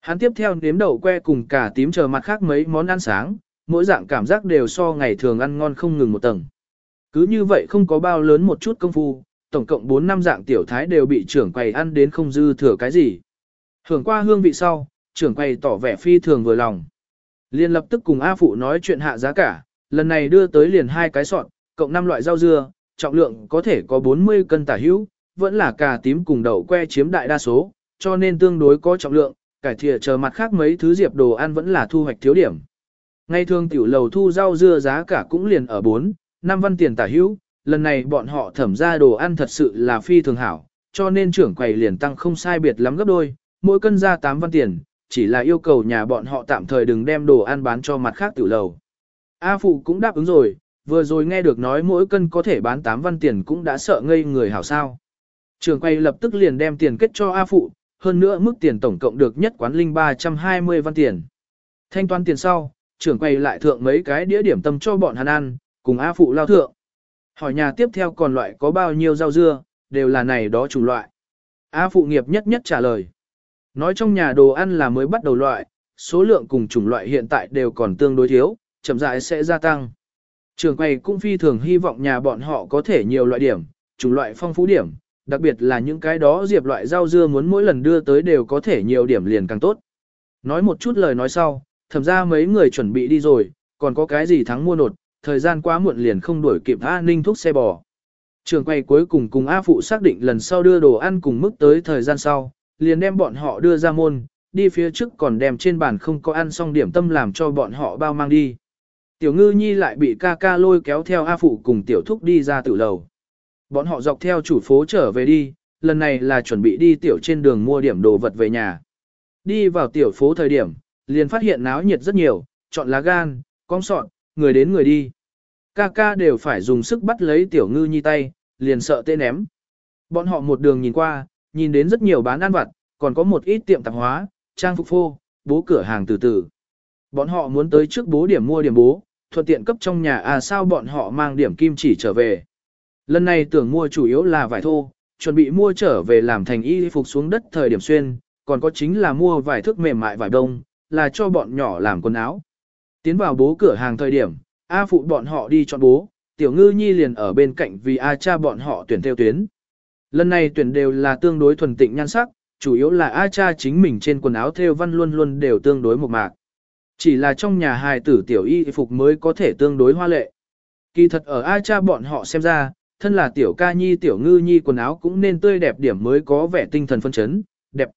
Hắn tiếp theo nếm đậu que cùng cả tím chờ mặt khác mấy món ăn sáng, mỗi dạng cảm giác đều so ngày thường ăn ngon không ngừng một tầng. Cứ như vậy không có bao lớn một chút công phu, tổng cộng 4 năm dạng tiểu thái đều bị trưởng quầy ăn đến không dư thừa cái gì. Hưởng qua hương vị sau, trưởng quầy tỏ vẻ phi thường vừa lòng. Liên lập tức cùng A Phụ nói chuyện hạ giá cả, lần này đưa tới liền hai cái sọt, cộng 5 loại rau dưa, trọng lượng có thể có 40 cân tả hữu, vẫn là cà tím cùng đậu que chiếm đại đa số, cho nên tương đối có trọng lượng, cải thìa chờ mặt khác mấy thứ diệp đồ ăn vẫn là thu hoạch thiếu điểm. Ngay thường tiểu lầu thu rau dưa giá cả cũng liền ở 4, 5 văn tiền tả hữu, lần này bọn họ thẩm ra đồ ăn thật sự là phi thường hảo, cho nên trưởng quầy liền tăng không sai biệt lắm gấp đôi, mỗi cân ra 8 văn tiền, chỉ là yêu cầu nhà bọn họ tạm thời đừng đem đồ ăn bán cho mặt khác tiểu lầu. A Phụ cũng đáp ứng rồi, vừa rồi nghe được nói mỗi cân có thể bán 8 văn tiền cũng đã sợ ngây người hảo sao. Trường quay lập tức liền đem tiền kết cho A Phụ, hơn nữa mức tiền tổng cộng được nhất quán linh 320 văn tiền. Thanh toán tiền sau, trưởng quay lại thượng mấy cái đĩa điểm tâm cho bọn hắn ăn, cùng A Phụ lao thượng. Hỏi nhà tiếp theo còn loại có bao nhiêu rau dưa, đều là này đó chủng loại. A Phụ nghiệp nhất nhất trả lời. Nói trong nhà đồ ăn là mới bắt đầu loại, số lượng cùng chủng loại hiện tại đều còn tương đối thiếu, chậm rãi sẽ gia tăng. Trường quay cũng phi thường hy vọng nhà bọn họ có thể nhiều loại điểm, chủng loại phong phú điểm, đặc biệt là những cái đó diệp loại rau dưa muốn mỗi lần đưa tới đều có thể nhiều điểm liền càng tốt. Nói một chút lời nói sau, thầm ra mấy người chuẩn bị đi rồi, còn có cái gì thắng mua nột, thời gian quá muộn liền không đuổi kịp A Ninh thuốc xe bò. Trường quay cuối cùng cùng A Phụ xác định lần sau đưa đồ ăn cùng mức tới thời gian sau, liền đem bọn họ đưa ra môn, đi phía trước còn đem trên bàn không có ăn xong điểm tâm làm cho bọn họ bao mang đi. Tiểu ngư nhi lại bị ca ca lôi kéo theo A Phụ cùng tiểu thúc đi ra tử lầu. Bọn họ dọc theo chủ phố trở về đi, lần này là chuẩn bị đi tiểu trên đường mua điểm đồ vật về nhà. Đi vào tiểu phố thời điểm, liền phát hiện náo nhiệt rất nhiều, chọn lá gan, con sọn, người đến người đi. Ca ca đều phải dùng sức bắt lấy tiểu ngư nhi tay, liền sợ tê ném. Bọn họ một đường nhìn qua, nhìn đến rất nhiều bán ăn vặt, còn có một ít tiệm tạp hóa, trang phục phô, bố cửa hàng từ từ. Bọn họ muốn tới trước bố điểm mua điểm bố, thuận tiện cấp trong nhà à sao bọn họ mang điểm kim chỉ trở về. Lần này tưởng mua chủ yếu là vải thô, chuẩn bị mua trở về làm thành y phục xuống đất thời điểm xuyên, còn có chính là mua vải thước mềm mại vải đông, là cho bọn nhỏ làm quần áo. Tiến vào bố cửa hàng thời điểm, A phụ bọn họ đi chọn bố, tiểu ngư nhi liền ở bên cạnh vì A cha bọn họ tuyển theo tuyến. Lần này tuyển đều là tương đối thuần tịnh nhan sắc, chủ yếu là A cha chính mình trên quần áo theo văn luôn luôn đều tương đối một mạc. Chỉ là trong nhà hài tử tiểu y phục mới có thể tương đối hoa lệ. Kỳ thật ở A cha bọn họ xem ra, thân là tiểu ca nhi tiểu ngư nhi quần áo cũng nên tươi đẹp điểm mới có vẻ tinh thần phân chấn, đẹp.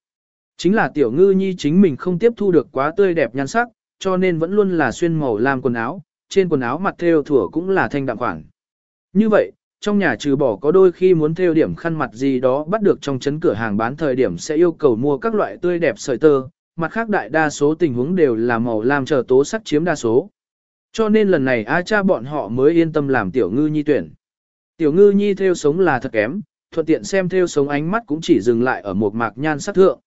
Chính là tiểu ngư nhi chính mình không tiếp thu được quá tươi đẹp nhan sắc, cho nên vẫn luôn là xuyên màu làm quần áo, trên quần áo mặt theo thủa cũng là thanh đạm khoảng. Như vậy, trong nhà trừ bỏ có đôi khi muốn theo điểm khăn mặt gì đó bắt được trong chấn cửa hàng bán thời điểm sẽ yêu cầu mua các loại tươi đẹp sợi tơ, mặt khác đại đa số tình huống đều là màu lam chờ tố sắc chiếm đa số. Cho nên lần này A cha bọn họ mới yên tâm làm tiểu ngư nhi tuyển. Tiểu ngư nhi theo sống là thật kém, thuận tiện xem theo sống ánh mắt cũng chỉ dừng lại ở một mạc nhan sắc thượng.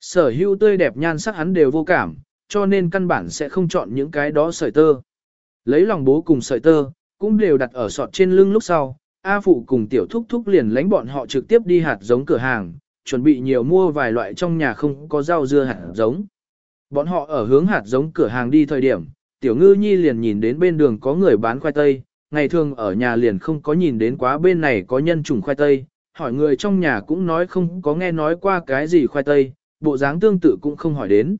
Sở hữu tươi đẹp nhan sắc hắn đều vô cảm, cho nên căn bản sẽ không chọn những cái đó sợi tơ. Lấy lòng bố cùng sợi tơ, cũng đều đặt ở sọt trên lưng lúc sau, A Phụ cùng tiểu thúc thúc liền lánh bọn họ trực tiếp đi hạt giống cửa hàng, chuẩn bị nhiều mua vài loại trong nhà không có rau dưa hạt giống. Bọn họ ở hướng hạt giống cửa hàng đi thời điểm, tiểu ngư nhi liền nhìn đến bên đường có người bán khoai tây, ngày thường ở nhà liền không có nhìn đến quá bên này có nhân trùng khoai tây, hỏi người trong nhà cũng nói không có nghe nói qua cái gì khoai tây, bộ dáng tương tự cũng không hỏi đến.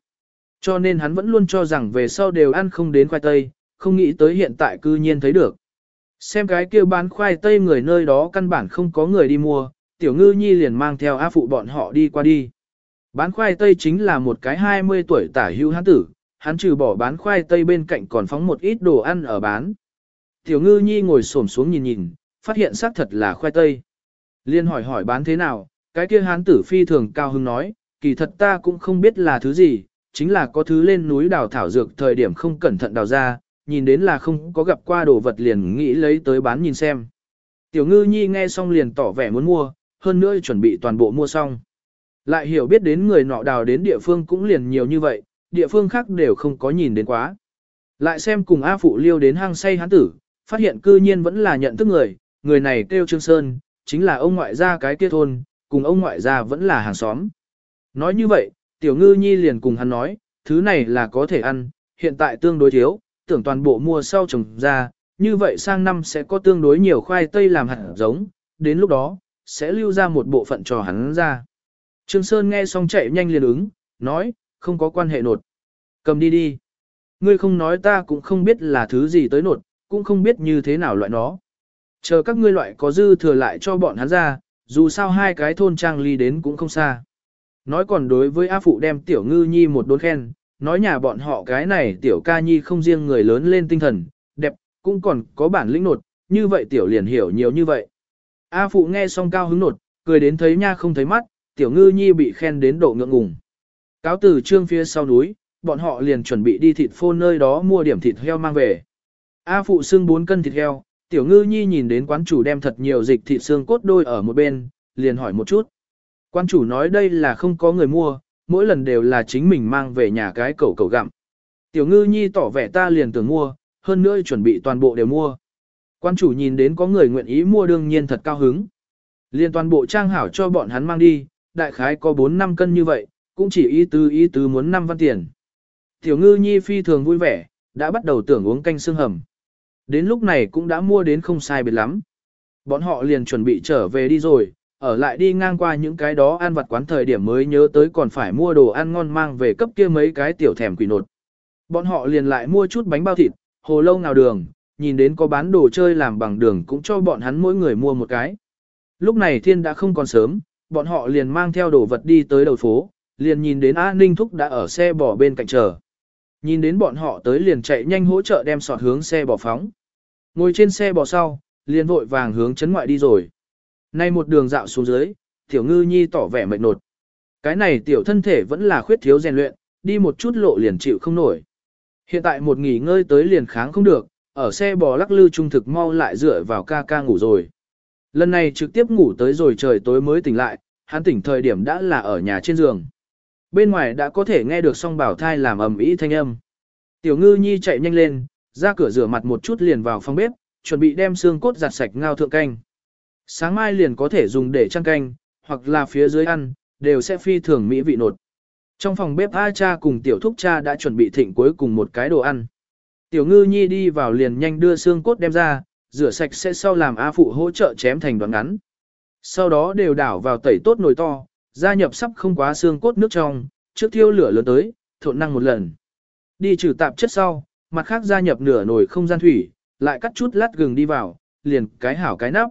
Cho nên hắn vẫn luôn cho rằng về sau đều ăn không đến khoai tây, không nghĩ tới hiện tại cư nhiên thấy được. Xem cái kia bán khoai tây người nơi đó căn bản không có người đi mua, tiểu ngư nhi liền mang theo A phụ bọn họ đi qua đi. Bán khoai tây chính là một cái 20 tuổi tả hữu hán tử, hắn trừ bỏ bán khoai tây bên cạnh còn phóng một ít đồ ăn ở bán. Tiểu ngư nhi ngồi xổm xuống nhìn nhìn, phát hiện xác thật là khoai tây. Liên hỏi hỏi bán thế nào, cái kia hán tử phi thường cao hưng nói, kỳ thật ta cũng không biết là thứ gì, chính là có thứ lên núi đào thảo dược thời điểm không cẩn thận đào ra, nhìn đến là không có gặp qua đồ vật liền nghĩ lấy tới bán nhìn xem. Tiểu ngư nhi nghe xong liền tỏ vẻ muốn mua, hơn nữa chuẩn bị toàn bộ mua xong. Lại hiểu biết đến người nọ đào đến địa phương cũng liền nhiều như vậy, địa phương khác đều không có nhìn đến quá. Lại xem cùng A Phụ liêu đến hang say hán tử, phát hiện cư nhiên vẫn là nhận thức người, người này kêu Trương Sơn, chính là ông ngoại gia cái kia thôn, cùng ông ngoại gia vẫn là hàng xóm. Nói như vậy, Tiểu Ngư Nhi liền cùng hắn nói, thứ này là có thể ăn, hiện tại tương đối thiếu, tưởng toàn bộ mua sau trồng ra, như vậy sang năm sẽ có tương đối nhiều khoai tây làm hạt giống, đến lúc đó, sẽ lưu ra một bộ phận cho hắn ra. Trương Sơn nghe xong chạy nhanh liền ứng, nói, không có quan hệ nột. Cầm đi đi. Ngươi không nói ta cũng không biết là thứ gì tới nột, cũng không biết như thế nào loại nó. Chờ các ngươi loại có dư thừa lại cho bọn hắn ra, dù sao hai cái thôn trang ly đến cũng không xa. Nói còn đối với A Phụ đem tiểu ngư nhi một đốn khen, nói nhà bọn họ cái này tiểu ca nhi không riêng người lớn lên tinh thần, đẹp, cũng còn có bản lĩnh nột, như vậy tiểu liền hiểu nhiều như vậy. A Phụ nghe xong cao hứng nột, cười đến thấy nha không thấy mắt, tiểu ngư nhi bị khen đến độ ngượng ngùng. Cáo từ trương phía sau núi, bọn họ liền chuẩn bị đi thịt phô nơi đó mua điểm thịt heo mang về. A Phụ xưng 4 cân thịt heo, tiểu ngư nhi nhìn đến quán chủ đem thật nhiều dịch thịt xương cốt đôi ở một bên, liền hỏi một chút. Quan chủ nói đây là không có người mua, mỗi lần đều là chính mình mang về nhà cái cẩu cẩu gặm. Tiểu ngư nhi tỏ vẻ ta liền tưởng mua, hơn nữa chuẩn bị toàn bộ đều mua. Quan chủ nhìn đến có người nguyện ý mua đương nhiên thật cao hứng. Liên toàn bộ trang hảo cho bọn hắn mang đi, đại khái có 4-5 cân như vậy, cũng chỉ ý tứ ý tứ muốn 5 văn tiền. Tiểu ngư nhi phi thường vui vẻ, đã bắt đầu tưởng uống canh xương hầm. Đến lúc này cũng đã mua đến không sai biệt lắm. Bọn họ liền chuẩn bị trở về đi rồi, ở lại đi ngang qua những cái đó ăn vặt quán thời điểm mới nhớ tới còn phải mua đồ ăn ngon mang về cấp kia mấy cái tiểu thèm quỷ nột. Bọn họ liền lại mua chút bánh bao thịt, hồ lâu nào đường, nhìn đến có bán đồ chơi làm bằng đường cũng cho bọn hắn mỗi người mua một cái. Lúc này thiên đã không còn sớm, bọn họ liền mang theo đồ vật đi tới đầu phố, liền nhìn đến A Ninh Thúc đã ở xe bỏ bên cạnh chờ. Nhìn đến bọn họ tới liền chạy nhanh hỗ trợ đem sọt hướng xe bỏ phóng. Ngồi trên xe bỏ sau, liền vội vàng hướng chấn ngoại đi rồi. Nay một đường dạo xuống dưới, tiểu ngư nhi tỏ vẻ mệt nột. Cái này tiểu thân thể vẫn là khuyết thiếu rèn luyện, đi một chút lộ liền chịu không nổi. Hiện tại một nghỉ ngơi tới liền kháng không được, ở xe bò lắc lư trung thực mau lại dựa vào ca ca ngủ rồi. Lần này trực tiếp ngủ tới rồi trời tối mới tỉnh lại, hắn tỉnh thời điểm đã là ở nhà trên giường. Bên ngoài đã có thể nghe được song bảo thai làm ầm ĩ thanh âm. Tiểu ngư nhi chạy nhanh lên, ra cửa rửa mặt một chút liền vào phòng bếp, chuẩn bị đem xương cốt giặt sạch ngao thượng canh. Sáng mai liền có thể dùng để trang canh, hoặc là phía dưới ăn, đều sẽ phi thường mỹ vị nột. Trong phòng bếp A cha cùng tiểu thúc cha đã chuẩn bị thịnh cuối cùng một cái đồ ăn. Tiểu ngư nhi đi vào liền nhanh đưa xương cốt đem ra, rửa sạch sẽ sau làm A phụ hỗ trợ chém thành đoạn ngắn. Sau đó đều đảo vào tẩy tốt nồi to, gia nhập sắp không quá xương cốt nước trong, trước thiêu lửa lớn tới, thộn năng một lần. Đi trừ tạp chất sau, mặt khác gia nhập nửa nồi không gian thủy, lại cắt chút lát gừng đi vào, liền cái hảo cái nắp.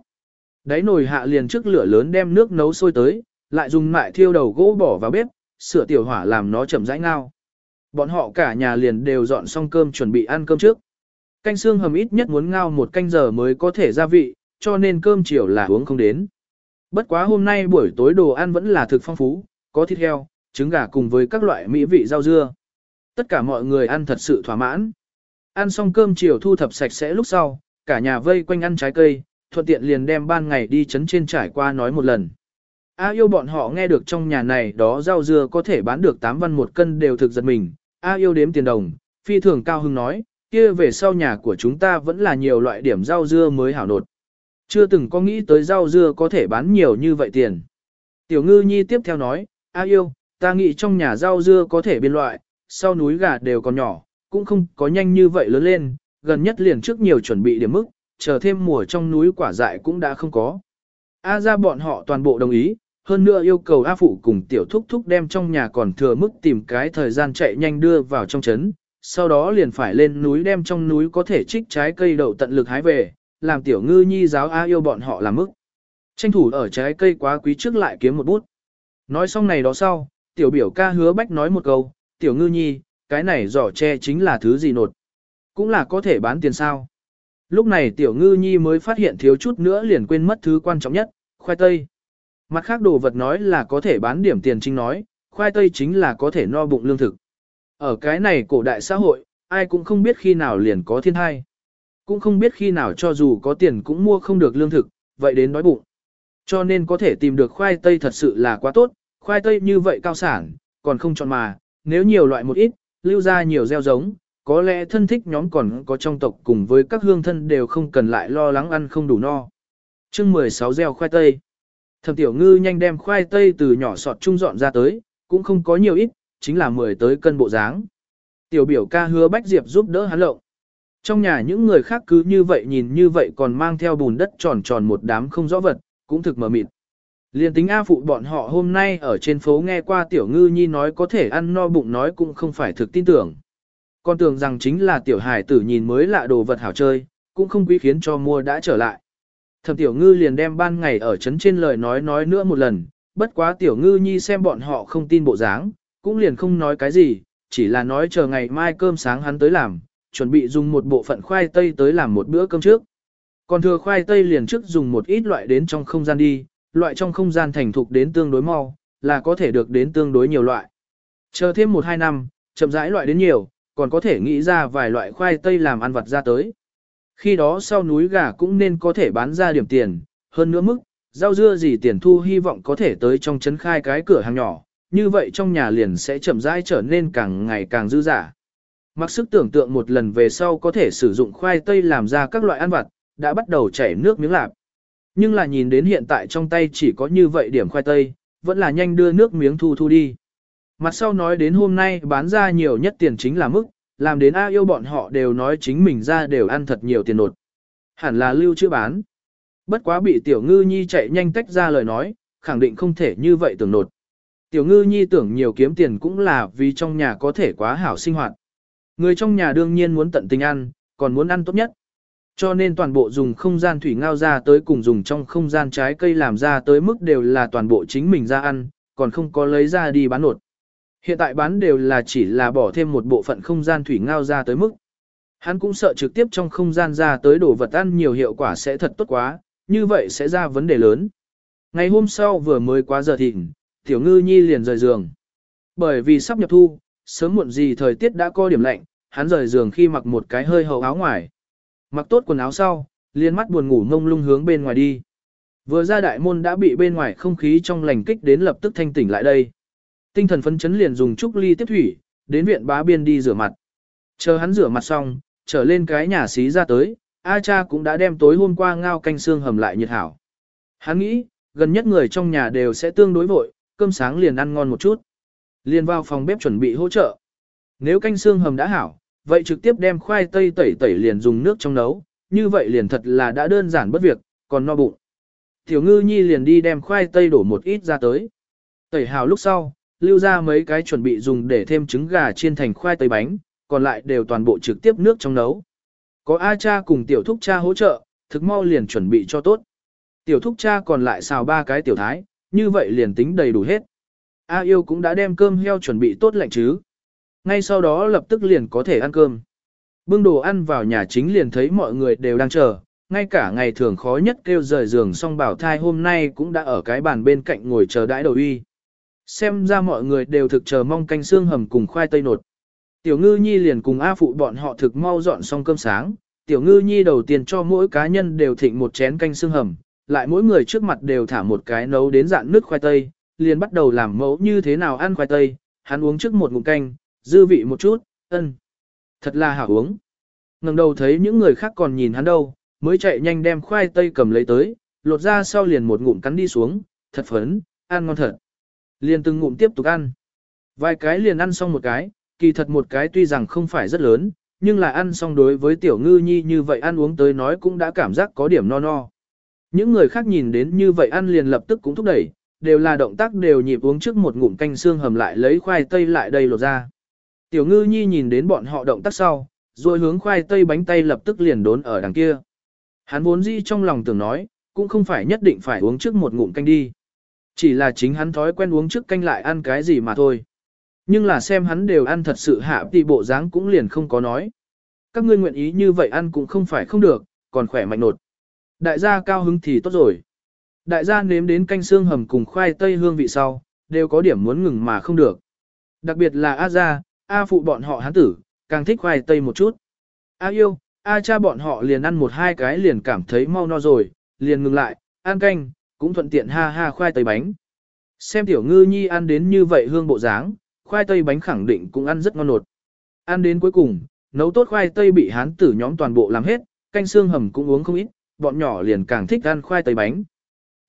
Đáy nồi hạ liền trước lửa lớn đem nước nấu sôi tới, lại dùng mại thiêu đầu gỗ bỏ vào bếp, sửa tiểu hỏa làm nó chậm rãi ngao. Bọn họ cả nhà liền đều dọn xong cơm chuẩn bị ăn cơm trước. Canh xương hầm ít nhất muốn ngao một canh giờ mới có thể gia vị, cho nên cơm chiều là uống không đến. Bất quá hôm nay buổi tối đồ ăn vẫn là thực phong phú, có thịt heo, trứng gà cùng với các loại mỹ vị rau dưa. Tất cả mọi người ăn thật sự thỏa mãn. Ăn xong cơm chiều thu thập sạch sẽ lúc sau, cả nhà vây quanh ăn trái cây, thuận tiện liền đem ban ngày đi chấn trên trải qua nói một lần. A yêu bọn họ nghe được trong nhà này đó rau dưa có thể bán được 8 văn một cân đều thực giật mình. A yêu đếm tiền đồng, phi thường cao hưng nói, kia về sau nhà của chúng ta vẫn là nhiều loại điểm rau dưa mới hảo nột. Chưa từng có nghĩ tới rau dưa có thể bán nhiều như vậy tiền. Tiểu ngư nhi tiếp theo nói, A yêu, ta nghĩ trong nhà rau dưa có thể biên loại, sau núi gà đều còn nhỏ, cũng không có nhanh như vậy lớn lên, gần nhất liền trước nhiều chuẩn bị điểm mức, chờ thêm mùa trong núi quả dại cũng đã không có. A ra bọn họ toàn bộ đồng ý, hơn nữa yêu cầu A Phụ cùng tiểu thúc thúc đem trong nhà còn thừa mức tìm cái thời gian chạy nhanh đưa vào trong trấn, sau đó liền phải lên núi đem trong núi có thể trích trái cây đậu tận lực hái về, làm tiểu ngư nhi giáo A yêu bọn họ làm mức. Tranh thủ ở trái cây quá quý trước lại kiếm một bút. Nói xong này đó sau, tiểu biểu ca hứa bách nói một câu, tiểu ngư nhi, cái này giỏ tre chính là thứ gì nột. Cũng là có thể bán tiền sao. Lúc này tiểu ngư nhi mới phát hiện thiếu chút nữa liền quên mất thứ quan trọng nhất, khoai tây. Mặt khác đồ vật nói là có thể bán điểm tiền chính nói, khoai tây chính là có thể no bụng lương thực. Ở cái này cổ đại xã hội, ai cũng không biết khi nào liền có thiên thai. Cũng không biết khi nào cho dù có tiền cũng mua không được lương thực, vậy đến đói bụng. Cho nên có thể tìm được khoai tây thật sự là quá tốt, khoai tây như vậy cao sản, còn không chọn mà, nếu nhiều loại một ít, lưu ra nhiều gieo giống, có lẽ thân thích nhóm còn có trong tộc cùng với các hương thân đều không cần lại lo lắng ăn không đủ no. chương 16 gieo khoai tây. Thẩm tiểu ngư nhanh đem khoai tây từ nhỏ sọt trung dọn ra tới, cũng không có nhiều ít, chính là 10 tới cân bộ dáng. Tiểu biểu ca hứa Bách Diệp giúp đỡ hắn lộng. Trong nhà những người khác cứ như vậy nhìn như vậy còn mang theo bùn đất tròn tròn một đám không rõ vật, cũng thực mờ mịt. Liên tính A phụ bọn họ hôm nay ở trên phố nghe qua tiểu ngư nhi nói có thể ăn no bụng nói cũng không phải thực tin tưởng. Con tưởng rằng chính là tiểu hải tử nhìn mới lạ đồ vật hảo chơi, cũng không quý khiến cho mua đã trở lại. Thẩm tiểu ngư liền đem ban ngày ở trấn trên lời nói nói nữa một lần, bất quá tiểu ngư nhi xem bọn họ không tin bộ dáng, cũng liền không nói cái gì, chỉ là nói chờ ngày mai cơm sáng hắn tới làm, chuẩn bị dùng một bộ phận khoai tây tới làm một bữa cơm trước. Còn thừa khoai tây liền trước dùng một ít loại đến trong không gian đi, loại trong không gian thành thục đến tương đối mau, là có thể được đến tương đối nhiều loại. Chờ thêm 1-2 năm, chậm rãi loại đến nhiều, còn có thể nghĩ ra vài loại khoai tây làm ăn vặt ra tới. Khi đó sau núi gà cũng nên có thể bán ra điểm tiền, hơn nữa mức, rau dưa gì tiền thu hy vọng có thể tới trong chấn khai cái cửa hàng nhỏ, như vậy trong nhà liền sẽ chậm rãi trở nên càng ngày càng dư giả. Mặc sức tưởng tượng một lần về sau có thể sử dụng khoai tây làm ra các loại ăn vặt, đã bắt đầu chảy nước miếng lạp. Nhưng là nhìn đến hiện tại trong tay chỉ có như vậy điểm khoai tây, vẫn là nhanh đưa nước miếng thu thu đi. Mặt sau nói đến hôm nay bán ra nhiều nhất tiền chính là mức, làm đến A yêu bọn họ đều nói chính mình ra đều ăn thật nhiều tiền nột. Hẳn là lưu chữ bán. Bất quá bị tiểu ngư nhi chạy nhanh tách ra lời nói, khẳng định không thể như vậy tưởng nột. Tiểu ngư nhi tưởng nhiều kiếm tiền cũng là vì trong nhà có thể quá hảo sinh hoạt. Người trong nhà đương nhiên muốn tận tình ăn, còn muốn ăn tốt nhất. Cho nên toàn bộ dùng không gian thủy ngao ra tới cùng dùng trong không gian trái cây làm ra tới mức đều là toàn bộ chính mình ra ăn, còn không có lấy ra đi bán nột. Hiện tại bán đều là chỉ là bỏ thêm một bộ phận không gian thủy ngao ra tới mức. Hắn cũng sợ trực tiếp trong không gian ra tới đồ vật ăn nhiều hiệu quả sẽ thật tốt quá, như vậy sẽ ra vấn đề lớn. Ngày hôm sau vừa mới quá giờ thịnh, tiểu ngư nhi liền rời giường. Bởi vì sắp nhập thu, sớm muộn gì thời tiết đã có điểm lạnh, hắn rời giường khi mặc một cái hơi hậu áo ngoài. Mặc tốt quần áo sau, liền mắt buồn ngủ ngông lung hướng bên ngoài đi. Vừa ra đại môn đã bị bên ngoài không khí trong lành kích đến lập tức thanh tỉnh lại đây. Tinh thần phấn chấn liền dùng chúc ly tiếp thủy, đến viện bá biên đi rửa mặt. Chờ hắn rửa mặt xong, trở lên cái nhà xí ra tới, A cha cũng đã đem tối hôm qua ngao canh xương hầm lại nhiệt hảo. Hắn nghĩ, gần nhất người trong nhà đều sẽ tương đối vội, cơm sáng liền ăn ngon một chút. liền vào phòng bếp chuẩn bị hỗ trợ. Nếu canh xương hầm đã hảo, vậy trực tiếp đem khoai tây tẩy tẩy liền dùng nước trong nấu, như vậy liền thật là đã đơn giản bất việc, còn no bụng. Tiểu ngư nhi liền đi đem khoai tây đổ một ít ra tới. Tẩy hào lúc sau, lưu ra mấy cái chuẩn bị dùng để thêm trứng gà chiên thành khoai tây bánh, còn lại đều toàn bộ trực tiếp nước trong nấu. Có A cha cùng tiểu thúc cha hỗ trợ, thực mau liền chuẩn bị cho tốt. Tiểu thúc cha còn lại xào ba cái tiểu thái, như vậy liền tính đầy đủ hết. A yêu cũng đã đem cơm heo chuẩn bị tốt lạnh chứ. Ngay sau đó lập tức liền có thể ăn cơm. Bưng đồ ăn vào nhà chính liền thấy mọi người đều đang chờ, ngay cả ngày thường khó nhất kêu rời giường xong bảo thai hôm nay cũng đã ở cái bàn bên cạnh ngồi chờ đãi đầu uy. Xem ra mọi người đều thực chờ mong canh xương hầm cùng khoai tây nột. Tiểu ngư nhi liền cùng A phụ bọn họ thực mau dọn xong cơm sáng, tiểu ngư nhi đầu tiên cho mỗi cá nhân đều thịnh một chén canh xương hầm, lại mỗi người trước mặt đều thả một cái nấu đến dạng nước khoai tây, liền bắt đầu làm mẫu như thế nào ăn khoai tây, hắn uống trước một ngụm canh, dư vị một chút, ân. Thật là hảo uống. ngẩng đầu thấy những người khác còn nhìn hắn đâu, mới chạy nhanh đem khoai tây cầm lấy tới, lột ra sau liền một ngụm cắn đi xuống, thật phấn, ăn ngon thật. Liền từng ngụm tiếp tục ăn. Vài cái liền ăn xong một cái, kỳ thật một cái tuy rằng không phải rất lớn, nhưng là ăn xong đối với tiểu ngư nhi như vậy ăn uống tới nói cũng đã cảm giác có điểm no no. Những người khác nhìn đến như vậy ăn liền lập tức cũng thúc đẩy, đều là động tác đều nhịp uống trước một ngụm canh xương hầm lại lấy khoai tây lại đây lột ra. Tiểu ngư nhi nhìn đến bọn họ động tác sau, rồi hướng khoai tây bánh tay lập tức liền đốn ở đằng kia. Hắn vốn di trong lòng tưởng nói, cũng không phải nhất định phải uống trước một ngụm canh đi. Chỉ là chính hắn thói quen uống trước canh lại ăn cái gì mà thôi. Nhưng là xem hắn đều ăn thật sự hạ thì bộ dáng cũng liền không có nói. Các ngươi nguyện ý như vậy ăn cũng không phải không được, còn khỏe mạnh nột. Đại gia cao hứng thì tốt rồi. Đại gia nếm đến canh xương hầm cùng khoai tây hương vị sau, đều có điểm muốn ngừng mà không được. Đặc biệt là A gia, A phụ bọn họ hán tử, càng thích khoai tây một chút. A yêu, A cha bọn họ liền ăn một hai cái liền cảm thấy mau no rồi, liền ngừng lại, ăn canh, cũng thuận tiện ha ha khoai tây bánh. Xem tiểu ngư nhi ăn đến như vậy hương bộ dáng, khoai tây bánh khẳng định cũng ăn rất ngon nột. Ăn đến cuối cùng, nấu tốt khoai tây bị hán tử nhóm toàn bộ làm hết, canh xương hầm cũng uống không ít, bọn nhỏ liền càng thích ăn khoai tây bánh.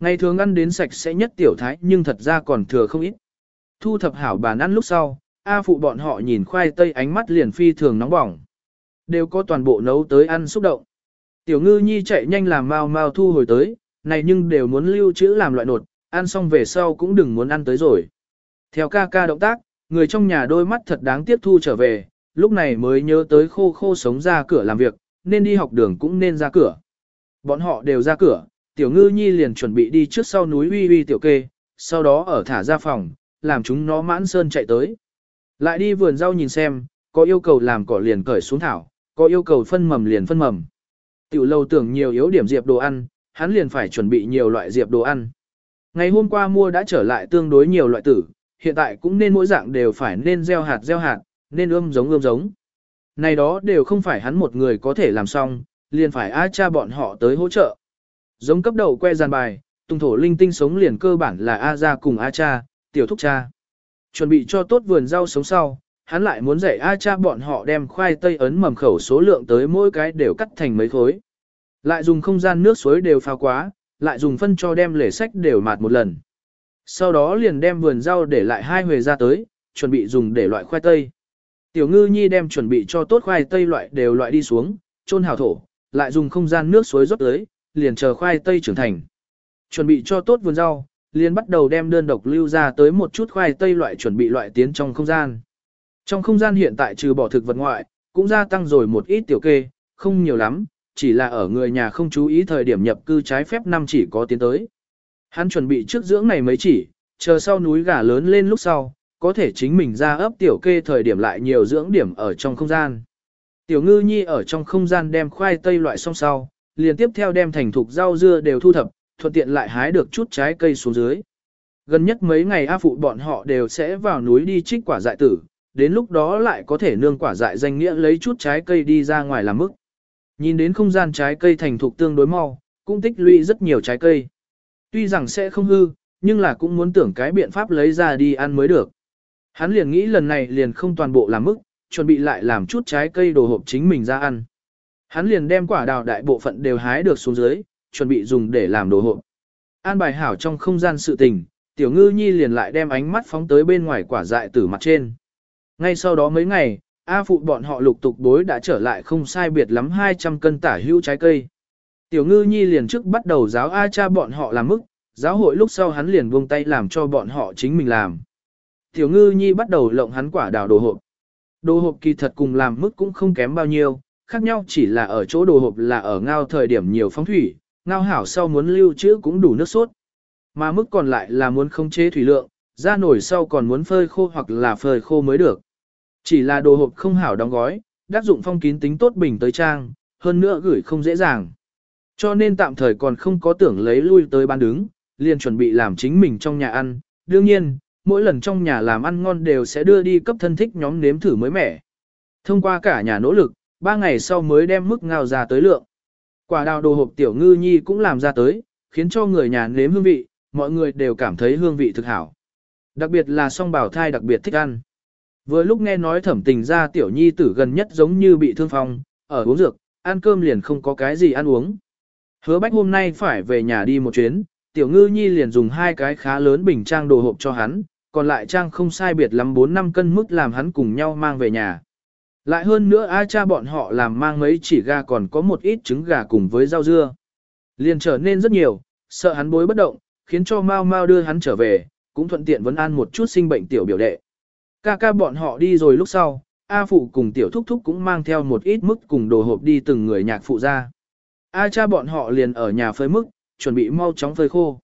Ngày thường ăn đến sạch sẽ nhất tiểu thái nhưng thật ra còn thừa không ít. Thu thập hảo bàn ăn lúc sau, A phụ bọn họ nhìn khoai tây ánh mắt liền phi thường nóng bỏng. Đều có toàn bộ nấu tới ăn xúc động. Tiểu ngư nhi chạy nhanh làm mau mau thu hồi tới, này nhưng đều muốn lưu trữ làm loại nột, ăn xong về sau cũng đừng muốn ăn tới rồi. Theo ca ca động tác, người trong nhà đôi mắt thật đáng tiếp thu trở về, lúc này mới nhớ tới khô khô sống ra cửa làm việc, nên đi học đường cũng nên ra cửa. Bọn họ đều ra cửa, tiểu ngư nhi liền chuẩn bị đi trước sau núi uy uy tiểu kê, sau đó ở thả ra phòng, làm chúng nó mãn sơn chạy tới. Lại đi vườn rau nhìn xem, có yêu cầu làm cỏ liền cởi xuống thảo, có yêu cầu phân mầm liền phân mầm. Tiểu lâu tưởng nhiều yếu điểm diệp đồ ăn, hắn liền phải chuẩn bị nhiều loại diệp đồ ăn. Ngày hôm qua mua đã trở lại tương đối nhiều loại tử, hiện tại cũng nên mỗi dạng đều phải nên gieo hạt gieo hạt, nên ươm giống ươm giống. Này đó đều không phải hắn một người có thể làm xong, liền phải A cha bọn họ tới hỗ trợ. Giống cấp đầu que giàn bài, tung thổ linh tinh sống liền cơ bản là A ra cùng A cha, tiểu thúc cha. Chuẩn bị cho tốt vườn rau sống sau, hắn lại muốn dạy A cha bọn họ đem khoai tây ấn mầm khẩu số lượng tới mỗi cái đều cắt thành mấy khối. Lại dùng không gian nước suối đều pha quá, lại dùng phân cho đem lễ sách đều mạt một lần. Sau đó liền đem vườn rau để lại hai huề ra tới, chuẩn bị dùng để loại khoai tây. Tiểu ngư nhi đem chuẩn bị cho tốt khoai tây loại đều loại đi xuống, chôn hào thổ, lại dùng không gian nước suối rót tới, liền chờ khoai tây trưởng thành. Chuẩn bị cho tốt vườn rau, liền bắt đầu đem đơn độc lưu ra tới một chút khoai tây loại chuẩn bị loại tiến trong không gian. Trong không gian hiện tại trừ bỏ thực vật ngoại, cũng gia tăng rồi một ít tiểu kê, không nhiều lắm, chỉ là ở người nhà không chú ý thời điểm nhập cư trái phép năm chỉ có tiến tới. Hắn chuẩn bị trước dưỡng này mấy chỉ, chờ sau núi gà lớn lên lúc sau, có thể chính mình ra ấp tiểu kê thời điểm lại nhiều dưỡng điểm ở trong không gian. Tiểu ngư nhi ở trong không gian đem khoai tây loại xong sau, liền tiếp theo đem thành thục rau dưa đều thu thập, thuận tiện lại hái được chút trái cây xuống dưới. Gần nhất mấy ngày A phụ bọn họ đều sẽ vào núi đi trích quả dại tử, đến lúc đó lại có thể nương quả dại danh nghĩa lấy chút trái cây đi ra ngoài làm mức. Nhìn đến không gian trái cây thành thục tương đối mau, cũng tích lũy rất nhiều trái cây. Tuy rằng sẽ không hư, nhưng là cũng muốn tưởng cái biện pháp lấy ra đi ăn mới được. Hắn liền nghĩ lần này liền không toàn bộ làm mức, chuẩn bị lại làm chút trái cây đồ hộp chính mình ra ăn. Hắn liền đem quả đào đại bộ phận đều hái được xuống dưới, chuẩn bị dùng để làm đồ hộp. An bài hảo trong không gian sự tình, tiểu ngư nhi liền lại đem ánh mắt phóng tới bên ngoài quả dại tử mặt trên. Ngay sau đó mấy ngày, A phụ bọn họ lục tục đối đã trở lại không sai biệt lắm 200 cân tả hữu trái cây. Tiểu ngư nhi liền trước bắt đầu giáo A cha bọn họ làm mức, giáo hội lúc sau hắn liền buông tay làm cho bọn họ chính mình làm. Tiểu ngư nhi bắt đầu lộng hắn quả đào đồ hộp. Đồ hộp kỳ thật cùng làm mức cũng không kém bao nhiêu, khác nhau chỉ là ở chỗ đồ hộp là ở ngao thời điểm nhiều phóng thủy, ngao hảo sau muốn lưu trữ cũng đủ nước sốt. Mà mức còn lại là muốn không chế thủy lượng, ra nổi sau còn muốn phơi khô hoặc là phơi khô mới được. Chỉ là đồ hộp không hảo đóng gói, đắc dụng phong kín tính tốt bình tới trang, hơn nữa gửi không dễ dàng. Cho nên tạm thời còn không có tưởng lấy lui tới ban đứng, liền chuẩn bị làm chính mình trong nhà ăn. Đương nhiên, mỗi lần trong nhà làm ăn ngon đều sẽ đưa đi cấp thân thích nhóm nếm thử mới mẻ. Thông qua cả nhà nỗ lực, ba ngày sau mới đem mức ngao ra tới lượng. Quả đào đồ hộp tiểu ngư nhi cũng làm ra tới, khiến cho người nhà nếm hương vị, mọi người đều cảm thấy hương vị thực hảo. Đặc biệt là song bảo thai đặc biệt thích ăn. Vừa lúc nghe nói thẩm tình ra tiểu nhi tử gần nhất giống như bị thương phong, ở uống dược, ăn cơm liền không có cái gì ăn uống. Hứa bách hôm nay phải về nhà đi một chuyến, tiểu ngư nhi liền dùng hai cái khá lớn bình trang đồ hộp cho hắn, còn lại trang không sai biệt lắm 4 năm cân mức làm hắn cùng nhau mang về nhà. Lại hơn nữa ai cha bọn họ làm mang mấy chỉ gà còn có một ít trứng gà cùng với rau dưa. Liền trở nên rất nhiều, sợ hắn bối bất động, khiến cho Mao Mao đưa hắn trở về, cũng thuận tiện vấn an một chút sinh bệnh tiểu biểu đệ. Ca ca bọn họ đi rồi lúc sau, A phụ cùng tiểu thúc thúc cũng mang theo một ít mức cùng đồ hộp đi từng người nhạc phụ ra. A cha bọn họ liền ở nhà phơi mức, chuẩn bị mau chóng phơi khô.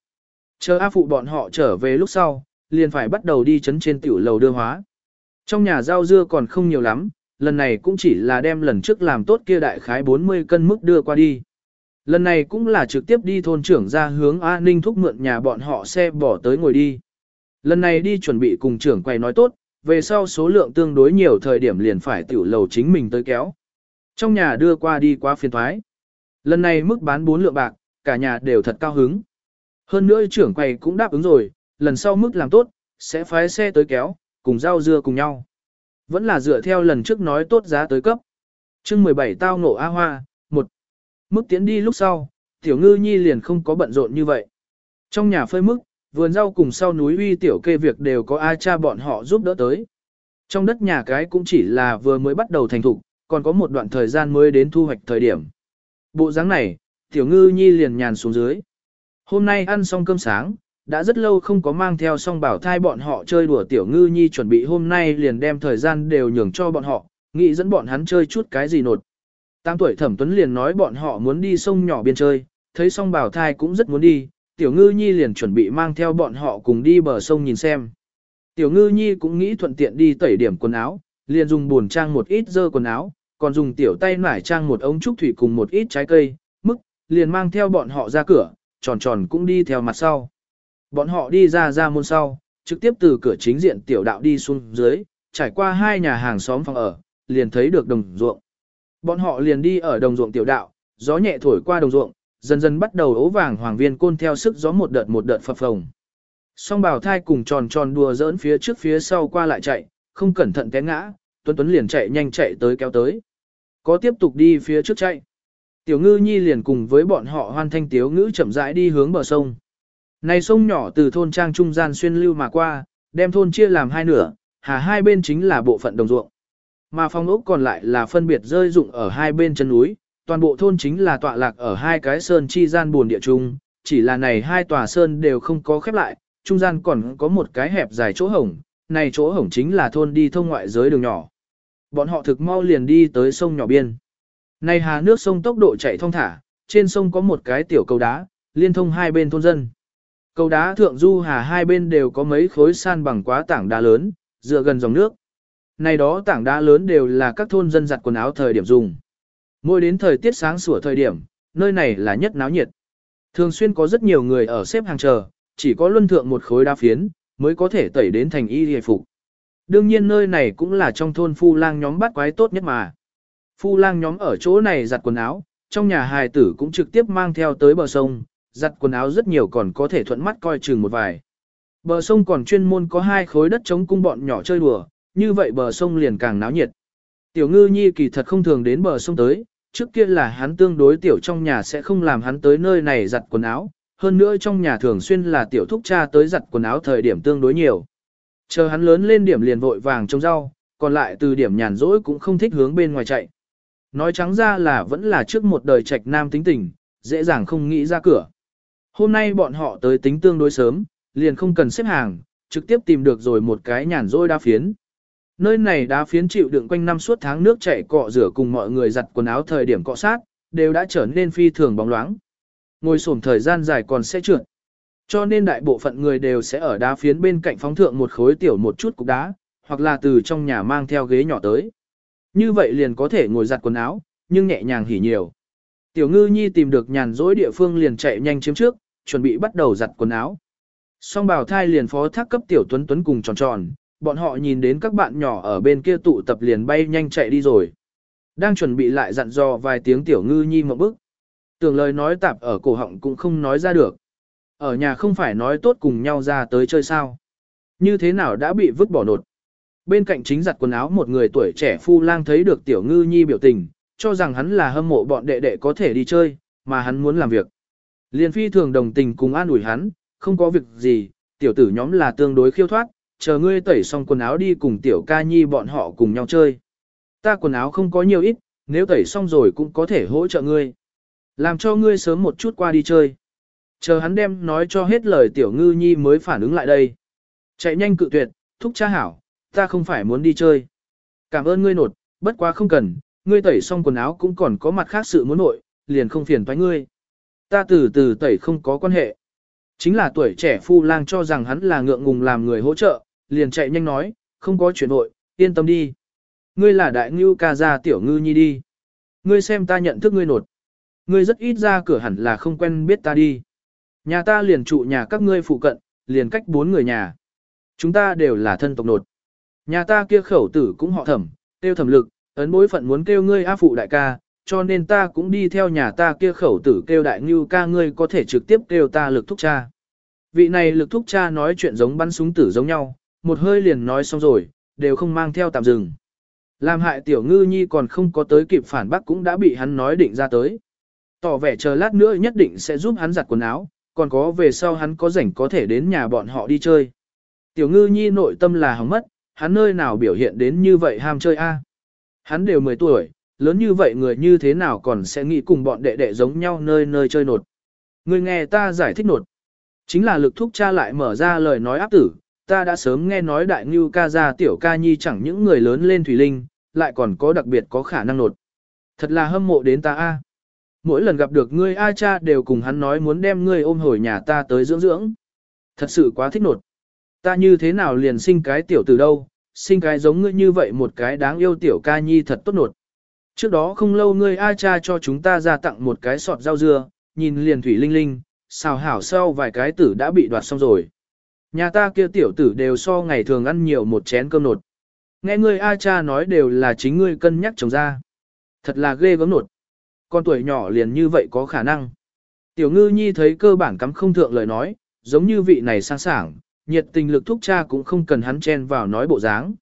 Chờ A phụ bọn họ trở về lúc sau, liền phải bắt đầu đi chấn trên tiểu lầu đưa hóa. Trong nhà rau dưa còn không nhiều lắm, lần này cũng chỉ là đem lần trước làm tốt kia đại khái 40 cân mức đưa qua đi. Lần này cũng là trực tiếp đi thôn trưởng ra hướng A Ninh thúc mượn nhà bọn họ xe bỏ tới ngồi đi. Lần này đi chuẩn bị cùng trưởng quay nói tốt, về sau số lượng tương đối nhiều thời điểm liền phải tiểu lầu chính mình tới kéo. Trong nhà đưa qua đi quá phiền thoái. Lần này mức bán 4 lượng bạc, cả nhà đều thật cao hứng. Hơn nữa trưởng quầy cũng đáp ứng rồi, lần sau mức làm tốt, sẽ phái xe tới kéo, cùng rau dưa cùng nhau. Vẫn là dựa theo lần trước nói tốt giá tới cấp. chương 17 tao ngộ A Hoa, một Mức tiến đi lúc sau, tiểu ngư nhi liền không có bận rộn như vậy. Trong nhà phơi mức, vườn rau cùng sau núi uy tiểu kê việc đều có ai cha bọn họ giúp đỡ tới. Trong đất nhà cái cũng chỉ là vừa mới bắt đầu thành thục, còn có một đoạn thời gian mới đến thu hoạch thời điểm. Bộ dáng này, tiểu ngư nhi liền nhàn xuống dưới. Hôm nay ăn xong cơm sáng, đã rất lâu không có mang theo song bảo thai bọn họ chơi đùa tiểu ngư nhi chuẩn bị hôm nay liền đem thời gian đều nhường cho bọn họ, nghĩ dẫn bọn hắn chơi chút cái gì nột. Tám tuổi thẩm tuấn liền nói bọn họ muốn đi sông nhỏ biên chơi, thấy song bảo thai cũng rất muốn đi, tiểu ngư nhi liền chuẩn bị mang theo bọn họ cùng đi bờ sông nhìn xem. Tiểu ngư nhi cũng nghĩ thuận tiện đi tẩy điểm quần áo, liền dùng buồn trang một ít dơ quần áo, còn dùng tiểu tay nải trang một ống trúc thủy cùng một ít trái cây, mức, liền mang theo bọn họ ra cửa, tròn tròn cũng đi theo mặt sau. Bọn họ đi ra ra môn sau, trực tiếp từ cửa chính diện tiểu đạo đi xuống dưới, trải qua hai nhà hàng xóm phòng ở, liền thấy được đồng ruộng. Bọn họ liền đi ở đồng ruộng tiểu đạo, gió nhẹ thổi qua đồng ruộng, dần dần bắt đầu ố vàng hoàng viên côn theo sức gió một đợt một đợt phập phồng. Song bào thai cùng tròn tròn đùa giỡn phía trước phía sau qua lại chạy, không cẩn thận té ngã, Tuấn Tuấn liền chạy nhanh chạy tới kéo tới. Có tiếp tục đi phía trước chạy. Tiểu ngư nhi liền cùng với bọn họ hoan thanh tiếu ngữ chậm rãi đi hướng bờ sông. Này sông nhỏ từ thôn trang trung gian xuyên lưu mà qua, đem thôn chia làm hai nửa, hà hai bên chính là bộ phận đồng ruộng. Mà phong ốc còn lại là phân biệt rơi dụng ở hai bên chân núi, toàn bộ thôn chính là tọa lạc ở hai cái sơn chi gian buồn địa trung, chỉ là này hai tòa sơn đều không có khép lại, trung gian còn có một cái hẹp dài chỗ hổng, này chỗ hổng chính là thôn đi thông ngoại giới đường nhỏ. Bọn họ thực mau liền đi tới sông nhỏ biên. Này hà nước sông tốc độ chạy thông thả, trên sông có một cái tiểu cầu đá, liên thông hai bên thôn dân. Cầu đá thượng du hà hai bên đều có mấy khối san bằng quá tảng đá lớn, dựa gần dòng nước. Này đó tảng đá lớn đều là các thôn dân giặt quần áo thời điểm dùng. Mỗi đến thời tiết sáng sủa thời điểm, nơi này là nhất náo nhiệt. Thường xuyên có rất nhiều người ở xếp hàng chờ, chỉ có luân thượng một khối đá phiến, mới có thể tẩy đến thành y hề phục. Đương nhiên nơi này cũng là trong thôn phu lang nhóm bắt quái tốt nhất mà. Phu lang nhóm ở chỗ này giặt quần áo, trong nhà hài tử cũng trực tiếp mang theo tới bờ sông, giặt quần áo rất nhiều còn có thể thuận mắt coi chừng một vài. Bờ sông còn chuyên môn có hai khối đất chống cung bọn nhỏ chơi đùa, như vậy bờ sông liền càng náo nhiệt. Tiểu ngư nhi kỳ thật không thường đến bờ sông tới, trước kia là hắn tương đối tiểu trong nhà sẽ không làm hắn tới nơi này giặt quần áo, hơn nữa trong nhà thường xuyên là tiểu thúc cha tới giặt quần áo thời điểm tương đối nhiều. Chờ hắn lớn lên điểm liền vội vàng trông rau, còn lại từ điểm nhàn rỗi cũng không thích hướng bên ngoài chạy. Nói trắng ra là vẫn là trước một đời trạch nam tính tình, dễ dàng không nghĩ ra cửa. Hôm nay bọn họ tới tính tương đối sớm, liền không cần xếp hàng, trực tiếp tìm được rồi một cái nhàn rỗi đa phiến. Nơi này đá phiến chịu đựng quanh năm suốt tháng nước chảy cọ rửa cùng mọi người giặt quần áo thời điểm cọ sát, đều đã trở nên phi thường bóng loáng. Ngồi xổm thời gian dài còn sẽ trượt. Cho nên đại bộ phận người đều sẽ ở đá phiến bên cạnh phóng thượng một khối tiểu một chút cục đá, hoặc là từ trong nhà mang theo ghế nhỏ tới. Như vậy liền có thể ngồi giặt quần áo, nhưng nhẹ nhàng hỉ nhiều. Tiểu ngư nhi tìm được nhàn rỗi địa phương liền chạy nhanh chiếm trước, chuẩn bị bắt đầu giặt quần áo. Song bào thai liền phó thác cấp tiểu tuấn tuấn cùng tròn tròn, bọn họ nhìn đến các bạn nhỏ ở bên kia tụ tập liền bay nhanh chạy đi rồi. Đang chuẩn bị lại dặn dò vài tiếng tiểu ngư nhi một bức. Tưởng lời nói tạp ở cổ họng cũng không nói ra được. Ở nhà không phải nói tốt cùng nhau ra tới chơi sao. Như thế nào đã bị vứt bỏ nột. Bên cạnh chính giặt quần áo một người tuổi trẻ phu lang thấy được tiểu ngư nhi biểu tình, cho rằng hắn là hâm mộ bọn đệ đệ có thể đi chơi, mà hắn muốn làm việc. Liên phi thường đồng tình cùng an ủi hắn, không có việc gì, tiểu tử nhóm là tương đối khiêu thoát, chờ ngươi tẩy xong quần áo đi cùng tiểu ca nhi bọn họ cùng nhau chơi. Ta quần áo không có nhiều ít, nếu tẩy xong rồi cũng có thể hỗ trợ ngươi. Làm cho ngươi sớm một chút qua đi chơi. Chờ hắn đem nói cho hết lời tiểu ngư nhi mới phản ứng lại đây. Chạy nhanh cự tuyệt, thúc cha hảo, ta không phải muốn đi chơi. Cảm ơn ngươi nột, bất quá không cần, ngươi tẩy xong quần áo cũng còn có mặt khác sự muốn nội, liền không phiền toái ngươi. Ta từ từ tẩy không có quan hệ. Chính là tuổi trẻ phu lang cho rằng hắn là ngượng ngùng làm người hỗ trợ, liền chạy nhanh nói, không có chuyện vội, yên tâm đi. Ngươi là đại ngưu ca gia tiểu ngư nhi đi. Ngươi xem ta nhận thức ngươi nột. Ngươi rất ít ra cửa hẳn là không quen biết ta đi. Nhà ta liền trụ nhà các ngươi phụ cận, liền cách bốn người nhà. Chúng ta đều là thân tộc nột. Nhà ta kia khẩu tử cũng họ thẩm, tiêu thẩm lực, ấn bối phận muốn kêu ngươi A phụ đại ca, cho nên ta cũng đi theo nhà ta kia khẩu tử kêu đại ngưu ca ngươi có thể trực tiếp kêu ta lực thúc cha. Vị này lực thúc cha nói chuyện giống bắn súng tử giống nhau, một hơi liền nói xong rồi, đều không mang theo tạm dừng. Làm hại tiểu ngư nhi còn không có tới kịp phản bác cũng đã bị hắn nói định ra tới. Tỏ vẻ chờ lát nữa nhất định sẽ giúp hắn giặt quần áo, còn có về sau hắn có rảnh có thể đến nhà bọn họ đi chơi. Tiểu ngư nhi nội tâm là hỏng mất, hắn nơi nào biểu hiện đến như vậy ham chơi a? Hắn đều 10 tuổi, lớn như vậy người như thế nào còn sẽ nghĩ cùng bọn đệ đệ giống nhau nơi nơi chơi nột. Người nghe ta giải thích nột. Chính là lực thúc cha lại mở ra lời nói áp tử, ta đã sớm nghe nói đại ngưu ca gia tiểu ca nhi chẳng những người lớn lên thủy linh, lại còn có đặc biệt có khả năng nột. Thật là hâm mộ đến ta a. Mỗi lần gặp được ngươi a cha đều cùng hắn nói muốn đem ngươi ôm hồi nhà ta tới dưỡng dưỡng. Thật sự quá thích nột. Ta như thế nào liền sinh cái tiểu từ đâu, sinh cái giống ngươi như vậy một cái đáng yêu tiểu ca nhi thật tốt nột. Trước đó không lâu ngươi A cha cho chúng ta ra tặng một cái sọt rau dưa, nhìn liền thủy linh linh, xào hảo sau vài cái tử đã bị đoạt xong rồi. Nhà ta kia tiểu tử đều so ngày thường ăn nhiều một chén cơm nột. Nghe ngươi A cha nói đều là chính ngươi cân nhắc trồng ra. Thật là ghê gớm nột. Con tuổi nhỏ liền như vậy có khả năng. Tiểu ngư nhi thấy cơ bản cắm không thượng lời nói, giống như vị này sang sảng, nhiệt tình lực thúc cha cũng không cần hắn chen vào nói bộ dáng.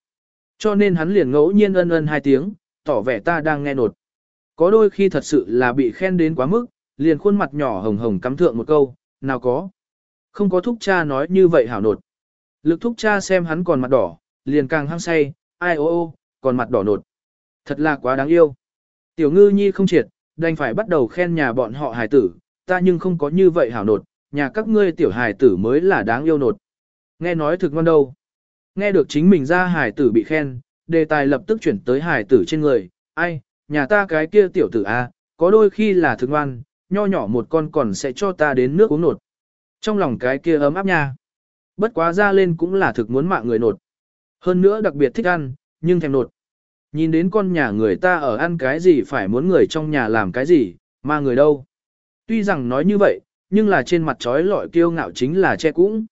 Cho nên hắn liền ngẫu nhiên ân ân hai tiếng, tỏ vẻ ta đang nghe nột. Có đôi khi thật sự là bị khen đến quá mức, liền khuôn mặt nhỏ hồng hồng cắm thượng một câu, nào có. Không có thúc cha nói như vậy hảo nột. Lực thúc cha xem hắn còn mặt đỏ, liền càng hăng say, ai ô ô, còn mặt đỏ nột. Thật là quá đáng yêu. Tiểu ngư nhi không triệt, đành phải bắt đầu khen nhà bọn họ hài tử, ta nhưng không có như vậy hảo nột, nhà các ngươi tiểu hài tử mới là đáng yêu nột. Nghe nói thực ngon đâu. Nghe được chính mình ra hài tử bị khen, đề tài lập tức chuyển tới hài tử trên người, ai, nhà ta cái kia tiểu tử A, có đôi khi là thực ngoan, nho nhỏ một con còn sẽ cho ta đến nước uống nột. Trong lòng cái kia ấm áp nha. Bất quá ra lên cũng là thực muốn mạng người nột. Hơn nữa đặc biệt thích ăn, nhưng thèm nột. Nhìn đến con nhà người ta ở ăn cái gì phải muốn người trong nhà làm cái gì, mà người đâu. Tuy rằng nói như vậy, nhưng là trên mặt trói lọi kiêu ngạo chính là che cũng.